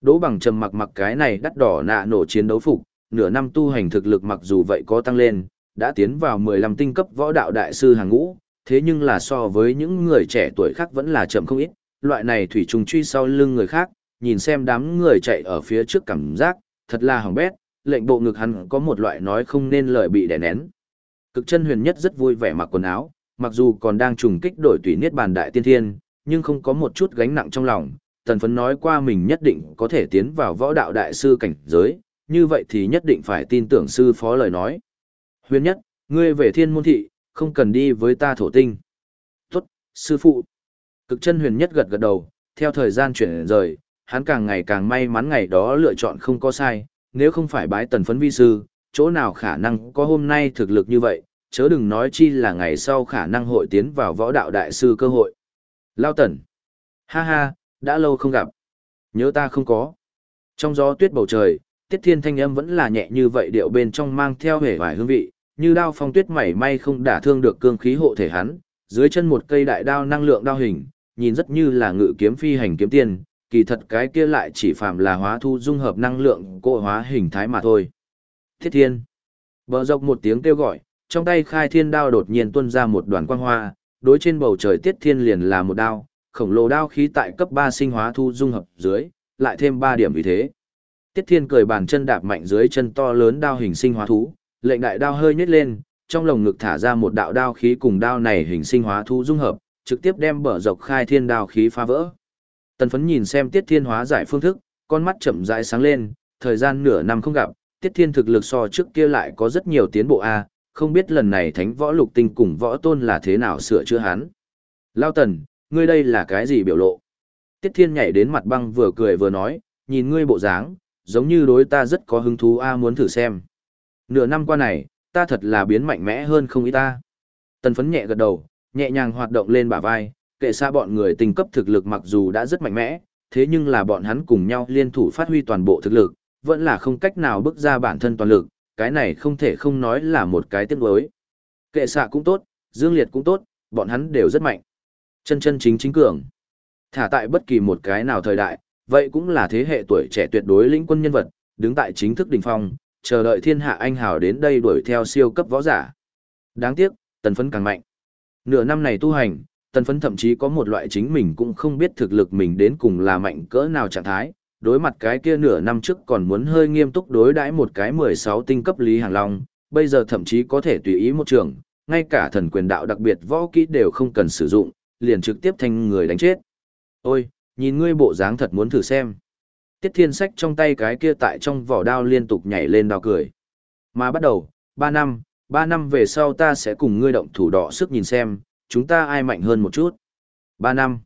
Đỗ bằng trầm mặc mặc cái này đắt đỏ nạ nổ chiến đấu phục, nửa năm tu hành thực lực mặc dù vậy có tăng lên, đã tiến vào 15 tinh cấp võ đạo đại sư hàng ngũ, thế nhưng là so với những người trẻ tuổi khác vẫn là chậm không ít, loại này thủy trùng truy sau lưng người khác, nhìn xem đám người chạy ở phía trước cảm giác, thật là hỏng bét, lệnh bộ ngực hắn có một loại nói không nên lời bị đè nén. Cực chân huyền nhất rất vui vẻ mặc quần áo, mặc dù còn đang trùng kích đổi tùy niết bàn đại tiên thiên, nhưng không có một chút gánh nặng trong lòng, tần phấn nói qua mình nhất định có thể tiến vào võ đạo đại sư cảnh giới, như vậy thì nhất định phải tin tưởng sư phó lời nói. Huyền nhất, ngươi về thiên môn thị, không cần đi với ta thổ tinh. Tốt, sư phụ. Cực chân huyền nhất gật gật đầu, theo thời gian chuyển rời, hắn càng ngày càng may mắn ngày đó lựa chọn không có sai, nếu không phải bái tần phấn vi sư, chỗ nào khả năng có hôm nay thực lực như vậy, chớ đừng nói chi là ngày sau khả năng hội tiến vào võ đạo đại sư cơ hội. Lao tần. Ha ha, đã lâu không gặp. Nhớ ta không có. Trong gió tuyết bầu trời, tiết thiên thanh âm vẫn là nhẹ như vậy điệu bên trong mang theo hề vài hương vị, như đao phong tuyết mảy may không đả thương được cương khí hộ thể hắn, dưới chân một cây đại đao năng lượng đao hình, nhìn rất như là ngự kiếm phi hành kiếm tiền, kỳ thật cái kia lại chỉ phạm là hóa thu dung hợp năng lượng cỗ hóa hình thái mà thôi. Thiết thiên. Bờ dọc một tiếng kêu gọi, trong tay khai thiên đao đột nhiên tuôn ra một đoàn quang hoa, đối trên bầu trời tiết thiên liền là một đao, khổng lồ đao khí tại cấp 3 sinh hóa thu dung hợp dưới, lại thêm 3 điểm vì thế. Tiết thiên cười bàn chân đạp mạnh dưới chân to lớn đao hình sinh hóa thú, lệnh đại đao hơi nhếch lên, trong lồng ngực thả ra một đạo đao khí cùng đao này hình sinh hóa thú dung hợp, trực tiếp đem bờ dọc khai thiên đao khí phá vỡ. Tần phấn nhìn xem tiết thiên hóa giải phương thức, con mắt chậm rãi sáng lên, thời gian nửa năm không gặp, tiết thiên thực lực so trước kia lại có rất nhiều tiến bộ a không biết lần này thánh võ lục tinh cùng võ tôn là thế nào sửa chữa hắn. Lao tần, ngươi đây là cái gì biểu lộ? Tiết thiên nhảy đến mặt băng vừa cười vừa nói, nhìn ngươi bộ dáng, giống như đối ta rất có hứng thú a muốn thử xem. Nửa năm qua này, ta thật là biến mạnh mẽ hơn không ít ta. Tần phấn nhẹ gật đầu, nhẹ nhàng hoạt động lên bả vai, kệ xa bọn người tình cấp thực lực mặc dù đã rất mạnh mẽ, thế nhưng là bọn hắn cùng nhau liên thủ phát huy toàn bộ thực lực, vẫn là không cách nào bước ra bản thân toàn lực, cái này không thể không nói là một cái tiếc nuối. Kệ xạ cũng tốt, Dương Liệt cũng tốt, bọn hắn đều rất mạnh. Chân chân chính chính cường. Thả tại bất kỳ một cái nào thời đại, vậy cũng là thế hệ tuổi trẻ tuyệt đối lĩnh quân nhân vật, đứng tại chính thức đỉnh phong, chờ đợi thiên hạ anh hào đến đây đuổi theo siêu cấp võ giả. Đáng tiếc, tần phấn càng mạnh. Nửa năm này tu hành, tần phấn thậm chí có một loại chính mình cũng không biết thực lực mình đến cùng là mạnh cỡ nào trạng thái. Đối mặt cái kia nửa năm trước còn muốn hơi nghiêm túc đối đãi một cái 16 tinh cấp Lý Hàng Long, bây giờ thậm chí có thể tùy ý một trường, ngay cả thần quyền đạo đặc biệt võ kỹ đều không cần sử dụng, liền trực tiếp thành người đánh chết. Ôi, nhìn ngươi bộ dáng thật muốn thử xem. Tiết thiên sách trong tay cái kia tại trong vỏ đao liên tục nhảy lên đao cười. Mà bắt đầu, 3 năm, 3 năm về sau ta sẽ cùng ngươi động thủ đỏ sức nhìn xem, chúng ta ai mạnh hơn một chút. 3 năm.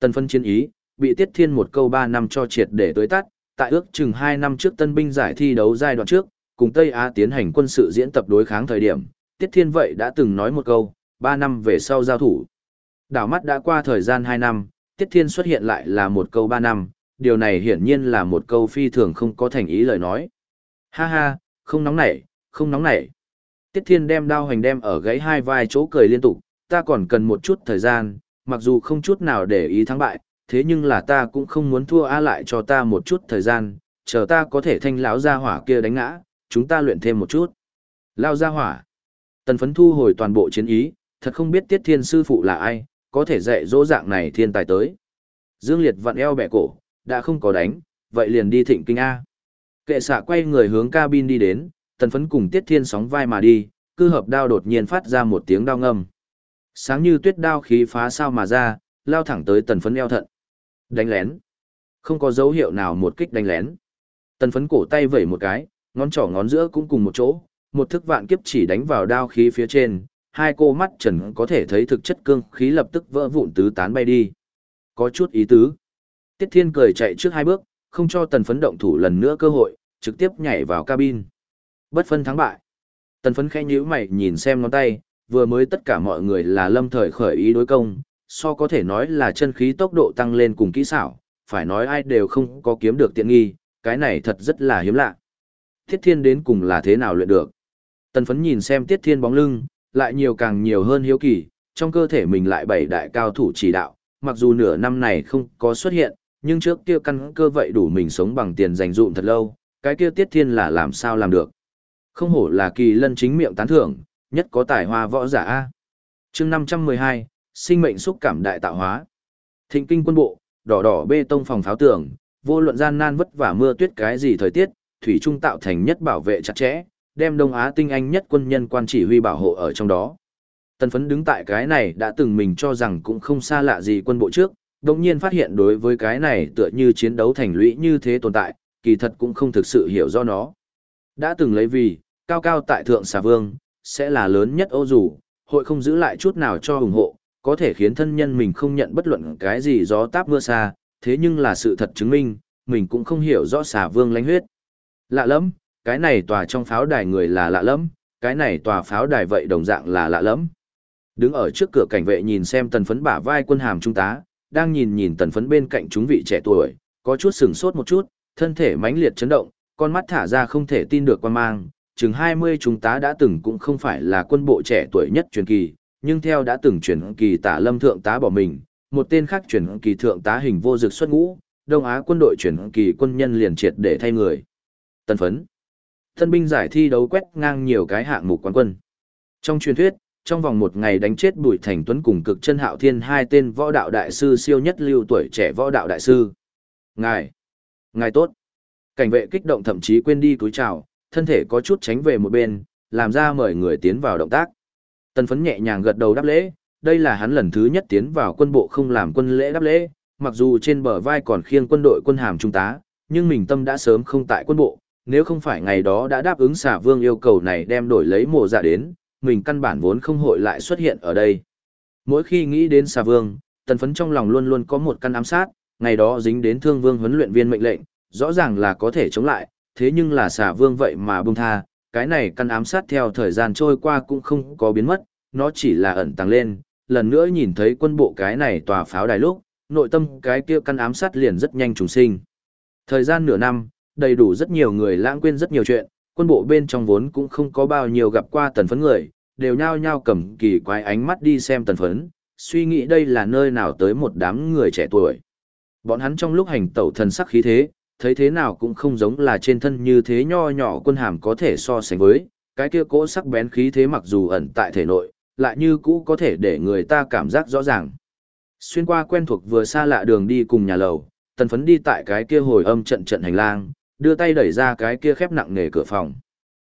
Tân phân chiến ý, bị Tiết Thiên một câu 3 năm cho triệt để tới tắt, tại ước chừng 2 năm trước tân binh giải thi đấu giai đoạn trước, cùng Tây Á tiến hành quân sự diễn tập đối kháng thời điểm, Tiết Thiên vậy đã từng nói một câu, 3 năm về sau giao thủ. Đảo mắt đã qua thời gian 2 năm, Tiết Thiên xuất hiện lại là một câu 3 năm, điều này hiển nhiên là một câu phi thường không có thành ý lời nói. Ha ha, không nóng nảy, không nóng nảy. Tiết Thiên đem đao hành đem ở gãy hai vai chỗ cười liên tục, ta còn cần một chút thời gian, mặc dù không chút nào để ý thắng bại, thế nhưng là ta cũng không muốn thua a lại cho ta một chút thời gian, chờ ta có thể thanh lão gia hỏa kia đánh ngã, chúng ta luyện thêm một chút. Lao gia hỏa. Tần phấn thu hồi toàn bộ chiến ý, thật không biết Tiết Thiên sư phụ là ai, có thể dạy dỗ dạng này thiên tài tới. Dương Liệt vặn eo bẻ cổ, đã không có đánh, vậy liền đi thịnh kinh A. Kệ xạ quay người hướng cabin đi đến, tần phấn cùng Tiết Thiên sóng vai mà đi, cư hợp đao đột nhiên phát ra một tiếng đao ngâm. Sáng như tuyết đao khí phá sao mà ra, lao thẳng tới tần phấn eo thận. Đánh lén. Không có dấu hiệu nào một kích đánh lén. Tần phấn cổ tay vẩy một cái, ngón trỏ ngón giữa cũng cùng một chỗ, một thức vạn kiếp chỉ đánh vào đao khí phía trên, hai cô mắt trần có thể thấy thực chất cương khí lập tức vỡ vụn tứ tán bay đi. Có chút ý tứ. Tiết Thiên cười chạy trước hai bước, không cho tần phấn động thủ lần nữa cơ hội, trực tiếp nhảy vào cabin. Bất phân thắng bại. Tần phấn khẽ nhíu mày nhìn xem ngón tay, vừa mới tất cả mọi người là lâm thời khởi ý đối công, so có thể nói là chân khí tốc độ tăng lên cùng kỹ xảo, phải nói ai đều không có kiếm được tiện nghi, cái này thật rất là hiếm lạ. Tiết Thiên đến cùng là thế nào luyện được? Tần phấn nhìn xem Tiết Thiên bóng lưng, lại nhiều càng nhiều hơn hiếu kỳ, trong cơ thể mình lại bảy đại cao thủ chỉ đạo, mặc dù nửa năm này không có xuất hiện, nhưng trước kia căn cơ vậy đủ mình sống bằng tiền dành dụm thật lâu, cái kia Tiết Thiên là làm sao làm được. Không hổ là kỳ lân chính miệng tán thưởng, nhất có tài hoa võ giả A. chương 512, sinh mệnh xúc cảm đại tạo hóa. Thịnh kinh quân bộ, đỏ đỏ bê tông phòng pháo tường, vô luận gian nan vất vả mưa tuyết cái gì thời tiết, thủy trung tạo thành nhất bảo vệ chặt chẽ, đem Đông Á tinh anh nhất quân nhân quan chỉ huy bảo hộ ở trong đó. Tần phấn đứng tại cái này đã từng mình cho rằng cũng không xa lạ gì quân bộ trước, đồng nhiên phát hiện đối với cái này tựa như chiến đấu thành lũy như thế tồn tại, kỳ thật cũng không thực sự hiểu do nó. Đã từng lấy vì, cao cao tại thượng xà vương, sẽ là lớn nhất ô dù, hội không giữ lại chút nào cho ủng hộ, có thể khiến thân nhân mình không nhận bất luận cái gì gió táp mưa xa, thế nhưng là sự thật chứng minh, mình cũng không hiểu rõ xà vương lánh huyết. Lạ lắm, cái này tòa trong pháo đài người là lạ lắm, cái này tòa pháo đài vậy đồng dạng là lạ lắm. Đứng ở trước cửa cảnh vệ nhìn xem tần phấn bả vai quân hàm trung tá, đang nhìn nhìn tần phấn bên cạnh chúng vị trẻ tuổi, có chút sừng sốt một chút, thân thể mãnh liệt chấn động, con mắt thả ra không thể tin được quan mang, chừng 20 chúng tá đã từng cũng không phải là quân bộ trẻ tuổi nhất truyền kỳ, nhưng theo đã từng truyền kỳ tả lâm thượng tá bỏ mình, một tên khác truyền kỳ thượng tá hình vô dực xuất ngũ, Đông Á quân đội truyền kỳ quân nhân liền triệt để thay người. Tân phấn. Thân binh giải thi đấu quét ngang nhiều cái hạng mục quán quân. Trong truyền thuyết, trong vòng một ngày đánh chết Bùi Thành Tuấn cùng cực chân hạo thiên hai tên võ đạo đại sư siêu nhất lưu tuổi trẻ võ đạo đại sư. Ngài! Ngài tốt! Cảnh vệ kích động thậm chí quên đi túi chào, thân thể có chút tránh về một bên, làm ra mời người tiến vào động tác. Tần phấn nhẹ nhàng gật đầu đáp lễ, đây là hắn lần thứ nhất tiến vào quân bộ không làm quân lễ đáp lễ, mặc dù trên bờ vai còn khiêng quân đội quân hàm trung tá, nhưng mình tâm đã sớm không tại quân bộ, nếu không phải ngày đó đã đáp ứng xả vương yêu cầu này đem đổi lấy mộ dạ đến, mình căn bản vốn không hội lại xuất hiện ở đây. Mỗi khi nghĩ đến xà vương, tần phấn trong lòng luôn luôn có một căn ám sát, ngày đó dính đến thương vương huấn luyện viên mệnh lệnh, rõ ràng là có thể chống lại, thế nhưng là xà vương vậy mà bông tha, cái này căn ám sát theo thời gian trôi qua cũng không có biến mất, nó chỉ là ẩn tăng lên, lần nữa nhìn thấy quân bộ cái này tòa pháo đài lúc, nội tâm cái kia căn ám sát liền rất nhanh trùng sinh. Thời gian nửa năm, đầy đủ rất nhiều người lãng quên rất nhiều chuyện, quân bộ bên trong vốn cũng không có bao nhiêu gặp qua tần phấn người, đều nhao nhao cầm kỳ quái ánh mắt đi xem tần phấn, suy nghĩ đây là nơi nào tới một đám người trẻ tuổi. Bọn hắn trong lúc hành tẩu thần sắc khí thế, thấy thế nào cũng không giống là trên thân như thế nho nhỏ quân hàm có thể so sánh với, cái kia cỗ sắc bén khí thế mặc dù ẩn tại thể nội, lại như cũ có thể để người ta cảm giác rõ ràng. Xuyên qua quen thuộc vừa xa lạ đường đi cùng nhà lầu, tần phấn đi tại cái kia hồi âm trận trận hành lang, đưa tay đẩy ra cái kia khép nặng nề cửa phòng.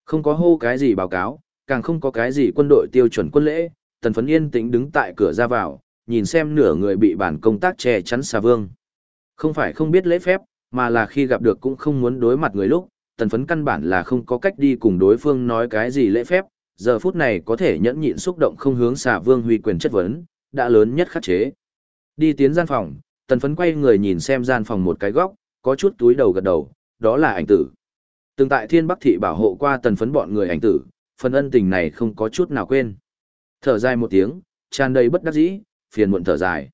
Không có hô cái gì báo cáo, càng không có cái gì quân đội tiêu chuẩn quân lễ, tần phấn yên tĩnh đứng tại cửa ra vào, nhìn xem nửa người bị bản công tác che chắn xà vương. Không phải không biết lễ phép, mà là khi gặp được cũng không muốn đối mặt người lúc, tần phấn căn bản là không có cách đi cùng đối phương nói cái gì lễ phép, giờ phút này có thể nhẫn nhịn xúc động không hướng xà vương huy quyền chất vấn, đã lớn nhất khắc chế. Đi tiến gian phòng, tần phấn quay người nhìn xem gian phòng một cái góc, có chút túi đầu gật đầu, đó là ảnh tử. Từng tại thiên bắc thị bảo hộ qua tần phấn bọn người ảnh tử, phần ân tình này không có chút nào quên. Thở dài một tiếng, tràn đầy bất đắc dĩ, phiền muộn thở dài.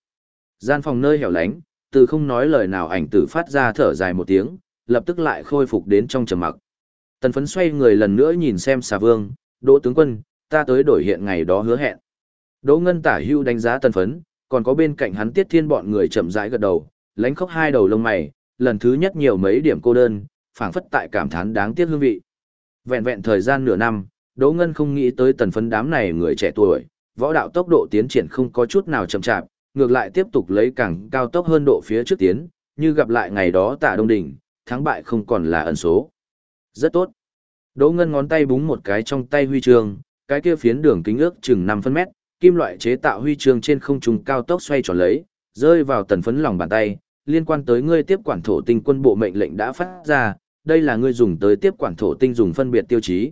Gian phòng nơi hẻo lánh, từ không nói lời nào ảnh tử phát ra thở dài một tiếng, lập tức lại khôi phục đến trong trầm mặc. Tần phấn xoay người lần nữa nhìn xem xà vương, đỗ tướng quân, ta tới đổi hiện ngày đó hứa hẹn. Đỗ ngân tả hưu đánh giá tần phấn, còn có bên cạnh hắn tiết thiên bọn người chậm rãi gật đầu, lánh khóc hai đầu lông mày, lần thứ nhất nhiều mấy điểm cô đơn, phảng phất tại cảm thán đáng tiếc hương vị. Vẹn vẹn thời gian nửa năm, Đỗ Ngân không nghĩ tới tần phấn đám này người trẻ tuổi, võ đạo tốc độ tiến triển không có chút nào chậm chạp, ngược lại tiếp tục lấy càng cao tốc hơn độ phía trước tiến, như gặp lại ngày đó tạ Đông Đỉnh, thắng bại không còn là ẩn số. Rất tốt. Đỗ Ngân ngón tay búng một cái trong tay huy chương, cái kia phiến đường kính ước chừng 5 phân mét, kim loại chế tạo huy chương trên không trung cao tốc xoay tròn lấy, rơi vào tần phấn lòng bàn tay, liên quan tới ngươi tiếp quản thổ tinh quân bộ mệnh lệnh đã phát ra, đây là ngươi dùng tới tiếp quản thổ tinh dùng phân biệt tiêu chí.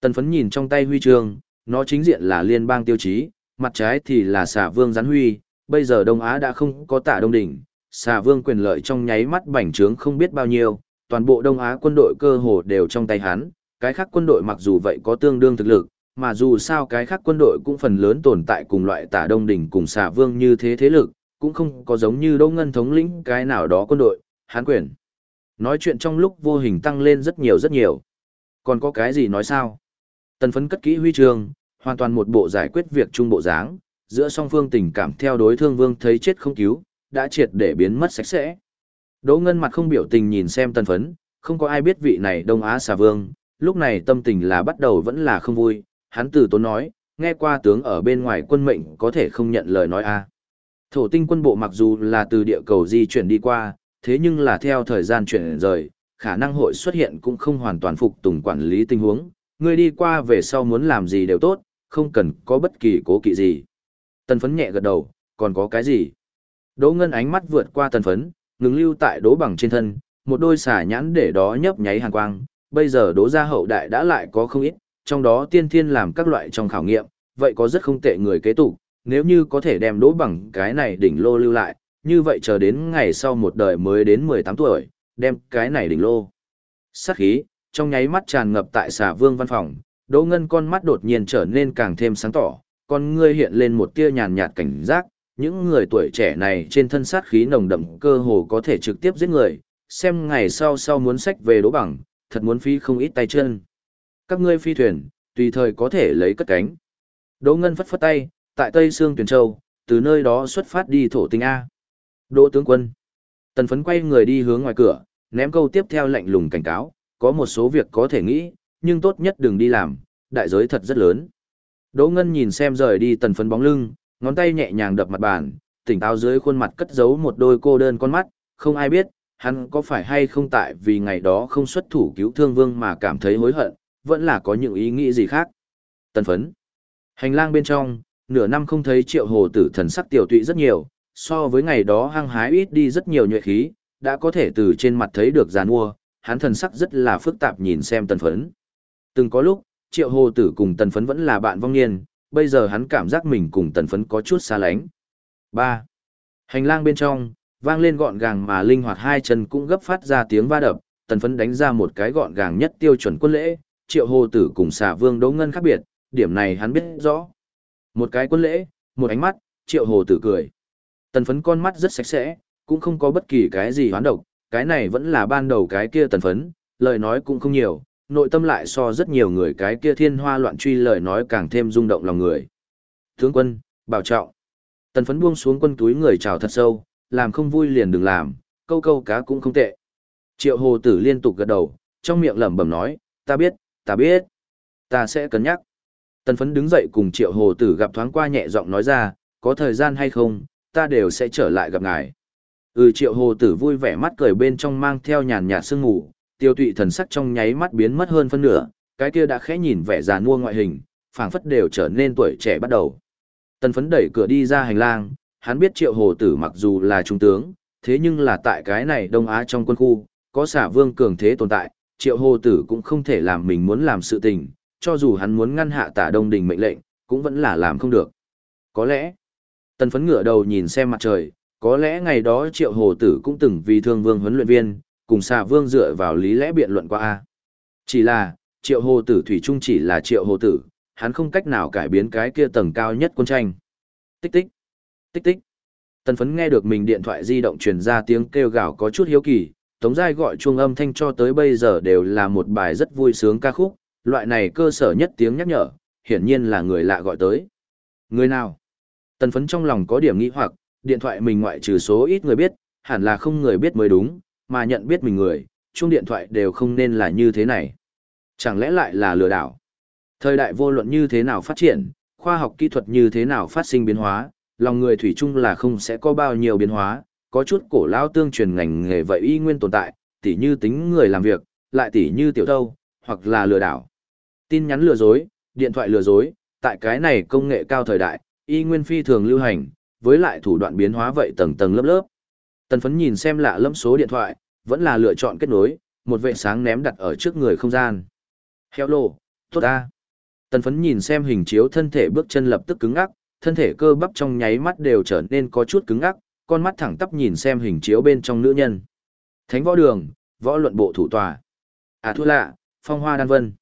Tần phấn nhìn trong tay huy chương, nó chính diện là liên bang tiêu chí, mặt trái thì là xà vương rắn huy, bây giờ Đông Á đã không có tả Đông Đỉnh, xà vương quyền lợi trong nháy mắt bành trướng không biết bao nhiêu, toàn bộ Đông Á quân đội cơ hồ đều trong tay hắn, cái khác quân đội mặc dù vậy có tương đương thực lực, mà dù sao cái khác quân đội cũng phần lớn tồn tại cùng loại tả Đông Đỉnh cùng xà vương như thế thế lực, cũng không có giống như Đỗ Ngân thống lĩnh cái nào đó quân đội, hắn quyền. Nói chuyện trong lúc vô hình tăng lên rất nhiều rất nhiều. Còn có cái gì nói sao? Tần phấn cất kỹ huy trường, hoàn toàn một bộ giải quyết việc trung bộ dáng, giữa song phương tình cảm theo đối thương vương thấy chết không cứu, đã triệt để biến mất sạch sẽ. Đỗ Ngân mặt không biểu tình nhìn xem tần phấn, không có ai biết vị này Đông Á xà vương, lúc này tâm tình là bắt đầu vẫn là không vui, hắn từ tốn nói, nghe qua tướng ở bên ngoài quân mệnh có thể không nhận lời nói a Thổ tinh quân bộ mặc dù là từ địa cầu di chuyển đi qua, thế nhưng là theo thời gian chuyển rời, khả năng hội xuất hiện cũng không hoàn toàn phục tùng quản lý tình huống, người đi qua về sau muốn làm gì đều tốt, không cần có bất kỳ cố kỵ gì. Tần phấn nhẹ gật đầu, còn có cái gì? Đỗ ngân ánh mắt vượt qua tần phấn, ngừng lưu tại đỗ bằng trên thân, một đôi xả nhãn để đó nhấp nháy hàng quang, bây giờ đỗ gia hậu đại đã lại có không ít, trong đó tiên thiên làm các loại trong khảo nghiệm, vậy có rất không tệ người kế tục, nếu như có thể đem đỗ bằng cái này đỉnh lô lưu lại, như vậy chờ đến ngày sau một đời mới đến 18 tuổi, đem cái này đỉnh lô. Sắc khí, trong nháy mắt tràn ngập tại xà vương văn phòng, Đỗ Ngân con mắt đột nhiên trở nên càng thêm sáng tỏ, con ngươi hiện lên một tia nhàn nhạt cảnh giác, những người tuổi trẻ này trên thân sát khí nồng đậm cơ hồ có thể trực tiếp giết người, xem ngày sau sau muốn sách về đỗ bằng, thật muốn phí không ít tay chân. Các ngươi phi thuyền, tùy thời có thể lấy cất cánh. Đỗ Ngân phất phất tay, tại Tây Sương Tuyền Châu, từ nơi đó xuất phát đi thổ tinh A. Đỗ tướng quân. Tần phấn quay người đi hướng ngoài cửa, ném câu tiếp theo lạnh lùng cảnh cáo, có một số việc có thể nghĩ, nhưng tốt nhất đừng đi làm, đại giới thật rất lớn. Đỗ Ngân nhìn xem rời đi tần phấn bóng lưng, ngón tay nhẹ nhàng đập mặt bàn, tỉnh táo dưới khuôn mặt cất giấu một đôi cô đơn con mắt, không ai biết, hắn có phải hay không tại vì ngày đó không xuất thủ cứu thương vương mà cảm thấy hối hận, vẫn là có những ý nghĩ gì khác. Tần phấn. Hành lang bên trong, nửa năm không thấy triệu hồ tử thần sắc tiểu tụy rất nhiều, so với ngày đó hăng hái ít đi rất nhiều nhuệ khí, đã có thể từ trên mặt thấy được giàn mua, hắn thần sắc rất là phức tạp nhìn xem tần phấn. Từng có lúc, triệu hồ tử cùng tần phấn vẫn là bạn vong niên, bây giờ hắn cảm giác mình cùng tần phấn có chút xa lánh. 3. Hành lang bên trong, vang lên gọn gàng mà linh hoạt hai chân cũng gấp phát ra tiếng va đập, tần phấn đánh ra một cái gọn gàng nhất tiêu chuẩn quân lễ, triệu hồ tử cùng xà vương đấu ngân khác biệt, điểm này hắn biết rõ. Một cái quân lễ, một ánh mắt, triệu hồ tử cười. Tần phấn con mắt rất sạch sẽ, cũng không có bất kỳ cái gì hoán độc, cái này vẫn là ban đầu cái kia tần phấn, lời nói cũng không nhiều, nội tâm lại so rất nhiều người cái kia thiên hoa loạn truy lời nói càng thêm rung động lòng người. Tướng quân, bảo trọng. Tần phấn buông xuống quân túi người chào thật sâu, làm không vui liền đừng làm, câu câu cá cũng không tệ. Triệu hồ tử liên tục gật đầu, trong miệng lẩm bẩm nói, ta biết, ta biết, ta sẽ cân nhắc. Tần phấn đứng dậy cùng triệu hồ tử gặp thoáng qua nhẹ giọng nói ra, có thời gian hay không, ta đều sẽ trở lại gặp ngài. Ừ triệu hồ tử vui vẻ mắt cười bên trong mang theo nhàn nhạt sương ngủ, tiêu tụy thần sắc trong nháy mắt biến mất hơn phân nửa, cái kia đã khẽ nhìn vẻ già nua ngoại hình, phảng phất đều trở nên tuổi trẻ bắt đầu. Tần phấn đẩy cửa đi ra hành lang, hắn biết triệu hồ tử mặc dù là trung tướng, thế nhưng là tại cái này Đông Á trong quân khu, có xả vương cường thế tồn tại, triệu hồ tử cũng không thể làm mình muốn làm sự tình, cho dù hắn muốn ngăn hạ tả đông đình mệnh lệnh, cũng vẫn là làm không được. Có lẽ, tần phấn ngửa đầu nhìn xem mặt trời, có lẽ ngày đó triệu hồ tử cũng từng vì thương vương huấn luyện viên, cùng xà vương dựa vào lý lẽ biện luận qua A. Chỉ là, triệu hồ tử thủy trung chỉ là triệu hồ tử, hắn không cách nào cải biến cái kia tầng cao nhất quân tranh. Tích tích, tích tích. Tần phấn nghe được mình điện thoại di động truyền ra tiếng kêu gào có chút hiếu kỳ, Tống Giai gọi chuông âm thanh cho tới bây giờ đều là một bài rất vui sướng ca khúc, loại này cơ sở nhất tiếng nhắc nhở, hiển nhiên là người lạ gọi tới. Người nào? Tần phấn trong lòng có điểm nghĩ hoặc, điện thoại mình ngoại trừ số ít người biết, hẳn là không người biết mới đúng, mà nhận biết mình người, chuông điện thoại đều không nên là như thế này. Chẳng lẽ lại là lừa đảo? Thời đại vô luận như thế nào phát triển, khoa học kỹ thuật như thế nào phát sinh biến hóa, lòng người thủy chung là không sẽ có bao nhiêu biến hóa, có chút cổ lao tương truyền ngành nghề vậy y nguyên tồn tại, tỉ như tính người làm việc, lại tỉ như tiểu thâu, hoặc là lừa đảo. Tin nhắn lừa dối, điện thoại lừa dối, tại cái này công nghệ cao thời đại, y nguyên phi thường lưu hành, với lại thủ đoạn biến hóa vậy tầng tầng lớp lớp. Tần phấn nhìn xem lạ lẫm số điện thoại, vẫn là lựa chọn kết nối, một vệ sáng ném đặt ở trước người không gian. Hello, tốt ta. Tần phấn nhìn xem hình chiếu thân thể bước chân lập tức cứng ngắc, thân thể cơ bắp trong nháy mắt đều trở nên có chút cứng ngắc, con mắt thẳng tắp nhìn xem hình chiếu bên trong nữ nhân. Thánh võ đường, võ luận bộ thủ tòa. À thua lạ, phong hoa đan vân.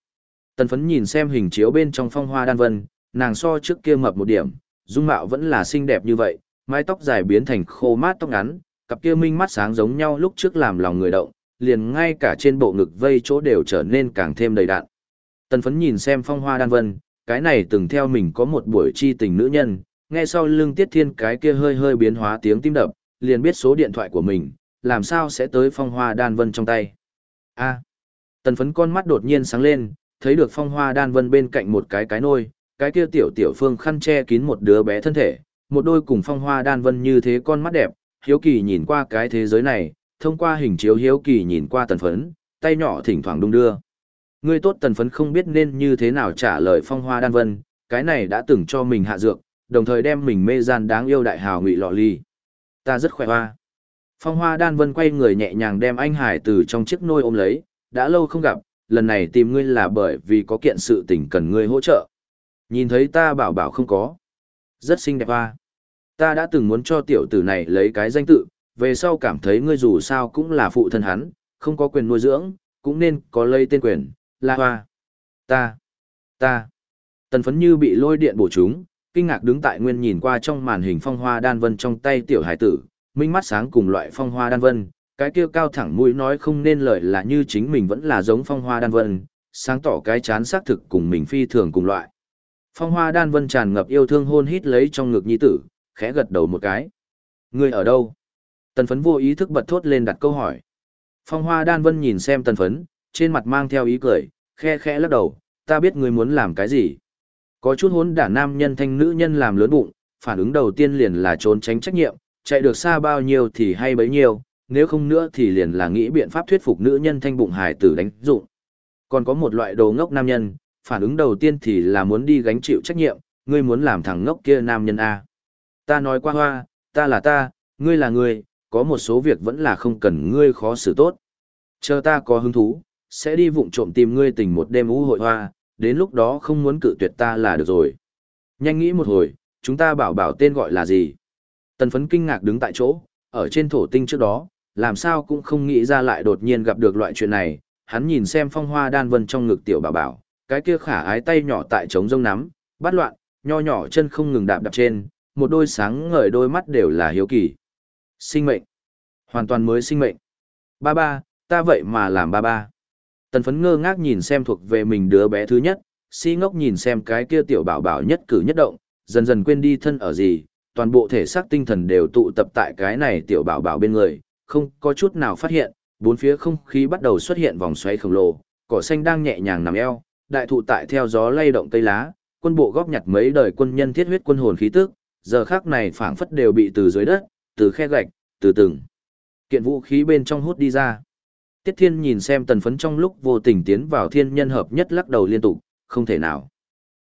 Tần phấn nhìn xem hình chiếu bên trong phong hoa đan vân, nàng so trước kia mập một điểm, dung mạo vẫn là xinh đẹp như vậy, mái tóc dài biến thành khô mát tóc ngắn, cặp kia minh mắt sáng giống nhau lúc trước làm lòng người động, liền ngay cả trên bộ ngực vây chỗ đều trở nên càng thêm đầy đạn. Tần phấn nhìn xem phong hoa đan vân, cái này từng theo mình có một buổi chi tình nữ nhân, nghe sau lưng tiết thiên cái kia hơi hơi biến hóa tiếng tim đập, liền biết số điện thoại của mình, làm sao sẽ tới phong hoa đan vân trong tay. a tần phấn con mắt đột nhiên sáng lên, thấy được phong hoa đan vân bên cạnh một cái cái nôi, cái kia tiểu tiểu phương khăn che kín một đứa bé thân thể, một đôi cùng phong hoa đan vân như thế con mắt đẹp, hiếu kỳ nhìn qua cái thế giới này, thông qua hình chiếu hiếu kỳ nhìn qua tần phấn, tay nhỏ thỉnh thoảng đung đưa. người tốt tần phấn không biết nên như thế nào trả lời phong hoa đan vân, cái này đã từng cho mình hạ dược, đồng thời đem mình mê gian đáng yêu đại hào ngụy lọ ly. Ta rất khỏe hoa. Phong hoa đan vân quay người nhẹ nhàng đem anh Hải từ trong chiếc nôi ôm lấy, đã lâu không gặp, lần này tìm ngươi là bởi vì có kiện sự tình cần ngươi hỗ trợ. Nhìn thấy ta bảo bảo không có. Rất xinh đẹp hoa. Ta đã từng muốn cho tiểu tử này lấy cái danh tự, về sau cảm thấy ngươi dù sao cũng là phụ thân hắn, không có quyền nuôi dưỡng, cũng nên có lấy tên quyền, La Hoa. Ta, ta. Tần phấn như bị lôi điện bổ chúng, kinh ngạc đứng tại nguyên nhìn qua trong màn hình phong hoa đan vân trong tay tiểu hải tử, minh mắt sáng cùng loại phong hoa đan vân, cái kia cao thẳng mũi nói không nên lời là như chính mình vẫn là giống phong hoa đan vân, sáng tỏ cái chán xác thực cùng mình phi thường cùng loại. Phong hoa đan vân tràn ngập yêu thương hôn hít lấy trong ngực nhi tử, khẽ gật đầu một cái. Ngươi ở đâu? Tần phấn vô ý thức bật thốt lên đặt câu hỏi. Phong hoa đan vân nhìn xem tần phấn, trên mặt mang theo ý cười, khe khẽ lắc đầu, ta biết ngươi muốn làm cái gì. Có chút hốn đả nam nhân thanh nữ nhân làm lớn bụng, phản ứng đầu tiên liền là trốn tránh trách nhiệm, chạy được xa bao nhiêu thì hay bấy nhiêu, nếu không nữa thì liền là nghĩ biện pháp thuyết phục nữ nhân thanh bụng hài tử đánh dụng. Còn có một loại đồ ngốc nam nhân, phản ứng đầu tiên thì là muốn đi gánh chịu trách nhiệm, ngươi muốn làm thằng ngốc kia nam nhân A. Ta nói qua hoa, ta là ta, ngươi là ngươi, có một số việc vẫn là không cần ngươi khó xử tốt. Chờ ta có hứng thú, sẽ đi vụng trộm tìm ngươi tình một đêm ú hội hoa, đến lúc đó không muốn cự tuyệt ta là được rồi. Nhanh nghĩ một hồi, chúng ta bảo bảo tên gọi là gì? Tần phấn kinh ngạc đứng tại chỗ, ở trên thổ tinh trước đó, làm sao cũng không nghĩ ra lại đột nhiên gặp được loại chuyện này, hắn nhìn xem phong hoa đan vân trong ngực tiểu bảo bảo, cái kia khả ái tay nhỏ tại trống rông nắm, bắt loạn, nho nhỏ chân không ngừng đạp đạp trên, một đôi sáng ngời đôi mắt đều là hiếu kỳ. Sinh mệnh. Hoàn toàn mới sinh mệnh. Ba ba, ta vậy mà làm ba ba. Tần phấn ngơ ngác nhìn xem thuộc về mình đứa bé thứ nhất, si ngốc nhìn xem cái kia tiểu bảo bảo nhất cử nhất động, dần dần quên đi thân ở gì, toàn bộ thể xác tinh thần đều tụ tập tại cái này tiểu bảo bảo bên người, không có chút nào phát hiện, bốn phía không khí bắt đầu xuất hiện vòng xoáy khổng lồ, cỏ xanh đang nhẹ nhàng nằm eo, đại thụ tại theo gió lay động cây lá, quân bộ góp nhặt mấy đời quân nhân thiết huyết quân hồn khí tức, giờ khắc này phảng phất đều bị từ dưới đất, từ khe gạch, từ từng kiện vũ khí bên trong hút đi ra. Tiết Thiên nhìn xem tần phấn trong lúc vô tình tiến vào thiên nhân hợp nhất lắc đầu liên tục, không thể nào.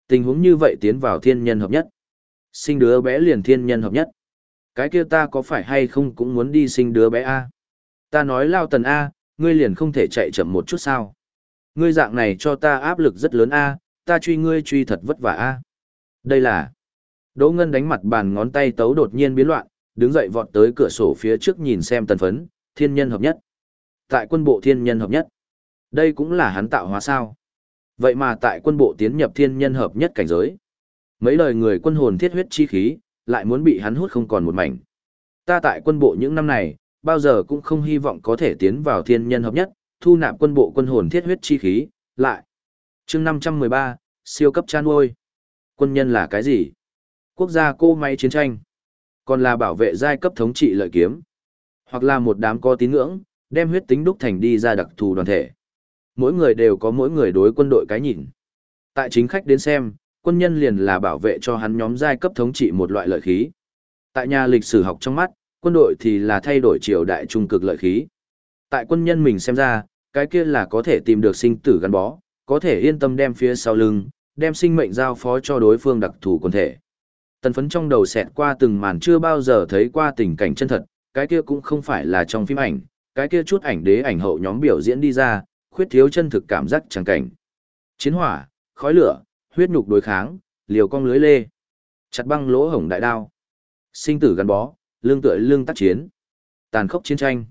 Tình huống như vậy tiến vào thiên nhân hợp nhất. Sinh đứa bé liền thiên nhân hợp nhất. Cái kia ta có phải hay không cũng muốn đi sinh đứa bé A. Ta nói lao tần A, ngươi liền không thể chạy chậm một chút sao. Ngươi dạng này cho ta áp lực rất lớn A, ta truy ngươi truy thật vất vả A. Đây là... Đỗ Ngân đánh mặt bàn ngón tay tấu đột nhiên biến loạn, đứng dậy vọt tới cửa sổ phía trước nhìn xem tần phấn, thiên nhân hợp nhất. Tại quân bộ thiên nhân hợp nhất. Đây cũng là hắn tạo hóa sao. Vậy mà tại quân bộ tiến nhập thiên nhân hợp nhất cảnh giới. Mấy lời người quân hồn thiết huyết chi khí, lại muốn bị hắn hút không còn một mảnh. Ta tại quân bộ những năm này, bao giờ cũng không hy vọng có thể tiến vào thiên nhân hợp nhất, thu nạp quân bộ quân hồn thiết huyết chi khí, lại. chương 513, siêu cấp chan nuôi. Quân nhân là cái gì? Quốc gia cô máy chiến tranh. Còn là bảo vệ giai cấp thống trị lợi kiếm. Hoặc là một đám có tín ngưỡng, đem huyết tính đúc thành đi ra đặc thù đoàn thể. Mỗi người đều có mỗi người đối quân đội cái nhìn. Tại chính khách đến xem, quân nhân liền là bảo vệ cho hắn nhóm giai cấp thống trị một loại lợi khí. Tại nhà lịch sử học trong mắt, quân đội thì là thay đổi triều đại trung cực lợi khí. Tại quân nhân mình xem ra, cái kia là có thể tìm được sinh tử gắn bó, có thể yên tâm đem phía sau lưng, đem sinh mệnh giao phó cho đối phương đặc thù quân thể. Tần phấn trong đầu xẹt qua từng màn chưa bao giờ thấy qua tình cảnh chân thật, cái kia cũng không phải là trong phim ảnh, cái kia chút ảnh đế ảnh hậu nhóm biểu diễn đi ra, khuyết thiếu chân thực cảm giác chẳng cảnh. Chiến hỏa, khói lửa, huyết nhục đối kháng, liều cong lưới lê, chặt băng lỗ hổng đại đao, sinh tử gắn bó, lương tựa lương tác chiến, tàn khốc chiến tranh.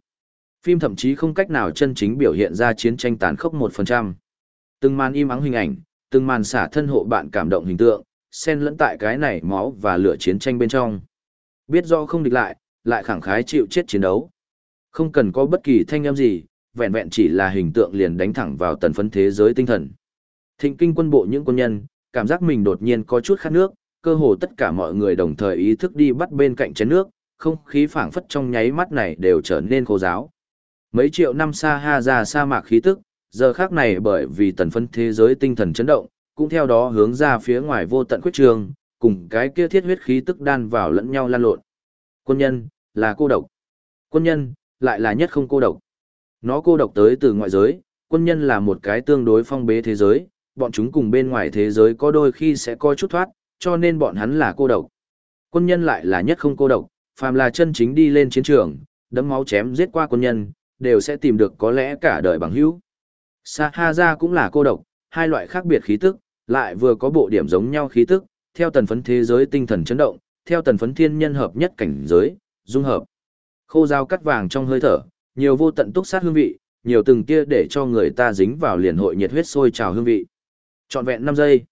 Phim thậm chí không cách nào chân chính biểu hiện ra chiến tranh tàn khốc 1%. Từng màn im ắng hình ảnh, từng màn xả thân hộ bạn cảm động hình tượng, xen lẫn tại cái này máu và lửa chiến tranh bên trong. Biết do không địch lại, lại khẳng khái chịu chết chiến đấu. Không cần có bất kỳ thanh âm gì, vẹn vẹn chỉ là hình tượng liền đánh thẳng vào tần phấn thế giới tinh thần. Thịnh kinh quân bộ những quân nhân, cảm giác mình đột nhiên có chút khát nước, cơ hồ tất cả mọi người đồng thời ý thức đi bắt bên cạnh chén nước, không khí phảng phất trong nháy mắt này đều trở nên khô giáo. Mấy triệu năm xa ha ra sa mạc khí tức, giờ khác này bởi vì tần phân thế giới tinh thần chấn động, cũng theo đó hướng ra phía ngoài vô tận khuyết trường, cùng cái kia thiết huyết khí tức đan vào lẫn nhau lan lộn. Quân nhân, là cô độc. Quân nhân, lại là nhất không cô độc. Nó cô độc tới từ ngoại giới, quân nhân là một cái tương đối phong bế thế giới, bọn chúng cùng bên ngoài thế giới có đôi khi sẽ coi chút thoát, cho nên bọn hắn là cô độc. Quân nhân lại là nhất không cô độc, phàm là chân chính đi lên chiến trường, đấm máu chém giết qua quân nhân, đều sẽ tìm được có lẽ cả đời bằng hữu. Sa Ha Ra cũng là cô độc, hai loại khác biệt khí tức, lại vừa có bộ điểm giống nhau khí tức, theo tần phấn thế giới tinh thần chấn động, theo tần phấn thiên nhân hợp nhất cảnh giới, dung hợp. Khô dao cắt vàng trong hơi thở, nhiều vô tận túc sát hương vị, nhiều từng tia để cho người ta dính vào liền hội nhiệt huyết sôi trào hương vị. Trọn vẹn 5 giây.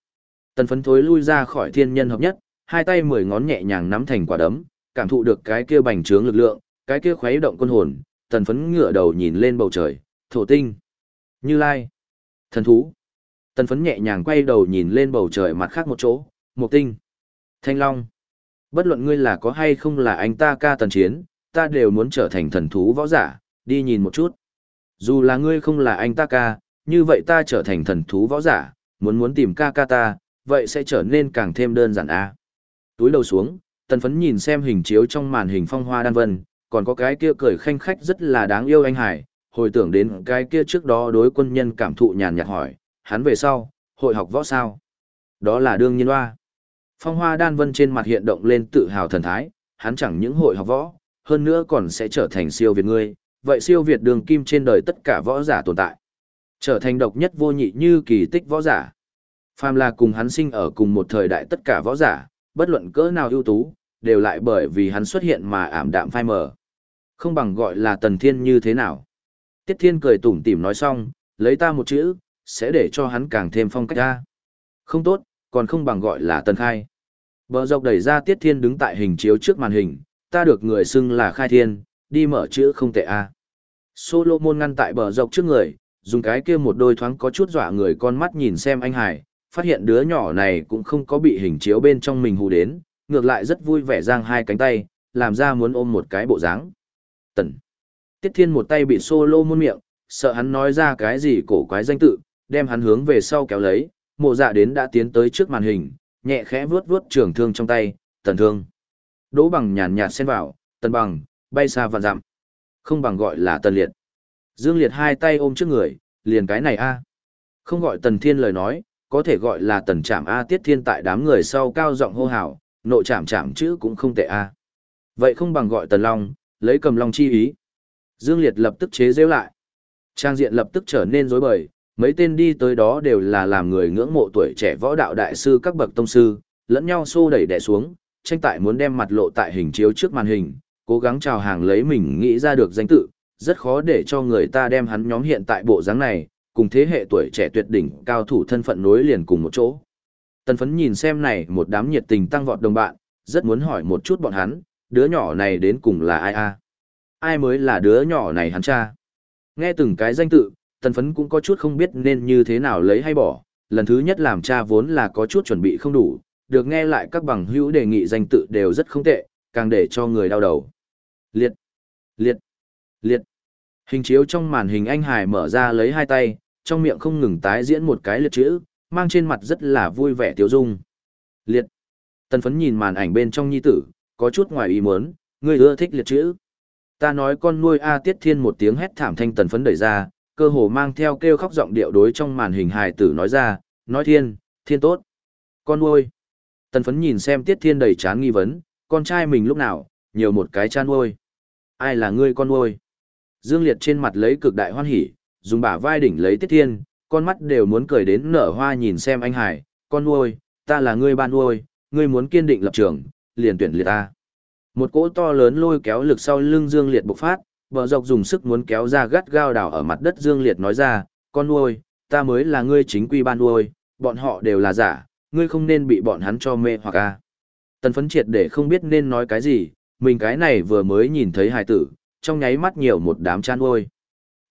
Tần phấn thối lui ra khỏi thiên nhân hợp nhất, hai tay mười ngón nhẹ nhàng nắm thành quả đấm, cảm thụ được cái kia bành trướng lực lượng, cái kia khuấy động quân hồn, tần phấn ngửa đầu nhìn lên bầu trời, thổ tinh, như lai, thần thú. Tần phấn nhẹ nhàng quay đầu nhìn lên bầu trời mặt khác một chỗ, một tinh. Thanh Long. Bất luận ngươi là có hay không là anh ta ca tần chiến, ta đều muốn trở thành thần thú võ giả, đi nhìn một chút. Dù là ngươi không là anh ta ca, như vậy ta trở thành thần thú võ giả, muốn muốn tìm ca ca ta, vậy sẽ trở nên càng thêm đơn giản a. À. Túi đầu xuống, tần phấn nhìn xem hình chiếu trong màn hình phong hoa đan vân, còn có cái kia cười khanh khách rất là đáng yêu anh Hải, hồi tưởng đến cái kia trước đó đối quân nhân cảm thụ nhàn nhạt hỏi, hắn về sau, hội học võ sao? Đó là đương nhiên hoa. Phong hoa đan vân trên mặt hiện động lên tự hào thần thái, hắn chẳng những hội học võ, hơn nữa còn sẽ trở thành siêu việt ngươi, vậy siêu việt đường kim trên đời tất cả võ giả tồn tại. Trở thành độc nhất vô nhị như kỳ tích võ giả. Phàm là cùng hắn sinh ở cùng một thời đại tất cả võ giả, bất luận cỡ nào ưu tú, đều lại bởi vì hắn xuất hiện mà ảm đạm phai mờ. Không bằng gọi là tần thiên như thế nào. Tiết thiên cười tủm tỉm nói xong, lấy ta một chữ, sẽ để cho hắn càng thêm phong cách ra. Không tốt, còn không bằng gọi là tần khai. Bờ dọc đẩy ra Tiết Thiên đứng tại hình chiếu trước màn hình, ta được người xưng là khai thiên, đi mở chữ không tệ a. Solomon ngăn tại bờ dọc trước người, dùng cái kia một đôi thoáng có chút dọa người con mắt nhìn xem anh Hải, phát hiện đứa nhỏ này cũng không có bị hình chiếu bên trong mình hù đến, ngược lại rất vui vẻ giang hai cánh tay, làm ra muốn ôm một cái bộ dáng. Tần. Tiết Thiên một tay bị Solomon miệng, sợ hắn nói ra cái gì cổ quái danh tự, đem hắn hướng về sau kéo lấy, mộ dạ đến đã tiến tới trước màn hình, nhẹ khẽ vuốt vuốt trường thương trong tay, tần thương. Đỗ bằng nhàn nhạt xen vào, tần bằng, bay xa vạn dặm. Không bằng gọi là tần liệt. Dương liệt hai tay ôm trước người, liền cái này a Không gọi tần thiên lời nói, có thể gọi là tần trảm A tiết thiên tại đám người sau cao giọng hô hào, nộ chạm chạm chữ cũng không tệ A. Vậy không bằng gọi tần long, lấy cầm long chi ý. Dương liệt lập tức chế rêu lại. Trang diện lập tức trở nên rối bời, mấy tên đi tới đó đều là làm người ngưỡng mộ tuổi trẻ võ đạo đại sư các bậc tông sư, lẫn nhau xô đẩy đè xuống, tranh tại muốn đem mặt lộ tại hình chiếu trước màn hình, cố gắng chào hàng lấy mình nghĩ ra được danh tự, rất khó để cho người ta đem hắn nhóm hiện tại bộ dáng này, cùng thế hệ tuổi trẻ tuyệt đỉnh cao thủ thân phận nối liền cùng một chỗ. Tần phấn nhìn xem này một đám nhiệt tình tăng vọt đồng bạn, rất muốn hỏi một chút bọn hắn, đứa nhỏ này đến cùng là ai a Ai mới là đứa nhỏ này hắn cha? Nghe từng cái danh tự, tần phấn cũng có chút không biết nên như thế nào lấy hay bỏ, lần thứ nhất làm cha vốn là có chút chuẩn bị không đủ, được nghe lại các bằng hữu đề nghị danh tự đều rất không tệ, càng để cho người đau đầu. Liệt, liệt, liệt. Hình chiếu trong màn hình anh Hải mở ra lấy hai tay, trong miệng không ngừng tái diễn một cái liệt chữ, mang trên mặt rất là vui vẻ tiêu dung. Liệt. Tần phấn nhìn màn ảnh bên trong nhi tử, có chút ngoài ý muốn, người ưa thích liệt chữ. Ta nói con nuôi A Tiết Thiên một tiếng hét thảm thanh tần phấn đẩy ra, cơ hồ mang theo kêu khóc giọng điệu đối trong màn hình hài tử nói ra, nói thiên, thiên tốt. Con nuôi. Tần phấn nhìn xem tiết thiên đầy chán nghi vấn, con trai mình lúc nào, nhiều một cái chan nuôi. Ai là ngươi con nuôi? Dương Liệt trên mặt lấy cực đại hoan hỉ, dùng bả vai đỉnh lấy tiết thiên, con mắt đều muốn cười đến nở hoa nhìn xem anh Hải, con nuôi, ta là ngươi ban nuôi, ngươi muốn kiên định lập trường, liền tuyển liệt ta. Một cỗ to lớn lôi kéo lực sau lưng Dương Liệt bộc phát, Bờ dọc dùng sức muốn kéo ra gắt gao đảo ở mặt đất Dương Liệt nói ra, con nuôi, ta mới là ngươi chính quy ban nuôi, bọn họ đều là giả, ngươi không nên bị bọn hắn cho mê hoặc a. Tần phấn triệt để không biết nên nói cái gì, mình cái này vừa mới nhìn thấy hài tử, trong nháy mắt nhiều một đám chan nuôi.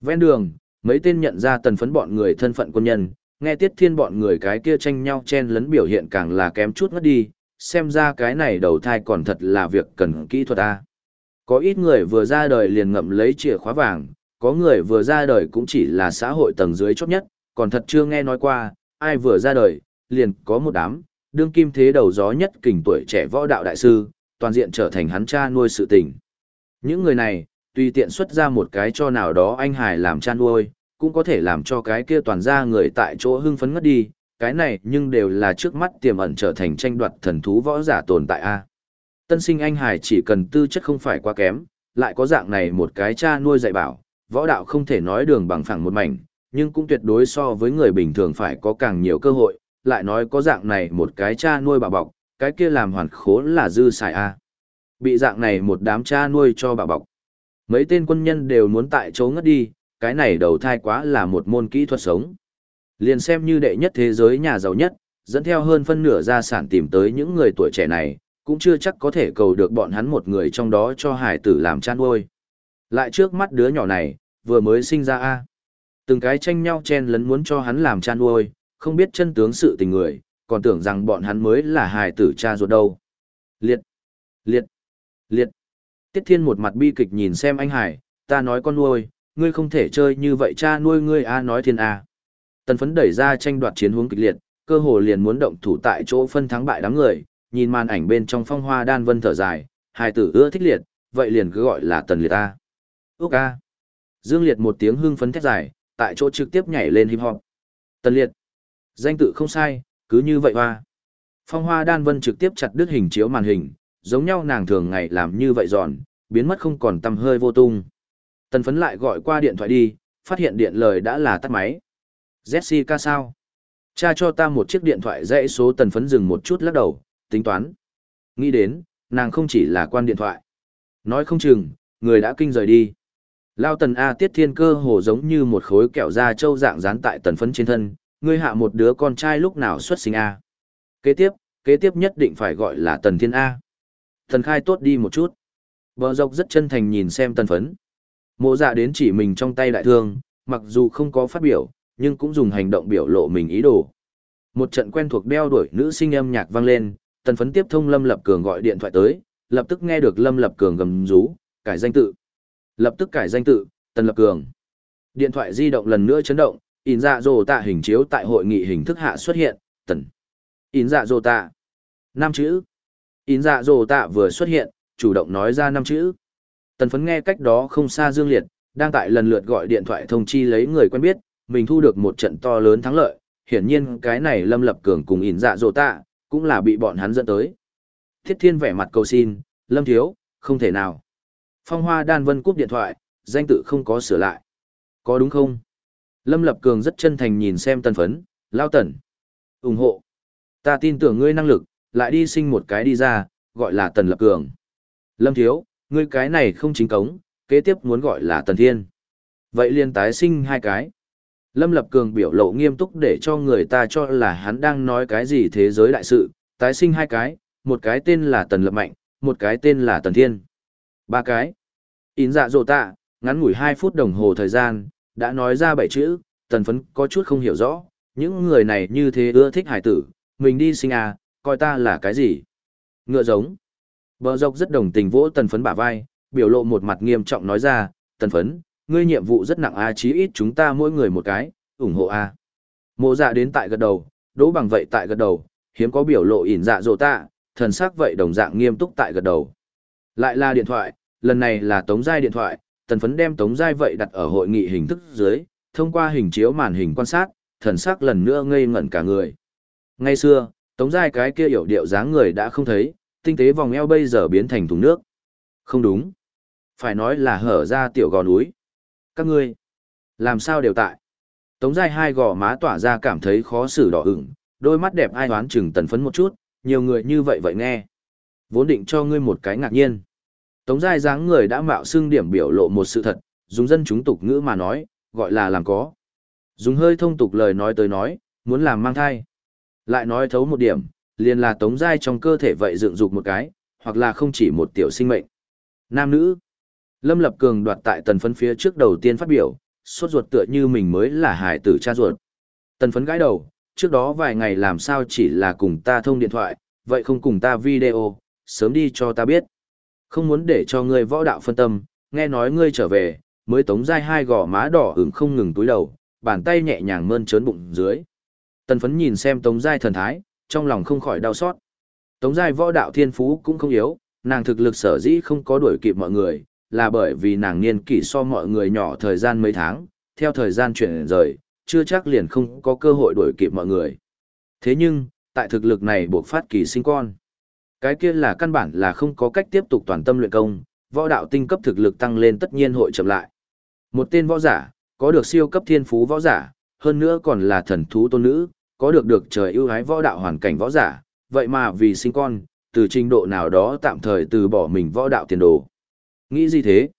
Ven đường, mấy tên nhận ra tần phấn bọn người thân phận quân nhân, nghe tiết thiên bọn người cái kia tranh nhau chen lấn biểu hiện càng là kém chút ngất đi, xem ra cái này đầu thai còn thật là việc cần kỹ thuật a. Có ít người vừa ra đời liền ngậm lấy chìa khóa vàng, có người vừa ra đời cũng chỉ là xã hội tầng dưới chót nhất, còn thật chưa nghe nói qua, ai vừa ra đời, liền có một đám, đương kim thế đầu gió nhất kình tuổi trẻ võ đạo đại sư, toàn diện trở thành hắn cha nuôi sự tình. Những người này, tùy tiện xuất ra một cái cho nào đó anh hải làm cha nuôi, cũng có thể làm cho cái kia toàn ra người tại chỗ hưng phấn ngất đi, cái này nhưng đều là trước mắt tiềm ẩn trở thành tranh đoạt thần thú võ giả tồn tại a. Tân sinh anh hải chỉ cần tư chất không phải quá kém, lại có dạng này một cái cha nuôi dạy bảo, võ đạo không thể nói đường bằng phẳng một mảnh, nhưng cũng tuyệt đối so với người bình thường phải có càng nhiều cơ hội, lại nói có dạng này một cái cha nuôi bảo bọc, cái kia làm hoàn khố là dư xài a. Bị dạng này một đám cha nuôi cho bảo bọc. Mấy tên quân nhân đều muốn tại chỗ ngất đi, cái này đầu thai quá là một môn kỹ thuật sống. Liền xem như đệ nhất thế giới nhà giàu nhất, dẫn theo hơn phân nửa gia sản tìm tới những người tuổi trẻ này, cũng chưa chắc có thể cầu được bọn hắn một người trong đó cho hải tử làm chăn nuôi. Lại trước mắt đứa nhỏ này, vừa mới sinh ra a Từng cái tranh nhau chen lấn muốn cho hắn làm chăn nuôi, không biết chân tướng sự tình người, còn tưởng rằng bọn hắn mới là hải tử cha ruột đâu. Liệt! Liệt! Liệt! Tiết Thiên một mặt bi kịch nhìn xem anh Hải, ta nói con nuôi, ngươi không thể chơi như vậy cha nuôi ngươi a nói thiên a. Tần phấn đẩy ra tranh đoạt chiến hướng kịch liệt, cơ hồ liền muốn động thủ tại chỗ phân thắng bại đám người, nhìn màn ảnh bên trong phong hoa đan vân thở dài, hai tử ưa thích liệt, vậy liền cứ gọi là tần liệt a. Úc a. Dương liệt một tiếng hưng phấn thét dài, tại chỗ trực tiếp nhảy lên hip hop. Tần liệt. Danh tự không sai, cứ như vậy hoa. Phong hoa đan vân trực tiếp chặt đứt hình chiếu màn hình, giống nhau nàng thường ngày làm như vậy giòn, biến mất không còn tăm hơi vô tung. Tần phấn lại gọi qua điện thoại đi, phát hiện điện lời đã là tắt máy. Jessica sao? Cha cho ta một chiếc điện thoại dãy số tần phấn dừng một chút lắc đầu, tính toán. Nghĩ đến, nàng không chỉ là quan điện thoại. Nói không chừng, người đã kinh rời đi. Lao tần A tiết thiên cơ hồ giống như một khối kẹo da trâu dạng dán tại tần phấn trên thân, ngươi hạ một đứa con trai lúc nào xuất sinh A. Kế tiếp, kế tiếp nhất định phải gọi là tần thiên A. Thần khai tốt đi một chút. Bờ dọc rất chân thành nhìn xem tần phấn. Mộ dạ đến chỉ mình trong tay đại thương, mặc dù không có phát biểu, nhưng cũng dùng hành động biểu lộ mình ý đồ. Một trận quen thuộc đeo đuổi nữ sinh âm nhạc vang lên, tần phấn tiếp thông Lâm Lập Cường gọi điện thoại tới, lập tức nghe được Lâm Lập Cường gầm rú, cải danh tự. Lập tức cải danh tự, Tần Lập Cường. Điện thoại di động lần nữa chấn động, in dạ dồ tạ hình chiếu tại hội nghị hình thức hạ xuất hiện, tần. In dạ dồ tạ. Năm chữ. In dạ dồ tạ vừa xuất hiện, chủ động nói ra năm chữ. Tần phấn nghe cách đó không xa Dương Liệt, đang tại lần lượt gọi điện thoại thông chi lấy người quen biết, mình thu được một trận to lớn thắng lợi, hiển nhiên cái này Lâm Lập Cường cùng ỉn dạ dồ tạ, cũng là bị bọn hắn dẫn tới. Thiết Thiên vẻ mặt cầu xin, Lâm Thiếu, không thể nào. Phong Hoa Đan Vân cúp điện thoại, danh tự không có sửa lại. Có đúng không? Lâm Lập Cường rất chân thành nhìn xem tân phấn, lao tần. ủng hộ. Ta tin tưởng ngươi năng lực, lại đi sinh một cái đi ra, gọi là tần Lập Cường. Lâm Thiếu, ngươi cái này không chính cống, kế tiếp muốn gọi là tần thiên. Vậy liền tái sinh hai cái. Lâm Lập Cường biểu lộ nghiêm túc để cho người ta cho là hắn đang nói cái gì thế giới đại sự, tái sinh hai cái, một cái tên là Tần Lập Mạnh, một cái tên là Tần Thiên. Ba cái. Ín dạ dồ tạ, ngắn ngủi hai phút đồng hồ thời gian, đã nói ra bảy chữ, Tần Phấn có chút không hiểu rõ, những người này như thế ưa thích hải tử, mình đi sinh à, coi ta là cái gì. Ngựa giống. Bờ dọc rất đồng tình vỗ Tần Phấn bả vai, biểu lộ một mặt nghiêm trọng nói ra, Tần Phấn, ngươi nhiệm vụ rất nặng a chí ít chúng ta mỗi người một cái, ủng hộ a. Mộ dạ đến tại gật đầu, đỗ bằng vậy tại gật đầu, hiếm có biểu lộ ỉn dạ dỗ tạ, thần sắc vậy đồng dạng nghiêm túc tại gật đầu. Lại là điện thoại, lần này là tống giai điện thoại, tần phấn đem tống giai vậy đặt ở hội nghị hình thức dưới, thông qua hình chiếu màn hình quan sát, thần sắc lần nữa ngây ngẩn cả người. Ngay xưa, tống giai cái kia hiểu điệu dáng người đã không thấy, tinh tế vòng eo bây giờ biến thành thùng nước. Không đúng. Phải nói là hở ra tiểu gò núi. Các ngươi, làm sao đều tại? Tống Giai hai gò má tỏa ra cảm thấy khó xử đỏ ửng, đôi mắt đẹp ai đoán chừng tần phấn một chút, nhiều người như vậy vậy nghe. Vốn định cho ngươi một cái ngạc nhiên. Tống Giai dáng người đã mạo xưng điểm biểu lộ một sự thật, dùng dân chúng tục ngữ mà nói, gọi là làm có. Dùng hơi thông tục lời nói tới nói, muốn làm mang thai. Lại nói thấu một điểm, liền là Tống Giai trong cơ thể vậy dựng dục một cái, hoặc là không chỉ một tiểu sinh mệnh. Nam nữ, Lâm Lập Cường đoạt tại tần phấn phía trước đầu tiên phát biểu, suốt ruột tựa như mình mới là hải tử cha ruột. Tần phấn gãi đầu, trước đó vài ngày làm sao chỉ là cùng ta thông điện thoại, vậy không cùng ta video, sớm đi cho ta biết. Không muốn để cho ngươi võ đạo phân tâm, nghe nói ngươi trở về, mới tống dai hai gò má đỏ ửng không ngừng túi đầu, bàn tay nhẹ nhàng mơn trớn bụng dưới. Tần phấn nhìn xem tống dai thần thái, trong lòng không khỏi đau xót. Tống giai võ đạo thiên phú cũng không yếu, nàng thực lực sở dĩ không có đuổi kịp mọi người, là bởi vì nàng niên kỷ so mọi người nhỏ thời gian mấy tháng, theo thời gian chuyển rời, chưa chắc liền không có cơ hội đuổi kịp mọi người. Thế nhưng, tại thực lực này buộc phát kỳ sinh con. Cái kia là căn bản là không có cách tiếp tục toàn tâm luyện công, võ đạo tinh cấp thực lực tăng lên tất nhiên hội chậm lại. Một tên võ giả, có được siêu cấp thiên phú võ giả, hơn nữa còn là thần thú tôn nữ, có được được trời ưu ái võ đạo hoàn cảnh võ giả, vậy mà vì sinh con, từ trình độ nào đó tạm thời từ bỏ mình võ đạo tiền đồ. Nghĩ gì thế?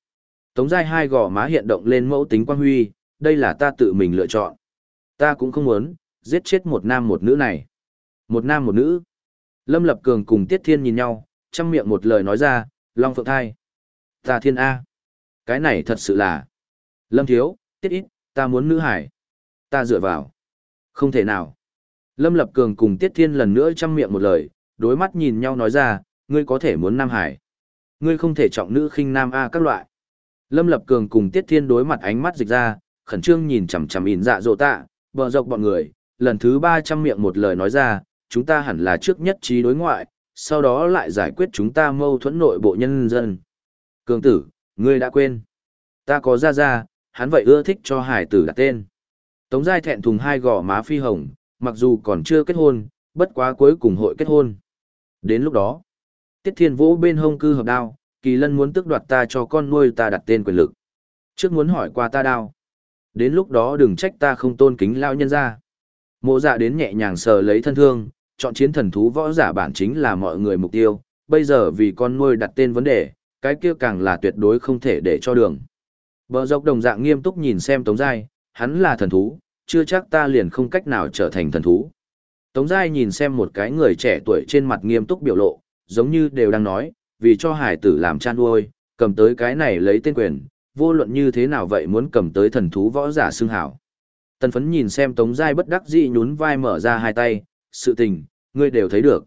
Tống giai hai gò má hiện động lên mẫu tính quan huy, đây là ta tự mình lựa chọn. Ta cũng không muốn, giết chết một nam một nữ này. Một nam một nữ. Lâm Lập Cường cùng Tiết Thiên nhìn nhau, chăm miệng một lời nói ra, Long Phượng Thai. Ta Thiên A. Cái này thật sự là. Lâm Thiếu, Tiết Ít, ta muốn nữ hải. Ta dựa vào. Không thể nào. Lâm Lập Cường cùng Tiết Thiên lần nữa chăm miệng một lời, đối mắt nhìn nhau nói ra, ngươi có thể muốn Nam Hải. Ngươi không thể trọng nữ khinh nam A các loại. Lâm Lập Cường cùng Tiết Thiên đối mặt ánh mắt dịch ra, khẩn trương nhìn chằm chằm ỉn dạ dỗ tạ, bờ dọc bọn người, lần thứ ba trăm miệng một lời nói ra, chúng ta hẳn là trước nhất trí đối ngoại, sau đó lại giải quyết chúng ta mâu thuẫn nội bộ nhân dân. Cường tử, ngươi đã quên. Ta có ra ra, hắn vậy ưa thích cho hải tử đặt tên. Tống Giai thẹn thùng hai gò má phi hồng, mặc dù còn chưa kết hôn, bất quá cuối cùng hội kết hôn. Đến lúc đó, Tiết Thiên Vũ bên hông cư hợp đao, Kỳ Lân muốn tước đoạt ta cho con nuôi ta đặt tên quyền lực. Trước muốn hỏi qua ta đao. Đến lúc đó đừng trách ta không tôn kính lao nhân ra. Mộ dạ đến nhẹ nhàng sờ lấy thân thương, chọn chiến thần thú võ giả bản chính là mọi người mục tiêu, bây giờ vì con nuôi đặt tên vấn đề, cái kia càng là tuyệt đối không thể để cho đường. Bờ dọc đồng dạng nghiêm túc nhìn xem Tống Giai, hắn là thần thú, chưa chắc ta liền không cách nào trở thành thần thú. Tống Giai nhìn xem một cái người trẻ tuổi trên mặt nghiêm túc biểu lộ, giống như đều đang nói, vì cho hải tử làm chan nuôi, cầm tới cái này lấy tên quyền, vô luận như thế nào vậy muốn cầm tới thần thú võ giả xưng hảo. Tần phấn nhìn xem Tống Giai bất đắc dĩ nhún vai mở ra hai tay, sự tình, ngươi đều thấy được.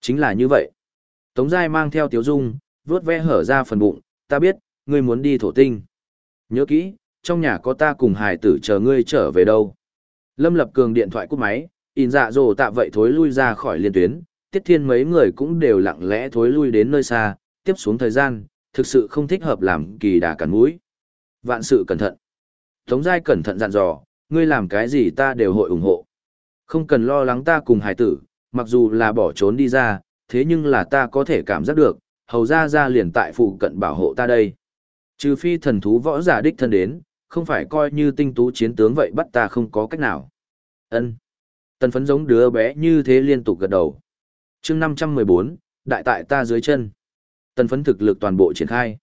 Chính là như vậy. Tống Giai mang theo tiếu dung, vướt ve hở ra phần bụng, ta biết, ngươi muốn đi thổ tinh. Nhớ kỹ, trong nhà có ta cùng hải tử chờ ngươi trở về đâu. Lâm Lập Cường điện thoại cúp máy, in dạ dồ tạ vậy thối lui ra khỏi liên tuyến, tiết thiên mấy người cũng đều lặng lẽ thối lui đến nơi xa, tiếp xuống thời gian, thực sự không thích hợp làm kỳ đà cắn mũi. Vạn sự cẩn thận. Tống giai cẩn thận dặn dò, ngươi làm cái gì ta đều hội ủng hộ. Không cần lo lắng ta cùng hải tử, mặc dù là bỏ trốn đi ra, thế nhưng là ta có thể cảm giác được, hầu ra ra liền tại phụ cận bảo hộ ta đây. Trừ phi thần thú võ giả đích thân đến, không phải coi như tinh tú chiến tướng vậy bắt ta không có cách nào. Ân. Tần phấn giống đứa bé như thế liên tục gật đầu chương 514, đại tại ta dưới chân. Tần phấn thực lực toàn bộ triển khai.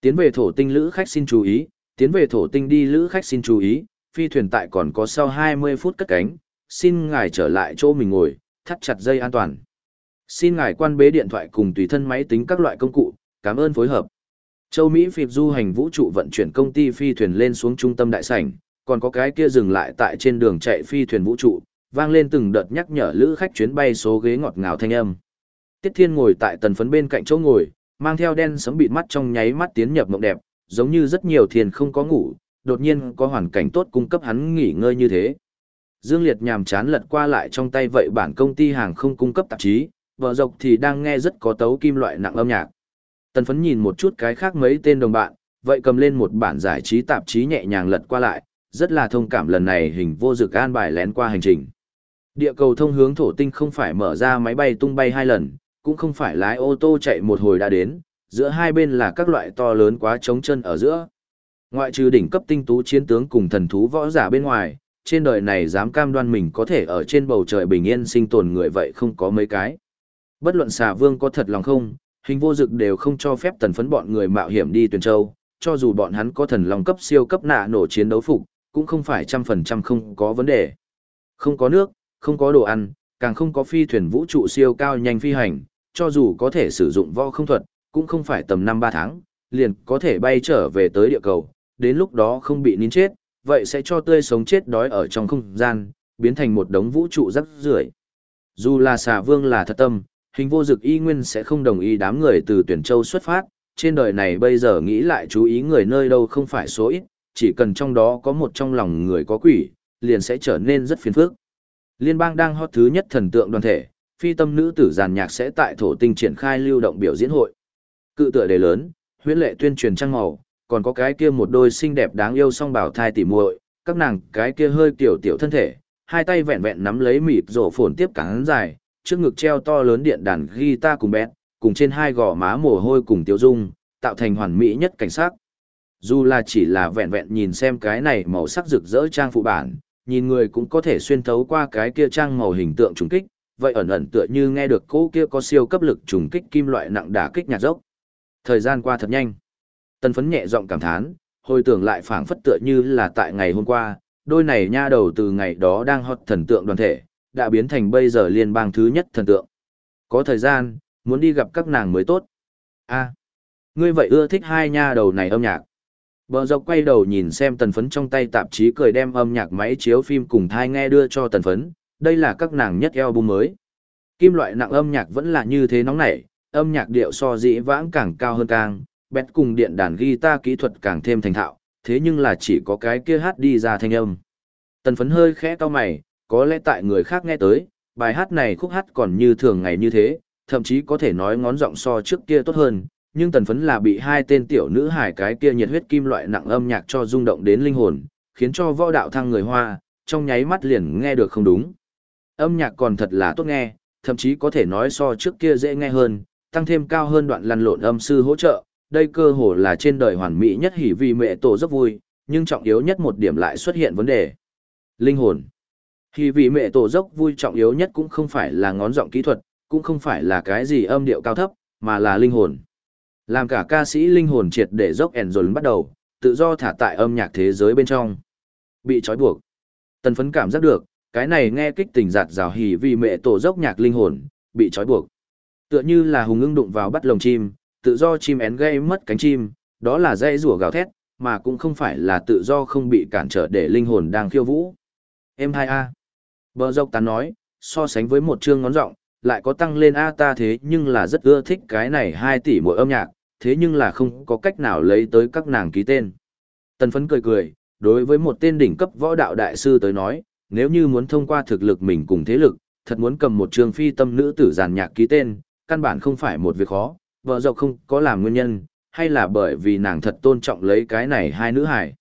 Tiến về thổ tinh lữ khách xin chú ý, tiến về thổ tinh đi lữ khách xin chú ý, phi thuyền tại còn có sau 20 phút cất cánh, xin ngài trở lại chỗ mình ngồi, thắt chặt dây an toàn. Xin ngài quan bế điện thoại cùng tùy thân máy tính các loại công cụ, cảm ơn phối hợp. Châu Mỹ phiệt du hành vũ trụ vận chuyển công ty phi thuyền lên xuống trung tâm đại sảnh, còn có cái kia dừng lại tại trên đường chạy phi thuyền vũ trụ, vang lên từng đợt nhắc nhở lữ khách chuyến bay số ghế ngọt ngào thanh âm. Tiết Thiên ngồi tại tần phấn bên cạnh chỗ ngồi, mang theo đen sấm bịt mắt trong nháy mắt tiến nhập mộng đẹp, giống như rất nhiều thiền không có ngủ, đột nhiên có hoàn cảnh tốt cung cấp hắn nghỉ ngơi như thế. Dương Liệt nhàm chán lật qua lại trong tay vậy bản công ty hàng không cung cấp tạp chí, vợ dọc thì đang nghe rất có tấu kim loại nặng âm nhạc. Tần phấn nhìn một chút cái khác mấy tên đồng bạn, vậy cầm lên một bản giải trí tạp chí nhẹ nhàng lật qua lại, rất là thông cảm lần này hình vô dực an bài lén qua hành trình. Địa cầu thông hướng thổ tinh không phải mở ra máy bay tung bay hai lần, cũng không phải lái ô tô chạy một hồi đã đến, giữa hai bên là các loại to lớn quá trống chân ở giữa. Ngoại trừ đỉnh cấp tinh tú chiến tướng cùng thần thú võ giả bên ngoài, trên đời này dám cam đoan mình có thể ở trên bầu trời bình yên sinh tồn người vậy không có mấy cái. Bất luận xà vương có thật lòng không, hình vô dực đều không cho phép tần phấn bọn người mạo hiểm đi tuyển châu, cho dù bọn hắn có thần lòng cấp siêu cấp nạ nổ chiến đấu phục, cũng không phải trăm phần trăm không có vấn đề. Không có nước, không có đồ ăn, càng không có phi thuyền vũ trụ siêu cao nhanh phi hành, cho dù có thể sử dụng võ không thuật, cũng không phải tầm năm ba tháng, liền có thể bay trở về tới địa cầu, đến lúc đó không bị nín chết, vậy sẽ cho tươi sống chết đói ở trong không gian, biến thành một đống vũ trụ rắc rưởi. Dù là xà vương là thật tâm, hình vô dực y nguyên sẽ không đồng ý đám người từ tuyển châu xuất phát, trên đời này bây giờ nghĩ lại chú ý người nơi đâu không phải số ít, chỉ cần trong đó có một trong lòng người có quỷ, liền sẽ trở nên rất phiền phức. Liên bang đang hot thứ nhất thần tượng đoàn thể, phi tâm nữ tử giàn nhạc sẽ tại thổ tinh triển khai lưu động biểu diễn hội. Cự tựa đề lớn, huyễn lệ tuyên truyền trang màu, còn có cái kia một đôi xinh đẹp đáng yêu song bảo thai tỉ muội, các nàng cái kia hơi tiểu tiểu thân thể, hai tay vẹn vẹn nắm lấy mịt rổ phồn tiếp cắn dài, trước ngực treo to lớn điện đàn guitar cùng bét, cùng trên hai gò má mồ hôi cùng tiêu dung, tạo thành hoàn mỹ nhất cảnh sắc. Dù là chỉ là vẹn vẹn nhìn xem cái này màu sắc rực rỡ trang phụ bản, nhìn người cũng có thể xuyên thấu qua cái kia trang màu hình tượng trùng kích, vậy ẩn ẩn tựa như nghe được cô kia có siêu cấp lực trùng kích kim loại nặng đả kích nhạt dốc. Thời gian qua thật nhanh. Tân phấn nhẹ giọng cảm thán, hồi tưởng lại phảng phất tựa như là tại ngày hôm qua, đôi này nha đầu từ ngày đó đang hot thần tượng đoàn thể, đã biến thành bây giờ liên bang thứ nhất thần tượng. Có thời gian, muốn đi gặp các nàng mới tốt. a ngươi vậy ưa thích hai nha đầu này âm nhạc. Bờ dọc quay đầu nhìn xem tần phấn trong tay tạp chí cười đem âm nhạc máy chiếu phim cùng thai nghe đưa cho tần phấn, đây là các nàng nhất album mới. Kim loại nặng âm nhạc vẫn là như thế nóng nảy, âm nhạc điệu so dĩ vãng càng cao hơn càng, bét cùng điện đàn guitar kỹ thuật càng thêm thành thạo, thế nhưng là chỉ có cái kia hát đi ra thanh âm. Tần phấn hơi khẽ to mày, có lẽ tại người khác nghe tới, bài hát này khúc hát còn như thường ngày như thế, thậm chí có thể nói ngón giọng so trước kia tốt hơn, nhưng tần phấn là bị hai tên tiểu nữ hải cái kia nhiệt huyết kim loại nặng âm nhạc cho rung động đến linh hồn, khiến cho võ đạo thăng người hoa, trong nháy mắt liền nghe được không đúng. Âm nhạc còn thật là tốt nghe, thậm chí có thể nói so trước kia dễ nghe hơn, tăng thêm cao hơn đoạn lăn lộn âm sư hỗ trợ, đây cơ hồ là trên đời hoàn mỹ nhất hỉ vì mẹ tổ rất vui, nhưng trọng yếu nhất một điểm lại xuất hiện vấn đề. Linh hồn. Hỉ vì mẹ tổ dốc vui trọng yếu nhất cũng không phải là ngón giọng kỹ thuật, cũng không phải là cái gì âm điệu cao thấp, mà là linh hồn. Làm cả ca sĩ linh hồn triệt để dốc ẻn rồn bắt đầu, tự do thả tại âm nhạc thế giới bên trong. Bị trói buộc. Tần phấn cảm giác được, cái này nghe kích tình giạt rào hỉ vì mẹ tổ dốc nhạc linh hồn, bị trói buộc. Tựa như là hùng ưng đụng vào bắt lồng chim, tự do chim én gây mất cánh chim, đó là dây rùa gào thét, mà cũng không phải là tự do không bị cản trở để linh hồn đang khiêu vũ. Em hai a Bờ dốc tán nói, so sánh với một chương ngón rộng lại có tăng lên A ta thế nhưng là rất ưa thích cái này 2 tỷ mỗi âm nhạc, thế nhưng là không có cách nào lấy tới các nàng ký tên. Tần phấn cười cười, đối với một tên đỉnh cấp võ đạo đại sư tới nói, nếu như muốn thông qua thực lực mình cùng thế lực, thật muốn cầm một trường phi tâm nữ tử giàn nhạc ký tên, căn bản không phải một việc khó, vợ dọc không có làm nguyên nhân, hay là bởi vì nàng thật tôn trọng lấy cái này hai nữ hải.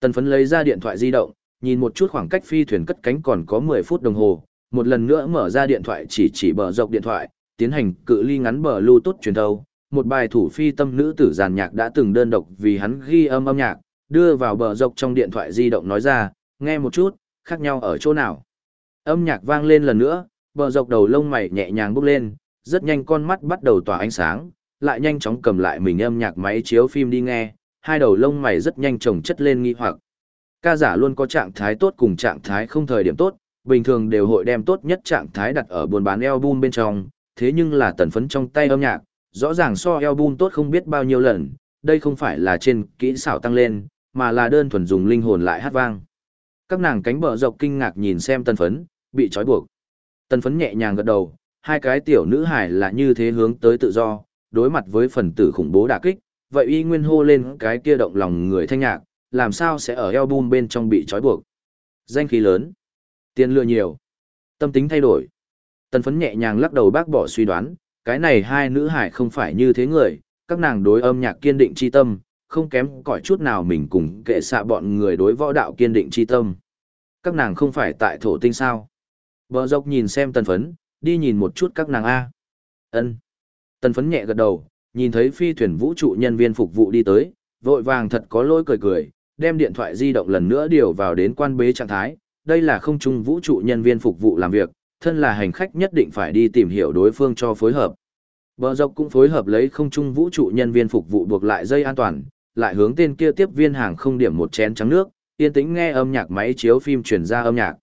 Tần phấn lấy ra điện thoại di động, nhìn một chút khoảng cách phi thuyền cất cánh còn có 10 phút đồng hồ, một lần nữa mở ra điện thoại chỉ chỉ bờ dọc điện thoại, tiến hành cự ly ngắn bờ Bluetooth truyền thâu. Một bài thủ phi tâm nữ tử giàn nhạc đã từng đơn độc vì hắn ghi âm âm nhạc, đưa vào bờ dọc trong điện thoại di động nói ra, nghe một chút, khác nhau ở chỗ nào. Âm nhạc vang lên lần nữa, bờ dọc đầu lông mày nhẹ nhàng bốc lên, rất nhanh con mắt bắt đầu tỏa ánh sáng, lại nhanh chóng cầm lại mình âm nhạc máy chiếu phim đi nghe, hai đầu lông mày rất nhanh chồng chất lên nghi hoặc. Ca giả luôn có trạng thái tốt cùng trạng thái không thời điểm tốt, bình thường đều hội đem tốt nhất trạng thái đặt ở buồn bán album bên trong, thế nhưng là tần phấn trong tay âm nhạc, rõ ràng so album tốt không biết bao nhiêu lần, đây không phải là trên kỹ xảo tăng lên, mà là đơn thuần dùng linh hồn lại hát vang. Các nàng cánh bờ dọc kinh ngạc nhìn xem tần phấn, bị trói buộc. Tần phấn nhẹ nhàng gật đầu, hai cái tiểu nữ hải là như thế hướng tới tự do, đối mặt với phần tử khủng bố đả kích, vậy y nguyên hô lên cái kia động lòng người thanh nhạc, làm sao sẽ ở album bên trong bị trói buộc. Danh khí lớn, tiền lừa nhiều, tâm tính thay đổi. Tần phấn nhẹ nhàng lắc đầu bác bỏ suy đoán, cái này hai nữ hải không phải như thế người, các nàng đối âm nhạc kiên định chi tâm, không kém cỏi chút nào mình cùng kệ xạ bọn người đối võ đạo kiên định chi tâm. Các nàng không phải tại thổ tinh sao. Bờ dọc nhìn xem tần phấn, đi nhìn một chút các nàng A. ân Tần phấn nhẹ gật đầu, nhìn thấy phi thuyền vũ trụ nhân viên phục vụ đi tới, vội vàng thật có lỗi cười cười, đem điện thoại di động lần nữa điều vào đến quan bế trạng thái. Đây là không trung vũ trụ nhân viên phục vụ làm việc, thân là hành khách nhất định phải đi tìm hiểu đối phương cho phối hợp. Bờ dọc cũng phối hợp lấy không trung vũ trụ nhân viên phục vụ buộc lại dây an toàn, lại hướng tên kia tiếp viên hàng không điểm một chén trắng nước, yên tĩnh nghe âm nhạc máy chiếu phim truyền ra âm nhạc.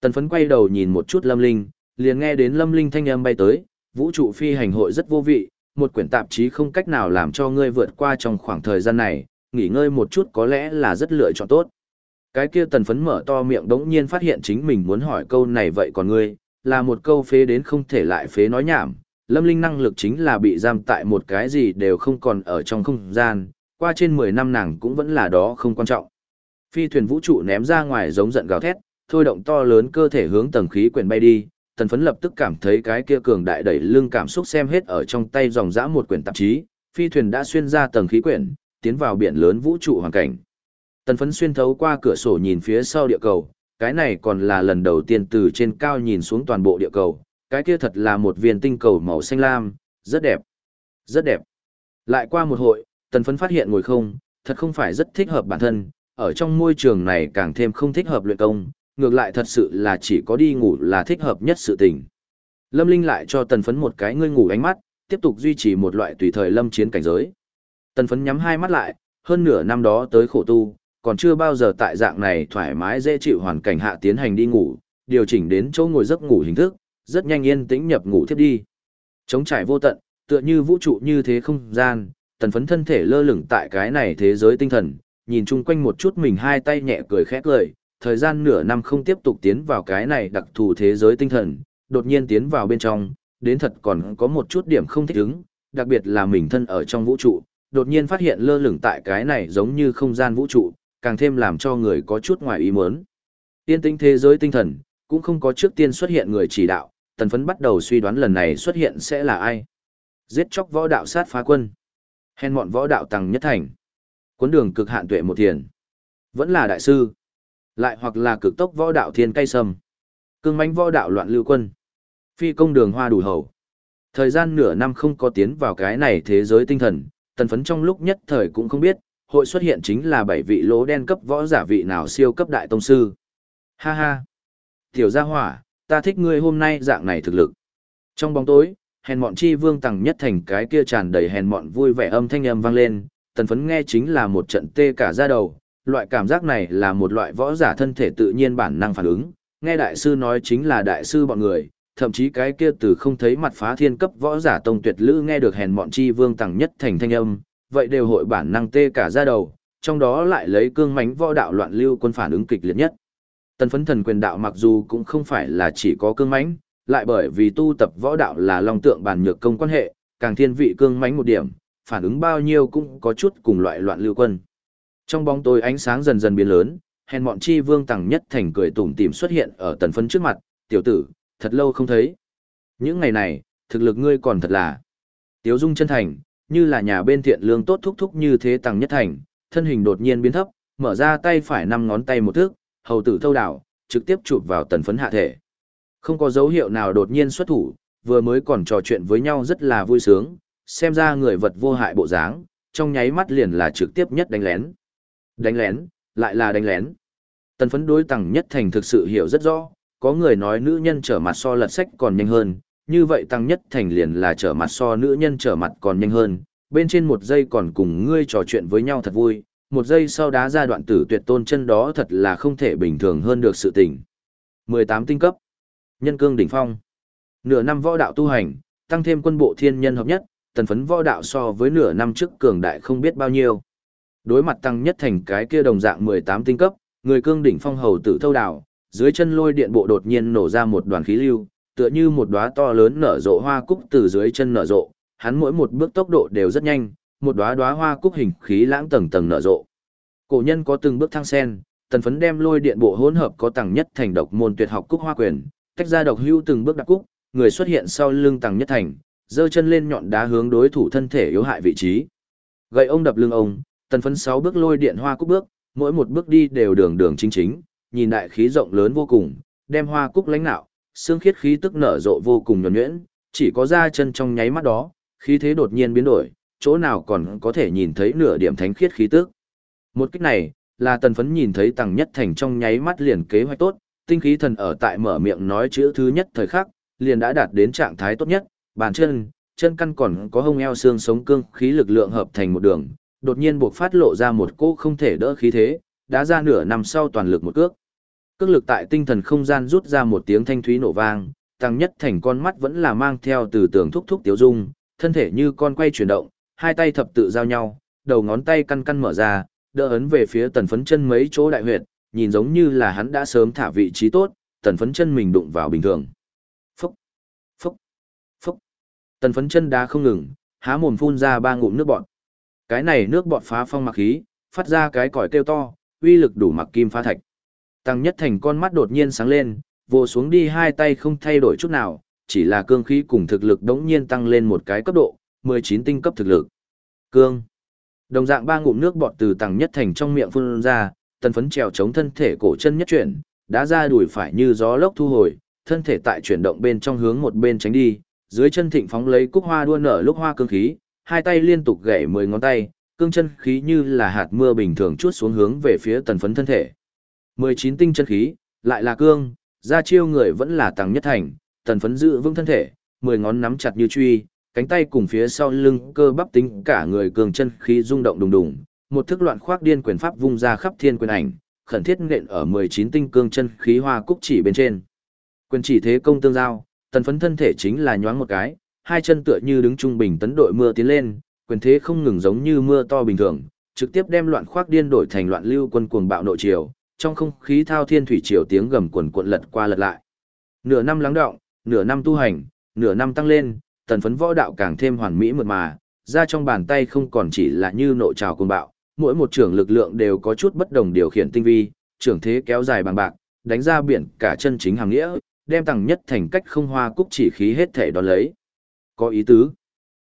Tần phấn quay đầu nhìn một chút Lâm Linh, liền nghe đến Lâm Linh thanh âm bay tới, vũ trụ phi hành hội rất vô vị, một quyển tạp chí không cách nào làm cho ngươi vượt qua trong khoảng thời gian này, nghỉ ngơi một chút có lẽ là rất lựa chọn tốt. Cái kia tần phấn mở to miệng đống nhiên phát hiện chính mình muốn hỏi câu này vậy còn ngươi, là một câu phế đến không thể lại phế nói nhảm. Lâm Linh năng lực chính là bị giam tại một cái gì đều không còn ở trong không gian, qua trên 10 năm nàng cũng vẫn là đó không quan trọng. Phi thuyền vũ trụ ném ra ngoài giống giận gào thét, thôi động to lớn cơ thể hướng tầng khí quyển bay đi, tần phấn lập tức cảm thấy cái kia cường đại đẩy lưng cảm xúc xem hết ở trong tay dòng dã một quyển tạp chí, phi thuyền đã xuyên ra tầng khí quyển, tiến vào biển lớn vũ trụ hoàn cảnh. Tần phấn xuyên thấu qua cửa sổ nhìn phía sau địa cầu, cái này còn là lần đầu tiên từ trên cao nhìn xuống toàn bộ địa cầu, cái kia thật là một viên tinh cầu màu xanh lam, rất đẹp, rất đẹp. Lại qua một hội, tần phấn phát hiện ngồi không, thật không phải rất thích hợp bản thân, ở trong môi trường này càng thêm không thích hợp luyện công, ngược lại thật sự là chỉ có đi ngủ là thích hợp nhất sự tình. Lâm Linh lại cho tần phấn một cái ngươi ngủ ánh mắt, tiếp tục duy trì một loại tùy thời lâm chiến cảnh giới. Tần phấn nhắm hai mắt lại, hơn nửa năm đó tới khổ tu, còn chưa bao giờ tại dạng này thoải mái dễ chịu hoàn cảnh hạ tiến hành đi ngủ, điều chỉnh đến chỗ ngồi giấc ngủ hình thức, rất nhanh yên tĩnh nhập ngủ tiếp đi. Chống trải vô tận, tựa như vũ trụ như thế không gian, tần phấn thân thể lơ lửng tại cái này thế giới tinh thần, nhìn chung quanh một chút mình hai tay nhẹ cười khẽ cười, thời gian nửa năm không tiếp tục tiến vào cái này đặc thù thế giới tinh thần, đột nhiên tiến vào bên trong, đến thật còn có một chút điểm không thích ứng, đặc biệt là mình thân ở trong vũ trụ, đột nhiên phát hiện lơ lửng tại cái này giống như không gian vũ trụ, càng thêm làm cho người có chút ngoài ý muốn. Tiên tinh thế giới tinh thần, cũng không có trước tiên xuất hiện người chỉ đạo, tần phấn bắt đầu suy đoán lần này xuất hiện sẽ là ai. Giết chóc võ đạo sát phá quân. Hèn mọn võ đạo tăng nhất thành. Cuốn đường cực hạn tuệ một thiền. Vẫn là đại sư. Lại hoặc là cực tốc võ đạo thiên cây sâm. Cương mãnh võ đạo loạn lưu quân. Phi công đường hoa đủ hầu. Thời gian nửa năm không có tiến vào cái này thế giới tinh thần, tần phấn trong lúc nhất thời cũng không biết, hội xuất hiện chính là bảy vị lỗ đen cấp võ giả vị nào siêu cấp đại tông sư. Ha ha! Tiểu gia hỏa, ta thích ngươi hôm nay dạng này thực lực. Trong bóng tối, hèn mọn chi vương tầng nhất thành cái kia tràn đầy hèn mọn vui vẻ âm thanh âm vang lên, tần phấn nghe chính là một trận tê cả da đầu, loại cảm giác này là một loại võ giả thân thể tự nhiên bản năng phản ứng, nghe đại sư nói chính là đại sư bọn người, thậm chí cái kia từ không thấy mặt phá thiên cấp võ giả tông tuyệt lữ nghe được hèn mọn chi vương tầng nhất thành thanh âm, vậy đều hội bản năng tê cả da đầu, trong đó lại lấy cương mánh võ đạo loạn lưu quân phản ứng kịch liệt nhất. Tần phấn thần quyền đạo mặc dù cũng không phải là chỉ có cương mánh, lại bởi vì tu tập võ đạo là long tượng bản nhược công quan hệ, càng thiên vị cương mánh một điểm, phản ứng bao nhiêu cũng có chút cùng loại loạn lưu quân. Trong bóng tối ánh sáng dần dần biến lớn, hèn mọn chi vương tầng nhất thành cười tủm tỉm xuất hiện ở tần phấn trước mặt, tiểu tử, thật lâu không thấy. Những ngày này, thực lực ngươi còn thật là tiếu dung chân thành, như là nhà bên thiện lương tốt thúc thúc như thế tăng nhất thành, thân hình đột nhiên biến thấp, mở ra tay phải năm ngón tay một thước, hầu tử thâu đảo, trực tiếp chụp vào tần phấn hạ thể. Không có dấu hiệu nào đột nhiên xuất thủ, vừa mới còn trò chuyện với nhau rất là vui sướng, xem ra người vật vô hại bộ dáng, trong nháy mắt liền là trực tiếp nhất đánh lén. Đánh lén, lại là đánh lén. Tần phấn đối tăng nhất thành thực sự hiểu rất rõ, có người nói nữ nhân trở mặt so lật sách còn nhanh hơn, như vậy tăng nhất thành liền là trở mặt so nữ nhân trở mặt còn nhanh hơn, bên trên một giây còn cùng ngươi trò chuyện với nhau thật vui, một giây sau đá ra đoạn tử tuyệt tôn chân đó thật là không thể bình thường hơn được sự tình. 18 tinh cấp, nhân cương đỉnh phong, nửa năm võ đạo tu hành, tăng thêm quân bộ thiên nhân hợp nhất, tần phấn võ đạo so với nửa năm trước cường đại không biết bao nhiêu. Đối mặt tăng nhất thành cái kia đồng dạng 18 tinh cấp, người cương đỉnh phong hầu tử thâu đảo, dưới chân lôi điện bộ đột nhiên nổ ra một đoàn khí lưu, tựa như một đóa to lớn nở rộ hoa cúc từ dưới chân nở rộ, hắn mỗi một bước tốc độ đều rất nhanh, một đóa đóa hoa cúc hình khí lãng tầng tầng nở rộ. Cổ nhân có từng bước thăng sen, tần phấn đem lôi điện bộ hỗn hợp có tầng nhất thành độc môn tuyệt học cúc hoa quyền, tách ra độc hưu từng bước đặc cúc, người xuất hiện sau lưng tầng nhất thành, giơ chân lên nhọn đá hướng đối thủ thân thể yếu hại vị trí. Gậy ông đập lưng ông, tần phấn 6 bước lôi điện hoa cúc bước, mỗi một bước đi đều đường đường chính chính, nhìn đại khí rộng lớn vô cùng, đem hoa cúc lãnh nạo, xương khiết khí tức nở rộ vô cùng nhuẩn nhuyễn, chỉ có ra chân trong nháy mắt đó, khí thế đột nhiên biến đổi, chỗ nào còn có thể nhìn thấy nửa điểm thánh khiết khí tức. Một cách này, là tần phấn nhìn thấy tầng nhất thành trong nháy mắt liền kế hoạch tốt, tinh khí thần ở tại mở miệng nói chữ thứ nhất thời khắc, liền đã đạt đến trạng thái tốt nhất, bàn chân, chân căn còn có hông eo xương sống cương khí lực lượng hợp thành một đường, đột nhiên buộc phát lộ ra một cỗ không thể đỡ khí thế, đã ra nửa năm sau toàn lực một cước. Cước lực tại tinh thần không gian rút ra một tiếng thanh thúy nổ vang, tăng nhất thành con mắt vẫn là mang theo từ tường thúc thúc tiếu dung, thân thể như con quay chuyển động, hai tay thập tự giao nhau, đầu ngón tay căn căn mở ra, đỡ ấn về phía tần phấn chân mấy chỗ đại huyệt, nhìn giống như là hắn đã sớm thả vị trí tốt, tần phấn chân mình đụng vào bình thường. Phúc, phúc, phúc. Tần phấn chân đá không ngừng, há mồm phun ra ba ngụm nước bọt. Cái này nước bọt phá phong mặc khí, phát ra cái còi kêu to, uy lực đủ mặc kim phá thạch. Tăng nhất thành con mắt đột nhiên sáng lên, vô xuống đi hai tay không thay đổi chút nào, chỉ là cương khí cùng thực lực đống nhiên tăng lên một cái cấp độ, 19 tinh cấp thực lực. Cương. Đồng dạng ba ngụm nước bọt từ tăng nhất thành trong miệng phun ra, tần phấn trèo chống thân thể cổ chân nhất chuyển, đã ra đùi phải như gió lốc thu hồi, thân thể tại chuyển động bên trong hướng một bên tránh đi, dưới chân thịnh phóng lấy cúc hoa đua nở lúc hoa cương khí, hai tay liên tục gãy 10 ngón tay, cương chân khí như là hạt mưa bình thường chuốt xuống hướng về phía tần phấn thân thể. 19 tinh chân khí, lại là cương, ra chiêu người vẫn là tăng nhất thành, tần phấn giữ vững thân thể, 10 ngón nắm chặt như truy, cánh tay cùng phía sau lưng cơ bắp tính cả người cường chân khí rung động đùng đùng, một thức loạn khoác điên quyền pháp vung ra khắp thiên quyền ảnh, khẩn thiết nện ở 19 tinh cương chân khí hoa cúc chỉ bên trên. Quyền chỉ thế công tương giao, tần phấn thân thể chính là nhoáng một cái, hai chân tựa như đứng trung bình tấn đội mưa tiến lên, quyền thế không ngừng giống như mưa to bình thường, trực tiếp đem loạn khoác điên đổi thành loạn lưu quân cuồng bạo nội triều, trong không khí thao thiên thủy triều tiếng gầm quần cuộn lật qua lật lại. Nửa năm lắng đọng, nửa năm tu hành, nửa năm tăng lên, tần phấn võ đạo càng thêm hoàn mỹ mượt mà, ra trong bàn tay không còn chỉ là như nộ trào cuồng bạo, mỗi một trưởng lực lượng đều có chút bất đồng điều khiển tinh vi, trưởng thế kéo dài bằng bạc, đánh ra biển cả chân chính hàng nghĩa, đem tăng nhất thành cách không hoa cúc chỉ khí hết thể đón lấy. Có ý tứ.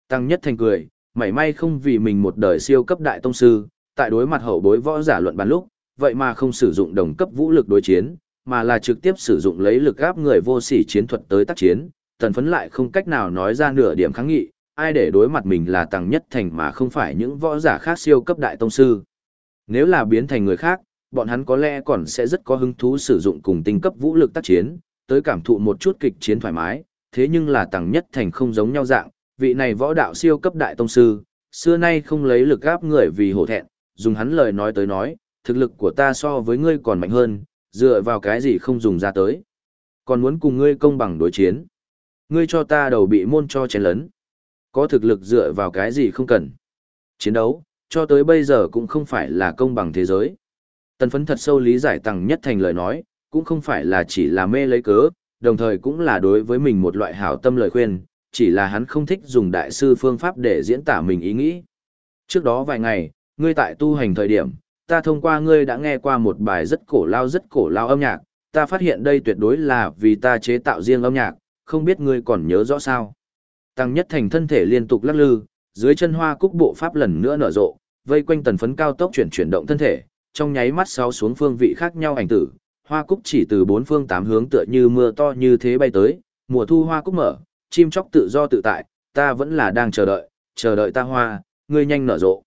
Tăng nhất thành cười, mảy may không vì mình một đời siêu cấp đại tông sư, tại đối mặt hậu bối võ giả luận bàn lúc, vậy mà không sử dụng đồng cấp vũ lực đối chiến, mà là trực tiếp sử dụng lấy lực áp người vô sỉ chiến thuật tới tác chiến, tần phấn lại không cách nào nói ra nửa điểm kháng nghị, ai để đối mặt mình là tăng nhất thành mà không phải những võ giả khác siêu cấp đại tông sư. Nếu là biến thành người khác, bọn hắn có lẽ còn sẽ rất có hứng thú sử dụng cùng tinh cấp vũ lực tác chiến, tới cảm thụ một chút kịch chiến thoải mái, thế nhưng là tăng nhất thành không giống nhau dạng, vị này võ đạo siêu cấp đại tông sư, xưa nay không lấy lực gáp người vì hổ thẹn, dùng hắn lời nói tới nói, thực lực của ta so với ngươi còn mạnh hơn, dựa vào cái gì không dùng ra tới. Còn muốn cùng ngươi công bằng đối chiến. Ngươi cho ta đầu bị môn cho chén lấn. Có thực lực dựa vào cái gì không cần. Chiến đấu, cho tới bây giờ cũng không phải là công bằng thế giới. Tần phấn thật sâu lý giải tăng nhất thành lời nói, cũng không phải là chỉ là mê lấy cớ, đồng thời cũng là đối với mình một loại hảo tâm lời khuyên, chỉ là hắn không thích dùng đại sư phương pháp để diễn tả mình ý nghĩ. Trước đó vài ngày, ngươi tại tu hành thời điểm, ta thông qua ngươi đã nghe qua một bài rất cổ lao rất cổ lao âm nhạc, ta phát hiện đây tuyệt đối là vì ta chế tạo riêng âm nhạc, không biết ngươi còn nhớ rõ sao. Tăng nhất thành thân thể liên tục lắc lư, dưới chân hoa cúc bộ pháp lần nữa nở rộ, vây quanh tần phấn cao tốc chuyển chuyển động thân thể, trong nháy mắt sáu xuống phương vị khác nhau ảnh tử, hoa cúc chỉ từ bốn phương tám hướng tựa như mưa to như thế bay tới, mùa thu hoa cúc mở, chim chóc tự do tự tại, ta vẫn là đang chờ đợi, chờ đợi ta hoa, ngươi nhanh nở rộ.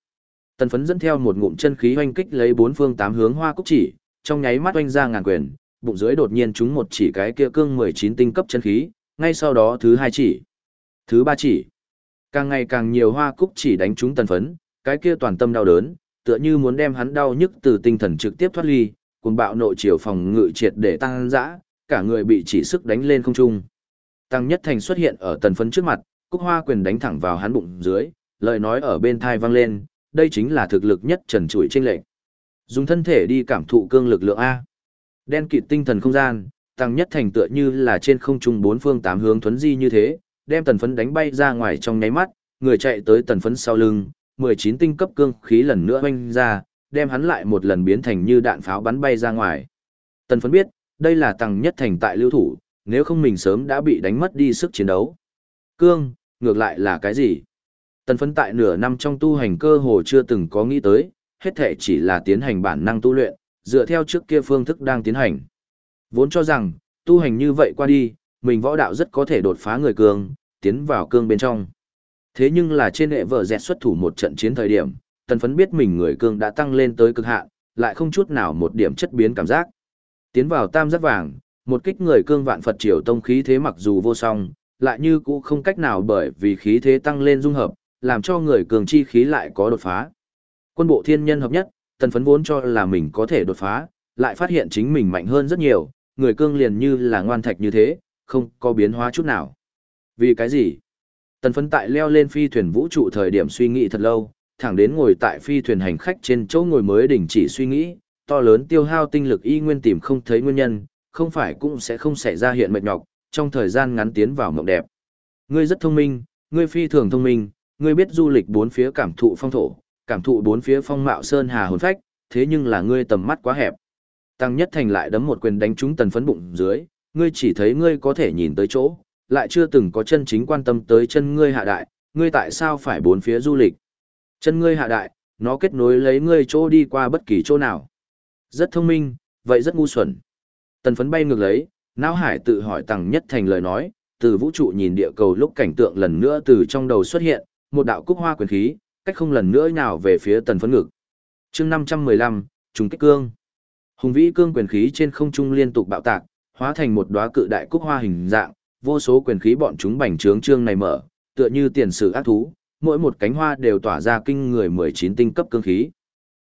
Tần phấn dẫn theo một ngụm chân khí hoanh kích lấy bốn phương tám hướng hoa cúc chỉ, trong nháy mắt oanh ra ngàn quyền, bụng dưới đột nhiên trúng một chỉ cái kia cương 19 tinh cấp chân khí, ngay sau đó thứ hai chỉ, thứ ba chỉ. Càng ngày càng nhiều hoa cúc chỉ đánh trúng tần phấn, cái kia toàn tâm đau đớn, tựa như muốn đem hắn đau nhức từ tinh thần trực tiếp thoát ly, cùng bạo nội chiều phòng ngự triệt để tăng dã, cả người bị chỉ sức đánh lên không trung. Tăng Nhất Thành xuất hiện ở tần phấn trước mặt, cúc hoa quyền đánh thẳng vào hắn bụng dưới, lời nói ở bên thai vang lên, đây chính là thực lực nhất trần trụi trên lệnh. Dùng thân thể đi cảm thụ cương lực lượng A. Đen kịt tinh thần không gian, Tăng Nhất Thành tựa như là trên không trung bốn phương tám hướng thuấn di như thế, đem tần phấn đánh bay ra ngoài trong nháy mắt, người chạy tới tần phấn sau lưng, 19 tinh cấp cương khí lần nữa oanh ra, đem hắn lại một lần biến thành như đạn pháo bắn bay ra ngoài. Tần phấn biết, đây là tăng nhất thành tại lưu thủ, nếu không mình sớm đã bị đánh mất đi sức chiến đấu. Cương, ngược lại là cái gì? Tần phấn tại nửa năm trong tu hành cơ hồ chưa từng có nghĩ tới, hết thể chỉ là tiến hành bản năng tu luyện, dựa theo trước kia phương thức đang tiến hành. Vốn cho rằng, tu hành như vậy qua đi, mình võ đạo rất có thể đột phá người cường, tiến vào cương bên trong. Thế nhưng là trên hệ vợ dẹt xuất thủ một trận chiến thời điểm, tần phấn biết mình người cương đã tăng lên tới cực hạn, lại không chút nào một điểm chất biến cảm giác. Tiến vào tam giác vàng, một kích người cương vạn Phật triều tông khí thế mặc dù vô song, lại như cũ không cách nào bởi vì khí thế tăng lên dung hợp, làm cho người cường chi khí lại có đột phá. Quân bộ thiên nhân hợp nhất, tần phấn vốn cho là mình có thể đột phá, lại phát hiện chính mình mạnh hơn rất nhiều, người cương liền như là ngoan thạch như thế, không có biến hóa chút nào. Vì cái gì? Tần phấn tại leo lên phi thuyền vũ trụ thời điểm suy nghĩ thật lâu, thẳng đến ngồi tại phi thuyền hành khách trên chỗ ngồi mới đình chỉ suy nghĩ, to lớn tiêu hao tinh lực y nguyên tìm không thấy nguyên nhân, không phải cũng sẽ không xảy ra hiện mệt nhọc, trong thời gian ngắn tiến vào mộng đẹp. Ngươi rất thông minh, ngươi phi thường thông minh, ngươi biết du lịch bốn phía cảm thụ phong thổ, cảm thụ bốn phía phong mạo sơn hà hồn phách, thế nhưng là ngươi tầm mắt quá hẹp. Tăng Nhất Thành lại đấm một quyền đánh trúng tần phấn bụng dưới, ngươi chỉ thấy ngươi có thể nhìn tới chỗ, lại chưa từng có chân chính quan tâm tới chân ngươi hạ đại, ngươi tại sao phải bốn phía du lịch. Chân ngươi hạ đại, nó kết nối lấy ngươi chỗ đi qua bất kỳ chỗ nào. Rất thông minh, vậy rất ngu xuẩn. Tần phấn bay ngược lấy, não hải tự hỏi tăng nhất thành lời nói, từ vũ trụ nhìn địa cầu lúc cảnh tượng lần nữa từ trong đầu xuất hiện, một đạo cúc hoa quyền khí, cách không lần nữa nào về phía tần phấn ngực. chương 515, trùng kích cương. Hùng vĩ cương quyền khí trên không trung liên tục bạo tạc, hóa thành một đóa cự đại cúc hoa hình dạng, vô số quyền khí bọn chúng bành trướng trương này mở, tựa như tiền sử ác thú, mỗi một cánh hoa đều tỏa ra kinh người 19 tinh cấp cương khí.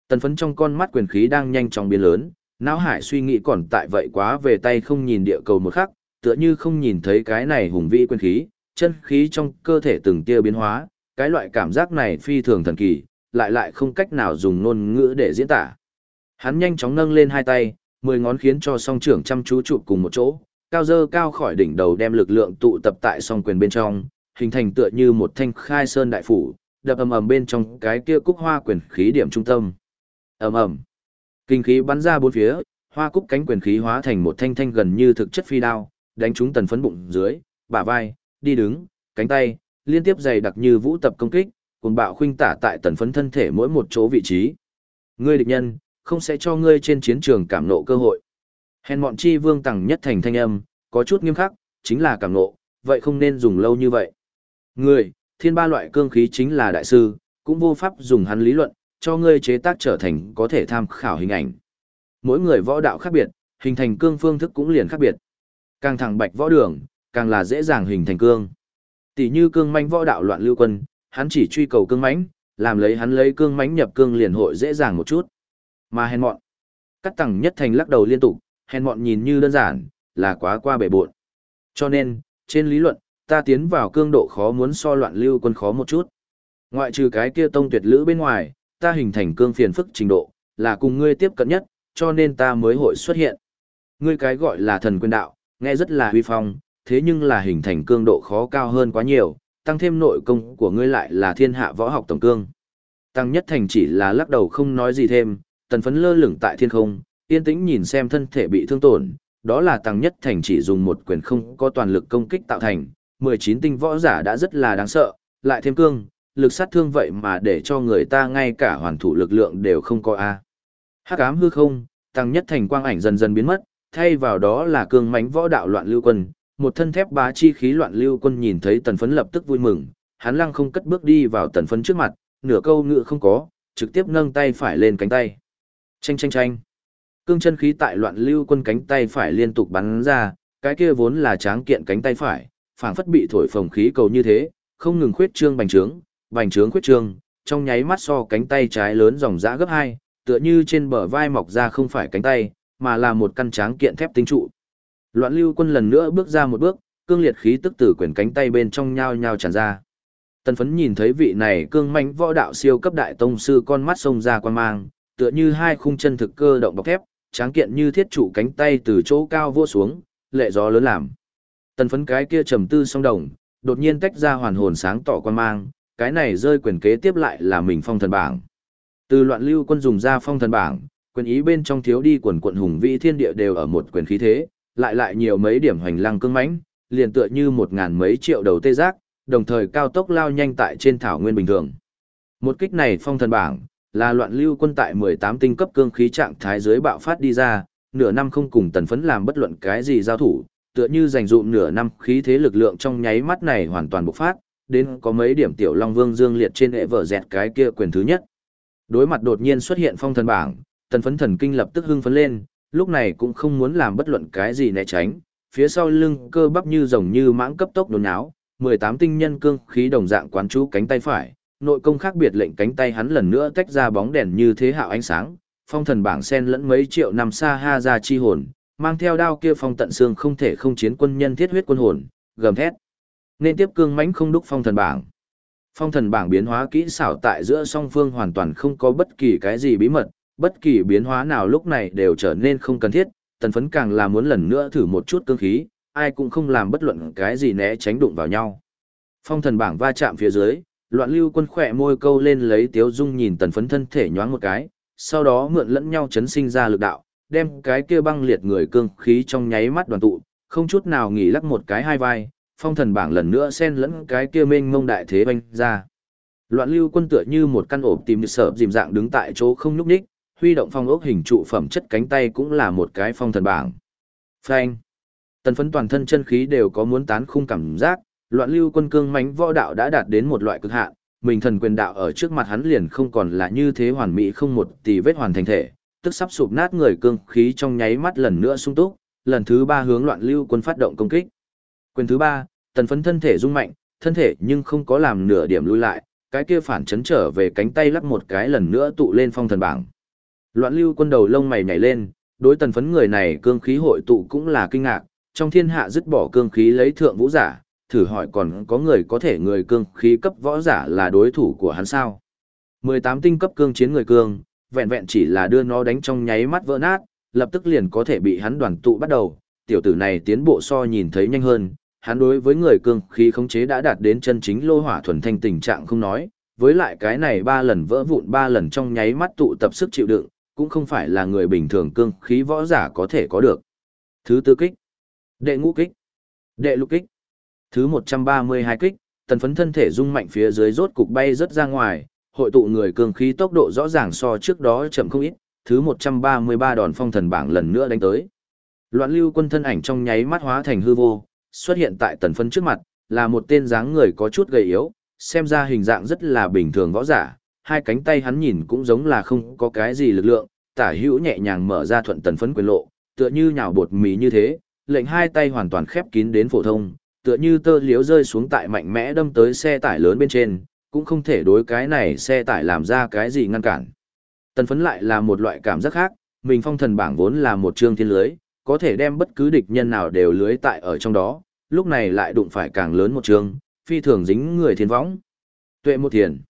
Tần phấn trong con mắt quyền khí đang nhanh chóng biến lớn, não hải suy nghĩ còn tại vậy quá về tay không nhìn địa cầu một khắc, tựa như không nhìn thấy cái này hùng vĩ quyền khí, chân khí trong cơ thể từng tia biến hóa, cái loại cảm giác này phi thường thần kỳ, lại lại không cách nào dùng ngôn ngữ để diễn tả. Hắn nhanh chóng nâng lên hai tay, mười ngón khiến cho song trưởng chăm chú chụp cùng một chỗ, cao dơ cao khỏi đỉnh đầu đem lực lượng tụ tập tại song quyền bên trong, hình thành tựa như một thanh khai sơn đại phủ, đập ầm ầm bên trong cái kia cúc hoa quyền khí điểm trung tâm. Ầm ầm. Kinh khí bắn ra bốn phía, hoa cúc cánh quyền khí hóa thành một thanh thanh gần như thực chất phi đao, đánh trúng tần phấn bụng dưới, bả vai, đi đứng, cánh tay, liên tiếp dày đặc như vũ tập công kích, cùng bạo khuynh tả tại tần phấn thân thể mỗi một chỗ vị trí. Ngươi địch nhân, không sẽ cho ngươi trên chiến trường cảm nộ cơ hội. Hèn mọn chi vương tặng nhất thành thanh âm, có chút nghiêm khắc, chính là cảm nộ, vậy không nên dùng lâu như vậy. Ngươi, thiên ba loại cương khí chính là đại sư, cũng vô pháp dùng hắn lý luận, cho ngươi chế tác trở thành có thể tham khảo hình ảnh. Mỗi người võ đạo khác biệt, hình thành cương phương thức cũng liền khác biệt. Càng thẳng bạch võ đường, càng là dễ dàng hình thành cương. Tỷ như cương mãnh võ đạo loạn lưu quân, hắn chỉ truy cầu cương mãnh, làm lấy hắn lấy cương mãnh nhập cương liền hội dễ dàng một chút. Mà hèn mọn. Cắt tầng nhất thành lắc đầu liên tục, hèn mọn nhìn như đơn giản, là quá qua bể buộn. Cho nên, trên lý luận, ta tiến vào cương độ khó muốn so loạn lưu quân khó một chút. Ngoại trừ cái kia tông tuyệt lữ bên ngoài, ta hình thành cương phiền phức trình độ, là cùng ngươi tiếp cận nhất, cho nên ta mới hội xuất hiện. Ngươi cái gọi là thần quyền đạo, nghe rất là huy phong, thế nhưng là hình thành cương độ khó cao hơn quá nhiều, tăng thêm nội công của ngươi lại là thiên hạ võ học tổng cương. Tăng nhất thành chỉ là lắc đầu không nói gì thêm, tần phấn lơ lửng tại thiên không, yên tĩnh nhìn xem thân thể bị thương tổn, đó là tăng nhất thành chỉ dùng một quyền không có toàn lực công kích tạo thành, 19 tinh võ giả đã rất là đáng sợ, lại thêm cương, lực sát thương vậy mà để cho người ta ngay cả hoàn thủ lực lượng đều không có a. Hắc ám hư không, tăng nhất thành quang ảnh dần dần biến mất, thay vào đó là cương mãnh võ đạo loạn lưu quân, một thân thép bá chi khí loạn lưu quân nhìn thấy tần phấn lập tức vui mừng, hắn lăng không cất bước đi vào tần phấn trước mặt, nửa câu ngựa không có, trực tiếp nâng tay phải lên cánh tay. Chanh chanh chanh. Cương chân khí tại loạn lưu quân cánh tay phải liên tục bắn ra, cái kia vốn là tráng kiện cánh tay phải, phảng phất bị thổi phồng khí cầu như thế, không ngừng khuyết trương bành trướng, bành trướng khuyết trương, trong nháy mắt so cánh tay trái lớn dòng dã gấp hai, tựa như trên bờ vai mọc ra không phải cánh tay, mà là một căn tráng kiện thép tinh trụ. Loạn lưu quân lần nữa bước ra một bước, cương liệt khí tức từ quyển cánh tay bên trong nhao nhao tràn ra. Tần phấn nhìn thấy vị này cương mãnh võ đạo siêu cấp đại tông sư con mắt sông ra quan mang, tựa như hai khung chân thực cơ động bọc thép, tráng kiện như thiết trụ cánh tay từ chỗ cao vua xuống, lệ gió lớn làm. Tần phấn cái kia trầm tư song đồng, đột nhiên tách ra hoàn hồn sáng tỏ quan mang, cái này rơi quyền kế tiếp lại là mình phong thần bảng. Từ loạn lưu quân dùng ra phong thần bảng, quyền ý bên trong thiếu đi quần quận hùng vĩ thiên địa đều ở một quyền khí thế, lại lại nhiều mấy điểm hoành lăng cương mãnh, liền tựa như một ngàn mấy triệu đầu tê giác, đồng thời cao tốc lao nhanh tại trên thảo nguyên bình thường. Một kích này phong thần bảng, là loạn lưu quân tại 18 tinh cấp cương khí trạng thái dưới bạo phát đi ra, nửa năm không cùng tần phấn làm bất luận cái gì giao thủ, tựa như dành dụm nửa năm khí thế lực lượng trong nháy mắt này hoàn toàn bộc phát, đến có mấy điểm tiểu long vương dương liệt trên hệ vở dẹt cái kia quyền thứ nhất. Đối mặt đột nhiên xuất hiện phong thần bảng, tần phấn thần kinh lập tức hưng phấn lên, lúc này cũng không muốn làm bất luận cái gì né tránh, phía sau lưng cơ bắp như rồng như mãng cấp tốc đốn áo, 18 tinh nhân cương khí đồng dạng quán chú cánh tay phải, nội công khác biệt lệnh cánh tay hắn lần nữa tách ra bóng đèn như thế hạo ánh sáng, phong thần bảng sen lẫn mấy triệu năm xa ha ra chi hồn, mang theo đao kia phong tận xương không thể không chiến quân nhân thiết huyết quân hồn, gầm thét. Nên tiếp cương mãnh không đúc phong thần bảng. Phong thần bảng biến hóa kỹ xảo tại giữa song phương hoàn toàn không có bất kỳ cái gì bí mật, bất kỳ biến hóa nào lúc này đều trở nên không cần thiết, tần phấn càng là muốn lần nữa thử một chút cương khí, ai cũng không làm bất luận cái gì né tránh đụng vào nhau. Phong thần bảng va chạm phía dưới, loạn lưu quân khỏe môi câu lên lấy tiếu dung nhìn tần phấn thân thể nhoáng một cái, sau đó mượn lẫn nhau chấn sinh ra lực đạo, đem cái kia băng liệt người cương khí trong nháy mắt đoàn tụ, không chút nào nghỉ lắc một cái hai vai, phong thần bảng lần nữa xen lẫn cái kia mênh mông đại thế banh ra. Loạn lưu quân tựa như một căn ổ tìm sợ dìm dạng đứng tại chỗ không nhúc nhích, huy động phong ốc hình trụ phẩm chất cánh tay cũng là một cái phong thần bảng. Phanh. Tần phấn toàn thân chân khí đều có muốn tán khung cảm giác, loạn lưu quân cương mãnh võ đạo đã đạt đến một loại cực hạn, mình thần quyền đạo ở trước mặt hắn liền không còn là như thế hoàn mỹ không một tỷ vết hoàn thành thể, tức sắp sụp nát người cương khí trong nháy mắt lần nữa sung túc, lần thứ ba hướng loạn lưu quân phát động công kích. Quyền thứ ba, tần phấn thân thể rung mạnh, thân thể nhưng không có làm nửa điểm lui lại, cái kia phản chấn trở về cánh tay lắc một cái lần nữa tụ lên phong thần bảng. Loạn lưu quân đầu lông mày nhảy lên, đối tần phấn người này cương khí hội tụ cũng là kinh ngạc, trong thiên hạ dứt bỏ cương khí lấy thượng vũ giả, thử hỏi còn có người có thể người cương khí cấp võ giả là đối thủ của hắn sao. 18 tinh cấp cương chiến người cương, vẹn vẹn chỉ là đưa nó đánh trong nháy mắt vỡ nát, lập tức liền có thể bị hắn đoàn tụ bắt đầu, tiểu tử này tiến bộ so nhìn thấy nhanh hơn, hắn đối với người cương khí khống chế đã đạt đến chân chính lô hỏa thuần thanh tình trạng không nói, với lại cái này ba lần vỡ vụn ba lần trong nháy mắt tụ tập sức chịu đựng, cũng không phải là người bình thường cương khí võ giả có thể có được. Thứ tư kích, đệ ngũ kích, đệ lục kích, thứ 132 kích, tần phấn thân thể rung mạnh phía dưới rốt cục bay rất ra ngoài, hội tụ người cương khí tốc độ rõ ràng so trước đó chậm không ít, thứ 133 đòn phong thần bảng lần nữa đánh tới. Loạn lưu quân thân ảnh trong nháy mắt hóa thành hư vô, xuất hiện tại tần phấn trước mặt, là một tên dáng người có chút gầy yếu, xem ra hình dạng rất là bình thường võ giả, hai cánh tay hắn nhìn cũng giống là không có cái gì lực lượng, tả hữu nhẹ nhàng mở ra thuận tần phấn quyền lộ, tựa như nhào bột mì như thế, lệnh hai tay hoàn toàn khép kín đến phổ thông, tựa như tơ liếu rơi xuống tại mạnh mẽ đâm tới xe tải lớn bên trên, cũng không thể đối cái này xe tải làm ra cái gì ngăn cản. Tần phấn lại là một loại cảm giác khác, mình phong thần bảng vốn là một chương thiên lưới, có thể đem bất cứ địch nhân nào đều lưới tại ở trong đó, lúc này lại đụng phải càng lớn một chương, phi thường dính người thiên võng. Tuệ một thiền.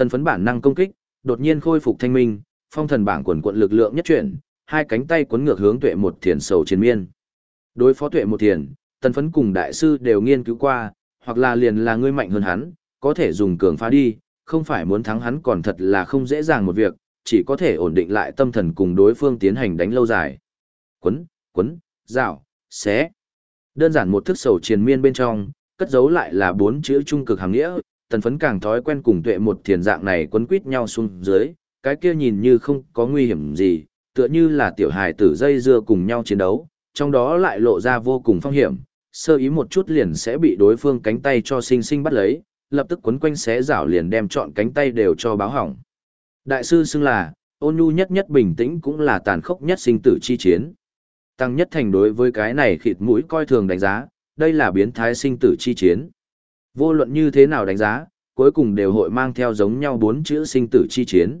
Tần phấn bản năng công kích, đột nhiên khôi phục thanh minh, phong thần bảng quần quận lực lượng nhất chuyển, hai cánh tay cuốn ngược hướng tuệ một thiền sầu chiến miên. Đối phó tuệ một thiền, tần phấn cùng đại sư đều nghiên cứu qua, hoặc là liền là ngươi mạnh hơn hắn, có thể dùng cường phá đi, không phải muốn thắng hắn còn thật là không dễ dàng một việc, chỉ có thể ổn định lại tâm thần cùng đối phương tiến hành đánh lâu dài. Quấn, quấn, rào, xé. Đơn giản một thức sầu triền miên bên trong, cất giấu lại là bốn chữ trung cực hàng nghĩa, tần phấn càng thói quen cùng tuệ một thiền dạng này quấn quýt nhau xuống dưới, cái kia nhìn như không có nguy hiểm gì, tựa như là tiểu hài tử dây dưa cùng nhau chiến đấu, trong đó lại lộ ra vô cùng phong hiểm, sơ ý một chút liền sẽ bị đối phương cánh tay cho sinh sinh bắt lấy, lập tức quấn quanh xé rảo liền đem chọn cánh tay đều cho báo hỏng. Đại sư xưng là, ôn nhu nhất nhất bình tĩnh cũng là tàn khốc nhất sinh tử chi chiến. Tăng nhất thành đối với cái này khịt mũi coi thường đánh giá, đây là biến thái sinh tử chi chiến. Vô luận như thế nào đánh giá, cuối cùng đều hội mang theo giống nhau bốn chữ sinh tử chi chiến.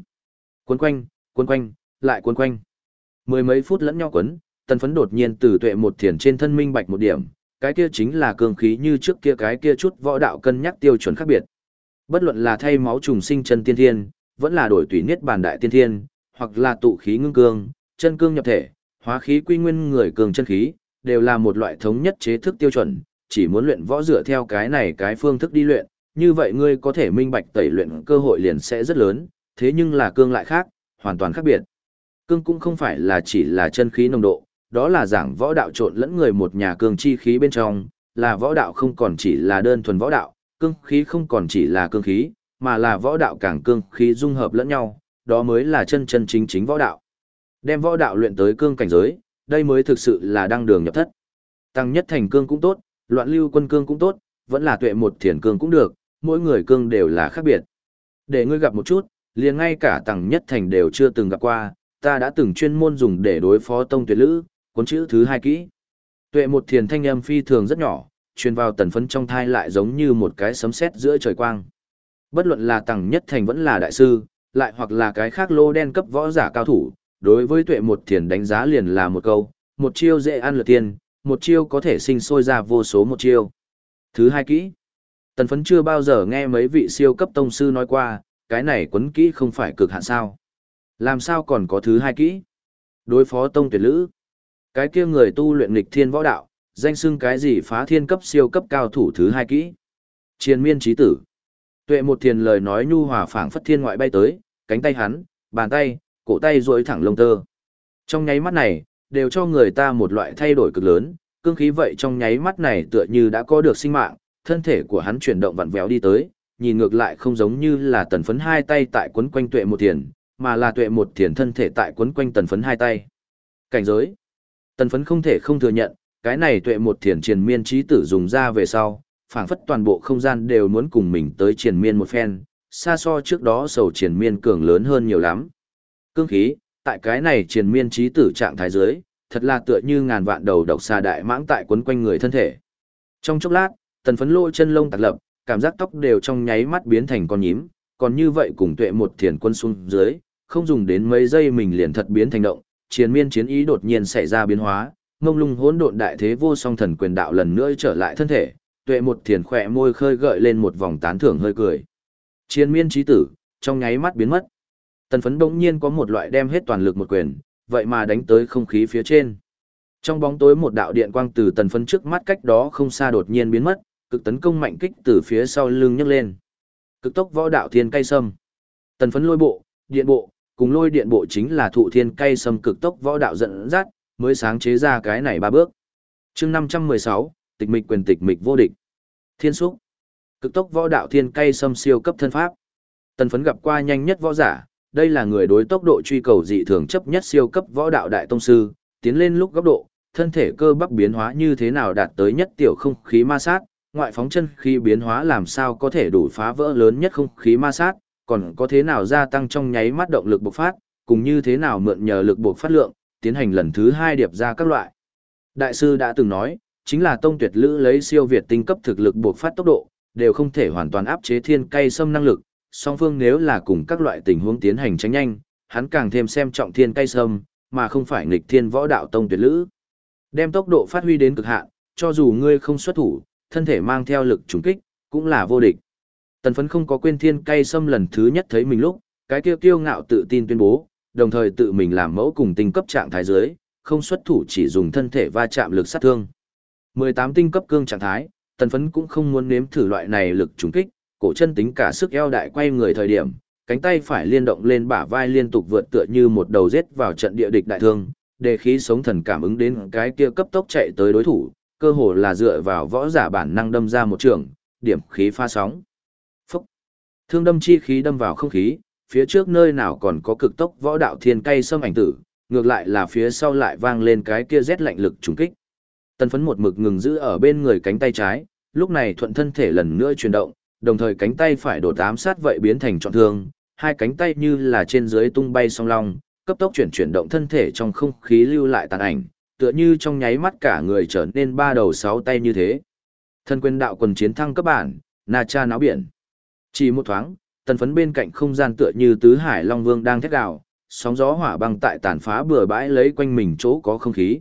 Quấn quanh, quấn quanh, lại quấn quanh. Mười mấy phút lẫn nhau quấn, tần phấn đột nhiên từ tuệ một thiền trên thân minh bạch một điểm, cái kia chính là cường khí như trước kia cái kia chút võ đạo cân nhắc tiêu chuẩn khác biệt. Bất luận là thay máu trùng sinh chân tiên thiên, vẫn là đổi tùy niết bàn đại tiên thiên, hoặc là tụ khí ngưng cương, chân cương nhập thể, hóa khí quy nguyên người cường chân khí, đều là một loại thống nhất chế thức tiêu chuẩn, chỉ muốn luyện võ dựa theo cái này cái phương thức đi luyện, như vậy ngươi có thể minh bạch tẩy luyện cơ hội liền sẽ rất lớn, thế nhưng là cương lại khác, hoàn toàn khác biệt. Cương cũng không phải là chỉ là chân khí nồng độ, đó là giảng võ đạo trộn lẫn người một nhà cương chi khí bên trong, là võ đạo không còn chỉ là đơn thuần võ đạo, cương khí không còn chỉ là cương khí, mà là võ đạo càng cương khí dung hợp lẫn nhau, đó mới là chân chân chính chính võ đạo. Đem võ đạo luyện tới cương cảnh giới, đây mới thực sự là đăng đường nhập thất. Tăng nhất thành cương cũng tốt, loạn lưu quân cương cũng tốt, vẫn là tuệ một thiền cương cũng được, mỗi người cương đều là khác biệt. Để ngươi gặp một chút, liền ngay cả tăng nhất thành đều chưa từng gặp qua, ta đã từng chuyên môn dùng để đối phó tông tuyệt lữ, cuốn chữ thứ hai kỹ. Tuệ một thiền thanh âm phi thường rất nhỏ, truyền vào tần phấn trong thai lại giống như một cái sấm sét giữa trời quang. Bất luận là tăng nhất thành vẫn là đại sư, lại hoặc là cái khác lô đen cấp võ giả cao thủ, đối với tuệ một thiền đánh giá liền là một câu, một chiêu dễ ăn lượt tiền, một chiêu có thể sinh sôi ra vô số một chiêu. Thứ hai kỹ. Tần phấn chưa bao giờ nghe mấy vị siêu cấp tông sư nói qua, cái này quấn kỹ không phải cực hạn sao. Làm sao còn có thứ hai kỹ? Đối phó tông tuyệt lữ. Cái kia người tu luyện nghịch thiên võ đạo, danh xưng cái gì phá thiên cấp siêu cấp cao thủ thứ hai kỹ. Triền miên trí tử. Tuệ một thiền lời nói nhu hòa phảng phất thiên ngoại bay tới, cánh tay hắn, bàn tay, cổ tay duỗi thẳng lông tơ. Trong nháy mắt này, đều cho người ta một loại thay đổi cực lớn, cương khí vậy trong nháy mắt này tựa như đã có được sinh mạng, thân thể của hắn chuyển động vặn vẹo đi tới, nhìn ngược lại không giống như là tần phấn hai tay tại quấn quanh tuệ một thiền, mà là tuệ một thiền thân thể tại quấn quanh tần phấn hai tay. Cảnh giới. Tần phấn không thể không thừa nhận, cái này tuệ một thiền triền miên trí tử dùng ra về sau, phảng phất toàn bộ không gian đều muốn cùng mình tới triền miên một phen, xa so trước đó sầu triền miên cường lớn hơn nhiều lắm. Cương khí, tại cái này triền miên trí tử trạng thái dưới, thật là tựa như ngàn vạn đầu độc xà đại mãng tại quấn quanh người thân thể. Trong chốc lát, tần phấn lỗ chân lông tạc lập, cảm giác tóc đều trong nháy mắt biến thành con nhím, còn như vậy cùng tuệ một thiền quân xuống dưới, không dùng đến mấy giây mình liền thật biến thành động, Triền miên chiến ý đột nhiên xảy ra biến hóa, ngông lung hỗn độn đại thế vô song thần quyền đạo lần nữa trở lại thân thể, tuệ một thiền khỏe môi khơi gợi lên một vòng tán thưởng hơi cười. Triền miên trí tử, trong nháy mắt biến mất. Tần phấn đông nhiên có một loại đem hết toàn lực một quyền, vậy mà đánh tới không khí phía trên. Trong bóng tối một đạo điện quang từ tần phấn trước mắt cách đó không xa đột nhiên biến mất, cực tấn công mạnh kích từ phía sau lưng nhấc lên. Cực tốc võ đạo thiên cây sâm. Tần phấn lôi bộ, điện bộ, cùng lôi điện bộ chính là thụ thiên cây sâm cực tốc võ đạo dẫn dắt, mới sáng chế ra cái này ba bước. chương 516, tịch mịch quyền tịch mịch vô địch. Thiên xúc. Cực tốc võ đạo thiên cây sâm siêu cấp thân pháp. Tần phấn gặp qua nhanh nhất võ giả, đây là người đối tốc độ truy cầu dị thường chấp nhất siêu cấp võ đạo đại tông sư, tiến lên lúc góc độ, thân thể cơ bắp biến hóa như thế nào đạt tới nhất tiểu không khí ma sát, ngoại phóng chân khí biến hóa làm sao có thể đủ phá vỡ lớn nhất không khí ma sát, còn có thế nào gia tăng trong nháy mắt động lực bộc phát, cùng như thế nào mượn nhờ lực bộc phát lượng, tiến hành lần thứ hai điệp ra các loại. Đại sư đã từng nói, chính là tông tuyệt lữ lấy siêu việt tinh cấp thực lực bộc phát tốc độ, đều không thể hoàn toàn áp chế thiên cây xâm năng lực, song phương nếu là cùng các loại tình huống tiến hành tránh nhanh, hắn càng thêm xem trọng thiên cây sâm, mà không phải nghịch thiên võ đạo tông tuyệt lữ. Đem tốc độ phát huy đến cực hạn, cho dù ngươi không xuất thủ, thân thể mang theo lực trùng kích, cũng là vô địch. Tần phấn không có quên thiên cây sâm lần thứ nhất thấy mình lúc, cái kia kiêu ngạo tự tin tuyên bố, đồng thời tự mình làm mẫu cùng tinh cấp trạng thái dưới, không xuất thủ chỉ dùng thân thể va chạm lực sát thương. 18 tinh cấp cương trạng thái, tần phấn cũng không muốn nếm thử loại này lực trùng kích, cổ chân tính cả sức eo đại quay người thời điểm, cánh tay phải liên động lên bả vai liên tục vượt tựa như một đầu giết vào trận địa địch đại thương, để khí sống thần cảm ứng đến cái kia cấp tốc chạy tới đối thủ, cơ hồ là dựa vào võ giả bản năng đâm ra một trường, điểm khí pha sóng. Phúc! Thương đâm chi khí đâm vào không khí, phía trước nơi nào còn có cực tốc võ đạo thiên cây xâm ảnh tử, ngược lại là phía sau lại vang lên cái kia rét lạnh lực trùng kích. Tân phấn một mực ngừng giữ ở bên người cánh tay trái, lúc này thuận thân thể lần nữa chuyển động, đồng thời cánh tay phải đột ám sát vậy biến thành trọn thương, hai cánh tay như là trên dưới tung bay song long, cấp tốc chuyển chuyển động thân thể trong không khí lưu lại tàn ảnh, tựa như trong nháy mắt cả người trở nên ba đầu sáu tay như thế. Thân quyền đạo quần chiến thăng cấp bản, na cha náo biển. Chỉ một thoáng, tần phấn bên cạnh không gian tựa như tứ hải long vương đang thét gào, sóng gió hỏa băng tại tàn phá bừa bãi lấy quanh mình chỗ có không khí.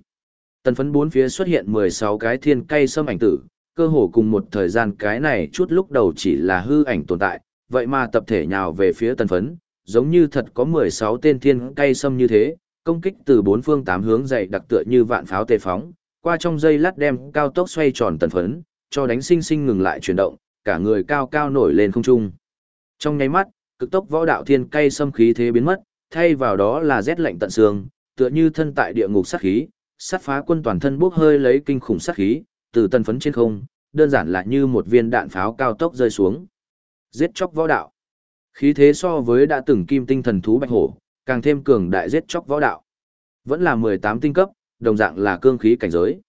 Tần phấn bốn phía xuất hiện 16 cái thiên cây sâm ảnh tử, cơ hồ cùng một thời gian cái này chút lúc đầu chỉ là hư ảnh tồn tại, vậy mà tập thể nhào về phía tần phấn, giống như thật có 16 tên thiên cây sâm như thế, công kích từ bốn phương tám hướng dày đặc tựa như vạn pháo tê phóng, qua trong dây lát đem cao tốc xoay tròn tần phấn, cho đánh sinh sinh ngừng lại chuyển động, cả người cao cao nổi lên không trung. Trong nháy mắt, cực tốc võ đạo thiên cây sâm khí thế biến mất, thay vào đó là rét lạnh tận xương, tựa như thân tại địa ngục sát khí, sát phá quân toàn thân bốc hơi lấy kinh khủng sát khí, từ tần phấn trên không, đơn giản là như một viên đạn pháo cao tốc rơi xuống. Giết chóc võ đạo. Khí thế so với đã từng kim tinh thần thú bạch hổ, càng thêm cường đại giết chóc võ đạo. Vẫn là 18 tinh cấp, đồng dạng là cương khí cảnh giới.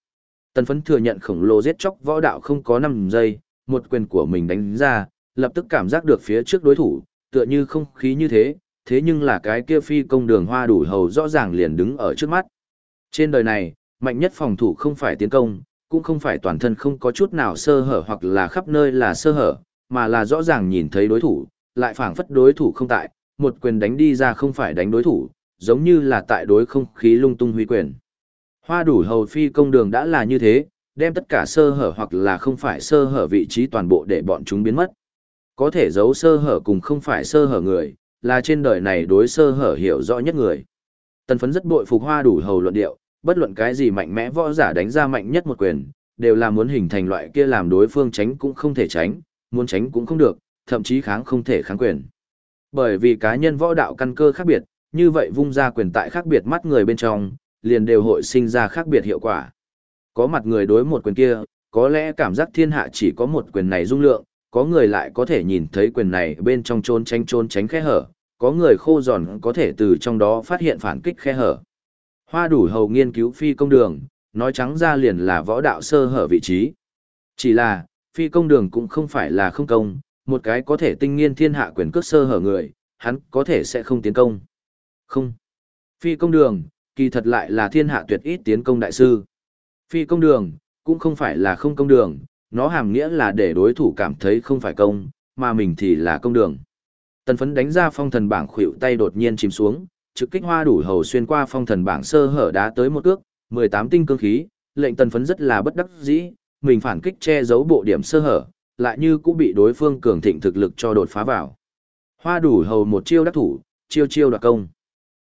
Tần phấn thừa nhận khổng lồ giết chóc võ đạo không có 5 giây, một quyền của mình đánh ra, lập tức cảm giác được phía trước đối thủ, tựa như không khí như thế, thế nhưng là cái kia phi công đường hoa đủ hầu rõ ràng liền đứng ở trước mắt. Trên đời này, mạnh nhất phòng thủ không phải tiến công, cũng không phải toàn thân không có chút nào sơ hở hoặc là khắp nơi là sơ hở, mà là rõ ràng nhìn thấy đối thủ, lại phảng phất đối thủ không tại, một quyền đánh đi ra không phải đánh đối thủ, giống như là tại đối không khí lung tung huy quyền. Hoa đủ hầu phi công đường đã là như thế, đem tất cả sơ hở hoặc là không phải sơ hở vị trí toàn bộ để bọn chúng biến mất. Có thể giấu sơ hở cùng không phải sơ hở người, là trên đời này đối sơ hở hiểu rõ nhất người. Tần phấn rất bội phục hoa đủ hầu luận điệu, bất luận cái gì mạnh mẽ võ giả đánh ra mạnh nhất một quyền, đều là muốn hình thành loại kia làm đối phương tránh cũng không thể tránh, muốn tránh cũng không được, thậm chí kháng không thể kháng quyền. Bởi vì cá nhân võ đạo căn cơ khác biệt, như vậy vung ra quyền tại khác biệt mắt người bên trong, liền đều hội sinh ra khác biệt hiệu quả. Có mặt người đối một quyền kia, có lẽ cảm giác thiên hạ chỉ có một quyền này dung lượng, có người lại có thể nhìn thấy quyền này bên trong trôn tránh trôn tránh khe hở, có người khô giòn có thể từ trong đó phát hiện phản kích khe hở. Hoa đủ hầu nghiên cứu phi công đường, nói trắng ra liền là võ đạo sơ hở vị trí. Chỉ là, phi công đường cũng không phải là không công, một cái có thể tinh nghiên thiên hạ quyền cước sơ hở người, hắn có thể sẽ không tiến công. Không. Phi công đường, kỳ thật lại là thiên hạ tuyệt ít tiến công đại sư. Phi công đường, cũng không phải là không công đường, nó hàm nghĩa là để đối thủ cảm thấy không phải công, mà mình thì là công đường. Tần phấn đánh ra phong thần bảng khuỷu tay đột nhiên chìm xuống, trực kích hoa đủ hầu xuyên qua phong thần bảng sơ hở đá tới một cước, 18 tinh cương khí, lệnh tần phấn rất là bất đắc dĩ, mình phản kích che giấu bộ điểm sơ hở, lại như cũng bị đối phương cường thịnh thực lực cho đột phá vào. Hoa đủ hầu một chiêu đắc thủ, chiêu chiêu đoạt công.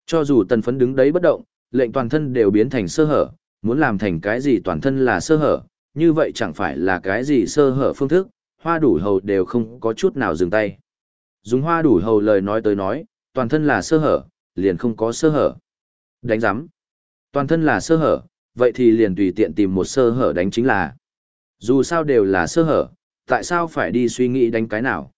Cho dù tần phấn đứng đấy bất động, lệnh toàn thân đều biến thành sơ hở, muốn làm thành cái gì toàn thân là sơ hở, như vậy chẳng phải là cái gì sơ hở phương thức, hoa đủ hầu đều không có chút nào dừng tay. Dùng hoa đủ hầu lời nói tới nói, toàn thân là sơ hở, liền không có sơ hở. Đánh giám. Toàn thân là sơ hở, vậy thì liền tùy tiện tìm một sơ hở đánh chính là. Dù sao đều là sơ hở, tại sao phải đi suy nghĩ đánh cái nào?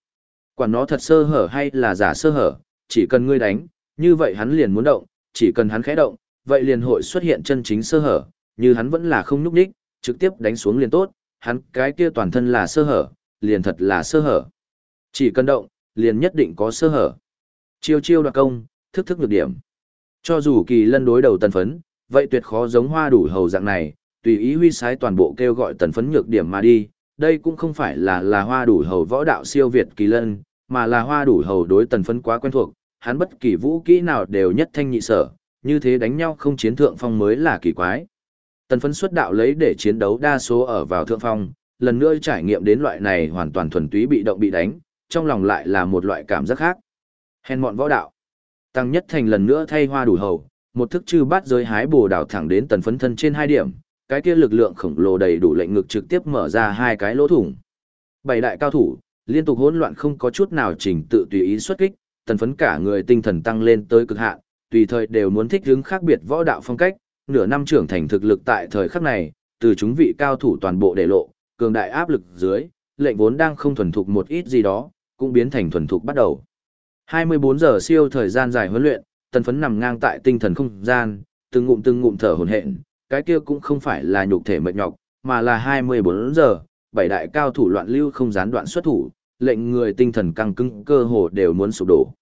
Quản nó thật sơ hở hay là giả sơ hở, chỉ cần ngươi đánh, như vậy hắn liền muốn động, chỉ cần hắn khẽ động, vậy liền hội xuất hiện chân chính sơ hở, như hắn vẫn là không nhúc đích, trực tiếp đánh xuống liền tốt, hắn cái kia toàn thân là sơ hở, liền thật là sơ hở. Chỉ cần động, liền nhất định có sơ hở. Chiêu chiêu đoạt công, thức thức nhược điểm. Cho dù kỳ lân đối đầu tần phấn, vậy tuyệt khó giống hoa đủ hầu dạng này, tùy ý huy sái toàn bộ kêu gọi tần phấn nhược điểm mà đi, đây cũng không phải là là hoa đủ hầu võ đạo siêu việt kỳ lân, mà là hoa đủ hầu đối tần phấn quá quen thuộc, hắn bất kỳ vũ kỹ nào đều nhất thanh nhị sở, như thế đánh nhau không chiến thượng phong mới là kỳ quái. Tần phấn xuất đạo lấy để chiến đấu đa số ở vào thượng phong, lần nữa trải nghiệm đến loại này hoàn toàn thuần túy bị động bị đánh, trong lòng lại là một loại cảm giác khác. Hèn mọn võ đạo. Tăng nhất thành lần nữa thay hoa đủ hầu, một thức chư bát giới hái bồ đào thẳng đến tần phấn thân trên hai điểm, cái kia lực lượng khổng lồ đầy đủ lệnh ngực trực tiếp mở ra hai cái lỗ thủng. Bảy đại cao thủ, liên tục hỗn loạn không có chút nào chỉnh tự tùy ý xuất kích, tần phấn cả người tinh thần tăng lên tới cực hạn, tùy thời đều muốn thích ứng khác biệt võ đạo phong cách, nửa năm trưởng thành thực lực tại thời khắc này, từ chúng vị cao thủ toàn bộ để lộ, cường đại áp lực dưới, lệnh vốn đang không thuần thục một ít gì đó, cũng biến thành thuần thục bắt đầu. 24 giờ siêu thời gian dài huấn luyện, tần phấn nằm ngang tại tinh thần không gian, từng ngụm từng ngụm thở hồn hện, cái kia cũng không phải là nhục thể mệt nhọc, mà là 24 giờ, bảy đại cao thủ loạn lưu không gián đoạn xuất thủ, lệnh người tinh thần căng cứng cơ hồ đều muốn sụp đổ.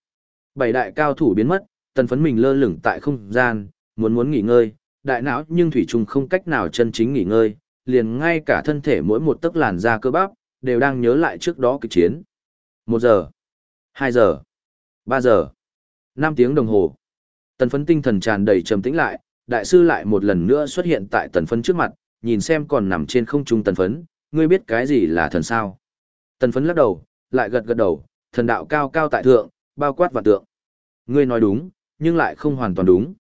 Bảy đại cao thủ biến mất, tần phấn mình lơ lửng tại không gian, muốn muốn nghỉ ngơi, đại não nhưng thủy trùng không cách nào chân chính nghỉ ngơi, liền ngay cả thân thể mỗi một tấc làn da cơ bắp, đều đang nhớ lại trước đó kịch chiến. Một giờ, hai giờ, ba giờ, năm tiếng đồng hồ. Tần phấn tinh thần tràn đầy trầm tĩnh lại, đại sư lại một lần nữa xuất hiện tại tần phấn trước mặt, nhìn xem còn nằm trên không trung tần phấn, ngươi biết cái gì là thần sao. Tần phấn lắc đầu, lại gật gật đầu, thần đạo cao cao tại thượng, bao quát và tượng. Ngươi nói đúng, nhưng lại không hoàn toàn đúng.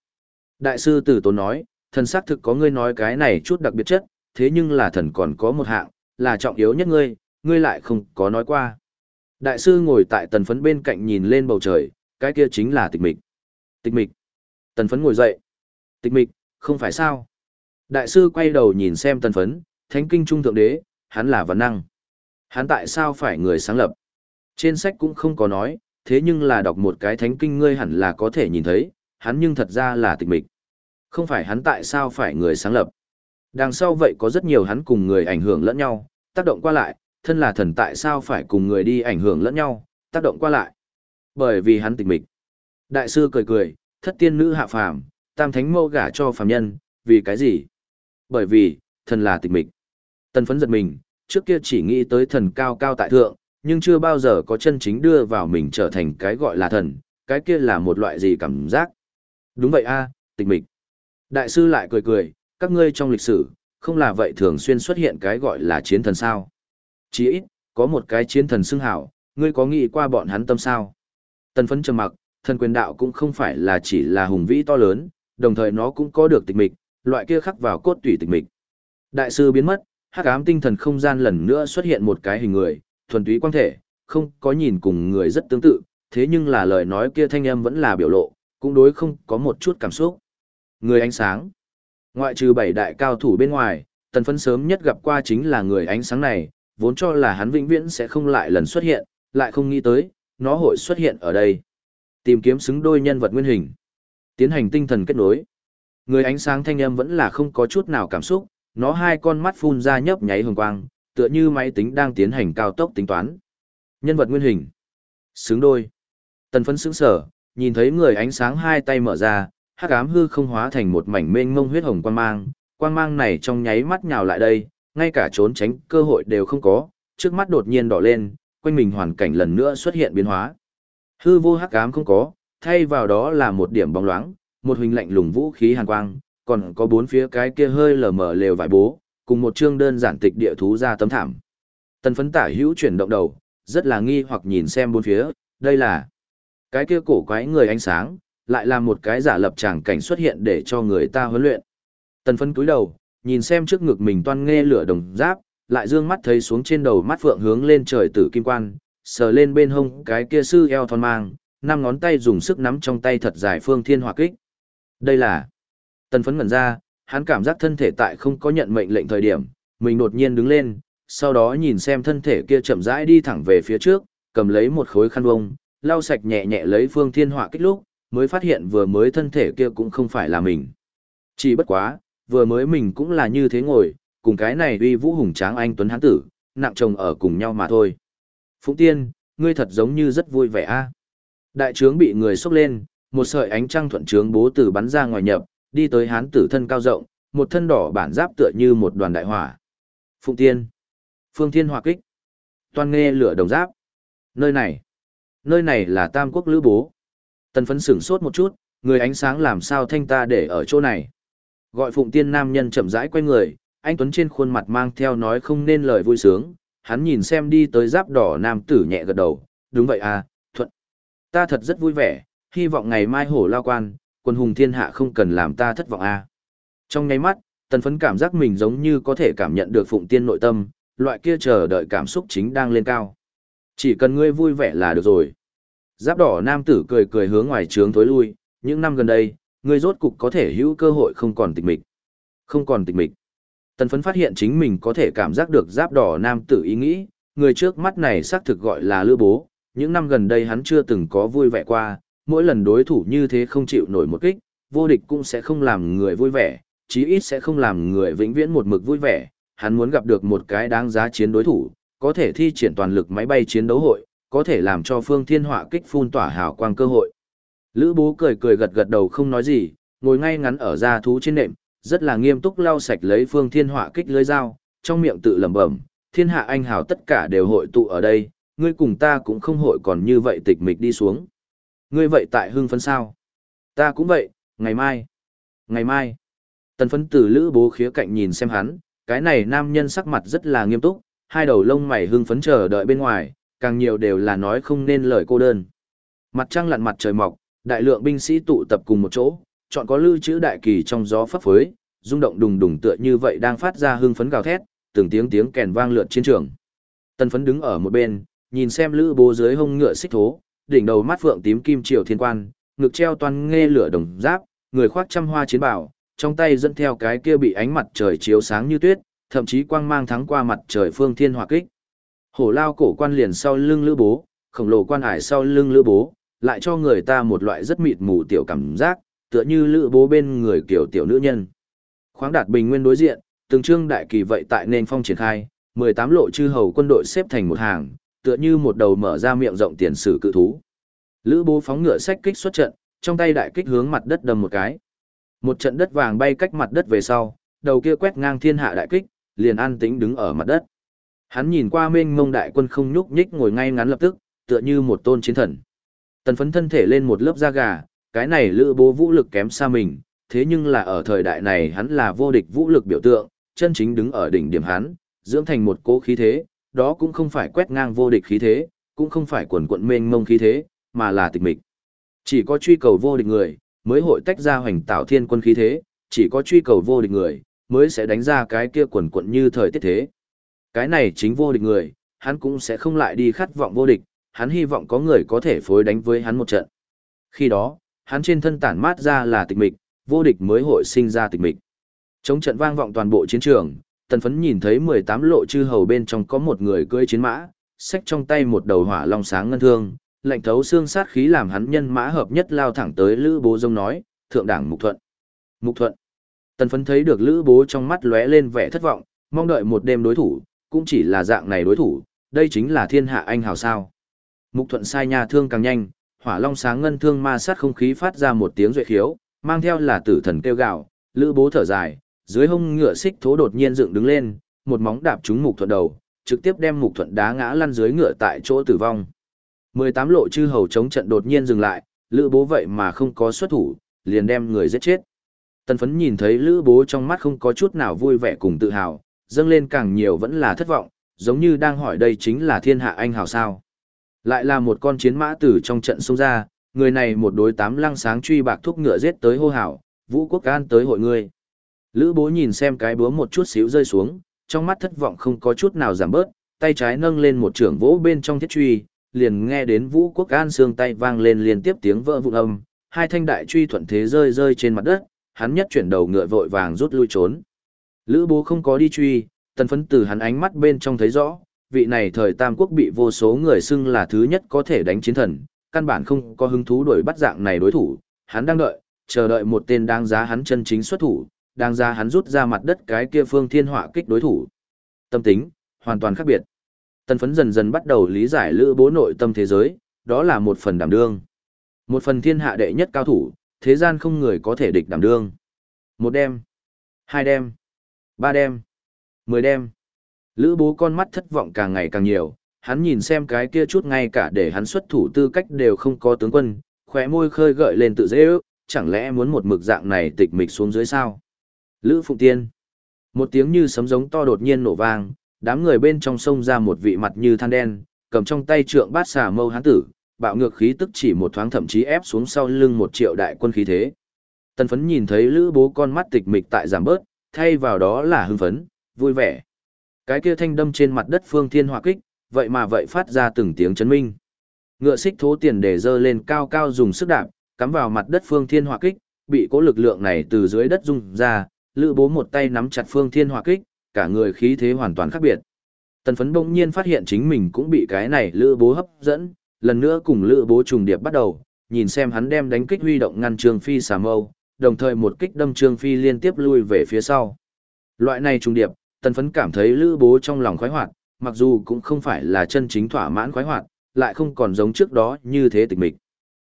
Đại sư tử tốn nói, thần xác thực có ngươi nói cái này chút đặc biệt chất, thế nhưng là thần còn có một hạng, là trọng yếu nhất ngươi, ngươi lại không có nói qua. Đại sư ngồi tại tần phấn bên cạnh nhìn lên bầu trời, cái kia chính là tịch mịch. Tịch mịch. Tần phấn ngồi dậy. Tịch mịch, không phải sao. Đại sư quay đầu nhìn xem tần phấn, thánh kinh trung thượng đế, hắn là văn năng. Hắn tại sao phải người sáng lập? Trên sách cũng không có nói, thế nhưng là đọc một cái thánh kinh ngươi hẳn là có thể nhìn thấy, hắn nhưng thật ra là tịch mịch. Không phải hắn tại sao phải người sáng lập. Đằng sau vậy có rất nhiều hắn cùng người ảnh hưởng lẫn nhau, tác động qua lại, thân là thần tại sao phải cùng người đi ảnh hưởng lẫn nhau, tác động qua lại. Bởi vì hắn tịch mịch. Đại sư cười cười, thất tiên nữ hạ phàm, tam thánh mâu gả cho phàm nhân, vì cái gì? Bởi vì, thần là tịch mịch. Tần phấn giật mình, trước kia chỉ nghĩ tới thần cao cao tại thượng, nhưng chưa bao giờ có chân chính đưa vào mình trở thành cái gọi là thần, cái kia là một loại gì cảm giác. Đúng vậy a tịch mịch. Đại sư lại cười cười, các ngươi trong lịch sử, không là vậy thường xuyên xuất hiện cái gọi là chiến thần sao. Chỉ ít, có một cái chiến thần xưng hảo, ngươi có nghĩ qua bọn hắn tâm sao? Tần phấn trầm mặc, thần quyền đạo cũng không phải là chỉ là hùng vĩ to lớn, đồng thời nó cũng có được tịch mịch, loại kia khắc vào cốt tủy tịch mịch. Đại sư biến mất, hắc ám tinh thần không gian lần nữa xuất hiện một cái hình người, thuần túy quang thể, không có nhìn cùng người rất tương tự, thế nhưng là lời nói kia thanh âm vẫn là biểu lộ, cũng đối không có một chút cảm xúc. Người ánh sáng. Ngoại trừ bảy đại cao thủ bên ngoài, tần phấn sớm nhất gặp qua chính là người ánh sáng này, vốn cho là hắn vĩnh viễn sẽ không lại lần xuất hiện, lại không nghĩ tới, nó hội xuất hiện ở đây. Tìm kiếm xứng đôi nhân vật nguyên hình. Tiến hành tinh thần kết nối. Người ánh sáng thanh âm vẫn là không có chút nào cảm xúc, nó hai con mắt phun ra nhấp nháy hồng quang, tựa như máy tính đang tiến hành cao tốc tính toán. Nhân vật nguyên hình. Xứng đôi. Tần phấn sững sở, nhìn thấy người ánh sáng hai tay mở ra, hắc ám hư không hóa thành một mảnh mênh mông huyết hồng quang mang, quang mang này trong nháy mắt nhào lại đây, ngay cả trốn tránh cơ hội đều không có, trước mắt đột nhiên đỏ lên, quanh mình hoàn cảnh lần nữa xuất hiện biến hóa. Hư vô hắc ám không có, thay vào đó là một điểm bóng loáng, một hình lạnh lùng vũ khí hàn quang, còn có bốn phía cái kia hơi lờ mờ lều vải bố, cùng một chương đơn giản tịch địa thú ra tấm thảm. Tần phấn tả hữu chuyển động đầu, rất là nghi hoặc nhìn xem bốn phía, đây là cái kia cổ quái người ánh sáng, lại là một cái giả lập tràng cảnh xuất hiện để cho người ta huấn luyện. Tần phấn cúi đầu, nhìn xem trước ngực mình toan nghe lửa đồng giáp, lại dương mắt thấy xuống trên đầu mắt phượng hướng lên trời tử kim quan, sờ lên bên hông cái kia sư eo thon mang, năm ngón tay dùng sức nắm trong tay thật dài phương thiên hỏa kích. Đây là tần phấn ngẩn ra, hắn cảm giác thân thể tại không có nhận mệnh lệnh thời điểm, mình đột nhiên đứng lên, sau đó nhìn xem thân thể kia chậm rãi đi thẳng về phía trước, cầm lấy một khối khăn bông, lau sạch nhẹ nhẹ lấy phương thiên hỏa kích lúc, mới phát hiện vừa mới thân thể kia cũng không phải là mình. Chỉ bất quá, vừa mới mình cũng là như thế ngồi, cùng cái này uy vũ hùng tráng anh tuấn hán tử, nặng chồng ở cùng nhau mà thôi. Phụng tiên, ngươi thật giống như rất vui vẻ a. Đại trướng bị người xốc lên, một sợi ánh trăng thuận trướng bố tử bắn ra ngoài nhập, đi tới hán tử thân cao rộng, một thân đỏ bản giáp tựa như một đoàn đại hỏa. Phụng tiên, phương thiên hỏa kích, toan nghe lửa đồng giáp. Nơi này, nơi này là Tam Quốc Lữ Bố. Tần phấn sửng sốt một chút, người ánh sáng làm sao thanh ta để ở chỗ này. Gọi Phụng Tiên nam nhân chậm rãi quay người, anh Tuấn trên khuôn mặt mang theo nói không nên lời vui sướng, hắn nhìn xem đi tới giáp đỏ nam tử nhẹ gật đầu, đúng vậy à, thuận. Ta thật rất vui vẻ, hy vọng ngày mai hổ lao quan, quân hùng thiên hạ không cần làm ta thất vọng à. Trong nháy mắt, tần phấn cảm giác mình giống như có thể cảm nhận được Phụng Tiên nội tâm, loại kia chờ đợi cảm xúc chính đang lên cao. Chỉ cần ngươi vui vẻ là được rồi. Giáp đỏ nam tử cười cười hướng ngoài trướng thối lui, những năm gần đây, ngươi rốt cục có thể hữu cơ hội không còn tịch mịch. Không còn tịch mịch. Tần phấn phát hiện chính mình có thể cảm giác được giáp đỏ nam tử ý nghĩ, người trước mắt này xác thực gọi là lữ bố, những năm gần đây hắn chưa từng có vui vẻ qua, mỗi lần đối thủ như thế không chịu nổi một kích, vô địch cũng sẽ không làm người vui vẻ, chí ít sẽ không làm người vĩnh viễn một mực vui vẻ, hắn muốn gặp được một cái đáng giá chiến đối thủ, có thể thi triển toàn lực máy bay chiến đấu hội, có thể làm cho phương thiên họa kích phun tỏa hào quang cơ hội. Lữ bố cười cười gật gật đầu không nói gì, ngồi ngay ngắn ở ra thú trên nệm, rất là nghiêm túc lau sạch lấy phương thiên họa kích lưới dao, trong miệng tự lẩm bẩm, thiên hạ anh hào tất cả đều hội tụ ở đây, ngươi cùng ta cũng không hội còn như vậy tịch mịch đi xuống. Ngươi vậy tại hưng phấn sao? Ta cũng vậy, ngày mai. Ngày mai. Tần phấn tử lữ bố khía cạnh nhìn xem hắn, cái này nam nhân sắc mặt rất là nghiêm túc, hai đầu lông mày hưng phấn chờ đợi bên ngoài, càng nhiều đều là nói không nên lời cô đơn. Mặt trăng lặn mặt trời mọc, đại lượng binh sĩ tụ tập cùng một chỗ, chọn có lưu chữ đại kỳ trong gió phấp phới, rung động đùng đùng tựa như vậy đang phát ra hưng phấn gào thét, từng tiếng tiếng kèn vang lượn chiến trường. Tần phấn đứng ở một bên, nhìn xem lữ bố dưới hông ngựa xích thố, đỉnh đầu mắt phượng tím kim triều thiên quan, ngực treo toàn nghe lửa đồng giáp, người khoác trăm hoa chiến bảo, trong tay dẫn theo cái kia bị ánh mặt trời chiếu sáng như tuyết, thậm chí quang mang thắng qua mặt trời phương thiên hỏa kích. Hổ lao cổ quan liền sau lưng lữ bố, khổng lồ quan hải sau lưng lữ bố, lại cho người ta một loại rất mịt mù tiểu cảm giác, tựa như lữ bố bên người kiểu tiểu nữ nhân. Khoáng đạt bình nguyên đối diện, từng trương đại kỳ vậy tại nền phong triển khai, 18 lộ chư hầu quân đội xếp thành một hàng, tựa như một đầu mở ra miệng rộng tiền sử cự thú. Lữ bố phóng ngựa sách kích xuất trận, trong tay đại kích hướng mặt đất đâm một cái. Một trận đất vàng bay cách mặt đất về sau, đầu kia quét ngang thiên hạ đại kích, liền an tĩnh đứng ở mặt đất. Hắn nhìn qua mênh mông đại quân không nhúc nhích ngồi ngay ngắn lập tức, tựa như một tôn chiến thần. Tần phấn thân thể lên một lớp da gà, cái này lữ bố vũ lực kém xa mình, thế nhưng là ở thời đại này hắn là vô địch vũ lực biểu tượng, chân chính đứng ở đỉnh điểm hắn, dưỡng thành một cố khí thế, đó cũng không phải quét ngang vô địch khí thế, cũng không phải quần quận mênh mông khí thế, mà là tịch mịch. Chỉ có truy cầu vô địch người, mới hội tách ra hoành tạo thiên quân khí thế, chỉ có truy cầu vô địch người, mới sẽ đánh ra cái kia quần quận như thời tiết thế. Cái này chính vô địch người, hắn cũng sẽ không lại đi khát vọng vô địch, hắn hy vọng có người có thể phối đánh với hắn một trận. Khi đó, hắn trên thân tản mát ra là tịch mịch, vô địch mới hội sinh ra tịch mịch. Chống trận vang vọng toàn bộ chiến trường, tần phấn nhìn thấy 18 lộ chư hầu bên trong có một người cưỡi chiến mã, xách trong tay một đầu hỏa long sáng ngân thương, lạnh thấu xương sát khí làm hắn nhân mã hợp nhất lao thẳng tới Lữ Bố Dông nói, thượng đảng Mục Thuận. Mục Thuận. Tần phấn thấy được Lữ Bố trong mắt lóe lên vẻ thất vọng, mong đợi một đêm đối thủ, cũng chỉ là dạng này đối thủ, đây chính là thiên hạ anh hào sao. Mục thuận sai nhà thương càng nhanh, hỏa long sáng ngân thương ma sát không khí phát ra một tiếng duệ khiếu, mang theo là tử thần kêu gạo, lữ bố thở dài, dưới hông ngựa xích thố đột nhiên dựng đứng lên, một móng đạp trúng mục thuận đầu, trực tiếp đem mục thuận đá ngã lăn dưới ngựa tại chỗ tử vong. 18 lộ chư hầu chống trận đột nhiên dừng lại, lữ bố vậy mà không có xuất thủ, liền đem người giết chết. Tần phấn nhìn thấy lữ bố trong mắt không có chút nào vui vẻ cùng tự hào, dâng lên càng nhiều vẫn là thất vọng, giống như đang hỏi đây chính là thiên hạ anh hào sao. Lại là một con chiến mã từ trong trận xông ra, Người này một đối tám lăng sáng truy bạc thúc ngựa giết tới hô hào, Vũ Quốc can tới hội ngươi. Lữ bố nhìn xem cái búa một chút xíu rơi xuống, trong mắt thất vọng không có chút nào giảm bớt, tay trái nâng lên một trưởng vỗ bên trong thiết truy, liền nghe đến Vũ Quốc An xương tay vang lên liên tiếp tiếng vỡ vụn âm, hai thanh đại truy thuận thế rơi rơi trên mặt đất, hắn nhất chuyển đầu ngựa vội vàng rút lui trốn. Lữ bố không có đi truy, tần phấn từ hắn ánh mắt bên trong thấy rõ, vị này thời Tam Quốc bị vô số người xưng là thứ nhất có thể đánh chiến thần, căn bản không có hứng thú đuổi bắt dạng này đối thủ, hắn đang đợi, chờ đợi một tên đáng giá hắn chân chính xuất thủ, đáng giá hắn rút ra mặt đất cái kia phương thiên họa kích đối thủ. Tâm tính, hoàn toàn khác biệt. Tần phấn dần dần bắt đầu lý giải lữ bố nội tâm thế giới, đó là một phần đảm đương. Một phần thiên hạ đệ nhất cao thủ, thế gian không người có thể địch đảm đương. Một đêm, hai đêm, ba đêm, mười đêm. Lữ bố con mắt thất vọng càng ngày càng nhiều, hắn nhìn xem cái kia chút ngay cả để hắn xuất thủ tư cách đều không có tướng quân, khóe môi khơi gợi lên tự dễ ước, chẳng lẽ muốn một mực dạng này tịch mịch xuống dưới sao? Lữ Phụng Tiên. Một tiếng như sấm giống to đột nhiên nổ vang, đám người bên trong sông ra một vị mặt như than đen, cầm trong tay trượng bát xà mâu hán tử, bạo ngược khí tức chỉ một thoáng thậm chí ép xuống sau lưng một triệu đại quân khí thế. Tần phấn nhìn thấy lữ bố con mắt tịch mịch tại giảm bớt, thay vào đó là hưng phấn, vui vẻ. Cái kia thanh đâm trên mặt đất phương thiên hỏa kích, vậy mà vậy phát ra từng tiếng chấn minh. Ngựa xích thố tiền để dơ lên cao cao dùng sức đạp, cắm vào mặt đất phương thiên hỏa kích, bị cố lực lượng này từ dưới đất rung ra, lữ bố một tay nắm chặt phương thiên hỏa kích, cả người khí thế hoàn toàn khác biệt. Tần phấn bỗng nhiên phát hiện chính mình cũng bị cái này lữ bố hấp dẫn, lần nữa cùng lữ bố trùng điệp bắt đầu, nhìn xem hắn đem đánh kích huy động ngăn Trương Phi xà mâu, đồng thời một kích đâm Trương Phi liên tiếp lui về phía sau. Loại này trùng điệp, tần phấn cảm thấy lữ bố trong lòng khoái hoạt, mặc dù cũng không phải là chân chính thỏa mãn khoái hoạt, lại không còn giống trước đó như thế tịch mịch.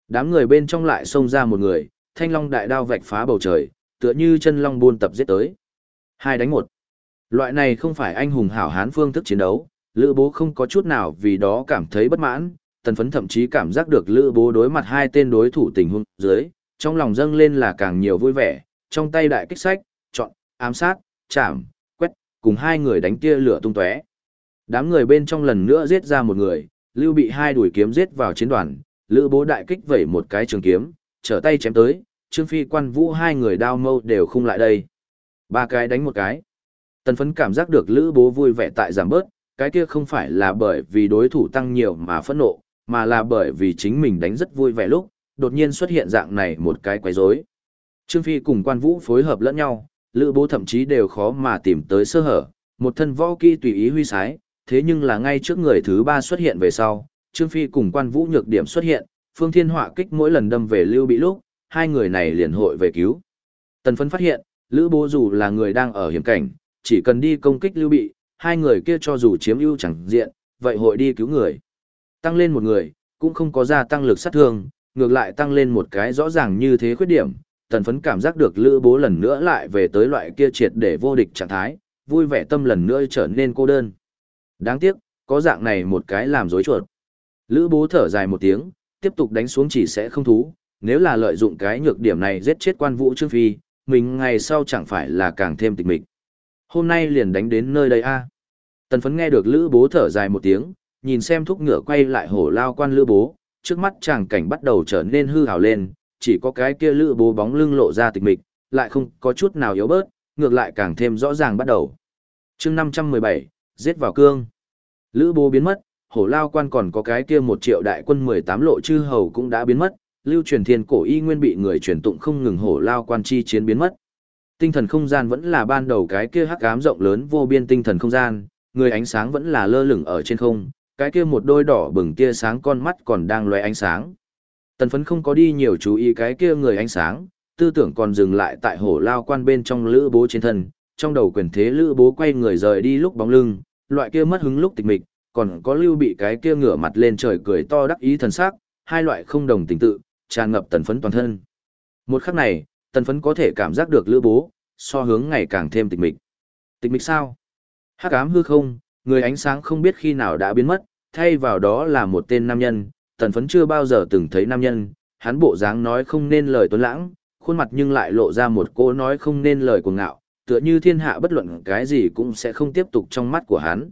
Đám người bên trong lại xông ra một người, thanh long đại đao vạch phá bầu trời, tựa như chân long buôn tập giết tới. Hai đánh một. Loại này không phải anh hùng hảo hán phương thức chiến đấu, lữ bố không có chút nào vì đó cảm thấy bất mãn, tần phấn thậm chí cảm giác được lữ bố đối mặt hai tên đối thủ tình huống dưới, trong lòng dâng lên là càng nhiều vui vẻ, trong tay đại kích sách, chọn, ám sát, chạm, cùng hai người đánh tia lửa tung tóe. Đám người bên trong lần nữa giết ra một người, lưu bị hai đuổi kiếm giết vào chiến đoàn, lữ bố đại kích vẩy một cái trường kiếm, trở tay chém tới, trương phi quan vũ hai người đao mâu đều không lại đây. Ba cái đánh một cái. Tần phấn cảm giác được lữ bố vui vẻ tại giảm bớt, cái kia không phải là bởi vì đối thủ tăng nhiều mà phẫn nộ, mà là bởi vì chính mình đánh rất vui vẻ lúc, đột nhiên xuất hiện dạng này một cái quấy rối. Trương Phi cùng quan vũ phối hợp lẫn nhau, lữ bố thậm chí đều khó mà tìm tới sơ hở, một thân võ kỹ tùy ý huy sái, thế nhưng là ngay trước người thứ ba xuất hiện về sau, Trương Phi cùng quan vũ nhược điểm xuất hiện, phương thiên họa kích mỗi lần đâm về lưu bị lúc, hai người này liền hội về cứu. Tần phấn phát hiện, lữ bố dù là người đang ở hiểm cảnh, chỉ cần đi công kích lưu bị, hai người kia cho dù chiếm ưu chẳng diện, vậy hội đi cứu người. Tăng lên một người, cũng không có gia tăng lực sát thương, ngược lại tăng lên một cái rõ ràng như thế khuyết điểm. Tần phấn cảm giác được lữ bố lần nữa lại về tới loại kia triệt để vô địch trạng thái, vui vẻ tâm lần nữa trở nên cô đơn. Đáng tiếc, có dạng này một cái làm dối chuột. Lữ bố thở dài một tiếng, tiếp tục đánh xuống chỉ sẽ không thú, nếu là lợi dụng cái nhược điểm này giết chết quan vũ Trương Phi, mình ngày sau chẳng phải là càng thêm tịch mịch. Hôm nay liền đánh đến nơi đây a. Tần phấn nghe được lữ bố thở dài một tiếng, nhìn xem thúc ngựa quay lại hổ lao quan lữ bố, trước mắt chàng cảnh bắt đầu trở nên hư hào lên, chỉ có cái kia lữ bố bóng lưng lộ ra tịch mịch, lại không có chút nào yếu bớt, ngược lại càng thêm rõ ràng bắt đầu. chương 517, giết vào cương. Lữ bố biến mất, hổ lao quan còn có cái kia một triệu đại quân 18 lộ chư hầu cũng đã biến mất, lưu truyền thiên cổ y nguyên bị người truyền tụng không ngừng hổ lao quan chi chiến biến mất. Tinh thần không gian vẫn là ban đầu cái kia hắc ám rộng lớn vô biên tinh thần không gian, người ánh sáng vẫn là lơ lửng ở trên không, cái kia một đôi đỏ bừng tia sáng con mắt còn đang loe ánh sáng. Tần phấn không có đi nhiều chú ý cái kia người ánh sáng, tư tưởng còn dừng lại tại hổ lao quan bên trong lữ bố trên thân, trong đầu quyền thế lữ bố quay người rời đi lúc bóng lưng, loại kia mất hứng lúc tịch mịch, còn có lưu bị cái kia ngửa mặt lên trời cười to đắc ý thần sắc, hai loại không đồng tình tự, tràn ngập tần phấn toàn thân. Một khắc này, tần phấn có thể cảm giác được lữ bố, so hướng ngày càng thêm tịch mịch. Tịch mịch sao? Hắc ám hư không, người ánh sáng không biết khi nào đã biến mất, thay vào đó là một tên nam nhân, tần phấn chưa bao giờ từng thấy nam nhân, hắn bộ dáng nói không nên lời tuấn lãng, khuôn mặt nhưng lại lộ ra một cô nói không nên lời cuồng ngạo, tựa như thiên hạ bất luận cái gì cũng sẽ không tiếp tục trong mắt của hắn.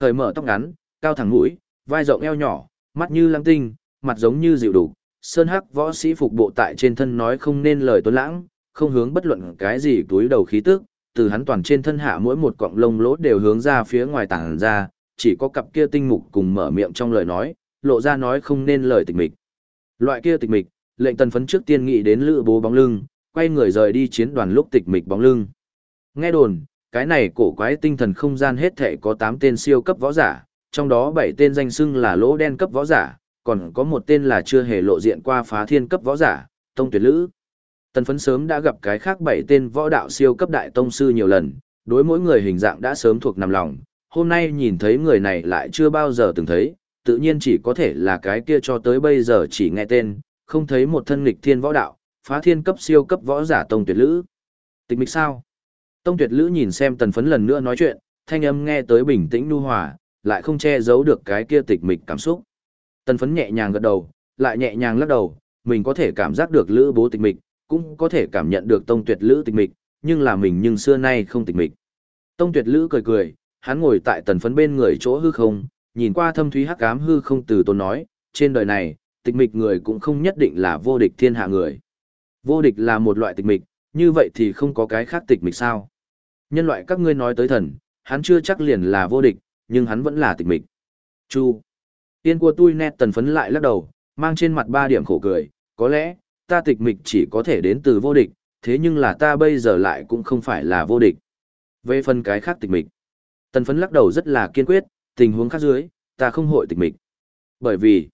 Thời mở tóc ngắn, cao thẳng mũi, vai rộng eo nhỏ, mắt như lăng tinh, mặt giống như dịu đủ, sơn hắc võ sĩ phục bộ tại trên thân nói không nên lời tuấn lãng, không hướng bất luận cái gì túi đầu khí tức, từ hắn toàn trên thân hạ mỗi một cọng lông lỗ đều hướng ra phía ngoài tảng ra, chỉ có cặp kia tinh mục cùng mở miệng trong lời nói, lộ ra nói không nên lời tịch mịch. Loại kia tịch mịch, lệnh tần phấn trước tiên nghĩ đến lữ bố bóng lưng, quay người rời đi chiến đoàn lúc tịch mịch bóng lưng. Nghe đồn, cái này cổ quái tinh thần không gian hết thể có 8 tên siêu cấp võ giả, trong đó 7 tên danh xưng là lỗ đen cấp võ giả, còn có một tên là chưa hề lộ diện qua phá thiên cấp võ giả, tông tuyệt lữ. Tần phấn sớm đã gặp cái khác 7 tên võ đạo siêu cấp đại tông sư nhiều lần, đối mỗi người hình dạng đã sớm thuộc nằm lòng, hôm nay nhìn thấy người này lại chưa bao giờ từng thấy, tự nhiên chỉ có thể là cái kia cho tới bây giờ chỉ nghe tên, không thấy một thân nghịch thiên võ đạo, phá thiên cấp siêu cấp võ giả tông tuyệt lữ. Tịch mịch sao? Tông tuyệt lữ nhìn xem tần phấn lần nữa nói chuyện, thanh âm nghe tới bình tĩnh nu hòa, lại không che giấu được cái kia tịch mịch cảm xúc. Tần phấn nhẹ nhàng gật đầu, lại nhẹ nhàng lắc đầu, mình có thể cảm giác được lữ bố tịch mịch, cũng có thể cảm nhận được tông tuyệt lữ tịch mịch, nhưng là mình nhưng xưa nay không tịch mịch. Tông tuyệt lữ cười cười, hắn ngồi tại tần phấn bên người chỗ hư không, nhìn qua thâm thúy hắc ám hư không từ tôn nói, trên đời này, tịch mịch người cũng không nhất định là vô địch thiên hạ người. Vô địch là một loại tịch mịch, như vậy thì không có cái khác tịch mịch sao. Nhân loại các ngươi nói tới thần, hắn chưa chắc liền là vô địch, nhưng hắn vẫn là tịch mịch. Chu. Tiên của tôi nét tần phấn lại lắc đầu, mang trên mặt ba điểm khổ cười, có lẽ, ta tịch mịch chỉ có thể đến từ vô địch, thế nhưng là ta bây giờ lại cũng không phải là vô địch. Về phần cái khác tịch mịch, tần phấn lắc đầu rất là kiên quyết, tình huống khác dưới, ta không hội tịch mịch. Bởi vì,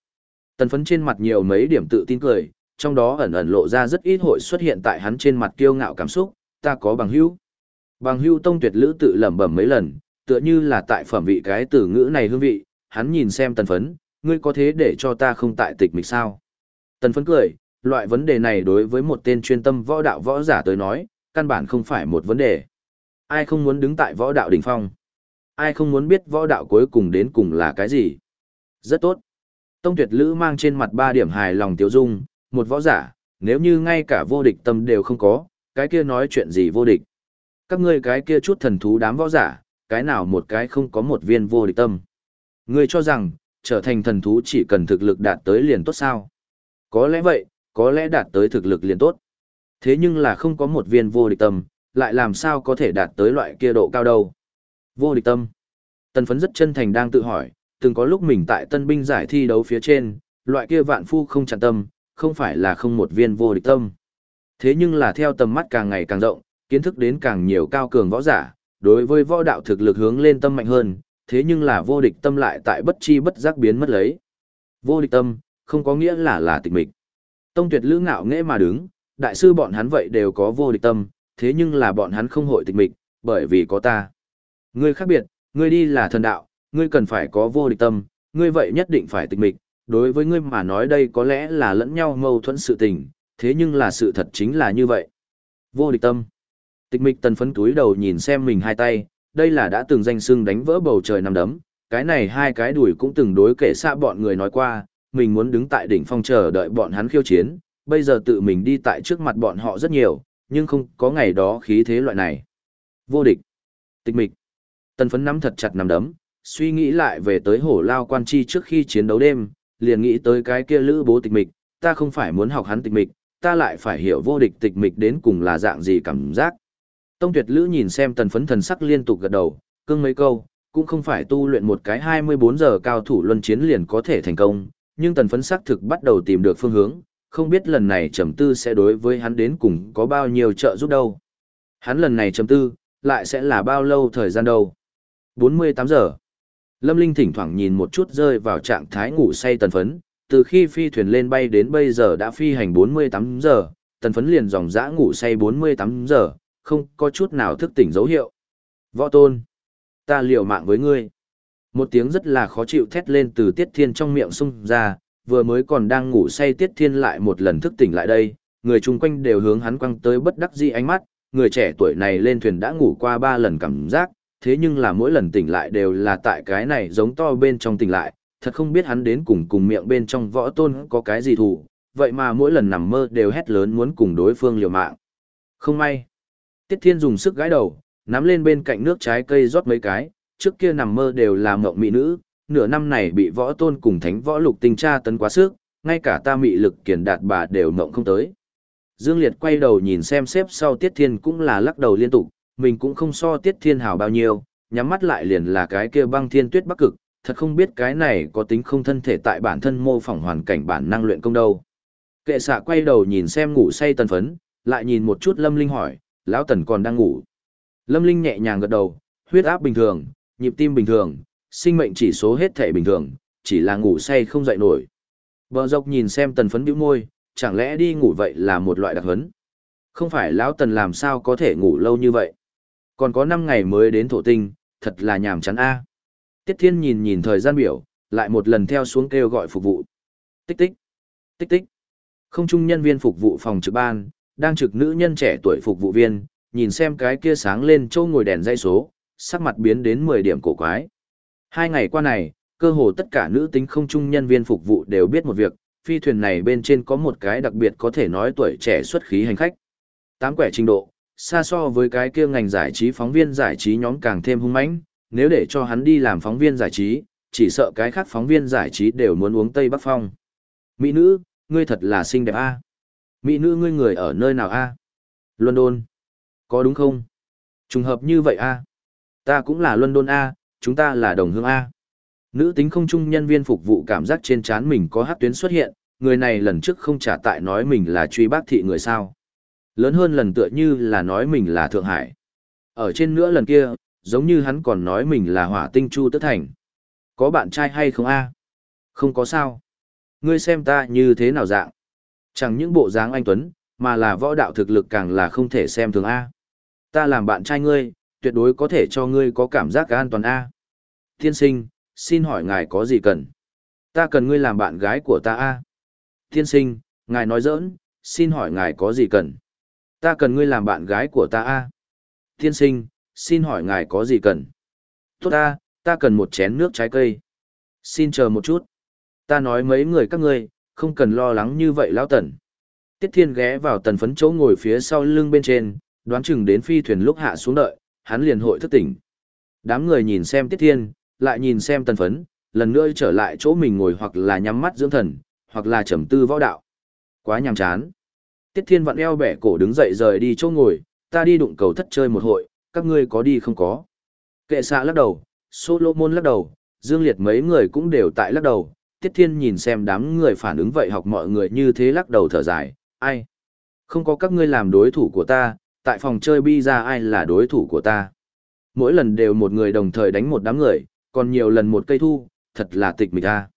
tần phấn trên mặt nhiều mấy điểm tự tin cười, trong đó ẩn ẩn lộ ra rất ít hội xuất hiện tại hắn trên mặt kiêu ngạo cảm xúc, ta có bằng hữu. Bằng hữu tông tuyệt lữ tự lẩm bẩm mấy lần, tựa như là tại phẩm vị cái từ ngữ này hương vị, hắn nhìn xem tần phấn, ngươi có thế để cho ta không tại tịch mịch sao? Tần phấn cười, loại vấn đề này đối với một tên chuyên tâm võ đạo võ giả tới nói, căn bản không phải một vấn đề. Ai không muốn đứng tại võ đạo đỉnh phong? Ai không muốn biết võ đạo cuối cùng đến cùng là cái gì? Rất tốt. Tông tuyệt lữ mang trên mặt ba điểm hài lòng tiêu dung, một võ giả, nếu như ngay cả vô địch tâm đều không có, cái kia nói chuyện gì vô địch. Các ngươi cái kia chút thần thú đám võ giả, cái nào một cái không có một viên vô địch tâm. Ngươi cho rằng, trở thành thần thú chỉ cần thực lực đạt tới liền tốt sao? Có lẽ vậy, có lẽ đạt tới thực lực liền tốt. Thế nhưng là không có một viên vô địch tâm, lại làm sao có thể đạt tới loại kia độ cao đâu. Vô địch tâm. Tần phấn rất chân thành đang tự hỏi, từng có lúc mình tại tân binh giải thi đấu phía trên, loại kia vạn phu không chặn tâm, không phải là không một viên vô địch tâm. Thế nhưng là theo tầm mắt càng ngày càng rộng, kiến thức đến càng nhiều cao cường võ giả, đối với võ đạo thực lực hướng lên tâm mạnh hơn, thế nhưng là vô địch tâm lại tại bất chi bất giác biến mất lấy. Vô địch tâm, không có nghĩa là là tịch mịch. Tông tuyệt lữ ngạo nghễ mà đứng, đại sư bọn hắn vậy đều có vô địch tâm, thế nhưng là bọn hắn không hội tịch mịch, bởi vì có ta. Ngươi khác biệt, ngươi đi là thần đạo, ngươi cần phải có vô địch tâm, ngươi vậy nhất định phải tịch mịch, đối với ngươi mà nói đây có lẽ là lẫn nhau mâu thuẫn sự tình, thế nhưng là sự thật chính là như vậy. Vô địch tâm. Tịch mịch tần phấn túi đầu nhìn xem mình hai tay, đây là đã từng danh xưng đánh vỡ bầu trời nằm đấm, cái này hai cái đùi cũng từng đối kể xa bọn người nói qua, mình muốn đứng tại đỉnh phong chờ đợi bọn hắn khiêu chiến, bây giờ tự mình đi tại trước mặt bọn họ rất nhiều, nhưng không có ngày đó khí thế loại này. Vô địch. Tịch mịch. Tần phấn nắm thật chặt nằm đấm, suy nghĩ lại về tới hổ lao quan chi trước khi chiến đấu đêm, liền nghĩ tới cái kia lữ bố tịch mịch, ta không phải muốn học hắn tịch mịch, ta lại phải hiểu vô địch tịch mịch đến cùng là dạng gì cảm giác. Tông tuyệt lữ nhìn xem tần phấn thần sắc liên tục gật đầu, cưng mấy câu, cũng không phải tu luyện một cái 24 giờ cao thủ luân chiến liền có thể thành công, nhưng tần phấn sắc thực bắt đầu tìm được phương hướng, không biết lần này trầm tư sẽ đối với hắn đến cùng có bao nhiêu trợ giúp đâu. Hắn lần này trầm tư, lại sẽ là bao lâu thời gian đâu. 48 giờ. Lâm Linh thỉnh thoảng nhìn một chút rơi vào trạng thái ngủ say tần phấn, từ khi phi thuyền lên bay đến bây giờ đã phi hành 48 giờ, tần phấn liền dòng dã ngủ say 48 giờ, không có chút nào thức tỉnh dấu hiệu. Võ tôn, ta liều mạng với ngươi. Một tiếng rất là khó chịu thét lên từ Tiết Thiên trong miệng xung ra, vừa mới còn đang ngủ say Tiết Thiên lại một lần thức tỉnh lại đây, người chung quanh đều hướng hắn quăng tới bất đắc dĩ ánh mắt, người trẻ tuổi này lên thuyền đã ngủ qua ba lần cảm giác, thế nhưng là mỗi lần tỉnh lại đều là tại cái này giống to bên trong tỉnh lại, thật không biết hắn đến cùng cùng miệng bên trong võ tôn có cái gì thù, vậy mà mỗi lần nằm mơ đều hét lớn muốn cùng đối phương liều mạng. Không may. Tiết Thiên dùng sức gãi đầu, nắm lên bên cạnh nước trái cây rót mấy cái, trước kia nằm mơ đều là mộng mỹ nữ, nửa năm này bị võ tôn cùng thánh võ lục tinh tra tấn quá sức, ngay cả ta mị lực kiền đạt bà đều mộng không tới. Dương Liệt quay đầu nhìn xem xếp sau Tiết Thiên cũng là lắc đầu liên tục, mình cũng không so Tiết Thiên hào bao nhiêu, nhắm mắt lại liền là cái kia băng thiên tuyết bắc cực, thật không biết cái này có tính không thân thể tại bản thân mô phỏng hoàn cảnh bản năng luyện công đâu. Kệ xạ quay đầu nhìn xem ngủ say tần phấn, lại nhìn một chút Lâm Linh hỏi, lão tần còn đang ngủ. Lâm Linh nhẹ nhàng gật đầu, huyết áp bình thường, nhịp tim bình thường, sinh mệnh chỉ số hết thể bình thường, chỉ là ngủ say không dậy nổi. Bờ dọc nhìn xem tần phấn bĩu môi, chẳng lẽ đi ngủ vậy là một loại đặc hấn? Không phải lão tần làm sao có thể ngủ lâu như vậy? Còn có 5 ngày mới đến thổ tinh, thật là nhàm chán a. Tiết Thiên nhìn nhìn thời gian biểu, lại một lần theo xuống kêu gọi phục vụ. Tích tích, tích tích. Không trung nhân viên phục vụ phòng trực ban, đang trực nữ nhân trẻ tuổi phục vụ viên, nhìn xem cái kia sáng lên châu ngồi đèn dây số, sắc mặt biến đến 10 điểm cổ quái. Hai ngày qua này, cơ hồ tất cả nữ tính không trung nhân viên phục vụ đều biết một việc, phi thuyền này bên trên có một cái đặc biệt có thể nói tuổi trẻ xuất khí hành khách. Tám quẻ trình độ, xa so với cái kia ngành giải trí phóng viên giải trí nhóm càng thêm hung mãnh, nếu để cho hắn đi làm phóng viên giải trí, chỉ sợ cái khác phóng viên giải trí đều muốn uống Tây Bắc Phong. Mỹ nữ, ngươi thật là xinh đẹp a. Mỹ nữ ngươi người ở nơi nào a? London. Có đúng không? Trùng hợp như vậy a. Ta cũng là London a, chúng ta là đồng hương a. Nữ tính không trung nhân viên phục vụ cảm giác trên trán mình có hát tuyến xuất hiện, người này lần trước không trả tại nói mình là truy bác thị người sao. Lớn hơn lần tựa như là nói mình là Thượng Hải. Ở trên nữa lần kia, giống như hắn còn nói mình là hỏa tinh chu tất thành. Có bạn trai hay không a? Không có sao. Ngươi xem ta như thế nào dạng. Chẳng những bộ dáng anh Tuấn, mà là võ đạo thực lực càng là không thể xem thường a. Ta làm bạn trai ngươi, tuyệt đối có thể cho ngươi có cảm giác an toàn a. Tiên sinh, xin hỏi ngài có gì cần? Ta cần ngươi làm bạn gái của ta a. Tiên sinh, ngài nói giỡn, xin hỏi ngài có gì cần? Ta cần ngươi làm bạn gái của ta a. Tiên sinh, xin hỏi ngài có gì cần? Tốt ta, ta cần một chén nước trái cây. Xin chờ một chút. Ta nói mấy người các ngươi, không cần lo lắng như vậy lão tần. Tiết Thiên ghé vào tần phấn chỗ ngồi phía sau lưng bên trên, đoán chừng đến phi thuyền lúc hạ xuống đợi, hắn liền hội thức tỉnh. Đám người nhìn xem Tiết Thiên, lại nhìn xem tần phấn, lần nữa trở lại chỗ mình ngồi hoặc là nhắm mắt dưỡng thần, hoặc là trầm tư võ đạo. Quá nhàm chán. Tiết Thiên vặn eo bẻ cổ đứng dậy rời đi chỗ ngồi, ta đi đụng cầu thất chơi một hội, các ngươi có đi không có. Kệ xạ lắc đầu, Solomon lắc đầu, Dương Liệt mấy người cũng đều tại lắc đầu, Tiết Thiên nhìn xem đám người phản ứng vậy học mọi người như thế lắc đầu thở dài, ai? Không có các ngươi làm đối thủ của ta, tại phòng chơi bi ra ai là đối thủ của ta. Mỗi lần đều một người đồng thời đánh một đám người, còn nhiều lần một cây thu, thật là tịch mịch ta.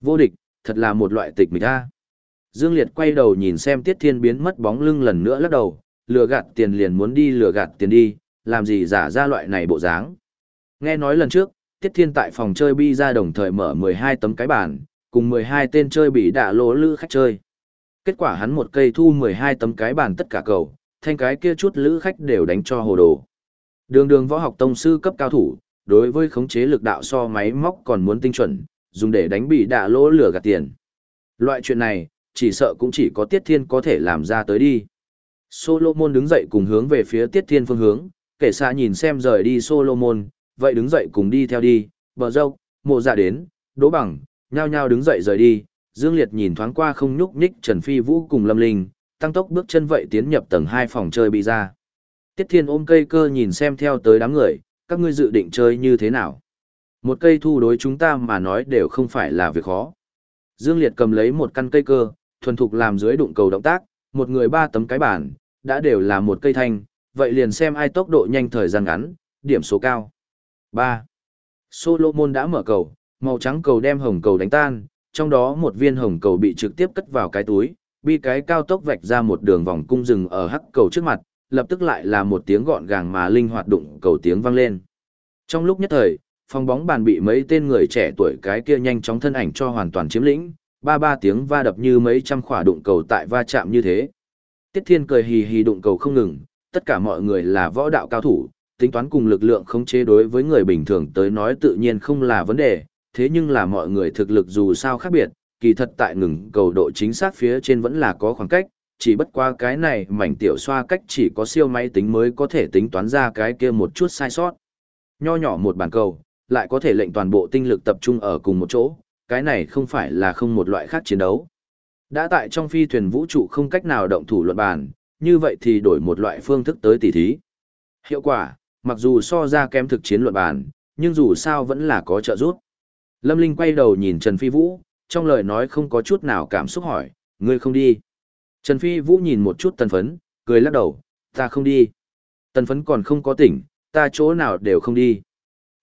Vô địch, thật là một loại tịch mịch ta. Dương Liệt quay đầu nhìn xem Tiết Thiên biến mất bóng lưng lần nữa lắc đầu, lừa gạt tiền liền muốn đi lừa gạt tiền đi, làm gì giả ra loại này bộ dáng. Nghe nói lần trước, Tiết Thiên tại phòng chơi bi ra đồng thời mở 12 tấm cái bàn, cùng 12 tên chơi bị đạ lỗ lữ khách chơi. Kết quả hắn một cây thu 12 tấm cái bàn tất cả cầu, thanh cái kia chút lữ khách đều đánh cho hồ đồ. Đường đường võ học tông sư cấp cao thủ, đối với khống chế lực đạo so máy móc còn muốn tinh chuẩn, dùng để đánh bị đạ lỗ lửa gạt tiền. Loại chuyện này, chỉ sợ cũng chỉ có Tiết Thiên có thể làm ra tới đi. Solomon đứng dậy cùng hướng về phía Tiết Thiên phương hướng, kể xa nhìn xem rời đi Solomon, vậy đứng dậy cùng đi theo đi, bờ dâu, mộ dạ đến, đỗ bằng, nhao nhao đứng dậy rời đi, Dương Liệt nhìn thoáng qua không nhúc nhích Trần Phi Vũ cùng Lâm Linh, tăng tốc bước chân vậy tiến nhập tầng 2 phòng chơi bị ra. Tiết Thiên ôm cây cơ nhìn xem theo tới đám người, các ngươi dự định chơi như thế nào? Một cây thu đối chúng ta mà nói đều không phải là việc khó. Dương Liệt cầm lấy một căn cây cơ, thuần thục làm dưới đụng cầu động tác, một người ba tấm cái bản, đã đều là một cây thanh, vậy liền xem ai tốc độ nhanh thời gian ngắn, điểm số cao. 3. Solomon đã mở cầu, màu trắng cầu đem hồng cầu đánh tan, trong đó một viên hồng cầu bị trực tiếp cất vào cái túi, bi cái cao tốc vạch ra một đường vòng cung rừng ở hắc cầu trước mặt, lập tức lại là một tiếng gọn gàng mà linh hoạt đụng cầu tiếng vang lên. Trong lúc nhất thời, phòng bóng bàn bị mấy tên người trẻ tuổi cái kia nhanh chóng thân ảnh cho hoàn toàn chiếm lĩnh, ba ba tiếng va đập như mấy trăm khỏa đụng cầu tại va chạm như thế. Tiết Thiên cười hì hì đụng cầu không ngừng, tất cả mọi người là võ đạo cao thủ, tính toán cùng lực lượng khống chế đối với người bình thường tới nói tự nhiên không là vấn đề, thế nhưng là mọi người thực lực dù sao khác biệt, kỳ thật tại ngừng cầu độ chính xác phía trên vẫn là có khoảng cách, chỉ bất qua cái này mảnh tiểu xoa cách chỉ có siêu máy tính mới có thể tính toán ra cái kia một chút sai sót. Nho nhỏ một bàn cầu, lại có thể lệnh toàn bộ tinh lực tập trung ở cùng một chỗ, cái này không phải là không một loại khác chiến đấu. Đã tại trong phi thuyền vũ trụ không cách nào động thủ luận bàn, như vậy thì đổi một loại phương thức tới tỉ thí. Hiệu quả, mặc dù so ra kém thực chiến luận bàn, nhưng dù sao vẫn là có trợ giúp. Lâm Linh quay đầu nhìn Trần Phi Vũ, trong lời nói không có chút nào cảm xúc hỏi, ngươi không đi. Trần Phi Vũ nhìn một chút tần phấn, cười lắc đầu, ta không đi. Tần phấn còn không có tỉnh, ta chỗ nào đều không đi.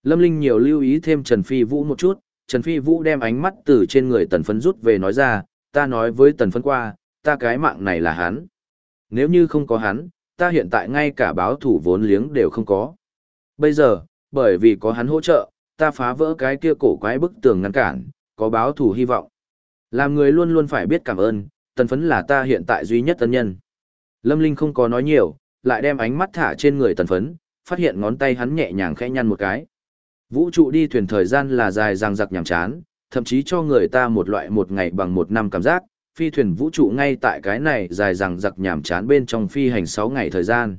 Lâm Linh nhiều lưu ý thêm Trần Phi Vũ một chút, Trần Phi Vũ đem ánh mắt từ trên người tần phấn rút về nói ra, ta nói với tần phấn qua, ta cái mạng này là hắn. Nếu như không có hắn, ta hiện tại ngay cả báo thủ vốn liếng đều không có. Bây giờ, bởi vì có hắn hỗ trợ, ta phá vỡ cái kia cổ quái bức tường ngăn cản, có báo thủ hy vọng. Làm người luôn luôn phải biết cảm ơn, tần phấn là ta hiện tại duy nhất tân nhân. Lâm Linh không có nói nhiều, lại đem ánh mắt thả trên người tần phấn, phát hiện ngón tay hắn nhẹ nhàng khẽ nhăn một cái. Vũ trụ đi thuyền thời gian là dài dằng dặc nhàm chán, thậm chí cho người ta một loại một ngày bằng một năm cảm giác, phi thuyền vũ trụ ngay tại cái này dài dằng dặc nhàm chán bên trong phi hành 6 ngày thời gian.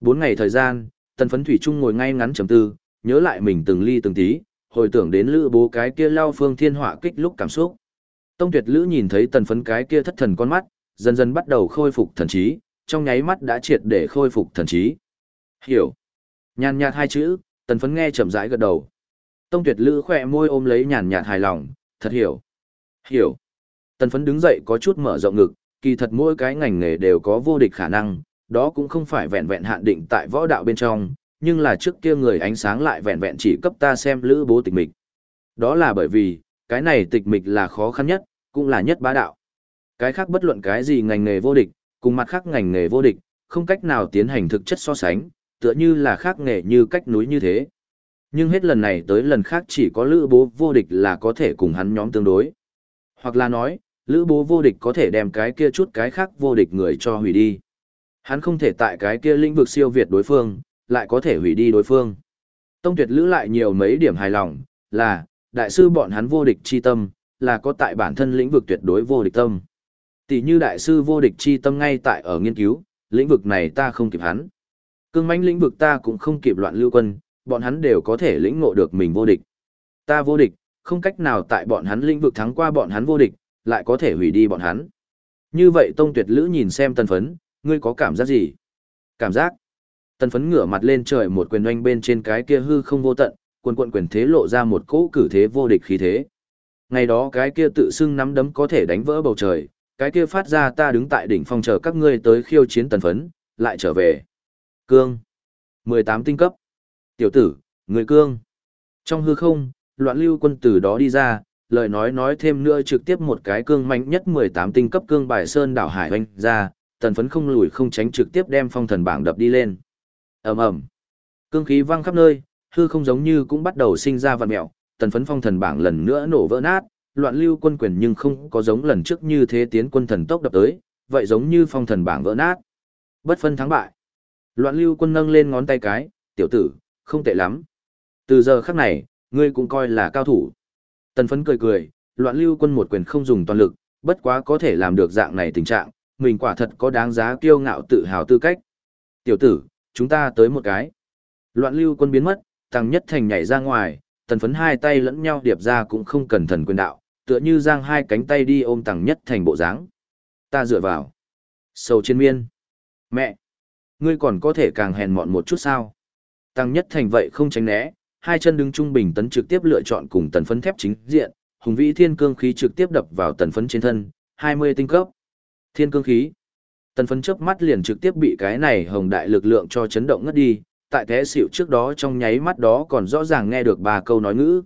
4 ngày thời gian, tần phấn thủy trung ngồi ngay ngắn chấm tư, nhớ lại mình từng ly từng tí, hồi tưởng đến lữ bố cái kia lao phương thiên họa kích lúc cảm xúc. Tông tuyệt lữ nhìn thấy tần phấn cái kia thất thần con mắt, dần dần bắt đầu khôi phục thần trí, trong nháy mắt đã triệt để khôi phục thần trí. Hiểu. Nhàn nhạt hai chữ, tần phấn nghe chậm rãi gật đầu. Tông tuyệt lữ khỏe môi ôm lấy nhàn nhạt hài lòng, thật hiểu. Hiểu. Tần phấn đứng dậy có chút mở rộng ngực, kỳ thật mỗi cái ngành nghề đều có vô địch khả năng, đó cũng không phải vẹn vẹn hạn định tại võ đạo bên trong, nhưng là trước kia người ánh sáng lại vẹn vẹn chỉ cấp ta xem lữ bố tịch mịch. Đó là bởi vì, cái này tịch mịch là khó khăn nhất, cũng là nhất bá đạo. Cái khác bất luận cái gì ngành nghề vô địch, cùng mặt khác ngành nghề vô địch, không cách nào tiến hành thực chất so sánh, tựa như là khác nghề như cách núi như thế. Nhưng hết lần này tới lần khác chỉ có lữ bố vô địch là có thể cùng hắn nhóm tương đối. Hoặc là nói, lữ bố vô địch có thể đem cái kia chút cái khác vô địch người cho hủy đi. Hắn không thể tại cái kia lĩnh vực siêu việt đối phương, lại có thể hủy đi đối phương. Tông tuyệt lữ lại nhiều mấy điểm hài lòng, là, đại sư bọn hắn vô địch chi tâm, là có tại bản thân lĩnh vực tuyệt đối vô địch tâm. Tỷ như đại sư vô địch chi tâm ngay tại ở nghiên cứu, lĩnh vực này ta không kịp hắn. Cương mãnh lĩnh vực ta cũng không kịp loạn lưu quân, bọn hắn đều có thể lĩnh ngộ được mình vô địch. Ta vô địch, không cách nào tại bọn hắn lĩnh vực thắng qua bọn hắn vô địch, lại có thể hủy đi bọn hắn. Như vậy Tông Tuyệt Lữ nhìn xem tân Phấn, ngươi có cảm giác gì? Cảm giác. tân Phấn ngửa mặt lên trời một quyền oanh bên trên cái kia hư không vô tận, quần quận quyền thế lộ ra một cỗ cử thế vô địch khí thế. Ngày đó cái kia tự xưng nắm đấm có thể đánh vỡ bầu trời, cái kia phát ra ta đứng tại đỉnh phong chờ các ngươi tới khiêu chiến tân Phấn, lại trở về. Cương. 18 tinh cấp. Tiểu tử, người cương. Trong hư không, loạn lưu quân từ đó đi ra, lời nói nói thêm nữa trực tiếp một cái cương mạnh nhất 18 tinh cấp cương bài sơn đảo hải hoanh ra, tần phấn không lùi không tránh trực tiếp đem phong thần bảng đập đi lên. ầm ầm Cương khí văng khắp nơi, hư không giống như cũng bắt đầu sinh ra vạn mẹo, tần phấn phong thần bảng lần nữa nổ vỡ nát, loạn lưu quân quyền nhưng không có giống lần trước như thế tiến quân thần tốc đập tới, vậy giống như phong thần bảng vỡ nát. Bất phân thắng bại. Loạn lưu quân nâng lên ngón tay cái, tiểu tử, không tệ lắm. Từ giờ khắc này, ngươi cũng coi là cao thủ. Tần phấn cười cười, loạn lưu quân một quyền không dùng toàn lực, bất quá có thể làm được dạng này tình trạng, mình quả thật có đáng giá kiêu ngạo tự hào tư cách. Tiểu tử, chúng ta tới một cái. Loạn lưu quân biến mất, tăng nhất thành nhảy ra ngoài, tần phấn hai tay lẫn nhau điệp ra cũng không cần thần quyền đạo, tựa như giang hai cánh tay đi ôm tăng nhất thành bộ dáng. Ta dựa vào. Sầu trên miên. Mẹ! Ngươi còn có thể càng hèn mọn một chút sao? Tăng nhất thành vậy không tránh né, hai chân đứng trung bình tấn trực tiếp lựa chọn cùng tần phấn thép chính diện, hùng vĩ thiên cương khí trực tiếp đập vào tần phấn trên thân, 20 tinh cấp. Thiên cương khí. Tần phấn chớp mắt liền trực tiếp bị cái này hồng đại lực lượng cho chấn động ngất đi, tại thế xỉu trước đó trong nháy mắt đó còn rõ ràng nghe được ba câu nói ngữ.